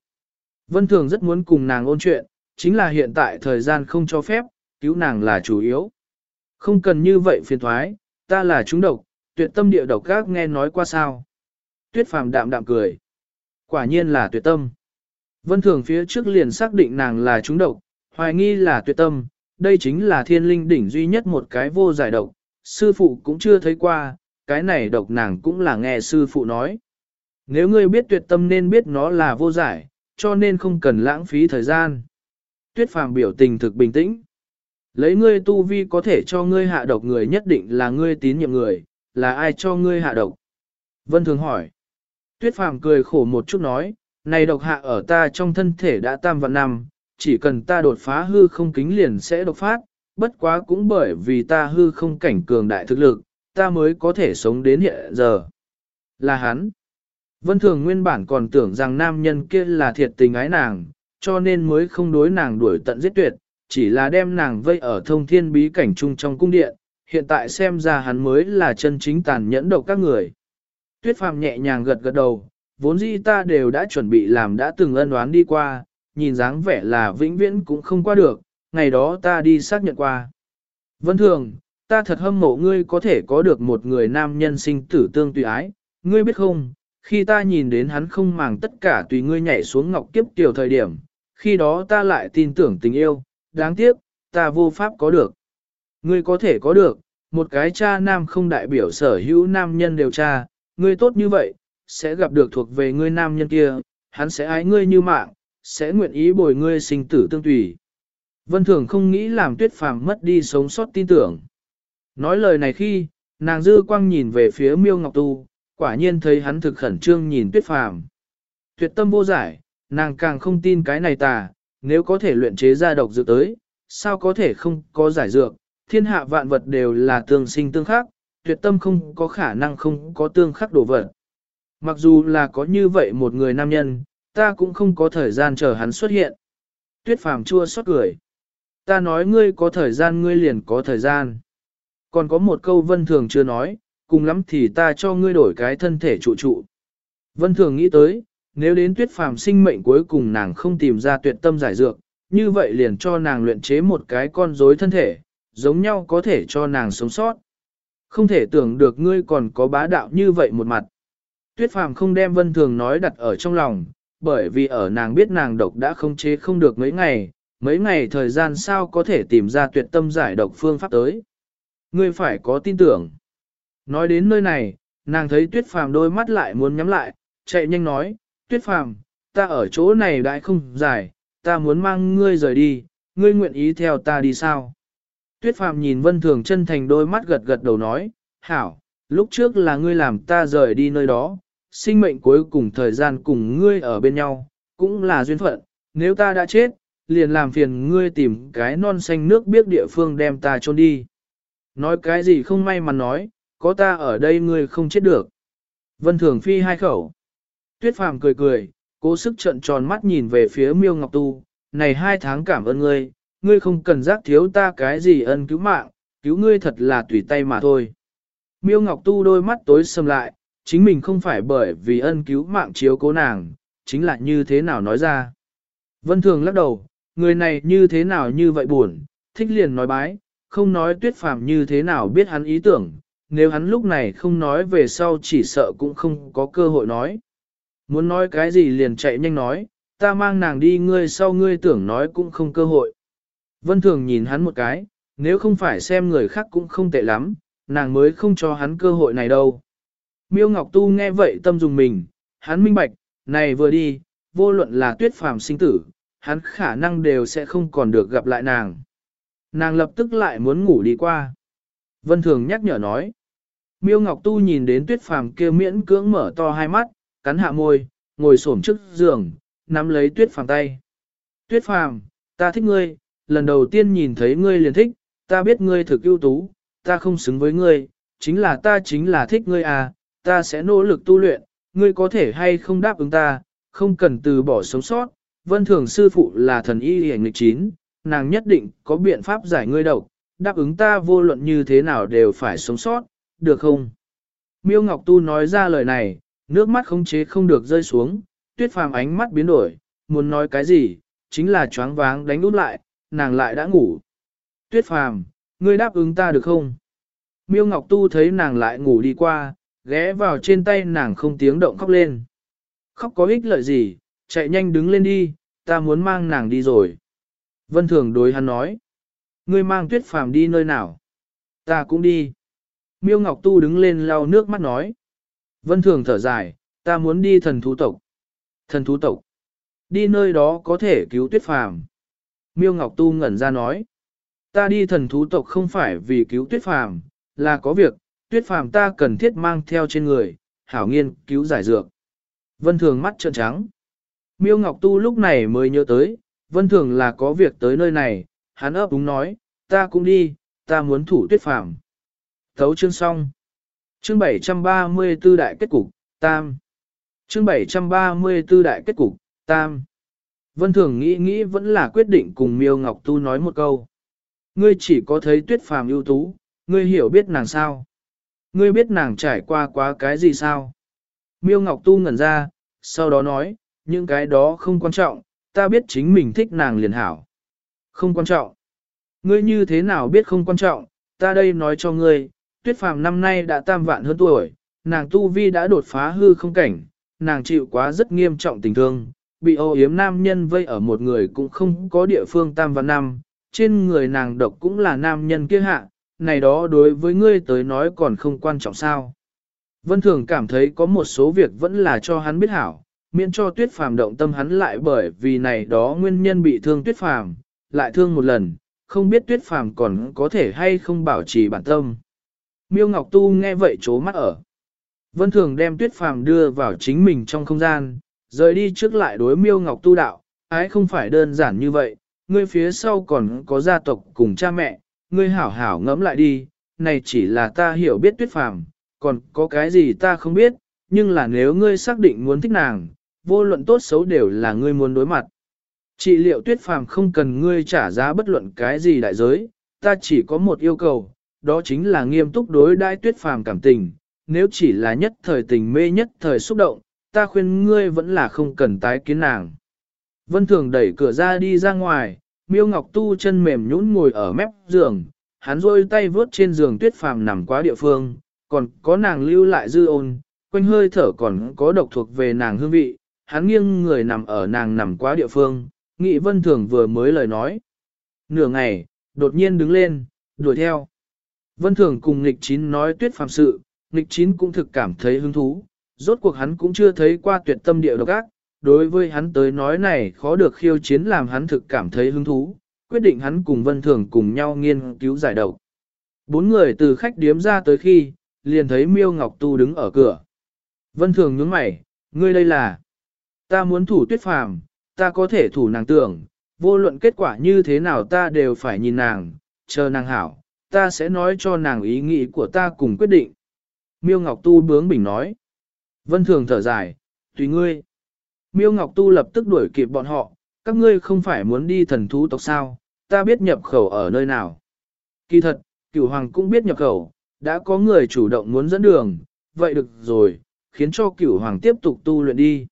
Vân Thường rất muốn cùng nàng ôn chuyện, chính là hiện tại thời gian không cho phép, cứu nàng là chủ yếu. Không cần như vậy phiền thoái, ta là chúng độc, tuyệt tâm địa độc các nghe nói qua sao. Tuyết phàm đạm đạm cười. Quả nhiên là tuyệt tâm. Vân Thường phía trước liền xác định nàng là chúng độc, hoài nghi là tuyệt tâm, đây chính là thiên linh đỉnh duy nhất một cái vô giải độc, sư phụ cũng chưa thấy qua, cái này độc nàng cũng là nghe sư phụ nói. Nếu ngươi biết tuyệt tâm nên biết nó là vô giải, cho nên không cần lãng phí thời gian. Tuyết phàm biểu tình thực bình tĩnh. Lấy ngươi tu vi có thể cho ngươi hạ độc người nhất định là ngươi tín nhiệm người, là ai cho ngươi hạ độc? Vân Thường hỏi. Tuyết phàm cười khổ một chút nói, này độc hạ ở ta trong thân thể đã tam vạn năm, chỉ cần ta đột phá hư không kính liền sẽ đột phát, bất quá cũng bởi vì ta hư không cảnh cường đại thực lực, ta mới có thể sống đến hiện giờ. Là hắn. Vân Thường nguyên bản còn tưởng rằng nam nhân kia là thiệt tình ái nàng, cho nên mới không đối nàng đuổi tận giết tuyệt, chỉ là đem nàng vây ở thông thiên bí cảnh chung trong cung điện, hiện tại xem ra hắn mới là chân chính tàn nhẫn độc các người. Tuyết phàm nhẹ nhàng gật gật đầu, vốn dĩ ta đều đã chuẩn bị làm đã từng ân đoán đi qua, nhìn dáng vẻ là vĩnh viễn cũng không qua được, ngày đó ta đi xác nhận qua. Vân thường, ta thật hâm mộ ngươi có thể có được một người nam nhân sinh tử tương tùy ái, ngươi biết không, khi ta nhìn đến hắn không màng tất cả tùy ngươi nhảy xuống ngọc kiếp tiểu thời điểm, khi đó ta lại tin tưởng tình yêu, đáng tiếc, ta vô pháp có được. Ngươi có thể có được, một cái cha nam không đại biểu sở hữu nam nhân đều cha, ngươi tốt như vậy, sẽ gặp được thuộc về ngươi nam nhân kia, hắn sẽ ái ngươi như mạng, sẽ nguyện ý bồi ngươi sinh tử tương tùy. Vân Thường không nghĩ làm tuyết phàm mất đi sống sót tin tưởng. Nói lời này khi, nàng dư quang nhìn về phía miêu ngọc tu, quả nhiên thấy hắn thực khẩn trương nhìn tuyết phàm. Tuyệt tâm vô giải, nàng càng không tin cái này tà, nếu có thể luyện chế ra độc dược tới, sao có thể không có giải dược, thiên hạ vạn vật đều là tương sinh tương khắc, tuyệt tâm không có khả năng không có tương khắc đổ vật. Mặc dù là có như vậy một người nam nhân, ta cũng không có thời gian chờ hắn xuất hiện. Tuyết phàm chua xót cười. Ta nói ngươi có thời gian ngươi liền có thời gian. Còn có một câu vân thường chưa nói, cùng lắm thì ta cho ngươi đổi cái thân thể trụ trụ. Vân thường nghĩ tới, nếu đến tuyết phàm sinh mệnh cuối cùng nàng không tìm ra tuyệt tâm giải dược, như vậy liền cho nàng luyện chế một cái con rối thân thể, giống nhau có thể cho nàng sống sót. Không thể tưởng được ngươi còn có bá đạo như vậy một mặt. Tuyết phàm không đem vân thường nói đặt ở trong lòng, bởi vì ở nàng biết nàng độc đã không chế không được mấy ngày, mấy ngày thời gian sao có thể tìm ra tuyệt tâm giải độc phương pháp tới. Ngươi phải có tin tưởng. Nói đến nơi này, nàng thấy tuyết phàm đôi mắt lại muốn nhắm lại, chạy nhanh nói, tuyết phàm, ta ở chỗ này đại không giải, ta muốn mang ngươi rời đi, ngươi nguyện ý theo ta đi sao? Tuyết phàm nhìn vân thường chân thành đôi mắt gật gật đầu nói, hảo, lúc trước là ngươi làm ta rời đi nơi đó, sinh mệnh cuối cùng thời gian cùng ngươi ở bên nhau, cũng là duyên phận, nếu ta đã chết, liền làm phiền ngươi tìm cái non xanh nước biết địa phương đem ta chôn đi. Nói cái gì không may mà nói, có ta ở đây ngươi không chết được. Vân Thường Phi hai khẩu. Tuyết Phàm cười cười, cố sức trợn tròn mắt nhìn về phía Miêu Ngọc Tu, này hai tháng cảm ơn ngươi, ngươi không cần giác thiếu ta cái gì ân cứu mạng, cứu ngươi thật là tùy tay mà thôi. Miêu Ngọc Tu đôi mắt tối sầm lại, chính mình không phải bởi vì ân cứu mạng chiếu cố nàng, chính là như thế nào nói ra. Vân Thường lắc đầu, người này như thế nào như vậy buồn, thích liền nói bái, không nói tuyết phàm như thế nào biết hắn ý tưởng, nếu hắn lúc này không nói về sau chỉ sợ cũng không có cơ hội nói. Muốn nói cái gì liền chạy nhanh nói, ta mang nàng đi ngươi sau ngươi tưởng nói cũng không cơ hội. Vân Thường nhìn hắn một cái, nếu không phải xem người khác cũng không tệ lắm, nàng mới không cho hắn cơ hội này đâu. Miêu Ngọc Tu nghe vậy tâm dùng mình, hắn minh bạch, này vừa đi, vô luận là tuyết phàm sinh tử, hắn khả năng đều sẽ không còn được gặp lại nàng. Nàng lập tức lại muốn ngủ đi qua. Vân Thường nhắc nhở nói. Miêu Ngọc Tu nhìn đến tuyết phàm kia miễn cưỡng mở to hai mắt, cắn hạ môi, ngồi xổm trước giường, nắm lấy tuyết phàm tay. Tuyết phàm, ta thích ngươi, lần đầu tiên nhìn thấy ngươi liền thích, ta biết ngươi thực ưu tú, ta không xứng với ngươi, chính là ta chính là thích ngươi à, ta sẽ nỗ lực tu luyện, ngươi có thể hay không đáp ứng ta, không cần từ bỏ sống sót, vân thường sư phụ là thần y hề nghịch chín, nàng nhất định có biện pháp giải ngươi độc, đáp ứng ta vô luận như thế nào đều phải sống sót, được không? Miêu Ngọc Tu nói ra lời này, nước mắt không chế không được rơi xuống, tuyết phàm ánh mắt biến đổi, muốn nói cái gì, chính là choáng váng đánh út lại, nàng lại đã ngủ. Tuyết phàm, ngươi đáp ứng ta được không? Miêu Ngọc Tu thấy nàng lại ngủ đi qua, ghé vào trên tay nàng không tiếng động khóc lên. Khóc có ích lợi gì, chạy nhanh đứng lên đi, ta muốn mang nàng đi rồi. Vân Thường đối hắn nói. Ngươi mang tuyết phàm đi nơi nào? Ta cũng đi. Miêu Ngọc Tu đứng lên lau nước mắt nói. Vân Thường thở dài, ta muốn đi thần thú tộc. Thần thú tộc. Đi nơi đó có thể cứu tuyết phàm. Miêu Ngọc Tu ngẩn ra nói. Ta đi thần thú tộc không phải vì cứu tuyết phàm, là có việc, tuyết phàm ta cần thiết mang theo trên người, hảo nghiên cứu giải dược. Vân Thường mắt trợn trắng. Miêu Ngọc Tu lúc này mới nhớ tới, Vân Thường là có việc tới nơi này, hắn ấp đúng nói, ta cũng đi, ta muốn thủ tuyết phàm. Thấu chương xong. Chương 734 đại kết cục, tam. Chương 734 đại kết cục, tam. Vân Thường nghĩ nghĩ vẫn là quyết định cùng Miêu Ngọc Tu nói một câu. Ngươi chỉ có thấy tuyết phàm ưu tú, ngươi hiểu biết nàng sao? Ngươi biết nàng trải qua quá cái gì sao? Miêu Ngọc Tu ngẩn ra, sau đó nói, những cái đó không quan trọng, ta biết chính mình thích nàng liền hảo. Không quan trọng. Ngươi như thế nào biết không quan trọng, ta đây nói cho ngươi, tuyết phàm năm nay đã tam vạn hơn tuổi, nàng tu vi đã đột phá hư không cảnh, nàng chịu quá rất nghiêm trọng tình thương, bị ô yếm nam nhân vây ở một người cũng không có địa phương tam vạn năm, trên người nàng độc cũng là nam nhân kia hạ, này đó đối với ngươi tới nói còn không quan trọng sao. Vân Thường cảm thấy có một số việc vẫn là cho hắn biết hảo, miễn cho tuyết phàm động tâm hắn lại bởi vì này đó nguyên nhân bị thương tuyết phàm, lại thương một lần, không biết tuyết phàm còn có thể hay không bảo trì bản tâm. Miêu Ngọc Tu nghe vậy chố mắt ở. Vân Thường đem tuyết phàm đưa vào chính mình trong không gian, rời đi trước lại đối Miêu Ngọc Tu đạo, ái không phải đơn giản như vậy, ngươi phía sau còn có gia tộc cùng cha mẹ, ngươi hảo hảo ngẫm lại đi, này chỉ là ta hiểu biết tuyết phàm, còn có cái gì ta không biết, nhưng là nếu ngươi xác định muốn thích nàng, vô luận tốt xấu đều là ngươi muốn đối mặt. Trị liệu tuyết phàm không cần ngươi trả giá bất luận cái gì đại giới, ta chỉ có một yêu cầu, đó chính là nghiêm túc đối đãi tuyết phàm cảm tình, nếu chỉ là nhất thời tình mê nhất thời xúc động, ta khuyên ngươi vẫn là không cần tái kiến nàng. Vân Thường đẩy cửa ra đi ra ngoài, Miêu Ngọc Tu chân mềm nhũn ngồi ở mép giường, hắn rôi tay vớt trên giường tuyết phàm nằm quá địa phương, còn có nàng lưu lại dư ôn, quanh hơi thở còn có độc thuộc về nàng hương vị, hắn nghiêng người nằm ở nàng nằm quá địa phương, Nghị Vân Thường vừa mới lời nói. Nửa ngày, đột nhiên đứng lên, đuổi theo. Vân Thường cùng Nịch Chín nói tuyết phàm sự, Nịch Chín cũng thực cảm thấy hứng thú, rốt cuộc hắn cũng chưa thấy qua tuyệt tâm địa độc ác, đối với hắn tới nói này khó được khiêu chiến làm hắn thực cảm thấy hứng thú, quyết định hắn cùng Vân Thường cùng nhau nghiên cứu giải độc. Bốn người từ khách điếm ra tới khi, liền thấy Miêu Ngọc Tu đứng ở cửa. Vân Thường nhướng mày, ngươi đây là, ta muốn thủ tuyết phàm, ta có thể thủ nàng tưởng, vô luận kết quả như thế nào ta đều phải nhìn nàng, chờ nàng hảo, ta sẽ nói cho nàng ý nghĩ của ta cùng quyết định. Miêu Ngọc Tu bướng bỉnh nói. Vân Thường thở dài, tùy ngươi. Miêu Ngọc Tu lập tức đuổi kịp bọn họ, các ngươi không phải muốn đi thần thú tộc sao, ta biết nhập khẩu ở nơi nào. Kỳ thật, cửu hoàng cũng biết nhập khẩu, đã có người chủ động muốn dẫn đường, vậy được rồi, khiến cho cửu hoàng tiếp tục tu luyện đi.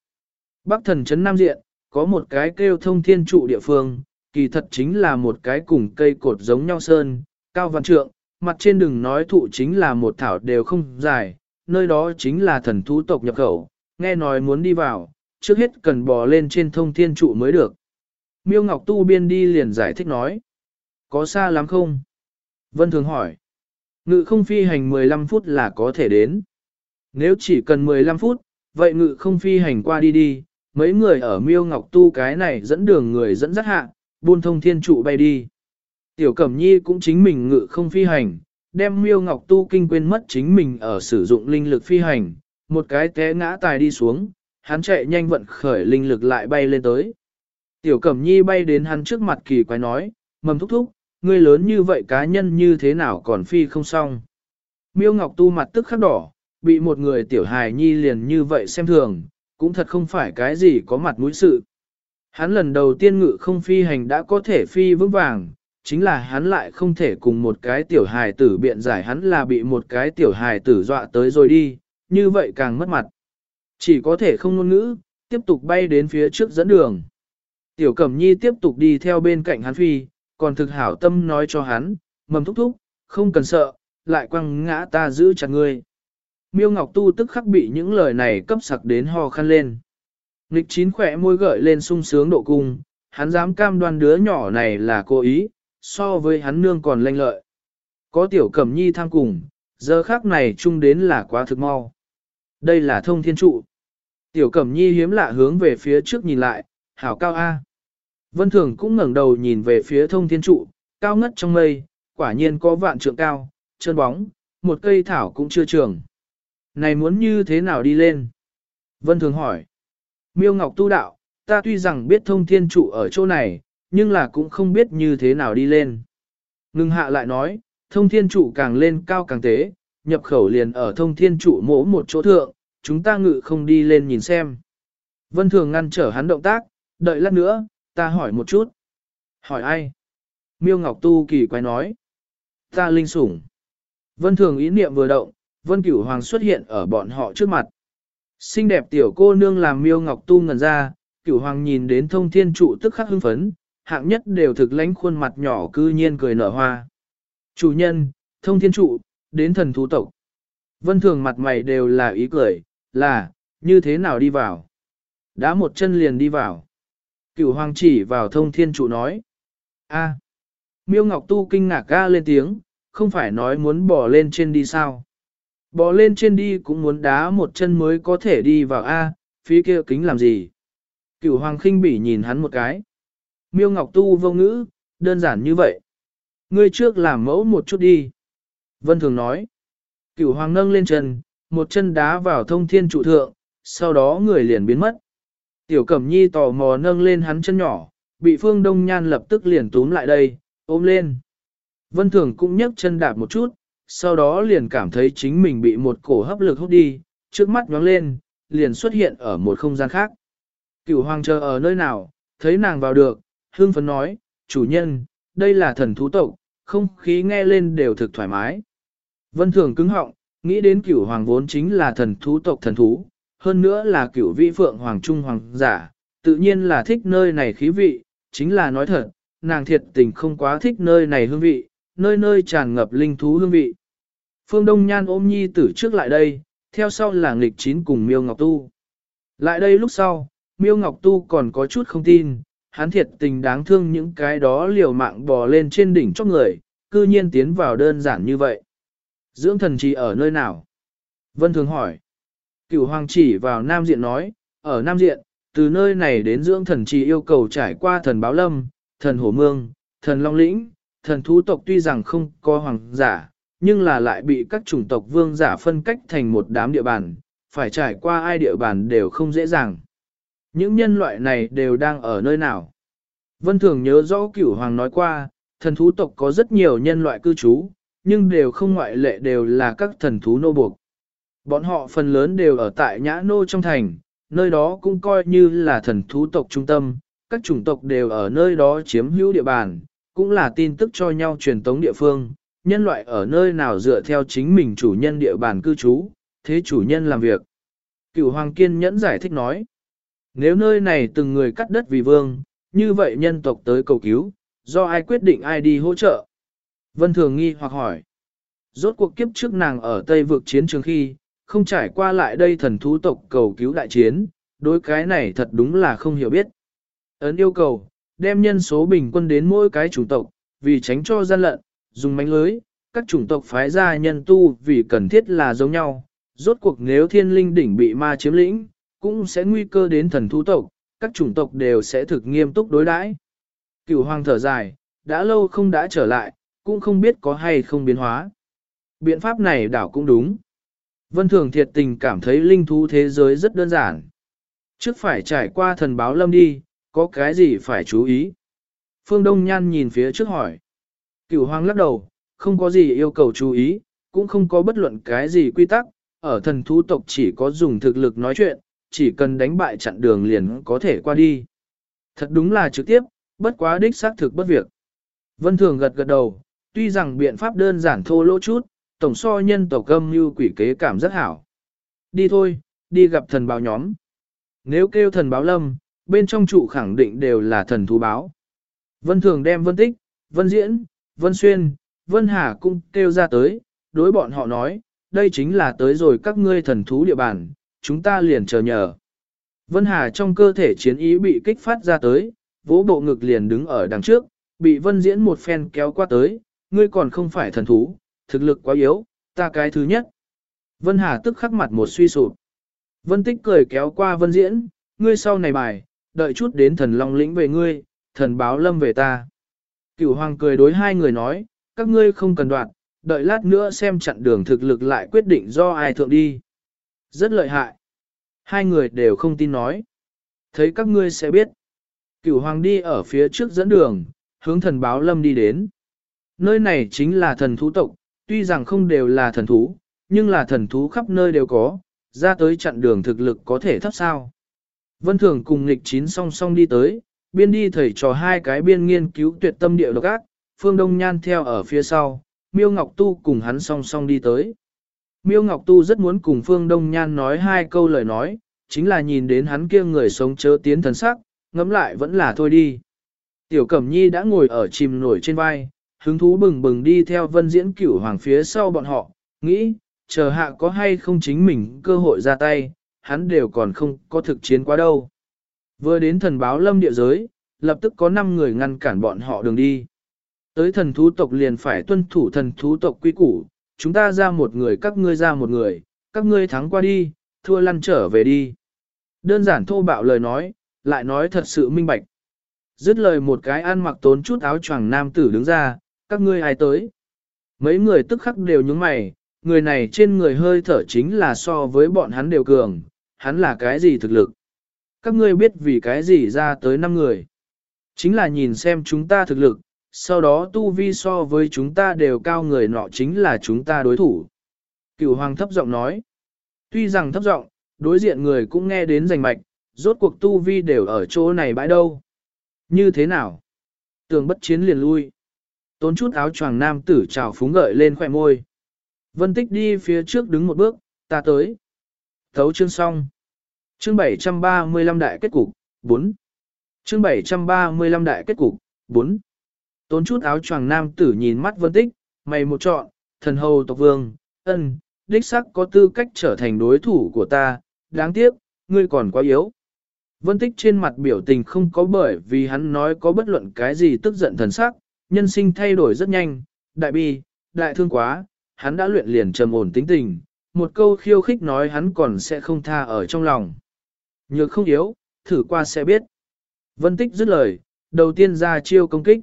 Bắc thần Trấn Nam Diện, có một cái kêu thông thiên trụ địa phương, kỳ thật chính là một cái cùng cây cột giống nhau sơn, cao văn trượng, mặt trên đừng nói thụ chính là một thảo đều không dài, nơi đó chính là thần thú tộc nhập khẩu, nghe nói muốn đi vào, trước hết cần bò lên trên thông thiên trụ mới được. Miêu Ngọc Tu biên đi liền giải thích nói, có xa lắm không? Vân Thường hỏi, ngự không phi hành 15 phút là có thể đến. Nếu chỉ cần 15 phút, vậy ngự không phi hành qua đi đi, mấy người ở miêu ngọc tu cái này dẫn đường người dẫn dắt hạ, buôn thông thiên trụ bay đi. Tiểu Cẩm Nhi cũng chính mình ngự không phi hành, đem miêu ngọc tu kinh quên mất chính mình ở sử dụng linh lực phi hành, một cái té ngã tài đi xuống, hắn chạy nhanh vận khởi linh lực lại bay lên tới. Tiểu Cẩm Nhi bay đến hắn trước mặt kỳ quái nói, mầm thúc thúc, ngươi lớn như vậy cá nhân như thế nào còn phi không xong. Miêu Ngọc Tu mặt tức khắc đỏ, bị một người tiểu hài nhi liền như vậy xem thường, cũng thật không phải cái gì có mặt mũi sự. Hắn lần đầu tiên ngự không phi hành đã có thể phi vững vàng, chính là hắn lại không thể cùng một cái tiểu hài tử biện giải hắn là bị một cái tiểu hài tử dọa tới rồi đi, như vậy càng mất mặt. Chỉ có thể không ngôn ngữ, tiếp tục bay đến phía trước dẫn đường. Tiểu Cẩm Nhi tiếp tục đi theo bên cạnh hắn phi, còn thực hảo tâm nói cho hắn, mầm thúc thúc, không cần sợ, lại quăng ngã ta giữ chặt ngươi. Miêu Ngọc Tu tức khắc bị những lời này cấp sặc đến ho khăn lên. Nghịch chín khỏe môi gợi lên sung sướng độ cung, hắn dám cam đoan đứa nhỏ này là cố ý, so với hắn nương còn lanh lợi. Có tiểu cẩm nhi tham cùng, giờ khác này chung đến là quá thực mau. Đây là thông thiên trụ. Tiểu cẩm nhi hiếm lạ hướng về phía trước nhìn lại, hảo cao A. Vân Thường cũng ngẩng đầu nhìn về phía thông thiên trụ, cao ngất trong mây, quả nhiên có vạn trượng cao, chân bóng, một cây thảo cũng chưa trường. Này muốn như thế nào đi lên? Vân Thường hỏi. Miêu Ngọc tu đạo, ta tuy rằng biết thông thiên trụ ở chỗ này, nhưng là cũng không biết như thế nào đi lên. Ngưng hạ lại nói, thông thiên trụ càng lên cao càng tế, nhập khẩu liền ở thông thiên trụ mỗ một chỗ thượng, chúng ta ngự không đi lên nhìn xem. Vân Thường ngăn trở hắn động tác, đợi lát nữa, ta hỏi một chút. Hỏi ai? Miêu Ngọc Tu kỳ quái nói. Ta linh sủng. Vân Thường ý niệm vừa động, Vân Cửu Hoàng xuất hiện ở bọn họ trước mặt. Xinh đẹp tiểu cô nương làm Miêu Ngọc Tu ngẩn ra, Cửu Hoàng nhìn đến thông thiên trụ tức khắc hưng phấn, hạng nhất đều thực lãnh khuôn mặt nhỏ cư nhiên cười nở hoa. Chủ nhân, thông thiên trụ, đến thần thú tộc. Vân Thường mặt mày đều là ý cười, là, như thế nào đi vào. Đã một chân liền đi vào. Cửu Hoàng chỉ vào thông thiên trụ nói. a Miêu Ngọc Tu kinh ngạc ga lên tiếng, không phải nói muốn bỏ lên trên đi sao. Bỏ lên trên đi cũng muốn đá một chân mới có thể đi vào A, phía kia kính làm gì. Cửu Hoàng khinh bỉ nhìn hắn một cái. Miêu Ngọc Tu vô ngữ, đơn giản như vậy. Ngươi trước làm mẫu một chút đi. Vân Thường nói. Cửu Hoàng nâng lên chân, một chân đá vào thông thiên trụ thượng, sau đó người liền biến mất. Tiểu Cẩm Nhi tò mò nâng lên hắn chân nhỏ, bị Phương Đông Nhan lập tức liền túm lại đây, ôm lên. Vân Thường cũng nhấc chân đạp một chút, sau đó liền cảm thấy chính mình bị một cổ hấp lực hút đi, trước mắt nhóng lên, liền xuất hiện ở một không gian khác. Cửu hoàng chờ ở nơi nào, thấy nàng vào được, hương phấn nói, chủ nhân, đây là thần thú tộc, không khí nghe lên đều thực thoải mái. Vân Thường cứng họng, nghĩ đến cửu hoàng vốn chính là thần thú tộc thần thú, hơn nữa là cửu vị phượng hoàng trung hoàng giả, tự nhiên là thích nơi này khí vị, chính là nói thật, nàng thiệt tình không quá thích nơi này hương vị, nơi nơi tràn ngập linh thú hương vị. Phương Đông Nhan ôm nhi tử trước lại đây, theo sau là nghịch chín cùng Miêu Ngọc Tu. Lại đây lúc sau, Miêu Ngọc Tu còn có chút không tin, hắn thiệt tình đáng thương những cái đó liều mạng bò lên trên đỉnh cho người, cư nhiên tiến vào đơn giản như vậy. Dưỡng thần chỉ ở nơi nào? Vân Thường hỏi. Cửu Hoàng chỉ vào Nam Diện nói, ở Nam Diện, từ nơi này đến dưỡng thần chỉ yêu cầu trải qua thần Báo Lâm, thần Hổ Mương, thần Long Lĩnh, thần thú tộc tuy rằng không có hoàng giả, nhưng là lại bị các chủng tộc vương giả phân cách thành một đám địa bàn, phải trải qua ai địa bàn đều không dễ dàng. Những nhân loại này đều đang ở nơi nào? Vân Thường nhớ rõ cửu hoàng nói qua, thần thú tộc có rất nhiều nhân loại cư trú, nhưng đều không ngoại lệ đều là các thần thú nô buộc. Bọn họ phần lớn đều ở tại nhã nô trong thành, nơi đó cũng coi như là thần thú tộc trung tâm, các chủng tộc đều ở nơi đó chiếm hữu địa bàn, cũng là tin tức cho nhau truyền tống địa phương, nhân loại ở nơi nào dựa theo chính mình chủ nhân địa bàn cư trú, thế chủ nhân làm việc. Cửu Hoàng kiên nhẫn giải thích nói, nếu nơi này từng người cắt đất vì vương, như vậy nhân tộc tới cầu cứu, do ai quyết định ai đi hỗ trợ? Vân Thường nghi hoặc hỏi, rốt cuộc kiếp trước nàng ở Tây vực chiến trường khi, không trải qua lại đây thần thú tộc cầu cứu đại chiến, đối cái này thật đúng là không hiểu biết. Ấn yêu cầu, đem nhân số bình quân đến mỗi cái chủng tộc, vì tránh cho gian lận, dùng mánh lưới, các chủng tộc phái ra nhân tu vì cần thiết là giống nhau. Rốt cuộc nếu thiên linh đỉnh bị ma chiếm lĩnh, cũng sẽ nguy cơ đến thần thú tộc, các chủng tộc đều sẽ thực nghiêm túc đối đãi. Cửu hoàng thở dài, đã lâu không đã trở lại, cũng không biết có hay không biến hóa. Biện pháp này đảo cũng đúng. Vân Thường thiệt tình cảm thấy linh thú thế giới rất đơn giản. Trước phải trải qua thần báo lâm đi, có cái gì phải chú ý? Phương Đông Nhan nhìn phía trước hỏi. Cửu Hoàng lắc đầu, không có gì yêu cầu chú ý, cũng không có bất luận cái gì quy tắc, ở thần thú tộc chỉ có dùng thực lực nói chuyện, chỉ cần đánh bại chặn đường liền có thể qua đi. Thật đúng là trực tiếp, bất quá đích xác thực bất việc. Vân Thường gật gật đầu, tuy rằng biện pháp đơn giản thô lỗ chút, tổng so nhân tộc âm như quỷ kế cảm rất hảo. Đi thôi, đi gặp thần báo nhóm. Nếu kêu thần báo lâm, bên trong trụ khẳng định đều là thần thú báo. Vân Thường đem Vân Tích, Vân Diễn, Vân Xuyên, Vân Hà cũng kêu ra tới, đối bọn họ nói, đây chính là tới rồi các ngươi thần thú địa bàn, chúng ta liền chờ nhờ. Vân Hà trong cơ thể chiến ý bị kích phát ra tới, vỗ bộ ngực liền đứng ở đằng trước, bị Vân Diễn một phen kéo qua tới, ngươi còn không phải thần thú, thực lực quá yếu, ta cái thứ nhất. Vân Hà tức khắc mặt một suy sụp. Vân Tích cười kéo qua Vân Diễn, ngươi sau này bài, đợi chút đến thần long lĩnh về ngươi, thần báo lâm về ta. Cửu hoàng cười đối hai người nói, các ngươi không cần đoạn, đợi lát nữa xem chặn đường thực lực lại quyết định do ai thượng đi. Rất lợi hại. Hai người đều không tin nói. Thấy các ngươi sẽ biết. Cửu hoàng đi ở phía trước dẫn đường, hướng thần báo lâm đi đến. Nơi này chính là thần thú tộc, tuy rằng không đều là thần thú, nhưng là thần thú khắp nơi đều có, ra tới chặn đường thực lực có thể thấp sao. Vân Thường cùng nghịch chín song song đi tới, biên đi thầy trò hai cái biên nghiên cứu tuyệt tâm địa độc ác, Phương Đông Nhan theo ở phía sau, Miêu Ngọc Tu cùng hắn song song đi tới. Miêu Ngọc Tu rất muốn cùng Phương Đông Nhan nói hai câu lời nói, chính là nhìn đến hắn kia người sống chớ tiến thần sắc, ngẫm lại vẫn là thôi đi. Tiểu Cẩm Nhi đã ngồi ở chìm nổi trên vai, hứng thú bừng bừng đi theo vân diễn cửu hoàng phía sau bọn họ, nghĩ, chờ hạ có hay không chính mình cơ hội ra tay, hắn đều còn không có thực chiến quá đâu. Vừa đến thần báo lâm địa giới, lập tức có 5 người ngăn cản bọn họ đường đi. Tới thần thú tộc liền phải tuân thủ thần thú tộc quy củ, chúng ta ra một người các ngươi ra một người, các ngươi thắng qua đi, thua lăn trở về đi. Đơn giản thô bạo lời nói, lại nói thật sự minh bạch. Dứt lời một cái ăn mặc tốn chút áo choàng nam tử đứng ra, các ngươi ai tới. Mấy người tức khắc đều nhướng mày, người này trên người hơi thở chính là so với bọn hắn đều cường, hắn là cái gì thực lực. Các ngươi biết vì cái gì ra tới năm người. Chính là nhìn xem chúng ta thực lực, sau đó tu vi so với chúng ta đều cao người nọ chính là chúng ta đối thủ. Cửu hoàng thấp giọng nói. Tuy rằng thấp giọng, đối diện người cũng nghe đến rành mạch, rốt cuộc tu vi đều ở chỗ này bãi đâu. Như thế nào? Tường bất chiến liền lui. Tốn chút áo choàng nam tử trào phúng gợi lên khỏe môi. Vân tích đi phía trước đứng một bước, ta tới. Thấu chương xong. Chương 735 đại kết cục, 4. Chương 735 đại kết cục, 4. Tốn chút áo choàng nam tử nhìn mắt vân tích, mày một chọn, thần hầu tộc vương, ân, đích sắc có tư cách trở thành đối thủ của ta, đáng tiếc, ngươi còn quá yếu. Vân tích trên mặt biểu tình không có bởi vì hắn nói có bất luận cái gì tức giận thần sắc, nhân sinh thay đổi rất nhanh, đại bi, đại thương quá, hắn đã luyện liền trầm ổn tính tình, một câu khiêu khích nói hắn còn sẽ không tha ở trong lòng. Nhược không yếu, thử qua sẽ biết. Vân tích dứt lời, đầu tiên ra chiêu công kích.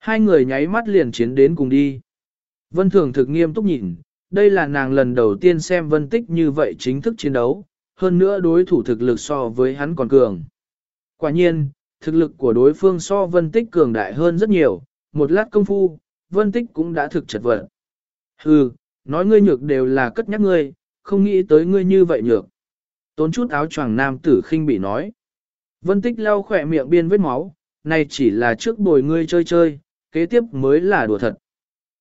Hai người nháy mắt liền chiến đến cùng đi. Vân thường thực nghiêm túc nhìn, đây là nàng lần đầu tiên xem vân tích như vậy chính thức chiến đấu, hơn nữa đối thủ thực lực so với hắn còn cường. Quả nhiên, thực lực của đối phương so vân tích cường đại hơn rất nhiều, một lát công phu, vân tích cũng đã thực chật vật. Hừ, nói ngươi nhược đều là cất nhắc ngươi, không nghĩ tới ngươi như vậy nhược. Tốn chút áo choàng nam tử khinh bị nói. Vân tích lau khỏe miệng biên vết máu, này chỉ là trước bồi ngươi chơi chơi, kế tiếp mới là đùa thật.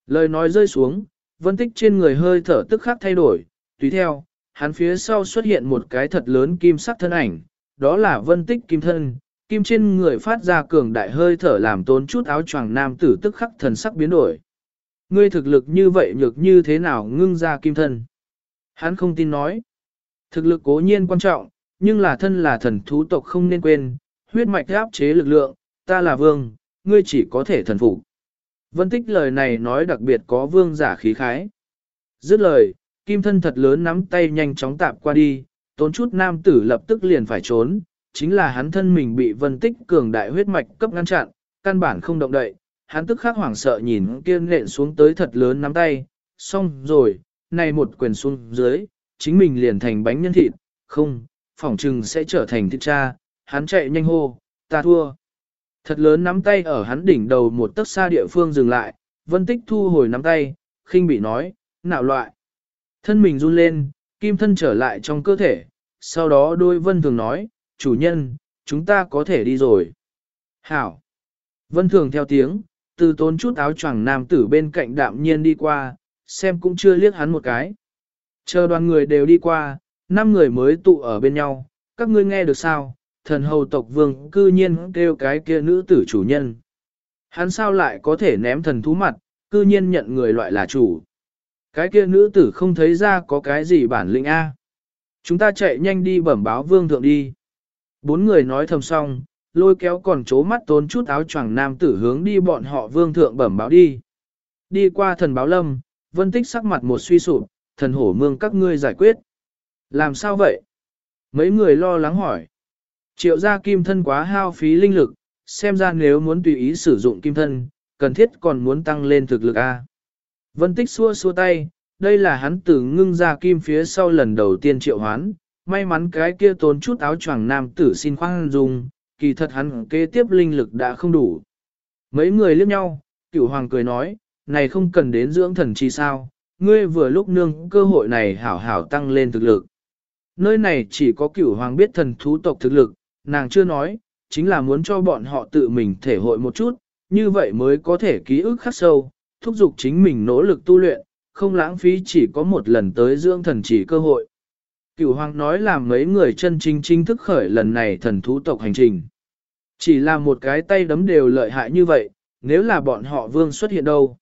Lời nói rơi xuống, vân tích trên người hơi thở tức khắc thay đổi, tùy theo, hắn phía sau xuất hiện một cái thật lớn kim sắc thân ảnh, đó là vân tích kim thân, kim trên người phát ra cường đại hơi thở làm tốn chút áo choàng nam tử tức khắc thần sắc biến đổi. Ngươi thực lực như vậy nhược như thế nào ngưng ra kim thân? Hắn không tin nói. Thực lực cố nhiên quan trọng, nhưng là thân là thần thú tộc không nên quên, huyết mạch áp chế lực lượng, ta là vương, ngươi chỉ có thể thần phục. Vân tích lời này nói đặc biệt có vương giả khí khái. Dứt lời, kim thân thật lớn nắm tay nhanh chóng tạp qua đi, tốn chút nam tử lập tức liền phải trốn, chính là hắn thân mình bị vân tích cường đại huyết mạch cấp ngăn chặn, căn bản không động đậy, hắn tức khắc hoảng sợ nhìn kia nện xuống tới thật lớn nắm tay, xong rồi, này một quyền xuống dưới, chính mình liền thành bánh nhân thịt, không, phỏng trừng sẽ trở thành thịt cha, hắn chạy nhanh hô, ta thua. Thật lớn nắm tay ở hắn đỉnh đầu một tấc xa địa phương dừng lại, vân tích thu hồi nắm tay, khinh bị nói, nạo loại. Thân mình run lên, kim thân trở lại trong cơ thể, sau đó đôi vân thường nói, chủ nhân, chúng ta có thể đi rồi. Hảo. Vân thường theo tiếng, từ tốn chút áo choàng nam tử bên cạnh đạm nhiên đi qua, xem cũng chưa liếc hắn một cái. Chờ đoàn người đều đi qua, năm người mới tụ ở bên nhau, các ngươi nghe được sao, thần hầu tộc vương cư nhiên kêu cái kia nữ tử chủ nhân. Hắn sao lại có thể ném thần thú mặt, cư nhiên nhận người loại là chủ. Cái kia nữ tử không thấy ra có cái gì bản lĩnh A. Chúng ta chạy nhanh đi bẩm báo vương thượng đi. Bốn người nói thầm xong, lôi kéo còn chố mắt tốn chút áo choàng nam tử hướng đi bọn họ vương thượng bẩm báo đi. Đi qua thần báo lâm, vân tích sắc mặt một suy sụp, thần hổ mương các ngươi giải quyết. Làm sao vậy? Mấy người lo lắng hỏi. Triệu gia kim thân quá hao phí linh lực, xem ra nếu muốn tùy ý sử dụng kim thân, cần thiết còn muốn tăng lên thực lực A. Vân tích xua xua tay, đây là hắn từ ngưng ra kim phía sau lần đầu tiên triệu hoán, may mắn cái kia tốn chút áo choàng nam tử xin khoan dùng, kỳ thật hắn kế tiếp linh lực đã không đủ. Mấy người liếc nhau, cửu hoàng cười nói, này không cần đến dưỡng thần chi sao, ngươi vừa lúc nương cơ hội này hảo hảo tăng lên thực lực. Nơi này chỉ có cửu hoàng biết thần thú tộc thực lực, nàng chưa nói, chính là muốn cho bọn họ tự mình thể hội một chút, như vậy mới có thể ký ức khắc sâu, thúc giục chính mình nỗ lực tu luyện, không lãng phí chỉ có một lần tới dưỡng thần chỉ cơ hội. Cửu hoàng nói là mấy người chân chính chính thức khởi lần này thần thú tộc hành trình. Chỉ là một cái tay đấm đều lợi hại như vậy, nếu là bọn họ vương xuất hiện đâu.